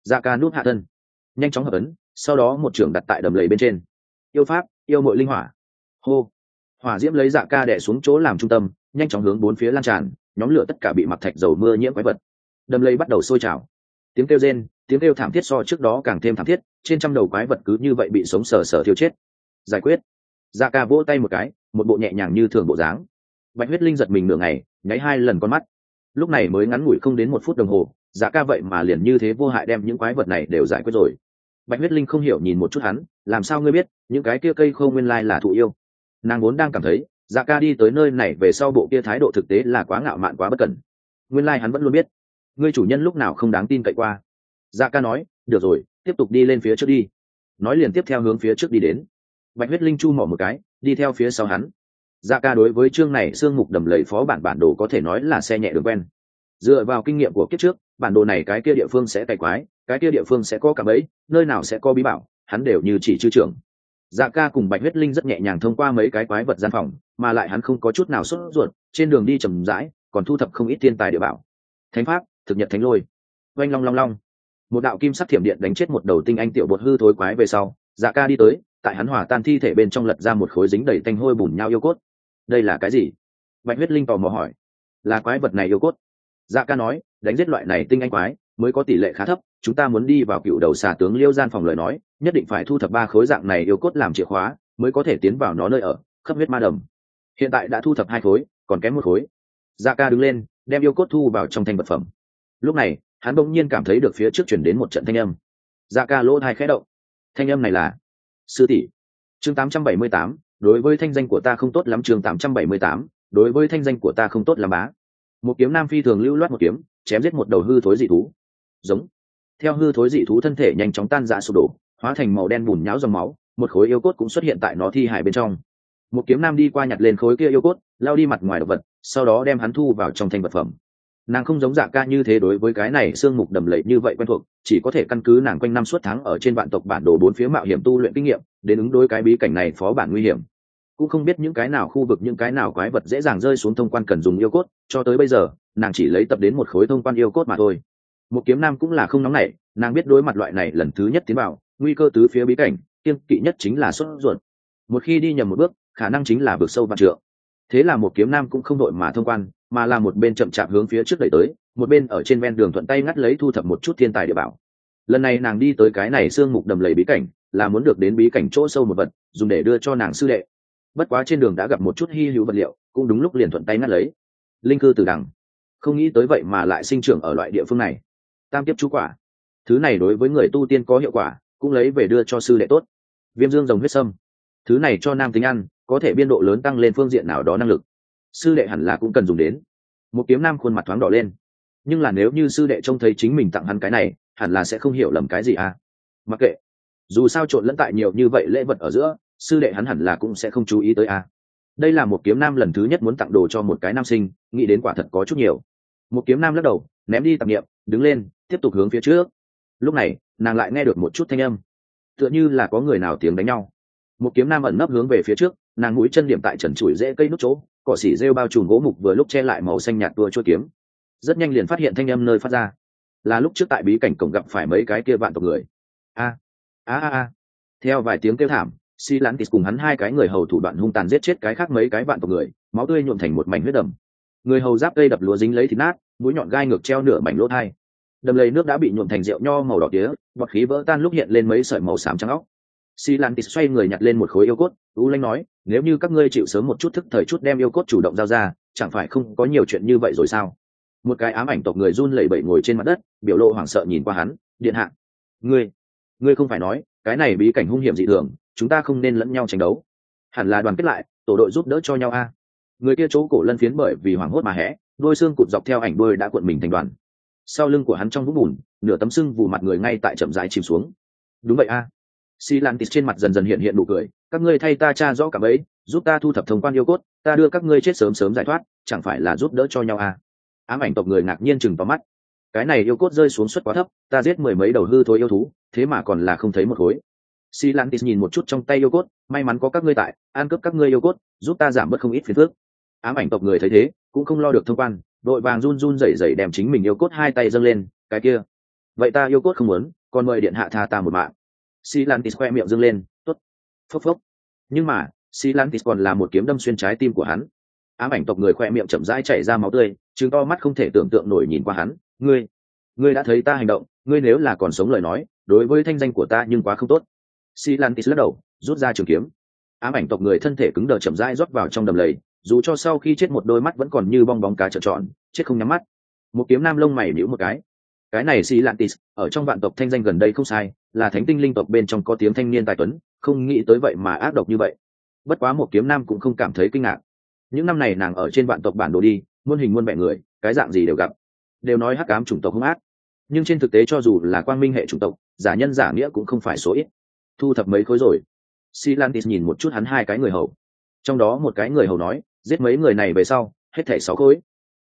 Dạ ca nuốt hạ thân, nhanh chóng hợp ấn, sau đó một trưởng đặt tại đầm lầy bên trên. Yêu pháp, yêu mội linh hỏa. Hô. Hỏa diễm lấy dạ ca đẻ xuống chỗ làm trung tâm, nhanh chóng hướng bốn phía lan tràn, nhóm lửa tất cả bị mặc thạch dầu mưa nhiễm quái vật. Đầm lầy bắt đầu sôi trào. Tiếng kêu rên, tiếng kêu thảm thiết so trước đó càng thêm thảm thiết, trên trăm đầu quái vật cứ như vậy bị sống sờ sờ thiêu chết. Giải quyết dạ ca vỗ tay một cái, một bộ nhẹ nhàng như thường bộ dáng. Bạch huyết linh giật mình nửa ngày, nháy hai lần con mắt. Lúc này mới ngắn ngủi không đến một phút đồng hồ dạ ca vậy mà liền như thế vô hại đem những quái vật này đều giải quyết rồi. Bạch huyết linh không hiểu nhìn một chút hắn, làm sao ngươi biết, những cái kia cây khô nguyên lai là thụ yêu. Nàng vốn đang cảm thấy dạ ca đi tới nơi này về sau bộ kia thái độ thực tế là quá ngạo mạn quá bất cẩn. Nguyên lai hắn vẫn luôn biết, ngươi chủ nhân lúc nào không đáng tin cậy qua. Dạ ca nói, được rồi, tiếp tục đi lên phía trước đi. Nói liền tiếp theo hướng phía trước đi đến bạch huyết linh chu mỏ một cái, đi theo phía sau hắn. Dạ ca đối với chương này sương mục đầm lầy phó bản bản đồ có thể nói là xe nhẹ đường quen. Dựa vào kinh nghiệm của kiếp trước, bản đồ này cái kia địa phương sẽ cày quái, cái kia địa phương sẽ có cả bẫy, nơi nào sẽ có bí bảo, hắn đều như chỉ chư trưởng. Dạ ca cùng bạch huyết linh rất nhẹ nhàng thông qua mấy cái quái vật gian phòng, mà lại hắn không có chút nào sốt ruột, trên đường đi chầm rãi, còn thu thập không ít thiên tài địa bảo. Thánh pháp, thực nhật thánh lôi. Oanh long long long. Một đạo kim sắc thiểm điện đánh chết một đầu tinh anh tiểu bột hư thối quái về sau dạ ca đi tới, tại hắn hỏa tan thi thể bên trong lật ra một khối dính đầy tanh hôi bùn nhau yêu cốt. Đây là cái gì? Bạch huyết linh tò mò hỏi. Là quái vật này yêu cốt. Dạ ca nói, đánh giết loại này tinh anh quái, mới có tỷ lệ khá thấp, chúng ta muốn đi vào cựu đầu xà tướng liêu gian phòng lời nói, nhất định phải thu thập ba khối dạng này yêu cốt làm chìa khóa, mới có thể tiến vào nó nơi ở, khắp huyết ma đầm. Hiện tại đã thu thập hai khối, còn kém một khối. Dạ ca đứng lên, đem yêu cốt thu vào trong thanh vật phẩm. Lúc này, hắn bỗng nhiên cảm thấy được phía trước chuyển đến một trận thanh âm. Dạ ca lỗ thai khẽ động thanh âm này là sư tỷ chương 878, đối với thanh danh của ta không tốt lắm chương 878, đối với thanh danh của ta không tốt lắm bá. Một kiếm nam phi thường lưu loát một kiếm chém giết một đầu hư thối dị thú. Giống. Theo hư thối dị thú thân thể nhanh chóng tan rã sụp đổ hóa thành màu đen bùn nhão dòng máu một khối yêu cốt cũng xuất hiện tại nó thi hải bên trong. Một kiếm nam đi qua nhặt lên khối kia yêu cốt lao đi mặt ngoài đ ộ vật sau đó đem hắn thu vào trong thanh vật phẩm nàng không giống dạ ca như thế đối với cái này xương mục đầm lầy như vậy quen thuộc, chỉ có thể căn cứ nàng quanh năm suốt tháng ở trên vạn tộc bản đồ bốn phía mạo hiểm tu luyện kinh nghiệm đến ứng đối cái bí cảnh này phó bản nguy hiểm. Cũng không biết những cái nào khu vực, những cái nào quái vật dễ dàng rơi xuống thông quan cần dùng yêu cốt, cho tới bây giờ, nàng chỉ lấy tập đến một khối thông quan yêu cốt mà thôi. Một kiếm nam cũng là không nóng nảy, nàng biết đối mặt loại này lần thứ nhất tiến vào, nguy cơ tứ phía bí cảnh kiên kỵ nhất chính là xuất ruột. Một khi đi nhầm một bước, khả năng chính là vượt sâu vạn trượng. Thế là một kiếm nam cũng không đội mà thông quan mà là một bên chậm chạp hướng phía trước đẩy tới, một bên ở trên ven đường thuận tay ngắt lấy thu thập một chút thiên tài địa bảo. Lần này nàng đi tới cái này xương mục đầm lầy bí cảnh, là muốn được đến bí cảnh chỗ sâu một vật, dùng để đưa cho nàng sư đệ. Bất quá trên đường đã gặp một chút hy hữu vật liệu, cũng đúng lúc liền thuận tay ngắt lấy. Linh cư từ đằng. Không nghĩ tới vậy mà lại sinh trưởng ở loại địa phương này. Tam tiếp chú quả. Thứ này đối với người tu tiên có hiệu quả, cũng lấy về đưa cho sư đệ tốt. Viêm dương rồng huyết sâm. Thứ này cho nam tính ăn, có thể biên độ lớn tăng lên phương diện nào đó năng lực sư đệ hẳn là cũng cần dùng đến. Một kiếm nam khuôn mặt thoáng đỏ lên. Nhưng là nếu như sư đệ trông thấy chính mình tặng hắn cái này, hẳn là sẽ không hiểu lầm cái gì à? Mặc kệ. Dù sao trộn lẫn tại nhiều như vậy lễ vật ở giữa, sư đệ hắn hẳn là cũng sẽ không chú ý tới à? Đây là một kiếm nam lần thứ nhất muốn tặng đồ cho một cái nam sinh, nghĩ đến quả thật có chút nhiều. Một kiếm nam lắc đầu, ném đi tạp nghiệm đứng lên, tiếp tục hướng phía trước. Lúc này, nàng lại nghe được một chút thanh âm. Tựa như là có người nào tiếng đánh nhau. Một kiếm nam ẩn nấp hướng về phía trước, nàng mũi chân điểm tại trần trụi dễ cây nút chỗ cỏ xỉ rêu bao trùm gỗ mục vừa lúc che lại màu xanh nhạt tua chua kiếm. Rất nhanh liền phát hiện thanh âm nơi phát ra. Là lúc trước tại bí cảnh cổng gặp phải mấy cái kia vạn tộc người. A a a a. Theo vài tiếng kêu thảm si lãn tít cùng hắn hai cái người hầu thủ đoạn hung tàn giết chết cái khác mấy cái vạn tộc người, máu tươi nhuộm thành một mảnh huyết đầm. Người hầu giáp cây đập lúa dính lấy thịt nát, mũi nhọn gai ngược treo nửa mảnh lỗ thai. Đầm lầy nước đã bị nhuộm thành rượu nho màu đỏ tía, bọt khí vỡ tan lúc hiện lên mấy sợi màu xám trắng óc. Si lan tít xoay người nhặt lên một khối yêu cốt, u lanh nói nếu như các ngươi chịu sớm một chút thức thời chút đem yêu cốt chủ động giao ra, chẳng phải không có nhiều chuyện như vậy rồi sao? Một cái ám ảnh tộc người run lẩy bẩy ngồi trên mặt đất, biểu lộ hoảng sợ nhìn qua hắn, điện hạ, ngươi ngươi không phải nói, cái này bí cảnh hung hiểm dị thường, chúng ta không nên lẫn nhau tranh đấu. Hẳn là đoàn kết lại, tổ đội giúp đỡ cho nhau a. Người kia chỗ cổ lân phiến bởi vì hoảng hốt mà hẽ đôi xương cụt dọc theo ảnh đôi đã cuộn mình thành đoàn. Sau lưng của hắn trong vũng bùn, nửa tấm sưng vù mặt người ngay tại chậm rãi chìm xuống. Đúng vậy a xi lan tít trên mặt dần dần hiện hiện nụ cười, các ngươi thay ta cha rõ cả ấy giúp ta thu thập thông quan yêu cốt, ta đưa các ngươi chết sớm sớm giải thoát, chẳng phải là giúp đỡ cho nhau à? Ám ảnh tộc người ngạc nhiên chừng vào mắt. Cái này yêu cốt rơi xuống suất quá thấp, ta giết mười mấy đầu hư thối yêu thú, thế mà còn là không thấy một khối. Xi lan tít nhìn một chút trong tay yêu cốt, may mắn có các ngươi tại, an cướp các ngươi yêu cốt, giúp ta giảm bớt không ít phiền phước ám ảnh tộc người thấy thế, cũng không lo được thông quan, đội vàng run run rẩy rẩy đem chính mình yêu cốt hai tay dâng lên, cái kia, vậy ta yêu cốt không muốn, còn mời điện hạ tha ta một mạng xi lan tis khoe miệng dâng lên t ố t phốc phốc. Nhưng mà, xi lan tis còn là một kiếm đâm xuyên trái tim của hắn. Ám ảnh tộc người khoe miệng chậm rãi chảy ra máu tươi chứng to mắt không thể tưởng tượng nổi nhìn qua hắn. Ngươi ngươi đã thấy ta hành động, ngươi nếu là còn sống lời nói, đối với thanh danh của ta nhưng quá không tốt. Xi lan tis lắc đầu, rút ra trường kiếm. Ám ảnh tộc người thân thể cứng đờ chậm rãi rót vào trong đầm lầy, dù cho sau khi chết một đôi mắt vẫn còn như bong bóng cá trợn tròn, chết không nhắm mắt. Một kiếm nam lông mày nhíu một cái. Cái này Sí Lạn Tis, ở trong vạn tộc thanh danh gần đây không sai là thánh tinh linh tộc bên trong có tiếng thanh niên tài tuấn, không nghĩ tới vậy mà ác độc như vậy. Bất quá một kiếm nam cũng không cảm thấy kinh ngạc. Những năm này nàng ở trên vạn tộc bản đồ đi, muôn hình muôn vẻ người, cái dạng gì đều gặp. Đều nói hắc cám chủng tộc không ác. Nhưng trên thực tế cho dù là quang minh hệ chủng tộc, giả nhân giả nghĩa cũng không phải số ít. Thu thập mấy khối rồi. Silantis nhìn một chút hắn hai cái người hầu. Trong đó một cái người hầu nói, giết mấy người này về sau, hết thảy sáu khối.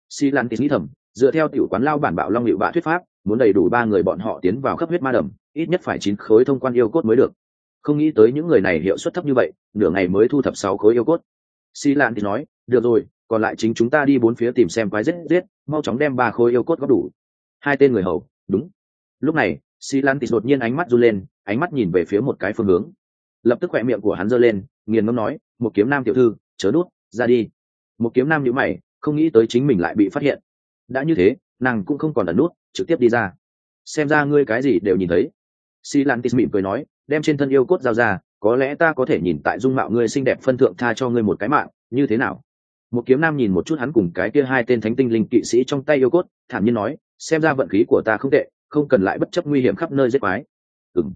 Silantis nghĩ thầm, dựa theo tiểu quán lao bản bạo long liệu bạ thuyết pháp, muốn đầy đủ ba người bọn họ tiến vào khắp huyết ma đầm ít nhất phải chín khối thông quan yêu cốt mới được. Không nghĩ tới những người này hiệu suất thấp như vậy, nửa ngày mới thu thập sáu khối yêu cốt. Xi lan thì nói, được rồi, còn lại chính chúng ta đi bốn phía tìm xem quái giết giết, mau chóng đem ba khối yêu cốt góp đủ. Hai tên người hầu, đúng. Lúc này, xi lan thì đột nhiên ánh mắt run lên, ánh mắt nhìn về phía một cái phương hướng. Lập tức khoe miệng của hắn giơ lên, nghiền ngâm nói, một kiếm nam tiểu thư, chớ đút, ra đi. Một kiếm nam nhữ mày, không nghĩ tới chính mình lại bị phát hiện. Đã như thế, nàng cũng không còn ẩn nút, trực tiếp đi ra. Xem ra ngươi cái gì đều nhìn thấy si lan tis mỉm cười nói, đem trên thân yêu cốt giao ra, có lẽ ta có thể nhìn tại dung mạo ngươi xinh đẹp phân thượng tha cho ngươi một cái mạng, như thế nào? Một kiếm nam nhìn một chút hắn cùng cái kia hai tên thánh tinh linh kỵ sĩ trong tay yêu cốt, thản nhiên nói, xem ra vận khí của ta không tệ, không cần lại bất chấp nguy hiểm khắp nơi giết quái. Ừng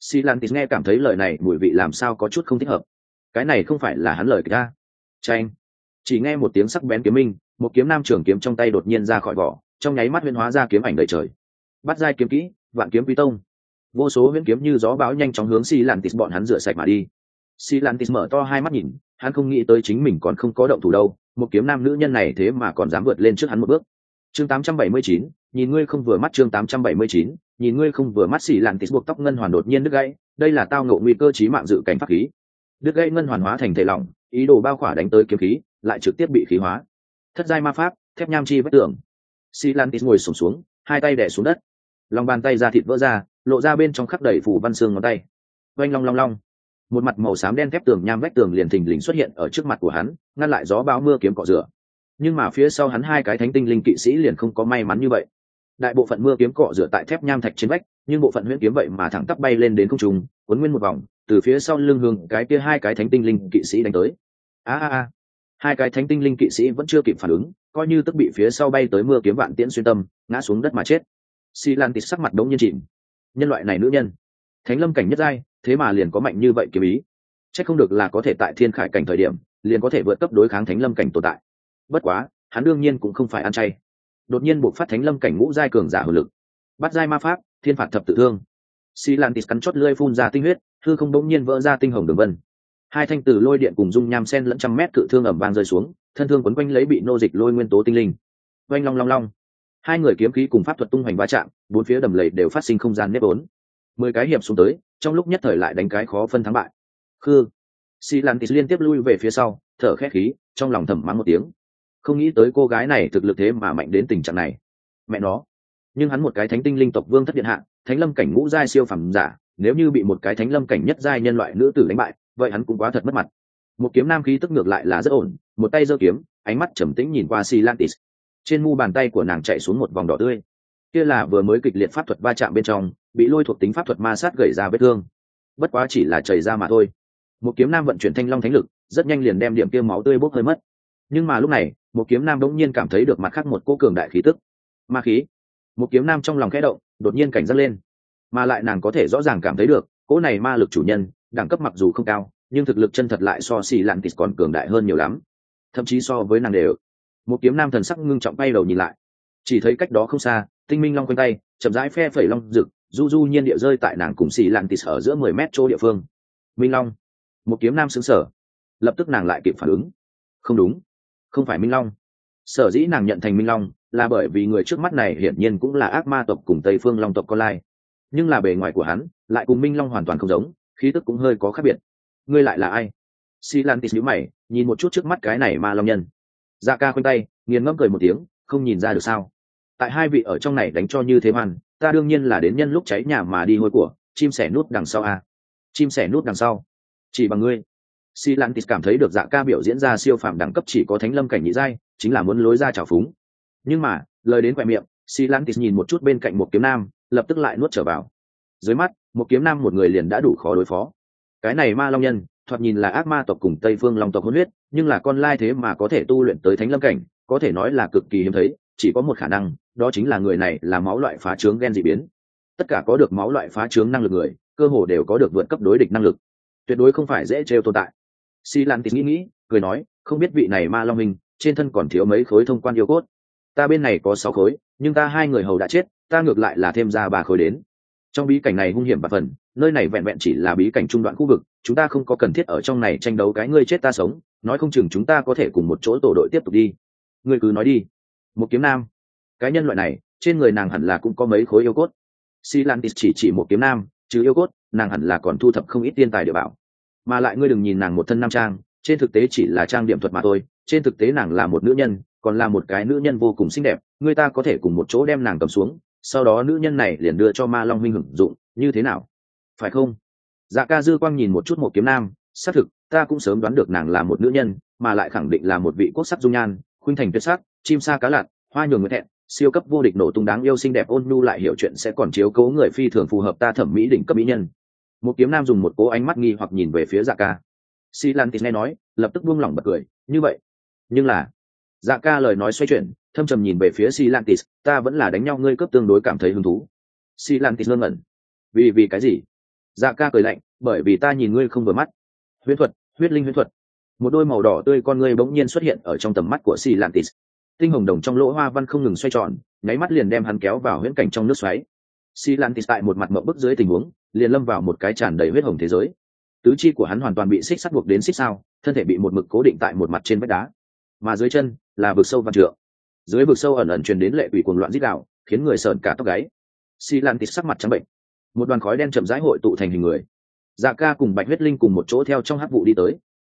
Si lan tis nghe cảm thấy lời này, mùi vị làm sao có chút không thích hợp. Cái này không phải là hắn lời ca tranh chỉ nghe một tiếng sắc bén kiếm minh, một kiếm nam trưởng kiếm trong tay đột nhiên ra khỏi vỏ, trong nháy mắt huyễn hóa ra kiếm ảnh đầy trời. Bắt dai kiếm kỹ, vạn kiếm quý tông vô số huyễn kiếm như gió bão nhanh chóng hướng xi lạn tịt bọn hắn rửa sạch mà đi. Xi lạn tịt mở to hai mắt nhìn hắn không nghĩ tới chính mình còn không có động thủ đâu một kiếm nam nữ nhân này thế mà còn dám vượt lên trước hắn một bước. Chương 879, nhìn ngươi không vừa mắt chương 879, nhìn ngươi không vừa mắt xì lạn tịt buộc tóc ngân hoàn đột nhiên đứt gãy đây là tao ngộ nguy cơ trí mạng dự cảnh pháp khí. Đứt gãy ngân hoàn hóa thành thể lỏng ý đồ bao khỏa đánh tới kiếm khí lại trực tiếp bị khí hóa. Thất giai ma pháp thép nham chi vách tường. Xì lạn tịt ngồi sùng xuống, xuống hai tay đẻ xuống đất. Lòng bàn tay ra thịt vỡ ra lộ ra bên trong khắc đầy phủ văn xương ngón tay. Oanh long long long. Một mặt màu xám đen thép tường nham vách tường liền thình lình xuất hiện ở trước mặt của hắn, ngăn lại gió bão mưa kiếm cọ rửa. Nhưng mà phía sau hắn hai cái thánh tinh linh kỵ sĩ liền không có may mắn như vậy. Đại bộ phận mưa kiếm cọ rửa tại thép nham thạch trên vách, nhưng bộ phận huyễn kiếm vậy mà thẳng tắp bay lên đến không trung, cuốn nguyên một vòng, từ phía sau lưng hương cái kia hai cái thánh tinh linh kỵ sĩ đánh tới. A a a. Hai cái thánh tinh linh kỵ sĩ vẫn chưa kịp phản ứng, coi như tức bị phía sau bay tới mưa kiếm vạn tiễn xuyên tâm, ngã xuống đất mà chết. Xi lan tịt sắc mặt đống nhiên chìm nhân loại này nữ nhân. Thánh lâm cảnh nhất giai, thế mà liền có mạnh như vậy kiếm ý. Chắc không được là có thể tại thiên khải cảnh thời điểm, liền có thể vượt cấp đối kháng thánh lâm cảnh tồn tại. Bất quá, hắn đương nhiên cũng không phải ăn chay. Đột nhiên buộc phát thánh lâm cảnh ngũ giai cường giả hữu lực. Bắt giai ma pháp, thiên phạt thập tự thương. Xi lan tít cắn chót lơi phun ra tinh huyết thư không bỗng nhiên vỡ ra tinh hồng đường vân. Hai thanh tử lôi điện cùng dung nham sen lẫn trăm mét cự thương ẩm vang rơi xuống, thân thương quấn quanh lấy bị nô dịch lôi nguyên tố tinh linh. Oanh long long long hai người kiếm khí cùng pháp thuật tung hoành va chạm, bốn phía đầm lầy đều phát sinh không gian nếp ốn mười cái hiệp xuống tới, trong lúc nhất thời lại đánh cái khó phân thắng bại. Khư. Xi lan tis liên tiếp lui về phía sau, thở khét khí, trong lòng thầm mắng một tiếng. Không nghĩ tới cô gái này thực lực thế mà mạnh đến tình trạng này. Mẹ nó. Nhưng hắn một cái thánh tinh linh tộc vương thất điện hạ, thánh lâm cảnh ngũ giai siêu phẩm giả, nếu như bị một cái thánh lâm cảnh nhất giai nhân loại nữ tử đánh bại, vậy hắn cũng quá thật mất mặt. Một kiếm nam khí tức ngược lại là rất ổn, một tay giơ kiếm, ánh mắt trầm tĩnh nhìn qua si lantis trên mu bàn tay của nàng chạy xuống một vòng đỏ tươi. Kia là vừa mới kịch liệt pháp thuật va chạm bên trong, bị lôi thuộc tính pháp thuật ma sát gầy ra vết thương. Bất quá chỉ là chảy ra mà thôi. Một kiếm nam vận chuyển thanh long thánh lực, rất nhanh liền đem điểm kia máu tươi bốc hơi mất. Nhưng mà lúc này, một kiếm nam đống nhiên cảm thấy được mặt khác một cô cường đại khí tức. Ma khí. Một kiếm nam trong lòng khẽ động, đột nhiên cảnh giác lên. Mà lại nàng có thể rõ ràng cảm thấy được, cỗ này ma lực chủ nhân, đẳng cấp mặc dù không cao, nhưng thực lực chân thật lại so xì lạn tịt còn cường đại hơn nhiều lắm. Thậm chí so với nàng đều một kiếm nam thần sắc ngưng trọng bay đầu nhìn lại. Chỉ thấy cách đó không xa, tinh minh long quanh tay, chậm rãi phe phẩy long rực, du du nhiên địa rơi tại nàng cùng xì lạn tịt ở giữa mười mét chỗ địa phương. Minh long. Một kiếm nam xứng sở lập tức nàng lại kịp phản ứng. Không đúng. Không phải minh long. Sở dĩ nàng nhận thành minh long là bởi vì người trước mắt này hiển nhiên cũng là ác ma tộc cùng tây phương long tộc con lai. Nhưng là bề ngoài của hắn, lại cùng minh long hoàn toàn không giống, khí tức cũng hơi có khác biệt. Ngươi lại là ai? Xì lan tis nhíu mày, nhìn một chút trước mắt cái này ma long nhân dạ ca khoanh tay, nghiền ngẫm cười một tiếng, không nhìn ra được sao. Tại hai vị ở trong này đánh cho như thế hoàn, ta đương nhiên là đến nhân lúc cháy nhà mà đi hôi của, chim sẻ nút đằng sau à. chim sẻ nút đằng sau. Chỉ bằng ngươi. Si lan tis cảm thấy được dạ ca biểu diễn ra siêu phàm đẳng cấp chỉ có thánh lâm cảnh nhị giai, chính là muốn lối ra trào phúng. Nhưng mà, lời đến quẹ miệng, si lan tis nhìn một chút bên cạnh một kiếm nam, lập tức lại nuốt trở vào. Dưới mắt, một kiếm nam một người liền đã đủ khó đối phó. Cái này ma long nhân thoạt nhìn là ác ma tộc cùng tây phương long tộc hôn huyết, nhưng là con lai thế mà có thể tu luyện tới thánh lâm cảnh, có thể nói là cực kỳ hiếm thấy, chỉ có một khả năng, đó chính là người này là máu loại phá trướng gen dị biến. Tất cả có được máu loại phá trướng năng lực người, cơ hồ đều có được vượt cấp đối địch năng lực. Tuyệt đối không phải dễ trêu tồn tại. Si lan tính nghĩ nghĩ, cười nói, không biết vị này ma long minh, trên thân còn thiếu mấy khối thông quan yêu cốt. Ta bên này có sáu khối, nhưng ta hai người hầu đã chết, ta ngược lại là thêm ra ba khối đến trong bí cảnh này hung hiểm và phần, nơi này vẹn vẹn chỉ là bí cảnh trung đoạn khu vực, chúng ta không có cần thiết ở trong này tranh đấu cái ngươi chết ta sống, nói không chừng chúng ta có thể cùng một chỗ tổ đội tiếp tục đi. Ngươi cứ nói đi. Một kiếm nam. Cái nhân loại này, trên người nàng hẳn là cũng có mấy khối yêu cốt. Si lantis chỉ chỉ một kiếm nam chứ yêu cốt, nàng hẳn là còn thu thập không ít tiên tài địa bảo. Mà lại ngươi đừng nhìn nàng một thân nam trang, trên thực tế chỉ là trang điểm thuật mà thôi, trên thực tế nàng là một nữ nhân, còn là một cái nữ nhân vô cùng xinh đẹp, người ta có thể cùng một chỗ đem nàng cầm xuống sau đó nữ nhân này liền đưa cho ma long minh hưởng dụng, như thế nào? Phải không? Dạ ca dư quang nhìn một chút một kiếm nam, xác thực, ta cũng sớm đoán được nàng là một nữ nhân, mà lại khẳng định là một vị quốc sắc dung nhan, khuynh thành tuyệt sắc, chim sa cá lặn, hoa nhường nguyện thẹn siêu cấp vô địch nổ tung đáng yêu xinh đẹp ôn nhu lại hiểu chuyện sẽ còn chiếu cố người phi thường phù hợp ta thẩm mỹ đỉnh cấp mỹ nhân. Một kiếm nam dùng một cố ánh mắt nghi hoặc nhìn về phía dạ ca. Si lan tít nghe nói, lập tức buông lỏng bật cười, như vậy, nhưng là dạ ca lời nói xoay chuyển thâm trầm nhìn về phía silantis, ta vẫn là đánh nhau, ngươi cấp tương đối cảm thấy hứng thú. Silantis ngơ ngẩn. Vì vì cái gì? Dạ ca cười lạnh, bởi vì ta nhìn ngươi không vừa mắt. Huyết thuật, huyết linh huyết thuật. Một đôi màu đỏ tươi con ngươi bỗng nhiên xuất hiện ở trong tầm mắt của silantis. Tinh hồng đồng trong lỗ hoa văn không ngừng xoay tròn, nháy mắt liền đem hắn kéo vào huyễn cảnh trong nước xoáy. Silantis tại một mặt mộng bức dưới tình huống, liền lâm vào một cái tràn đầy huyết hồng thế giới. Tứ chi của hắn hoàn toàn bị xích sắt buộc đến xích sao, thân thể bị một mực cố định tại một mặt trên vách đá. Mà dưới chân là vực sâu văn trượng dưới vực sâu ẩn ẩn truyền đến lệ quỷ cuồng loạn dích đạo khiến người sợn cả tóc gáy. Xi lan tít sắc mặt trắng bệnh. Một đoàn khói đen chậm rãi hội tụ thành hình người. Dạ ca cùng bạch huyết linh cùng một chỗ theo trong hát vụ đi tới.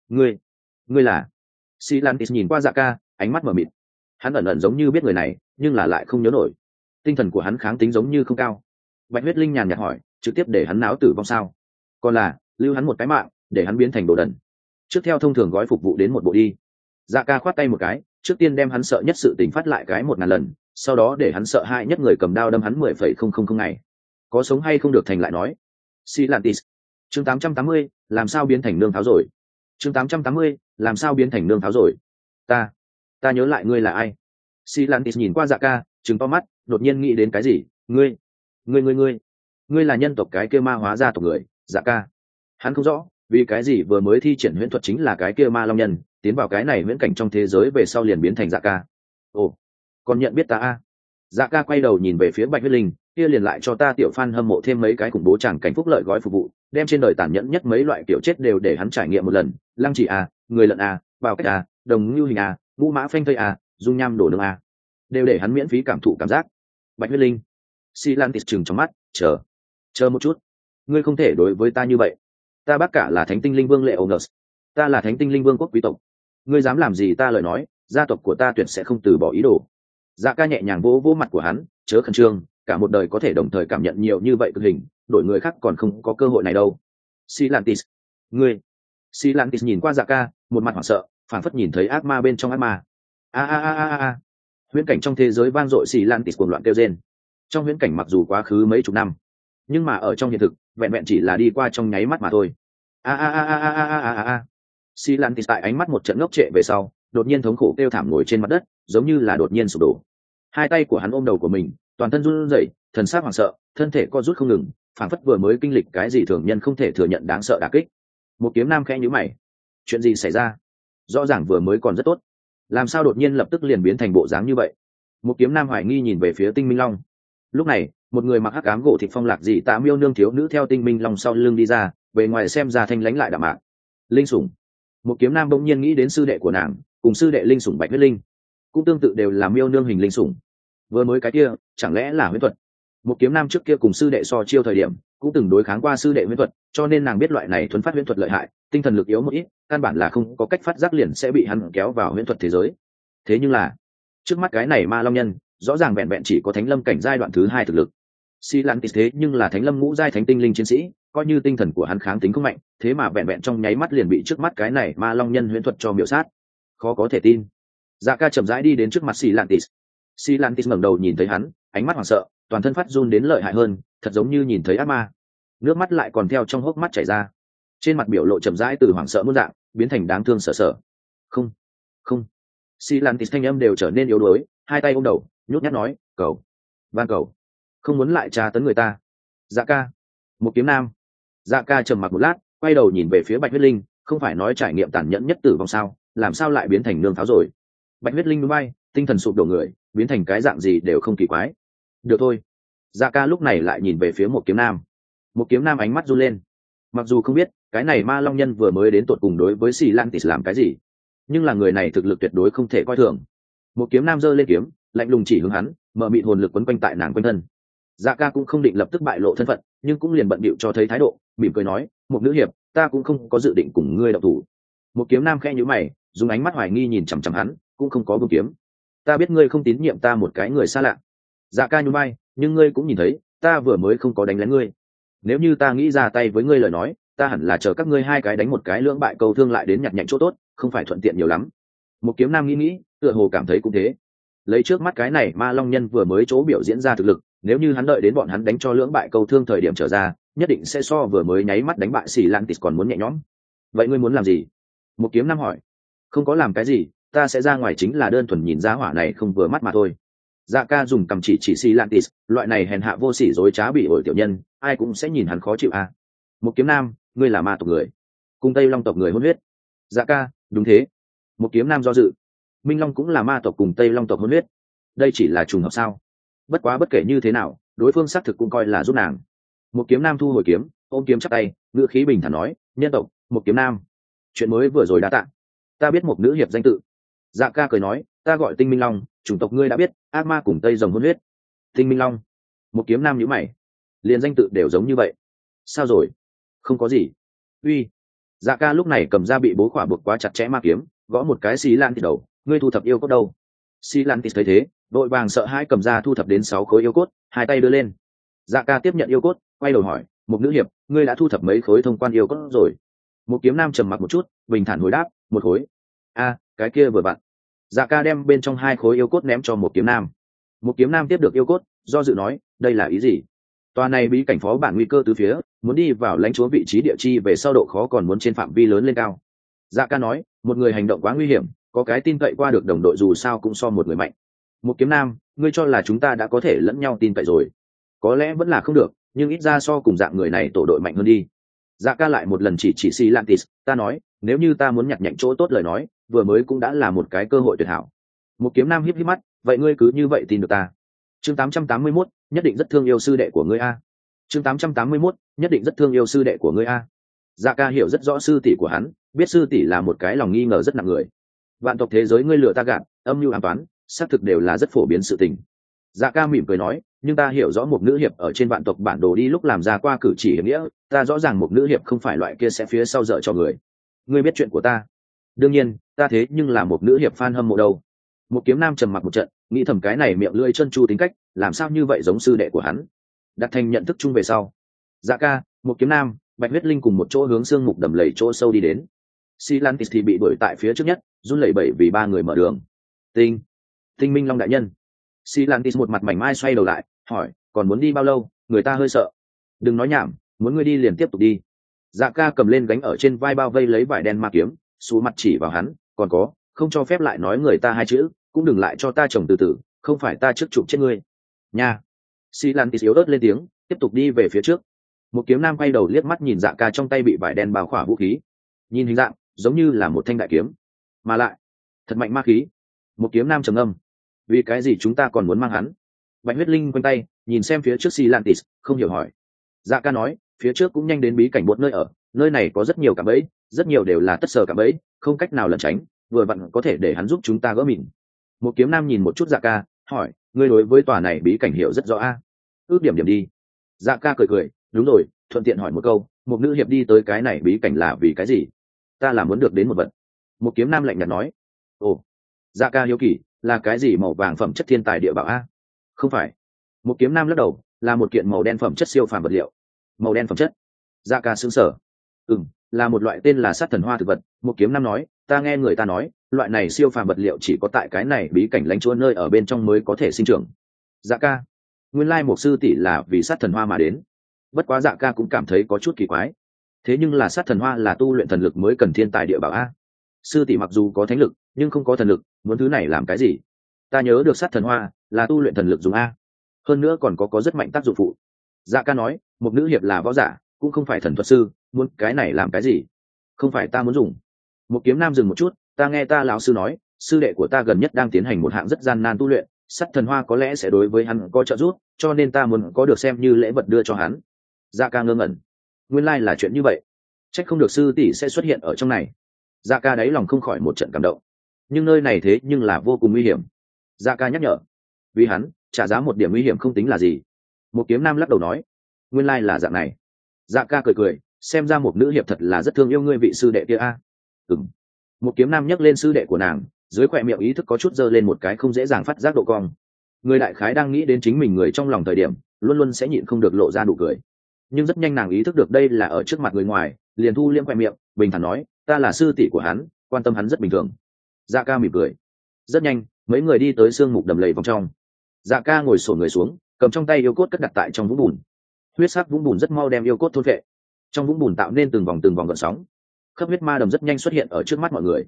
Ngươi ngươi là? Xi lan tít nhìn qua dạ ca, ánh mắt mở mịt. Hắn ẩn ẩn giống như biết người này, nhưng là lại không nhớ nổi. Tinh thần của hắn kháng tính giống như không cao. Bạch huyết linh nhàn nhạt hỏi, trực tiếp để hắn náo tử vong sao? Còn là, lưu hắn một cái mạng, để hắn biến thành đồ đần. Trước theo thông thường gói phục vụ đến một bộ đi dạ ca khoát tay một cái, trước tiên đem hắn sợ nhất sự tình phát lại cái một ngàn lần, sau đó để hắn sợ hãi nhất người cầm đao đâm hắn mười phẩy không không không ngày. Có sống hay không được thành lại nói. Si lantis chương tám trăm tám mươi, làm sao biến thành nương tháo rồi? Chương tám trăm tám mươi, làm sao biến thành nương tháo rồi? Ta ta nhớ lại ngươi là ai? Si lantis nhìn qua dạ ca chứng to mắt, đột nhiên nghĩ đến cái gì? Ngươi ngươi ngươi ngươi. Ngươi là nhân tộc cái kia ma hóa ra tộc người dạ ca. Hắn không rõ, vì cái gì vừa mới thi triển huyễn thuật chính là cái kia ma long nhân tiến vào cái này miễn cảnh trong thế giới về sau liền biến thành dạ ca. Ồ, còn nhận biết ta a dạ ca quay đầu nhìn về phía bạch huyết linh, kia liền lại cho ta tiểu phan hâm mộ thêm mấy cái khủng bố chẳng cảnh phúc lợi gói phục vụ, đem trên đời tàn nhẫn nhất mấy loại kiểu chết đều để hắn trải nghiệm một lần. Lăng chỉ a người lợn a à, vào cách a đồng ngưu hình a ngũ mã phanh thây a dung nham đổ nước a đều để hắn miễn phí cảm thụ cảm giác. Bạch huyết linh si lan tịt chừng trong mắt, chờ chờ một chút. Ngươi không thể đối với ta như vậy. Ta bác cả là thánh tinh linh vương lệ ông ta là thánh tinh linh vương quốc quý tộc ngươi dám làm gì ta lời nói, gia tộc của ta tuyệt sẽ không từ bỏ ý đồ. Dạ ca nhẹ nhàng vỗ vỗ mặt của hắn, chớ khẩn trương, cả một đời có thể đồng thời cảm nhận nhiều như vậy cực hình, đổi người khác còn không có cơ hội này đâu. Silantis, ngươi. Silantis nhìn qua dạ ca, một mặt hoảng sợ phản phất nhìn thấy ác ma bên trong ác ma. A a a a a huyễn cảnh trong thế giới vang dội silantis cuồng loạn kêu trên trong huyễn cảnh mặc dù quá khứ mấy chục năm, nhưng mà ở trong hiện thực, vẹn vẹn chỉ là đi qua trong nháy mắt mà thôi. A a a a a a a a a xi lan tít tại ánh mắt một trận ngốc trệ về sau, đột nhiên thống khổ kêu thảm ngồi trên mặt đất, giống như là đột nhiên sụp đổ. Hai tay của hắn ôm đầu của mình, toàn thân run rẩy, thần sắc hoảng sợ, thân thể co rút không ngừng phản phất vừa mới kinh lịch cái gì thường nhân không thể thừa nhận đáng sợ đà kích. Một kiếm nam khẽ nhíu mày. Chuyện gì xảy ra? Rõ ràng vừa mới còn rất tốt. Làm sao đột nhiên lập tức liền biến thành bộ dáng như vậy? Một kiếm nam hoài nghi nhìn về phía tinh minh long. Lúc này, một người mặc hắc ám gỗ thịt phong lạc dị tạ miêu nương thiếu nữ theo tinh minh long sau lưng đi ra về ngoài xem ra thanh lánh lại đạm mạc. Linh sủng một kiếm nam bỗng nhiên nghĩ đến sư đệ của nàng, cùng sư đệ linh sủng bạch huyết linh. Cũng tương tự đều là miêu nương hình linh sủng. Vừa mới cái kia, chẳng lẽ là huyết thuật? Một kiếm nam trước kia cùng sư đệ so chiêu thời điểm, cũng từng đối kháng qua sư đệ huyết thuật, cho nên nàng biết loại này thuấn phát huyết thuật lợi hại, tinh thần lực yếu một ít, căn bản là không có cách phát giác liền sẽ bị hắn kéo vào huyễn thuật thế giới. Thế nhưng là, trước mắt cái này ma long nhân, rõ ràng vẹn vẹn chỉ có thánh lâm cảnh giai đoạn thứ hai thực lực. Si lan tít thế nhưng là thánh lâm ngũ giai thánh tinh linh chiến sĩ coi như tinh thần của hắn kháng tính không mạnh, thế mà vẹn vẹn trong nháy mắt liền bị trước mắt cái này ma long nhân huyễn thuật cho miểu sát. Khó có thể tin. Dạ ca chậm rãi đi đến trước mặt xì lan tít si lan ngẩng đầu nhìn thấy hắn, ánh mắt hoảng sợ, toàn thân phát run đến lợi hại hơn, thật giống như nhìn thấy ác ma. Nước mắt lại còn theo trong hốc mắt chảy ra. Trên mặt biểu lộ chậm rãi từ hoảng sợ muôn dạng, biến thành đáng thương sợ sợ. Không không. Xì lan thanh âm đều trở nên yếu đuối, hai tay ôm đầu, nhút nhát nói, cầu, van cầu. Không muốn lại tra tấn người ta. Dạ ca. Một kiếm nam dạ ca trầm mặc một lát, quay đầu nhìn về phía bạch huyết linh, không phải nói trải nghiệm tàn nhẫn nhất tử vong sao, làm sao lại biến thành nương pháo rồi? Bạch huyết linh núi bay, tinh thần sụp đổ người, biến thành cái dạng gì đều không kỳ quái. Được thôi. Dạ ca lúc này lại nhìn về phía một kiếm nam. Một kiếm nam ánh mắt run lên. Mặc dù không biết, cái này ma long nhân vừa mới đến tột cùng đối với xì lan tis làm cái gì, nhưng là người này thực lực tuyệt đối không thể coi thường. Một kiếm nam giơ lên kiếm, lạnh lùng chỉ hướng hắn, mở mịt hồn lực quấn quanh tại nàng quanh thân. Dạ ca cũng không định lập tức bại lộ thân phận nhưng cũng liền bận bịu cho thấy thái độ, mỉm cười nói một nữ hiệp, ta cũng không có dự định cùng ngươi đọc thủ. Một kiếm nam khe nhữ mày, dùng ánh mắt hoài nghi nhìn chằm chằm hắn, cũng không có vương kiếm. Ta biết ngươi không tín nhiệm ta một cái người xa lạ. Dạ ca nhún bay nhưng ngươi cũng nhìn thấy, ta vừa mới không có đánh lén ngươi. Nếu như ta nghĩ ra tay với ngươi lời nói, ta hẳn là chờ các ngươi hai cái đánh một cái lưỡng bại câu thương lại đến nhặt nhạnh chỗ tốt, không phải thuận tiện nhiều lắm. Một kiếm nam nghĩ nghĩ, tựa hồ cảm thấy cũng thế. Lấy trước mắt cái này ma long nhân vừa mới chỗ biểu diễn ra thực lực nếu như hắn đợi đến bọn hắn đánh cho lưỡng bại câu thương thời điểm trở ra, nhất định sẽ so vừa mới nháy mắt đánh bại xì lan tịt còn muốn nhẹ nhõm. Vậy ngươi muốn làm gì? Một kiếm nam hỏi. Không có làm cái gì, ta sẽ ra ngoài chính là đơn thuần nhìn ra hỏa này không vừa mắt mà thôi. Dạ ca dùng cầm chỉ chỉ xì lantis loại này hèn hạ vô sỉ dối trá bị ổi tiểu nhân, ai cũng sẽ nhìn hắn khó chịu à. một kiếm nam, ngươi là ma tộc người. Cùng tây long tộc người hôn huyết. Dạ ca, đúng thế. Một kiếm nam do dự. Minh long cũng là ma tộc cùng tây long tộc hôn huyết. Đây chỉ là trùng hợp sao? Bất quá bất kể như thế nào, đối phương xác thực cũng coi là giúp nàng. Một kiếm nam thu hồi kiếm, ôm kiếm chắc tay, ngữ khí bình thản nói, nhân tộc, một kiếm nam. Chuyện mới vừa rồi đã tạ ta biết một nữ hiệp danh tự. Dạ ca cười nói, ta gọi tinh minh long, chủng tộc ngươi đã biết, ác ma cùng tây rồng hôn huyết. Tinh minh long. Một kiếm nam nhữ mày. Liền danh tự đều giống như vậy. Sao rồi? Không có gì. Uy. Dạ ca lúc này cầm ra bị bố khỏa buộc quá chặt chẽ ma kiếm, gõ một cái xì lan thì đầu, ngươi thu thập yêu cốt đâu? Xì lan thì thấy thế đội vàng sợ hai cầm ra thu thập đến sáu khối yêu cốt, hai tay đưa lên. Dạ ca tiếp nhận yêu cốt, quay đầu hỏi một nữ hiệp, ngươi đã thu thập mấy khối thông quan yêu cốt rồi? Một kiếm nam trầm mặc một chút, bình thản hồi đáp, một khối. A, cái kia vừa vặn. Dạ ca đem bên trong hai khối yêu cốt ném cho một kiếm nam. Một kiếm nam tiếp được yêu cốt, do dự nói, đây là ý gì? Tòa này bí cảnh phó bản nguy cơ từ phía, muốn đi vào lãnh chúa vị trí địa chi về sau độ khó còn muốn trên phạm vi lớn lên cao. Dạ ca nói, một người hành động quá nguy hiểm, có cái tin cậy qua được đồng đội dù sao cũng so một người mạnh một kiếm nam ngươi cho là chúng ta đã có thể lẫn nhau tin cậy rồi. Có lẽ vẫn là không được nhưng ít ra so cùng dạng người này tổ đội mạnh hơn đi. Dạ ca lại một lần chỉ chỉ si lantis ta nói nếu như ta muốn nhặt nhạnh chỗ tốt lời nói vừa mới cũng đã là một cái cơ hội tuyệt hảo. Một kiếm nam híp híp mắt vậy ngươi cứ như vậy tin được ta. Chương 881, nhất định rất thương yêu sư đệ của ngươi a. Chương 881, nhất định rất thương yêu sư đệ của ngươi a. Dạ ca hiểu rất rõ sư tỷ của hắn biết sư tỷ là một cái lòng nghi ngờ rất nặng người. Vạn tộc thế giới ngươi lừa ta gạt âm mưu an toán xác thực đều là rất phổ biến sự tình. Dạ ca mỉm cười nói, nhưng ta hiểu rõ một nữ hiệp ở trên vạn tộc bản đồ đi lúc làm ra qua cử chỉ hiểm nghĩa, ta rõ ràng một nữ hiệp không phải loại kia sẽ phía sau dở cho người. Ngươi biết chuyện của ta. Đương nhiên, ta thế nhưng là một nữ hiệp fan hâm mộ đâu. Một kiếm nam trầm mặc một trận, nghĩ thầm cái này miệng lưỡi chân chu tính cách, làm sao như vậy giống sư đệ của hắn. Đặt thành nhận thức chung về sau. Dạ ca, một kiếm nam, bạch huyết linh cùng một chỗ hướng xương mục đầm lầy chỗ sâu đi đến. Silantis thì bị đuổi tại phía trước nhất, run lẩy bẩy vì ba người mở đường. Tinh tinh minh long đại nhân. Silantis một mặt mảnh mai xoay đầu lại, hỏi, còn muốn đi bao lâu? Người ta hơi sợ. Đừng nói nhảm, muốn ngươi đi liền tiếp tục đi. Dạ ca cầm lên gánh ở trên vai bao vây lấy vải đen ma kiếm xù mặt chỉ vào hắn, còn có, không cho phép lại nói người ta hai chữ, cũng đừng lại cho ta chồng từ từ không phải ta trước chụp chết ngươi. Nha. Xi lan tis yếu ớt lên tiếng, tiếp tục đi về phía trước. Một kiếm nam quay đầu liếc mắt nhìn dạ ca trong tay bị vải đen bao khỏa vũ khí. Nhìn hình dạng, giống như là một thanh đại kiếm. Mà lại, thật mạnh ma khí một kiếm nam trầm âm vì cái gì chúng ta còn muốn mang hắn? Bạch huyết linh quanh tay, nhìn xem phía trước xi lan tis không hiểu hỏi. Dạ ca nói, phía trước cũng nhanh đến bí cảnh một nơi ở, nơi này có rất nhiều cạm bẫy, rất nhiều đều là tất sờ cạm bẫy, không cách nào lẩn tránh, vừa vặn có thể để hắn giúp chúng ta gỡ mìn. Một kiếm nam nhìn một chút dạ ca, hỏi, ngươi đối với tòa này bí cảnh hiểu rất rõ a? Ước điểm điểm đi. Dạ ca cười cười, đúng rồi, thuận tiện hỏi một câu, một nữ hiệp đi tới cái này bí cảnh là vì cái gì? Ta là muốn được đến một vật. Một kiếm nam lạnh nhạt nói. Ồ dạ ca hiếu kỳ, là cái gì màu vàng phẩm chất thiên tài địa bảo a? Không phải. Một kiếm nam lắc đầu, là một kiện màu đen phẩm chất siêu phàm vật liệu. Màu đen phẩm chất. Dạ ca xứng sở ừ m là một loại tên là sát thần hoa thực vật. Một kiếm nam nói, ta nghe người ta nói, loại này siêu phàm vật liệu chỉ có tại cái này bí cảnh lãnh chúa nơi ở bên trong mới có thể sinh trưởng. Dạ ca. Nguyên lai một sư tỷ là vì sát thần hoa mà đến. Bất quá dạ ca cũng cảm thấy có chút kỳ quái. Thế nhưng là sát thần hoa là tu luyện thần lực mới cần thiên tài địa bảo a. Sư tỷ mặc dù có thánh lực, nhưng không có thần lực muốn thứ này làm cái gì? Ta nhớ được sát thần hoa, là tu luyện thần lực dùng a. Hơn nữa còn có có rất mạnh tác dụng phụ. Dạ ca nói, một nữ hiệp là võ giả, cũng không phải thần thuật sư, muốn cái này làm cái gì? Không phải ta muốn dùng. Một kiếm nam dừng một chút, ta nghe ta lão sư nói, sư đệ của ta gần nhất đang tiến hành một hạng rất gian nan tu luyện sắt thần hoa có lẽ sẽ đối với hắn có trợ giúp, cho nên ta muốn có được xem như lễ vật đưa cho hắn. Dạ ca ngơ ngẩn. Nguyên lai、like、là chuyện như vậy. C h ắ c không được sư tỷ sẽ xuất hiện ở trong này. Dạ ca đáy lòng không khỏi một trận cảm động nhưng nơi này thế nhưng là vô cùng nguy hiểm. Dạ ca nhắc nhở. Vì hắn, trả giá một điểm nguy hiểm không tính là gì. Một kiếm nam lắc đầu nói. Nguyên lai là dạng này. Dạ ca cười cười, xem ra một nữ hiệp thật là rất thương yêu ngươi vị sư đệ kia a. À. ừng một kiếm nam nhấc lên sư đệ của nàng, dưới khoe miệng ý thức có chút dơ lên một cái không dễ dàng phát giác độ cong. Người đại khái đang nghĩ đến chính mình người trong lòng thời điểm, luôn luôn sẽ nhịn không được lộ ra nụ cười. Nhưng rất nhanh nàng ý thức được đây là ở trước mặt người ngoài, liền thu liễm khoe miệng, bình thản nói, ta là sư tỷ của hắn, quan tâm hắn rất bình thường dạ ca mỉm cười. Rất nhanh, mấy người đi tới sương mục đầm lầy vòng trong. Dạ ca ngồi sổ người xuống, cầm trong tay yêu cốt cất đặt tại trong vũng bùn. Huyết sắc vũng bùn rất mau đem yêu cốt thôn vệ trong vũng bùn tạo nên từng vòng từng vòng gợn sóng. Khớp huyết ma đầm rất nhanh xuất hiện ở trước mắt mọi người.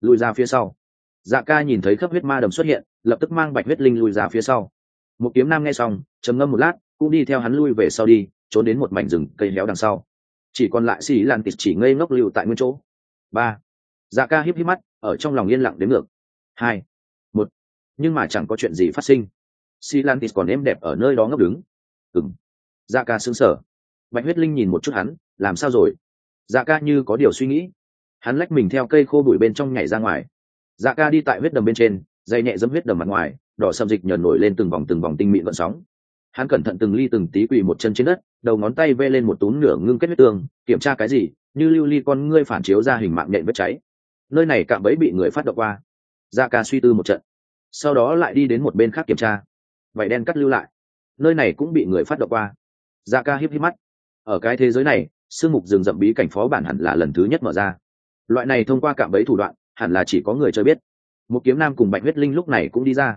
Lùi ra phía sau. Dạ ca nhìn thấy khớp huyết ma đầm xuất hiện, lập tức mang bạch huyết linh lùi ra phía sau. Một kiếm nam nghe xong, trầm ngâm một lát, cũng đi theo hắn lui về sau đi, trốn đến một mảnh rừng cây héo đằng sau. Chỉ còn lại xì lan tịt chỉ ngây ngốc lưu tại nguyên chỗ. Ba. Dạ ca híp híp mắt ở trong lòng yên lặng đến ngược. Hai, một, nhưng mà chẳng có chuyện gì phát sinh. Silantis còn êm đẹp ở nơi đó ngấp đứng. Ừng dạ ca sững sở bạch huyết linh nhìn một chút hắn, làm sao rồi? Dạ ca như có điều suy nghĩ. Hắn lách mình theo cây khô bụi bên trong nhảy ra ngoài. Dạ ca đi tại huyết đầm bên trên, dây nhẹ dẫm huyết đầm mặt ngoài, đỏ sầm dịch nhờn nổi lên từng vòng từng vòng tinh mịn vận sóng. Hắn cẩn thận từng ly từng tí quỳ một chân trên đất, đầu ngón tay vê lên một túm nửa ngưng kết huyết tương, kiểm tra cái gì, như lưu ly con ngươi phản chiếu ra hình mạng nhện vết cháy nơi này cạm bẫy bị người phát động qua. Dạ ca suy tư một trận, sau đó lại đi đến một bên khác kiểm tra. Vảy đen cắt lưu lại. Nơi này cũng bị người phát động qua. Dạ ca híp híp mắt. Ở cái thế giới này, sương mục rừng rậm bí cảnh phó bản hẳn là lần thứ nhất mở ra. Loại này thông qua cạm bẫy thủ đoạn, hẳn là chỉ có người chơi biết. Một kiếm nam cùng bạch huyết linh lúc này cũng đi ra.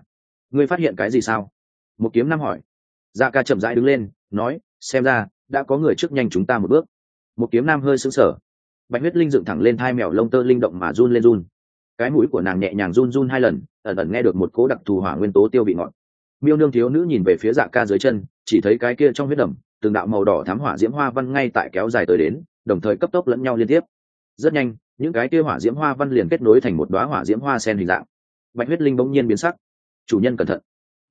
Ngươi phát hiện cái gì sao? Một kiếm nam hỏi. Dạ ca chậm rãi đứng lên, nói, xem ra, đã có người trước nhanh chúng ta một bước. Một kiếm nam hơi sững sờ bạch huyết linh dựng thẳng lên hai mèo lông tơ linh động mà run lên run. Cái mũi của nàng nhẹ nhàng run run hai lần, ẩn ẩn nghe được một cố đặc thù hỏa nguyên tố tiêu bị ngọt. Miêu nương thiếu nữ nhìn về phía dạ ca dưới chân, chỉ thấy cái kia trong huyết đầm, từng đạo màu đỏ thám hỏa diễm hoa văn ngay tại kéo dài tới đến, đồng thời cấp tốc lẫn nhau liên tiếp. Rất nhanh, những cái kia hỏa diễm hoa văn liền kết nối thành một đoá hỏa diễm hoa sen hình dạng. Bạch huyết linh bỗng nhiên biến sắc. Chủ nhân cẩn thận.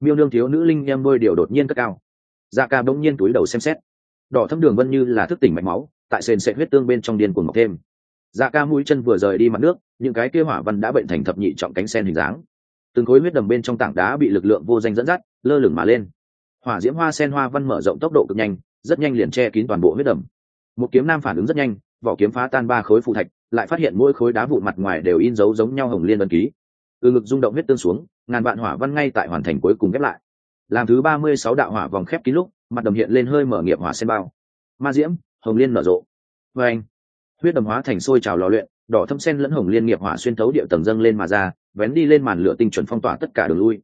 Miêu nương thiếu nữ linh em đôi điều đột nhiên cất cao. Dạ ca bỗng nhiên túi đầu xem xét. Đỏ thâm đường vân như là thức tỉnh mạch máu tại sền sẽ huyết tương bên trong điên cuồng mọc thêm. Dạ ca mũi chân vừa rời đi mặt nước, những cái kia hỏa văn đã bệnh thành thập nhị trọng cánh sen hình dáng. Từng khối huyết đầm bên trong tảng đá bị lực lượng vô danh dẫn dắt, lơ lửng mà lên. Hỏa diễm hoa sen hoa văn mở rộng tốc độ cực nhanh, rất nhanh liền che kín toàn bộ huyết đầm. Một kiếm nam phản ứng rất nhanh, vỏ kiếm phá tan ba khối phụ thạch, lại phát hiện mỗi khối đá vụn mặt ngoài đều in dấu giống nhau hồng liên đơn ký. Từ ngực rung động huyết tương xuống, ngàn vạn hỏa văn ngay tại hoàn thành cuối cùng ghép lại. Làm thứ ba mươi sáu đạo hỏa vòng khép kín lúc, mặt đầm hiện lên hơi mở nghiệp hỏa sen bao. Ma diễm hồng liên nở rộ. Vê anh huyết đầm hóa thành sôi trào lò luyện đỏ thâm sen lẫn hồng liên nghiệp hỏa xuyên thấu địa tầng dâng lên mà ra vén đi lên màn lửa tinh chuẩn phong tỏa tất cả đường lui.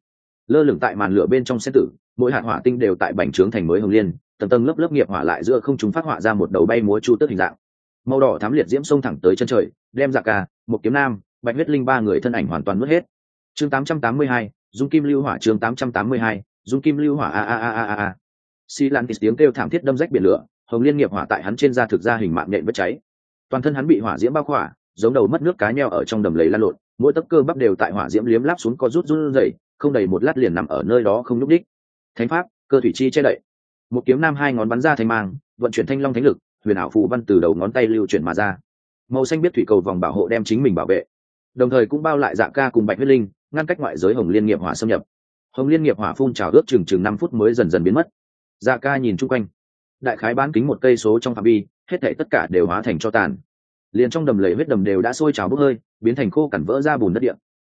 Lơ lửng tại màn lửa bên trong xét tử mỗi hạt hỏa tinh đều tại bành trướng thành mới hồng liên tầng tầng lớp lớp nghiệp hỏa lại giữa không chúng phát họa ra một đầu bay múa chu tước hình dạng. Màu đỏ thám liệt diễm sông thẳng tới chân trời đem dạ ca một kiếm nam bạch huyết linh ba người thân ảnh hoàn toàn mất hết. Chương 882, dung kim lưu hỏa chương 882, dung kim lưu hỏa a a a a a a. Xi lan tít tiếng kêu thảm thiết đâm rách biển lửa hồng liên nghiệp hỏa tại hắn trên da thực ra hình mạng nhện vết cháy. Toàn thân hắn bị hỏa diễm bao khỏa, giống đầu mất nước cá nheo ở trong đầm lầy lan lộn, mỗi tấc cơ bắp đều tại hỏa diễm liếm láp xuống có rút rút dậy không đầy một lát liền nằm ở nơi đó không nhúc đích thánh pháp, cơ thủy chi che đậy. Một kiếm nam hai ngón bắn ra thành mang, vận chuyển thanh long thánh lực, huyền ảo phù văn từ đầu ngón tay lưu chuyển mà ra. Màu xanh biết thủy cầu vòng bảo hộ đem chính mình bảo vệ. Đồng thời cũng bao lại dạ ca cùng bạch huyết linh, ngăn cách ngoại giới hồng liên nghiệp hỏa xâm nhập. Hồng liên nghiệp hỏa phun trào ước chừng chừng năm phút mới dần dần biến mất. Dạ ca nhìn chung quanh đại khái bán kính một cây số trong phạm vi, hết thảy tất cả đều hóa thành cho tàn. Liền trong đầm lầy huyết đầm đều đã sôi trào bốc hơi, biến thành khô cằn vỡ ra bùn đất điện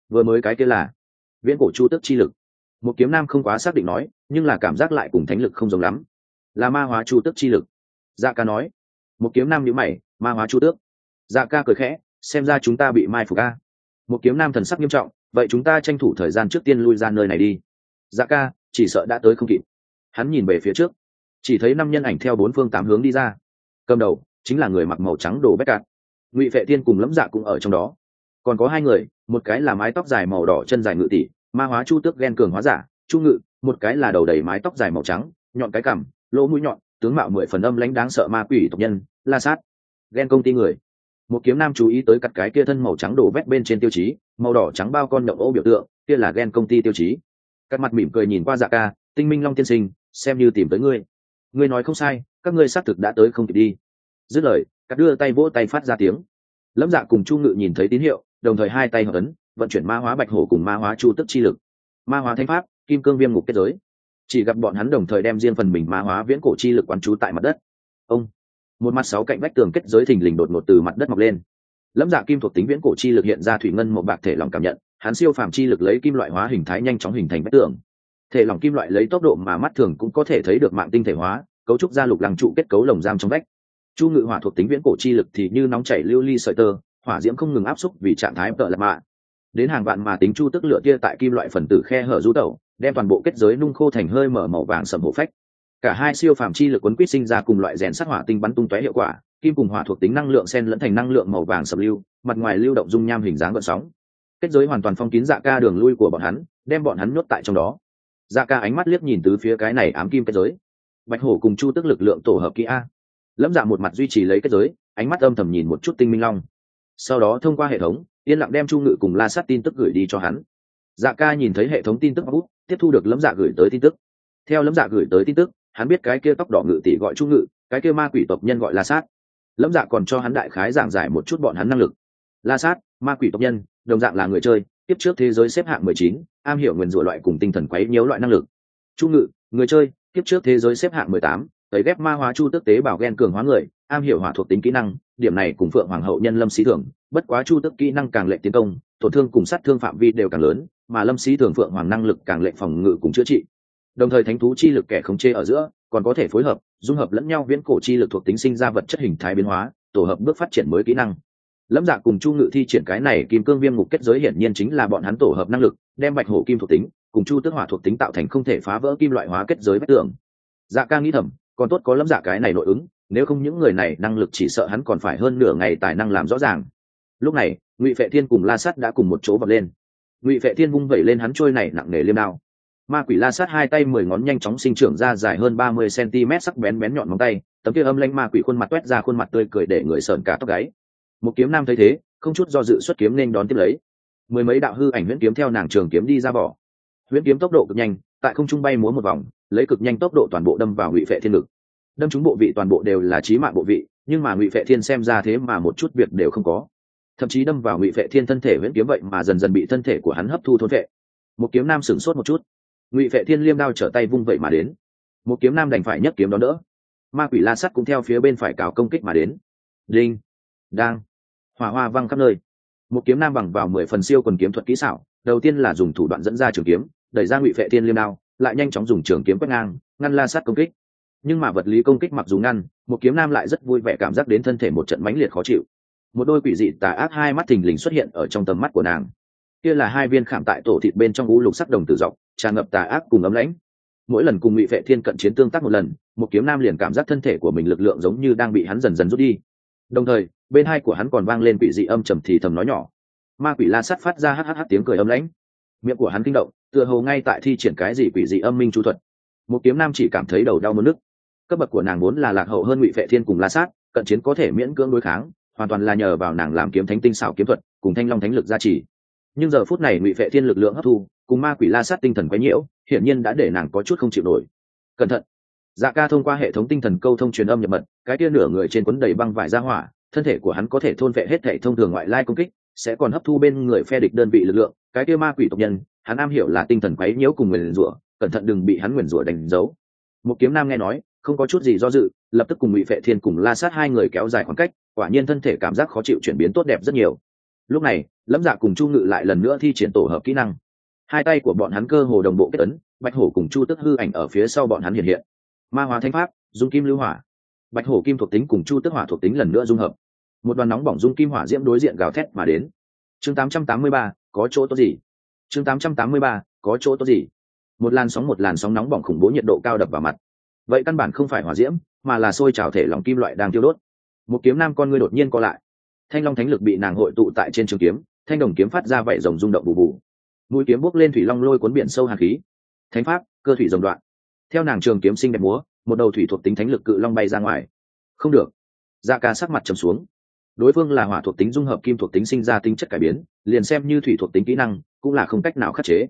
vừa mới cái kia là viễn cổ chu tức chi lực. Một kiếm nam không quá xác định nói, nhưng là cảm giác lại cùng thánh lực không giống lắm. Là ma hóa chu tức chi lực. Dạ ca nói. Một kiếm nam nhữ mày, ma hóa chu tước. Dạ ca cười khẽ, xem ra chúng ta bị mai phục ca một kiếm nam thần sắc nghiêm trọng, vậy chúng ta tranh thủ thời gian trước tiên lui ra nơi này đi. Dạ ca, chỉ sợ đã tới không kịp. Hắn nhìn về phía trước chỉ thấy năm nhân ảnh theo bốn phương tám hướng đi ra. Cầm đầu chính là người mặc màu trắng đồ bét cạn. Ngụy vệ thiên cùng lẫm dạ cũng ở trong đó. Còn có hai người, một cái là mái tóc dài màu đỏ chân dài ngự tỷ, ma hóa chu tước ghen cường hóa giả, chu ngự, một cái là đầu đầy mái tóc dài màu trắng, nhọn cái cằm, lỗ mũi nhọn, tướng mạo mười phần âm lãnh đáng sợ ma quỷ tộc nhân, la sát. Ghen công ty người. Một kiếm nam chú ý tới cặt cái kia thân màu trắng đổ vét bên trên tiêu chí, màu đỏ trắng bao con nhậu ô biểu tượng, kia là ghen công ty tiêu chí. Cắt mặt mỉm cười nhìn qua dạ ca, tinh minh long tiên sinh, xem như tìm tới ngươi ngươi nói không sai, các ngươi xác thực đã tới không kịp đi. Dứt lời, cắt đưa tay vỗ tay phát ra tiếng. Lâm dạ cùng chu ngự nhìn thấy tín hiệu, đồng thời hai tay hợp ấn, vận chuyển ma hóa bạch hổ cùng ma hóa chu tức chi lực. Ma hóa thanh pháp, kim cương viêm ngục kết giới. Chỉ gặp bọn hắn đồng thời đem riêng phần mình ma hóa viễn cổ chi lực quán trú tại mặt đất. Ông, một mặt sáu cạnh vách tường kết giới thình lình đột ngột từ mặt đất mọc lên. Lâm dạ kim thuộc tính viễn cổ chi lực hiện ra thủy ngân một bạc thể lòng cảm nhận, hắn siêu phàm chi lực lấy kim loại hóa hình thái nhanh chóng hình thành vách tường thể lỏng kim loại lấy tốc độ mà mắt thường cũng có thể thấy được mạng tinh thể hóa, cấu trúc ra lục lăng trụ kết cấu lồng giam trong vách. Chu ngự hỏa thuộc tính viễn cổ chi lực thì như nóng chảy lưu ly sợi tơ, hỏa diễm không ngừng áp xúc vì trạng thái tợ lạc mạ đến hàng vạn mà tính chu tức lửa kia tại kim loại phần tử khe hở rú tẩu, đem toàn bộ kết giới nung khô thành hơi mở màu vàng sầm hổ phách. Cả hai siêu phàm chi lực quấn quýt sinh ra cùng loại rèn sát hỏa tinh bắn tung tóe hiệu quả, kim cùng hỏa thuộc tính năng lượng sen lẫn thành năng lượng màu vàng sầm lưu, mặt ngoài lưu động dung nham hình dáng gợn sóng. Kết giới hoàn toàn phong kín dạ ca đường lui của bọn hắn, đem bọn hắn nhốt tại trong đó dạ ca ánh mắt liếc nhìn từ phía cái này ám kim kết giới. Bạch hổ cùng chu tức lực lượng tổ hợp kỹ a. Lâm dạ một mặt duy trì lấy kết giới, ánh mắt âm thầm nhìn một chút tinh minh long. Sau đó thông qua hệ thống, yên lặng đem chu ngự cùng la sát tin tức gửi đi cho hắn. Dạ ca nhìn thấy hệ thống tin tức út tiếp thu được lâm dạ gửi tới tin tức. Theo lâm dạ gửi tới tin tức, hắn biết cái kia tóc đỏ ngự tỷ gọi chu ngự, cái kia ma quỷ tộc nhân gọi la sát. Lâm dạ còn cho hắn đại khái giảng giải một chút bọn hắn năng lực. La sát, ma quỷ tộc nhân, đồng dạng là người chơi tiếp trước thế giới xếp hạng mười chín, am hiểu nguyên rủa loại cùng tinh thần quấy nhiễu loại năng lực. Chu ngự, người chơi tiếp trước thế giới xếp hạng mười tám ghép ma hóa chu tức tế bảo gen cường hóa người, am hiểu hỏa thuộc tính kỹ năng, điểm này cùng phượng hoàng hậu nhân lâm sĩ thường, bất quá chu tức kỹ năng càng lệ tiến công, tổn thương cùng sát thương phạm vi đều càng lớn, mà lâm sĩ thường phượng hoàng năng lực càng lệ phòng ngự cùng chữa trị. Đồng thời thánh thú chi lực kẻ khống chế ở giữa, còn có thể phối hợp, dung hợp lẫn nhau viễn cổ chi lực thuộc tính sinh ra vật chất hình thái biến hóa, tổ hợp bước phát triển mới kỹ năng lâm dạ cùng chu ngự thi triển cái này kim cương viêm ngục kết giới hiển nhiên chính là bọn hắn tổ hợp năng lực, đem bạch hổ kim thuộc tính cùng chu tước hỏa thuộc tính tạo thành không thể phá vỡ kim loại hóa kết giới vách tường. Dạ ca nghĩ thầm, còn tốt có lâm dạ cái này nội ứng, nếu không những người này năng lực chỉ sợ hắn còn phải hơn nửa ngày tài năng làm rõ ràng. Lúc này, ngụy vệ thiên cùng la sắt đã cùng một chỗ bật lên. Ngụy vệ thiên vung vẩy lên hắn trôi này nặng nề liêm đao. Ma quỷ la sát hai tay mười ngón nhanh chóng sinh trưởng ra dài hơn ba mươi cm sắc bén bén nhọn móng tay, tấm kia âm lanh ma quỷ khuôn mặt toét ra khuôn mặt tươi cười để người sờn cả tóc gáy một kiếm nam thấy thế, không chút do dự xuất kiếm nên đón tiếp lấy. Mười mấy đạo hư ảnh huyễn kiếm theo nàng trường kiếm đi ra vỏ huyễn kiếm tốc độ cực nhanh, tại không trung bay múa một vòng, lấy cực nhanh tốc độ toàn bộ đâm vào ngụy phệ thiên lực đâm chúng bộ vị toàn bộ đều là trí mạng bộ vị, nhưng mà ngụy phệ thiên xem ra thế mà một chút việc đều không có. Thậm chí đâm vào ngụy phệ thiên thân thể huyễn kiếm vậy mà dần dần bị thân thể của hắn hấp thu thôn vệ. Một kiếm nam sửng sốt một chút. Ngụy phệ thiên liêm đao trở tay vung vậy mà đến. Một kiếm nam đành phải nhấc kiếm đó đỡ. Ma quỷ la sắt cũng theo phía bên phải cào công kích mà đến. Linh đang hỏa hoa văng khắp nơi. Một kiếm nam bằng vào mười phần siêu quần kiếm thuật kỹ xảo, đầu tiên là dùng thủ đoạn dẫn ra trường kiếm, đẩy ra ngụy phệ thiên liêm đao, lại nhanh chóng dùng trường kiếm quét ngang, ngăn la sát công kích. Nhưng mà vật lý công kích mặc dù ngăn, một kiếm nam lại rất vui vẻ cảm giác đến thân thể một trận mãnh liệt khó chịu. Một đôi quỷ dị tà ác hai mắt thình lình xuất hiện ở trong tầm mắt của nàng. Kia là hai viên khảm tại tổ thịt bên trong ngũ lục sắc đồng tử dọc, tràn ngập tà ác cùng ấm lãnh. Mỗi lần cùng ngụy vệ thiên cận chiến tương tác một lần, một kiếm nam liền cảm giác thân thể của mình lực lượng giống như đang bị hắn dần dần rút đi. Đồng thời bên hai của hắn còn vang lên quỷ dị âm trầm thì thầm nói nhỏ. Ma quỷ la sắt phát ra hh tiếng cười âm lãnh. Miệng của hắn kinh động, tựa hồ ngay tại thi triển cái gì quỷ dị âm minh chú thuật. Một kiếm nam chỉ cảm thấy đầu đau mất nước. Cấp bậc của nàng vốn là lạc hậu hơn ngụy vệ thiên cùng la sát, cận chiến có thể miễn cưỡng đối kháng, hoàn toàn là nhờ vào nàng làm kiếm thánh tinh xảo kiếm thuật, cùng thanh long thánh lực gia trì. Nhưng giờ phút này ngụy vệ thiên lực lượng hấp thu, cùng ma quỷ la sát tinh thần quấy nhiễu, hiển nhiên đã để nàng có chút không chịu nổi. Cẩn thận. Dạ ca thông qua hệ thống tinh thần câu thông truyền âm nhập mật, cái tia nửa người trên quấn đầy băng vải ra hỏa thân thể của hắn có thể thôn vệ hết thể thông thường ngoại lai công kích, sẽ còn hấp thu bên người phe địch đơn vị lực lượng, cái kia ma quỷ tộc nhân, hắn am hiểu là tinh thần quấy nhiễu cùng nguyền rủa, cẩn thận đừng bị hắn nguyền rủa đánh dấu. Một kiếm nam nghe nói, không có chút gì do dự, lập tức cùng ngụy phệ thiên cùng la sát hai người kéo dài khoảng cách, quả nhiên thân thể cảm giác khó chịu chuyển biến tốt đẹp rất nhiều. Lúc này, lâm dạ cùng chu ngự lại lần nữa thi triển tổ hợp kỹ năng. Hai tay của bọn hắn cơ hồ đồng bộ kết ấn, bạch hổ cùng chu tức hư ảnh ở phía sau bọn hắn hiện hiện. Ma hóa thanh pháp, dung kim lưu hỏa. Bạch hổ kim thuộc tính cùng chu tức hỏa thuộc tính lần nữa dung hợp một đoàn nóng bỏng dung kim hỏa diễm đối diện gào thét mà đến. Chương 883, có chỗ tốt gì? Chương 883, có chỗ tốt gì? Một làn sóng một làn sóng nóng bỏng khủng bố nhiệt độ cao đập vào mặt. Vậy căn bản không phải hỏa diễm mà là sôi trào thể lòng kim loại đang tiêu đốt. Một kiếm nam con ngươi đột nhiên co lại. Thanh long thánh lực bị nàng hội tụ tại trên trường kiếm thanh đồng kiếm phát ra vảy rồng rung động bù bù. Mũi kiếm bốc lên thủy long lôi cuốn biển sâu hàn khí. Thánh pháp cơ thủy rồng đoạn. Theo nàng trường kiếm sinh đẹp múa một đầu thủy thuộc tính thánh lực cự long bay ra ngoài. Không được. Da ca sắc mặt trầm xuống đối phương là hỏa thuộc tính dung hợp kim thuộc tính sinh ra tính chất cải biến, liền xem như thủy thuộc tính kỹ năng, cũng là không cách nào khắc chế.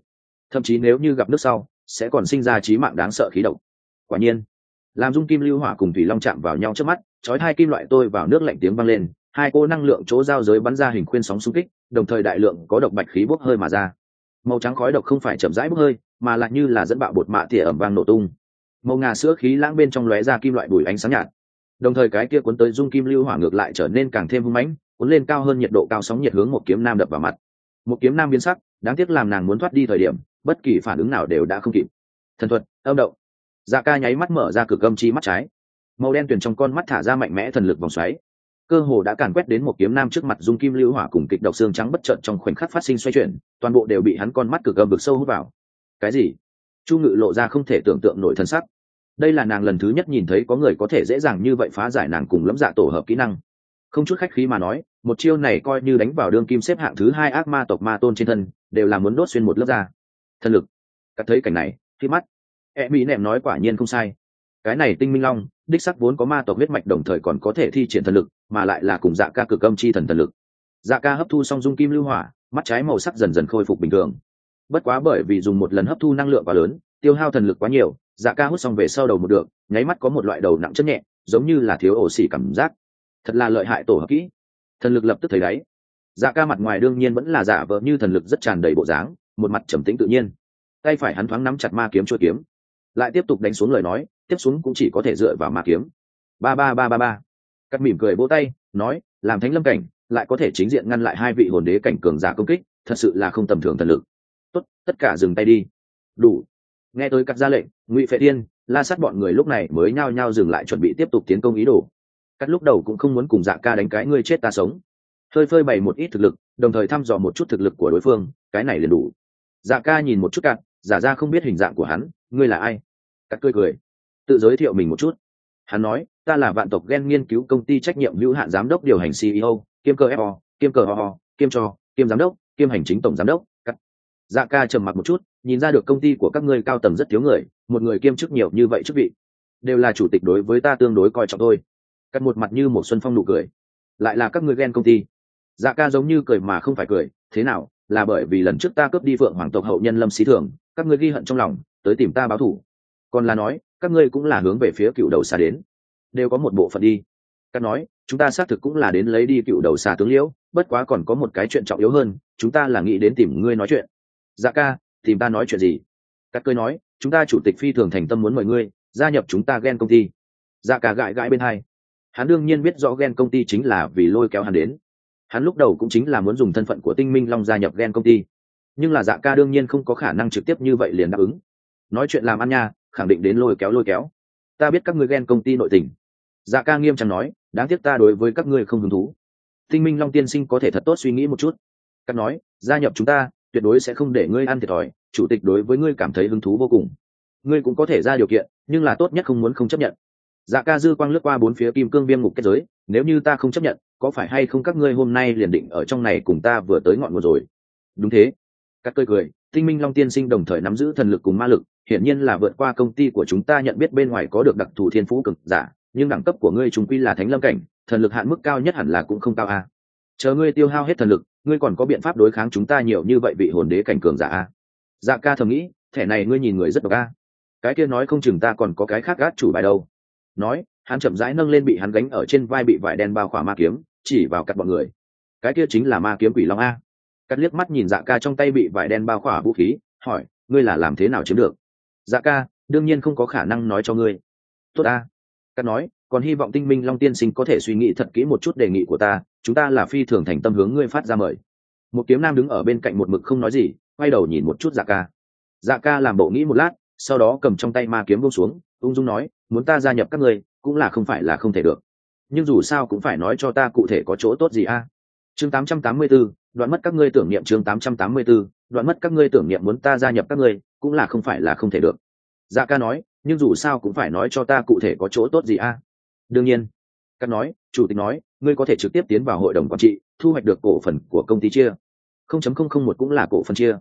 Thậm chí nếu như gặp nước sau, sẽ còn sinh ra trí mạng đáng sợ khí độc. Quả nhiên, làm dung kim lưu hỏa cùng thủy long chạm vào nhau trước mắt trói hai kim loại tôi vào nước lạnh tiếng vang lên, hai cô năng lượng chỗ giao giới bắn ra hình khuyên sóng xung kích, đồng thời đại lượng có độc bạch khí bốc hơi mà ra. Màu trắng khói độc không phải chậm rãi bốc hơi, mà lại như là dẫn bạo bột mạ tỉa ẩm vang nổ tung. Màu ngà sữa khí lãng bên trong lóe ra kim loại bùi ánh sáng nhạt đồng thời cái kia cuốn tới dung kim lưu hỏa ngược lại trở nên càng thêm hung mãnh, cuốn lên cao hơn nhiệt độ cao sóng nhiệt hướng một kiếm nam đập vào mặt. Một kiếm nam biến sắc, đáng tiếc làm nàng muốn thoát đi thời điểm, bất kỳ phản ứng nào đều đã không kịp. Thần thuật, âm động. Dạ ca nháy mắt mở ra cửa âm chi mắt trái. Màu đen tuyển trong con mắt thả ra mạnh mẽ thần lực vòng xoáy. Cơ hồ đã càn quét đến một kiếm nam trước mặt dung kim lưu hỏa cùng kịch độc xương trắng bất trận trong khoảnh khắc phát sinh xoay chuyển, toàn bộ đều bị hắn con mắt cực âm vực sâu hút vào. Cái gì? Chu ngự lộ ra không thể tưởng tượng nổi thân sắc đây là nàng lần thứ nhất nhìn thấy có người có thể dễ dàng như vậy phá giải nàng cùng lẫm dạ tổ hợp kỹ năng. Không chút khách khí mà nói, một chiêu này coi như đánh vào đương kim xếp hạng thứ hai ác ma tộc ma tôn trên thân, đều là muốn đốt xuyên một lớp da. Thần lực. Cắt thấy cảnh này, khi mắt. E mỹ nệm nói quả nhiên không sai. Cái này tinh minh long, đích sắc vốn có ma tộc huyết mạch đồng thời còn có thể thi triển thần lực, mà lại là cùng dạ ca cực âm chi thần thần lực. Dạ ca hấp thu xong dung kim lưu hỏa, mắt trái màu sắc dần dần khôi phục bình thường. Bất quá bởi vì dùng một lần hấp thu năng lượng quá lớn, tiêu hao thần lực quá nhiều dạ ca hút xong về sau đầu một được, nháy mắt có một loại đầu nặng chất nhẹ, giống như là thiếu ổ xỉ cảm giác. Thật là lợi hại tổ hợp kỹ. Thần lực lập tức thấy đáy. Dạ ca mặt ngoài đương nhiên vẫn là giả vờ như thần lực rất tràn đầy bộ dáng, một mặt trầm tĩnh tự nhiên. Tay phải hắn thoáng nắm chặt ma kiếm chua kiếm. Lại tiếp tục đánh xuống lời nói, tiếp xuống cũng chỉ có thể dựa vào ma kiếm. Ba ba ba ba ba. Cắt mỉm cười vỗ tay, nói, làm thánh lâm cảnh, lại có thể chính diện ngăn lại hai vị hồn đế cảnh cường giả công kích, thật sự là không tầm thường thần lực. Tốt, tất cả dừng tay đi. Đủ nghe tới cắt ra lệnh ngụy phệ thiên la sát bọn người lúc này mới nhao nhao dừng lại chuẩn bị tiếp tục tiến công ý đồ. Cắt lúc đầu cũng không muốn cùng dạ ca đánh cái ngươi chết ta sống. Phơi phơi bày một ít thực lực đồng thời thăm dò một chút thực lực của đối phương cái này liền đủ. Dạ ca nhìn một chút cặn, giả ra không biết hình dạng của hắn ngươi là ai? Cắt cười cười tự giới thiệu mình một chút. Hắn nói ta là vạn tộc gen nghiên cứu công ty trách nhiệm hữu hạn giám đốc điều hành ceo kiêm cơ fo kiêm cờ ho ho kiêm cho kiêm giám đốc kiêm hành chính tổng giám đốc cắt. Dạ ca trầm mặc một chút nhìn ra được công ty của các ngươi cao tầng rất thiếu người, một người kiêm chức nhiều như vậy chức vị, đều là chủ tịch đối với ta tương đối coi trọng tôi cắt một mặt như một xuân phong nụ cười. Lại là các ngươi ghen công ty. Dạ ca giống như cười mà không phải cười, thế nào, là bởi vì lần trước ta cướp đi phượng hoàng tộc hậu nhân lâm xí thường, các ngươi ghi hận trong lòng, tới tìm ta báo thủ còn là nói, các ngươi cũng là hướng về phía cựu đầu xa đến. Đều có một bộ phận đi. Cắt nói, chúng ta xác thực cũng là đến lấy đi cựu đầu xà tướng liễu, bất quá còn có một cái chuyện trọng yếu hơn, chúng ta là nghĩ đến tìm ngươi nói chuyện. Dạ ca tìm ta nói chuyện gì? Cắt cơi nói, chúng ta chủ tịch phi thường thành tâm muốn mời ngươi, gia nhập chúng ta ghen công ty. Dạ ca gãi gãi bên hai. Hắn đương nhiên biết rõ ghen công ty chính là vì lôi kéo hắn đến. Hắn lúc đầu cũng chính là muốn dùng thân phận của tinh minh long gia nhập ghen công ty. Nhưng là dạ ca đương nhiên không có khả năng trực tiếp như vậy liền đáp ứng. Nói chuyện làm ăn nha, khẳng định đến lôi kéo lôi kéo. Ta biết các ngươi ghen công ty nội tình. Dạ ca nghiêm trọng nói, đáng tiếc ta đối với các ngươi không hứng thú. Tinh minh long tiên sinh có thể thật tốt suy nghĩ một chút. Cắt nói, gia nhập chúng ta tuyệt đối sẽ không để ngươi ăn thiệt thòi, chủ tịch đối với ngươi cảm thấy hứng thú vô cùng. Ngươi cũng có thể ra điều kiện, nhưng là tốt nhất không muốn không chấp nhận. Dạ ca dư quang lướt qua bốn phía kim cương viêm ngục kết giới, nếu như ta không chấp nhận, có phải hay không các ngươi hôm nay liền định ở trong này cùng ta vừa tới ngọn nguồn rồi? Đúng thế. Các cười cười, tinh minh long tiên sinh đồng thời nắm giữ thần lực cùng ma lực, hiển nhiên là vượt qua công ty của chúng ta nhận biết bên ngoài có được đặc thù thiên phú cực giả, nhưng đẳng cấp của ngươi chúng quy là thánh lâm cảnh, thần lực hạn mức cao nhất hẳn là cũng không cao a. Chờ ngươi tiêu hao hết thần lực ngươi còn có biện pháp đối kháng chúng ta nhiều như vậy vị hồn đế cảnh cường giả a? Dạ ca thầm nghĩ, thẻ này ngươi nhìn người rất độc a. Cái kia nói không chừng ta còn có cái khác gác chủ bài đâu. Nói, hắn chậm rãi nâng lên bị hắn gánh ở trên vai bị vải đen bao khỏa ma kiếm, chỉ vào cắt bọn người. Cái kia chính là ma kiếm quỷ long a. Cắt liếc mắt nhìn dạ ca trong tay bị vải đen bao khỏa vũ khí, hỏi, ngươi là làm thế nào chiếm được? Dạ ca, đương nhiên không có khả năng nói cho ngươi. Tốt a. Cắt nói còn hy vọng tinh minh long tiên sinh có thể suy nghĩ thật kỹ một chút đề nghị của ta chúng ta là phi thường thành tâm hướng ngươi phát ra mời. Một kiếm nam đứng ở bên cạnh một mực không nói gì quay đầu nhìn một chút dạ ca. Dạ ca làm bộ nghĩ một lát sau đó cầm trong tay ma kiếm bông xuống ung dung nói muốn ta gia nhập các ngươi cũng là không phải là không thể được. Nhưng dù sao cũng phải nói cho ta cụ thể có chỗ tốt gì a. Chương 884, đoạn mất các ngươi tưởng niệm chương 884, đoạn mất các ngươi tưởng niệm muốn ta gia nhập các ngươi cũng là không phải là không thể được. Dạ ca nói nhưng dù sao cũng phải nói cho ta cụ thể có chỗ tốt gì a đương nhiên. Cắt nói, chủ tịch nói, ngươi có thể trực tiếp tiến vào hội đồng quản trị, thu hoạch được cổ phần của công ty chia. không chấm không không một cũng là cổ phần chia.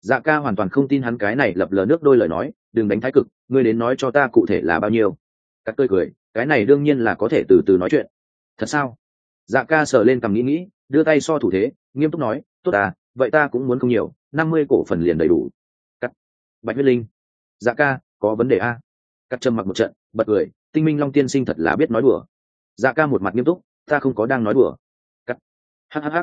Dạ ca hoàn toàn không tin hắn cái này lập lờ nước đôi lời nói, đừng đánh thái cực, ngươi đến nói cho ta cụ thể là bao nhiêu. Cắt tươi cười, cái này đương nhiên là có thể từ từ nói chuyện. Thật sao? Dạ ca sờ lên cầm nghĩ nghĩ, đưa tay so thủ thế, nghiêm túc nói, tốt à vậy ta cũng muốn không nhiều, năm mươi cổ phần liền đầy đủ. Cắt bạch huyết linh. Dạ ca, có vấn đề à? a cắt trầm mặc một trận, bật cười tinh minh long tiên sinh thật là biết nói đùa. Dạ ca một mặt nghiêm túc, ta không có đang nói đùa. Cắt. Hhh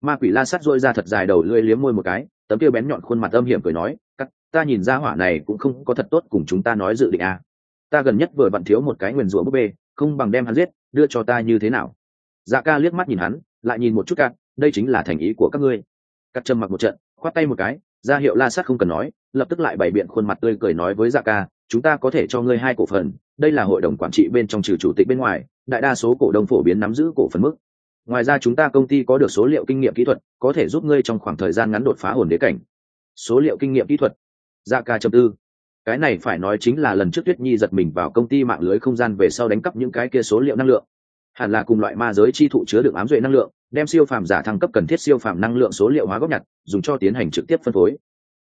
ma quỷ la sắt dội ra thật dài đầu lưỡi liếm môi một cái, tấm kia bén nhọn khuôn mặt âm hiểm cười nói, cắt, ta nhìn ra hỏa này cũng không có thật tốt cùng chúng ta nói dự định à? ta gần nhất vừa bận thiếu một cái nguyền rủa búp bê, không bằng đem hắn giết, đưa cho ta như thế nào? Dạ ca liếc mắt nhìn hắn, lại nhìn một chút cắt, đây chính là thành ý của các ngươi. Cắt trầm mặc một trận, khoát tay một cái, ra hiệu la sát không cần nói, lập tức lại bày biện khuôn mặt tươi cười nói với dạ ca chúng ta có thể cho ngươi hai cổ phần, đây là hội đồng quản trị bên trong trừ chủ tịch bên ngoài, đại đa số cổ đông phổ biến nắm giữ cổ phần mức. Ngoài ra chúng ta công ty có được số liệu kinh nghiệm kỹ thuật, có thể giúp ngươi trong khoảng thời gian ngắn đột phá hồn đế cảnh. Số liệu kinh nghiệm kỹ thuật. Dạ ca châm tư. Cái này phải nói chính là lần trước tuyết nhi giật mình vào công ty mạng lưới không gian về sau đánh cắp những cái kia số liệu năng lượng. Hẳn là cùng loại ma giới chi thụ chứa đựng ám duệ năng lượng, đem siêu phàm giả thăng cấp cần thiết siêu phàm năng lượng số liệu hóa góp nhặt, dùng cho tiến hành trực tiếp phân phối.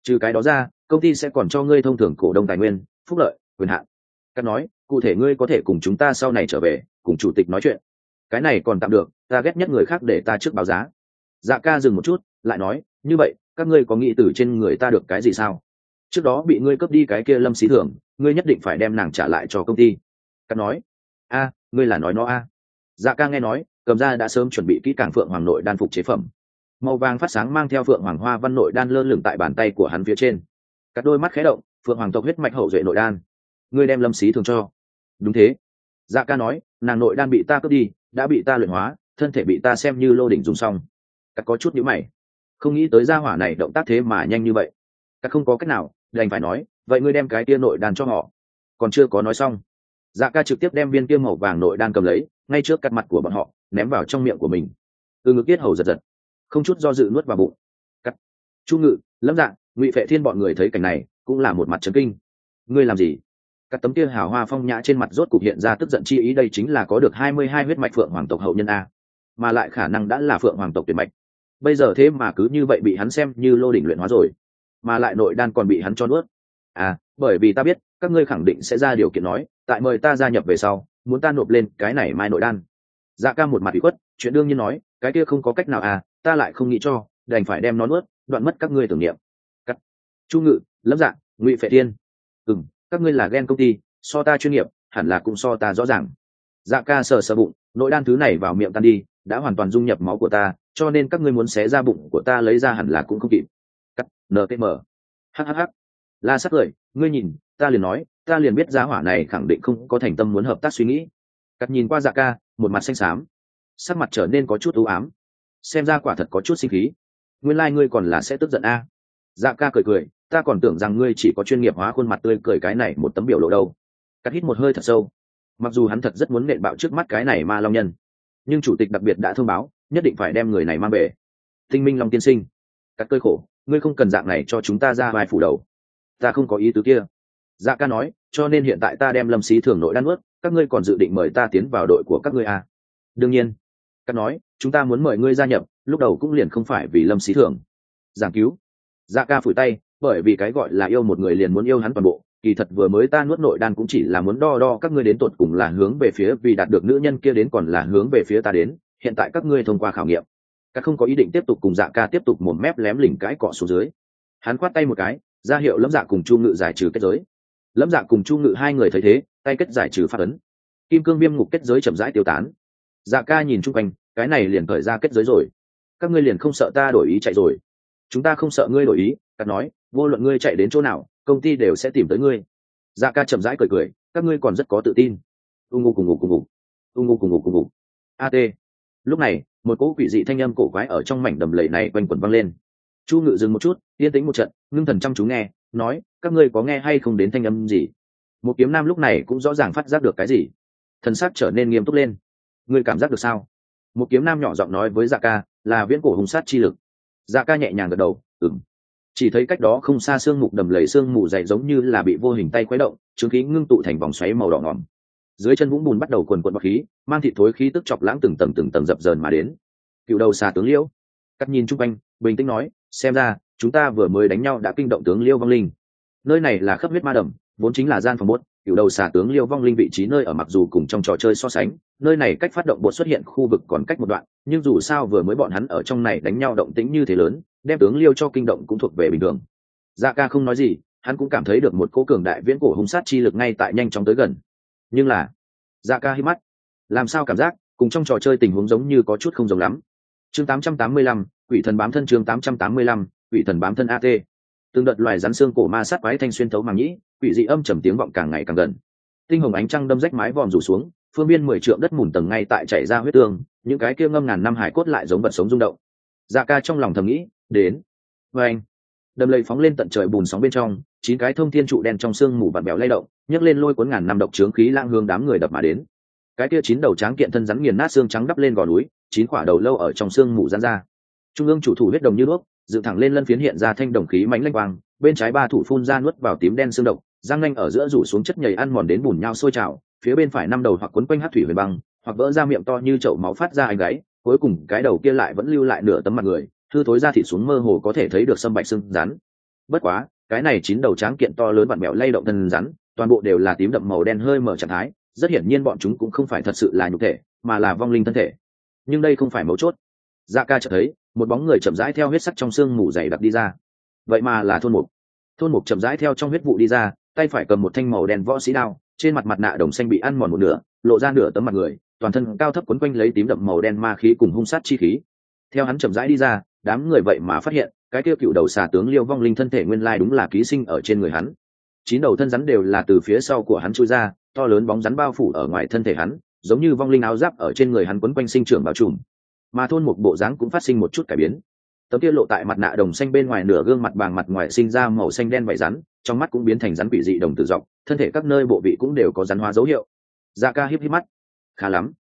Trừ cái đó ra, công ty sẽ còn cho ngươi thông thường cổ đông tài nguyên phúc lợi, quyền hạn. Cắt nói, cụ thể ngươi có thể cùng chúng ta sau này trở về, cùng chủ tịch nói chuyện. Cái này còn tạm được, ta ghét nhất người khác để ta trước báo giá. Dạ ca dừng một chút, lại nói, như vậy, các ngươi có nghĩ từ trên người ta được cái gì sao? Trước đó bị ngươi cướp đi cái kia lâm xí thưởng, ngươi nhất định phải đem nàng trả lại cho công ty. Cắt nói, a, ngươi là nói nó a. Dạ ca nghe nói, cầm ra đã sớm chuẩn bị kỹ càng phượng hoàng nội đan phục chế phẩm. Màu vàng phát sáng mang theo phượng hoàng hoa văn nội đan lơ lửng tại bàn tay của hắn phía trên. Cắt đôi mắt khé động phượng hoàng tộc huyết mạch hậu duệ nội đan. Ngươi đem lâm xí thường cho. Đúng thế. Dạ ca nói, nàng nội đan bị ta cướp đi, đã bị ta luyện hóa, thân thể bị ta xem như lô đỉnh dùng xong. Cắt có chút nhữ mày. Không nghĩ tới gia hỏa này động tác thế mà nhanh như vậy. Cắt không có cách nào, đành phải nói, vậy ngươi đem cái tia nội đan cho họ. Còn chưa có nói xong. Dạ ca trực tiếp đem viên kia màu vàng nội đan cầm lấy, ngay trước cắt mặt của bọn họ, ném vào trong miệng của mình. Từ ngực tiết hầu giật giật. Không chút do dự nuốt vào bụng. Cắt. Chu ngự, lâm dạng ngụy phệ thiên bọn người thấy cảnh này cũng là một mặt trấn kinh. Ngươi làm gì? Các tấm kia hào hoa phong nhã trên mặt rốt cục hiện ra tức giận chi ý, đây chính là có được hai mươi hai huyết mạch phượng hoàng tộc hậu nhân a. Mà lại khả năng đã là phượng hoàng tộc tuyệt mạch. Bây giờ thế mà cứ như vậy bị hắn xem như lô đỉnh luyện hóa rồi, mà lại nội đan còn bị hắn cho nuốt. À bởi vì ta biết, các ngươi khẳng định sẽ ra điều kiện nói, tại mời ta gia nhập về sau, muốn ta nộp lên cái này mai nội đan. Dạ ca một mặt bị khuất, chuyện đương nhiên nói, cái kia không có cách nào à ta lại không nghĩ cho, đành phải đem nó nuốt, đoạn mất các ngươi tưởng niệm chu ngự, lâm dạ ngụy phệ tiên ừ các ngươi là ghen công ty, so ta chuyên nghiệp, hẳn là cũng so ta rõ ràng. Dạ ca sờ sờ bụng, nội đan thứ này vào miệng tan đi, đã hoàn toàn dung nhập máu của ta, cho nên các ngươi muốn xé ra bụng của ta lấy ra hẳn là cũng không kịp. Cắt ntm hhh la sắc cười, ngươi nhìn, ta liền nói, ta liền biết giá hỏa này khẳng định không có thành tâm muốn hợp tác suy nghĩ. Cắt nhìn qua dạ ca, một mặt xanh xám. Sắc mặt trở nên có chút ưu ám. Xem ra quả thật có chút sinh khí. Nguyên lai、like、ngươi còn là sẽ tức giận a. Dạ ca cười cười ta còn tưởng rằng ngươi chỉ có chuyên nghiệp hóa khuôn mặt tươi cười cái này một tấm biểu lộ đâu. Cắt hít một hơi thật sâu. Mặc dù hắn thật rất muốn nện bạo trước mắt cái này ma long nhân, nhưng chủ tịch đặc biệt đã thông báo, nhất định phải đem người này mang về. Tinh minh long tiên sinh, cắt cơi khổ, ngươi không cần dạng này cho chúng ta ra vai phủ đầu. Ta không có ý tứ kia. Dạ ca nói, cho nên hiện tại ta đem lâm xí thường nội đan ướt, các ngươi còn dự định mời ta tiến vào đội của các ngươi à. đương nhiên. Cắt nói, chúng ta muốn mời ngươi gia nhập, lúc đầu cũng liền không phải vì lâm xí thường. Giảng cứu. Dạ ca phủi tay bởi vì cái gọi là yêu một người liền muốn yêu hắn toàn bộ, kỳ thật vừa mới ta nuốt nội đan cũng chỉ là muốn đo đo các ngươi đến tột cùng là hướng về phía vì đạt được nữ nhân kia đến còn là hướng về phía ta đến, hiện tại các ngươi thông qua khảo nghiệm các không có ý định tiếp tục cùng dạ ca tiếp tục một mép lém lỉnh cái cọ xuống dưới. Hắn khoát tay một cái, ra hiệu lâm dạ cùng chu ngự giải trừ kết giới. Lâm dạ cùng chu ngự hai người thấy thế, tay kết giải trừ phát ấn. Kim cương viêm ngục kết giới chậm rãi tiêu tán. Dạ ca nhìn chung quanh, cái này liền thời ra kết giới rồi. Các ngươi liền không sợ ta đổi ý chạy rồi chúng ta không sợ ngươi đổi ý cắt nói, vô luận ngươi chạy đến chỗ nào, công ty đều sẽ tìm tới ngươi. Dạ ca chậm rãi cười cười, các ngươi còn rất có tự tin. Ung ngô cùng ngủ cùng ngủ. Ung ngô cùng ngủ cùng ngủ. At lúc này, một cỗ quỷ dị thanh âm cổ quái ở trong mảnh đầm lầy này quanh quẩn văng lên. Chu ngự dừng một chút, yên tĩnh một trận, ngưng thần chăm chú nghe, nói, các ngươi có nghe hay không đến thanh âm gì? Một kiếm nam lúc này cũng rõ ràng phát giác được cái gì. Thần sắc trở nên nghiêm túc lên. Ngươi cảm giác được sao? Một kiếm nam nhỏ giọng nói với dạ ca, là viễn cổ hùng sát chi lực dạ ca nhẹ nhàng gật đầu ừng chỉ thấy cách đó không xa xương mục đầm lầy xương mù dày giống như là bị vô hình tay khuấy động chứng khí ngưng tụ thành vòng xoáy màu đỏ ngỏm. Dưới chân vũng bùn bắt đầu quần quận bọc khí, mang thị thối khí tức chọc lãng từng tầng từng tầng dập dờn mà đến. Cựu đầu xà tướng liễu. Cắt nhìn chung quanh, bình tĩnh nói, xem ra, chúng ta vừa mới đánh nhau đã kinh động tướng liêu vong linh. Nơi này là khắp huyết ma đầm, vốn chính là gian phòng bốt cựu đầu xà tướng liêu vong linh vị trí nơi ở mặc dù cùng trong trò chơi so sánh nơi này cách phát động bột xuất hiện khu vực còn cách một đoạn nhưng dù sao vừa mới bọn hắn ở trong này đánh nhau động tĩnh như thế lớn đem tướng liêu cho kinh động cũng thuộc về bình thường. Dạ ca không nói gì hắn cũng cảm thấy được một cố cường đại viễn cổ hung sát chi lực ngay tại nhanh chóng tới gần. Nhưng là dạ ca hít mắt. Làm sao cảm giác cùng trong trò chơi tình huống giống như có chút không giống lắm. Chương 885, quỷ thần bám thân chương 885, quỷ thần bám thân at từng đợt loài rắn xương cổ ma sát quái thanh xuyên thấu màng nhĩ quỷ dị âm trầm tiếng vọng càng ngày càng gần. Tinh hồng ánh trăng đâm rách mái vòm rủ xuống, phương biên mười trượng đất mùn tầng ngay tại chảy ra huyết tương, những cái kia ngâm ngàn năm hải cốt lại giống vật sống rung động. Dạ ca trong lòng thầm nghĩ, đến. Vê anh, đầm lầy phóng lên tận trời bùn sóng bên trong, chín cái thông thiên trụ đen trong sương mù vặn béo lay động, nhấc lên lôi cuốn ngàn năm độc trướng khí lang hương đám người đập mà đến. Cái kia chín đầu tráng kiện thân rắn nghiền nát xương trắng đắp lên gò núi, chín quả đầu lâu ở trong sương mù rán ra. Trung ương chủ thủ huyết đồng như đuốc dựng thẳng lên lân phiến hiện ra thanh đồng khí mánh lanh quang, bên trái ba thủ phun ra nuốt vào tím đen xương độc răng nanh ở giữa rủ xuống chất nhầy ăn mòn đến bùn nhau sôi trào, phía bên phải năm đầu hoặc quấn quanh hát thủy huyền băng, hoặc vỡ ra miệng to như chậu máu phát ra ánh gáy, cuối cùng cái đầu kia lại vẫn lưu lại nửa tấm mặt người, thư thối ra thịt xuống mơ hồ có thể thấy được sâm bạch sưng rắn. Bất quá, cái này chín đầu tráng kiện to lớn vặn mẹo lay động thân rắn, toàn bộ đều là tím đậm màu đen hơi mở trạng thái, rất hiển nhiên bọn chúng cũng không phải thật sự là nhục thể, mà là vong linh thân thể. Nhưng đây không phải mấu chốt. Dạ ca chợt thấy, một bóng người chậm rãi theo huyết sắc trong xương mù dày đặc đi ra. Vậy mà là thôn mục. Thôn mục chậm rãi theo trong huyết vụ đi ra tay phải cầm một thanh màu đen võ sĩ đao, trên mặt mặt nạ đồng xanh bị ăn mòn một nửa, lộ ra nửa tấm mặt người, toàn thân cao thấp quấn quanh lấy tím đậm màu đen ma khí cùng hung sát chi khí. Theo hắn chậm rãi đi ra, đám người vậy mà phát hiện, cái tiêu cựu đầu xà tướng liêu vong linh thân thể nguyên lai đúng là ký sinh ở trên người hắn. Chín đầu thân rắn đều là từ phía sau của hắn chui ra, to lớn bóng rắn bao phủ ở ngoài thân thể hắn, giống như vong linh áo giáp ở trên người hắn quấn quanh sinh trưởng bao trùm. Mà thôn một bộ dáng cũng phát sinh một chút cải biến. Tấm kia lộ tại mặt nạ đồng xanh bên ngoài nửa gương mặt bàng mặt ngoài sinh ra màu xanh đen vải rắn trong mắt cũng biến thành rắn quỷ dị đồng tử dọc, thân thể các nơi bộ vị cũng đều có rắn hóa dấu hiệu. Da ca híp híp mắt. Khá lắm.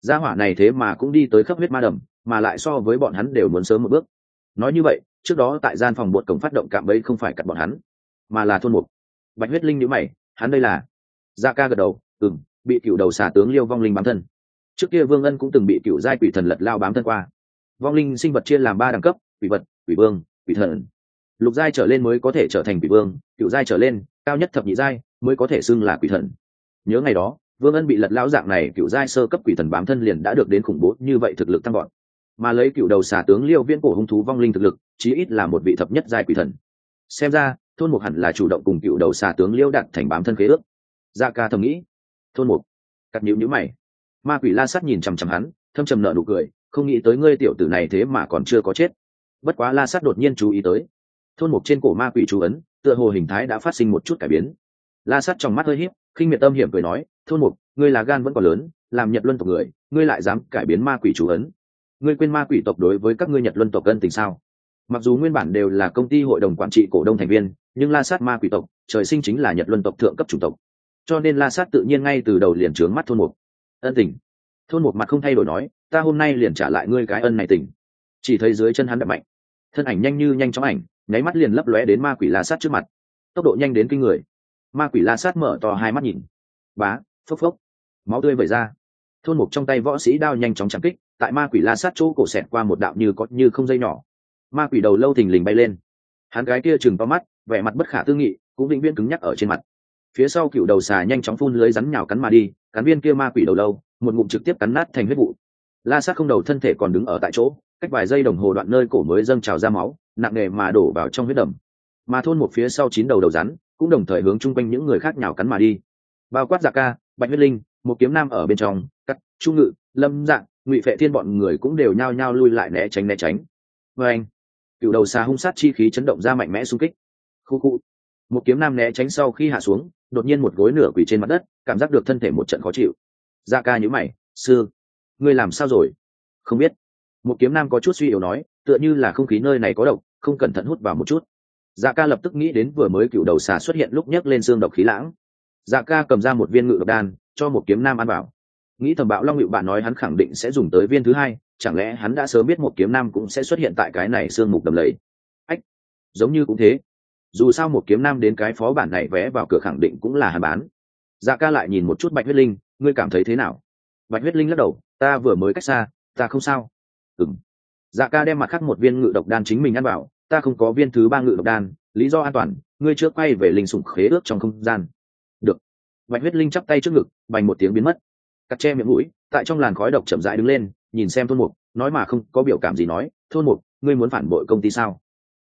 Gia hỏa này thế mà cũng đi tới khắp huyết ma đầm, mà lại so với bọn hắn đều muốn sớm một bước. Nói như vậy, trước đó tại gian phòng bột cổng phát động cạm bẫy không phải cặt bọn hắn, mà là thôn mục. Bạch huyết linh nhữ mày, hắn đây là? Da ca gật đầu ừng bị cựu đầu xà tướng liêu vong linh bám thân. Trước kia vương ân cũng từng bị cựu giai quỷ thần lật lao bám thân qua. Vong linh sinh vật chia làm ba đẳng cấp, quỷ vật, quỷ vương, quỷ thần lục giai trở lên mới có thể trở thành quỷ vương, cựu giai trở lên, cao nhất thập nhị giai mới có thể xưng là quỷ thần. Nhớ ngày đó, vương ân bị lật lão dạng này, cựu giai sơ cấp quỷ thần bám thân liền đã được đến khủng bố, như vậy thực lực tăng gọn mà lấy cựu đầu xà tướng liêu viễn cổ hung thú vong linh thực lực, chí ít là một vị thập nhất giai quỷ thần. Xem ra, thôn mục hẳn là chủ động cùng cựu đầu xà tướng liêu đặt thành bám thân khế ước. Gia ca thầm nghĩ. Thôn mục. Cắt nhữ nhữ mày. Ma quỷ la sắt nhìn chằm chằm hắn, thâm trầm nợ nụ cười, không nghĩ tới ngươi tiểu tử này thế mà còn chưa có chết. Bất quá la sắt đột nhiên chú ý tới thôn mục trên cổ ma quỷ chú ấn, tựa hồ hình thái đã phát sinh một chút cải biến. La sắt trong mắt hơi hiếp khinh miệt tâm hiểm cười nói, thôn mục, ngươi là gan vẫn còn lớn, làm nhật luân tộc người, ngươi lại dám cải biến ma quỷ chú ấn? Ngươi quên ma quỷ tộc đối với các ngươi nhật luân tộc gân tình sao? Mặc dù nguyên bản đều là công ty hội đồng quản trị cổ đông thành viên, nhưng la sát ma quỷ tộc, trời sinh chính là nhật luân tộc thượng cấp chủng tộc. Cho nên la sát tự nhiên ngay từ đầu liền trướng mắt thôn mục. Ân tình. Thôn mục mặt không thay đổi nói, ta hôm nay liền trả lại ngươi cái ân này tình. Chỉ thấy dưới chân hắn đập mạnh. Thân ảnh nhanh như nhanh chóng ảnh nháy mắt liền lấp lóe đến ma quỷ la sát trước mặt. Tốc độ nhanh đến kinh người. Ma quỷ la sát mở to hai mắt nhìn. Bá, phốc phốc. Máu tươi vẩy ra. Thôn mục trong tay võ sĩ đao nhanh chóng chạm kích, tại ma quỷ la sát chỗ cổ xẹt qua một đạo như có như không dây nhỏ. Ma quỷ đầu lâu thình lình bay lên. Hắn gái kia chừng to mắt, vẻ mặt bất khả tư nghị, cũng định viên cứng nhắc ở trên mặt. Phía sau cựu đầu xà nhanh chóng phun lưới rắn nhào cắn mà đi, cắn viên kia ma quỷ đầu lâu, một ngụm trực tiếp cắn nát thành huyết vụ. La sát không đầu thân thể còn đứng ở tại chỗ cách vài giây đồng hồ đoạn nơi cổ mới dâng trào ra máu, nặng nề mà đổ vào trong huyết đầm. Mà thôn một phía sau chín đầu đầu rắn cũng đồng thời hướng chung quanh những người khác nhào cắn mà đi. Bao quát giả ca, bạch huyết linh, một kiếm nam ở bên trong, cắt trung ngự, lâm dạng, ngụy phệ thiên bọn người cũng đều nhao nhao lui lại né tránh né tránh. Vê anh, cựu đầu xà hung sát chi khí chấn động ra mạnh mẽ xung kích. Khu khu. Một kiếm nam né tránh sau khi hạ xuống, đột nhiên một gối nửa quỳ trên mặt đất, cảm giác được thân thể một trận khó chịu. Dạ ca nhữ mày, sư, ngươi làm sao rồi? Không biết một kiếm nam có chút suy yếu nói, tựa như là không khí nơi này có độc, không cẩn thận hút vào một chút. Dạ ca lập tức nghĩ đến vừa mới cựu đầu xà xuất hiện lúc nhấc lên xương độc khí lãng. Dạ ca cầm ra một viên ngự độc đan, cho một kiếm nam ăn vào. Nghĩ thầm bạo long ngự bạn nói hắn khẳng định sẽ dùng tới viên thứ hai, chẳng lẽ hắn đã sớm biết một kiếm nam cũng sẽ xuất hiện tại cái này xương mục đầm lầy? Ách, giống như cũng thế. Dù sao một kiếm nam đến cái phó bản này vé vào cửa khẳng định cũng là hàn bán. Dạ ca lại nhìn một chút bạch huyết linh, ngươi cảm thấy thế nào? Bạch huyết linh lắc đầu, ta vừa mới cách xa, ta không sao ừng dạ ca đem mặt khác một viên ngự độc đan chính mình ăn vào. ta không có viên thứ ba ngự độc đan, lý do an toàn, ngươi chưa quay về linh sủng khế ước trong không gian. Được. Bạch huyết linh chắp tay trước ngực, bành một tiếng biến mất. Cắt che miệng mũi, tại trong làn khói độc chậm rãi đứng lên, nhìn xem thôn mục, nói mà không có biểu cảm gì nói, thôn mục, ngươi muốn phản bội công ty sao?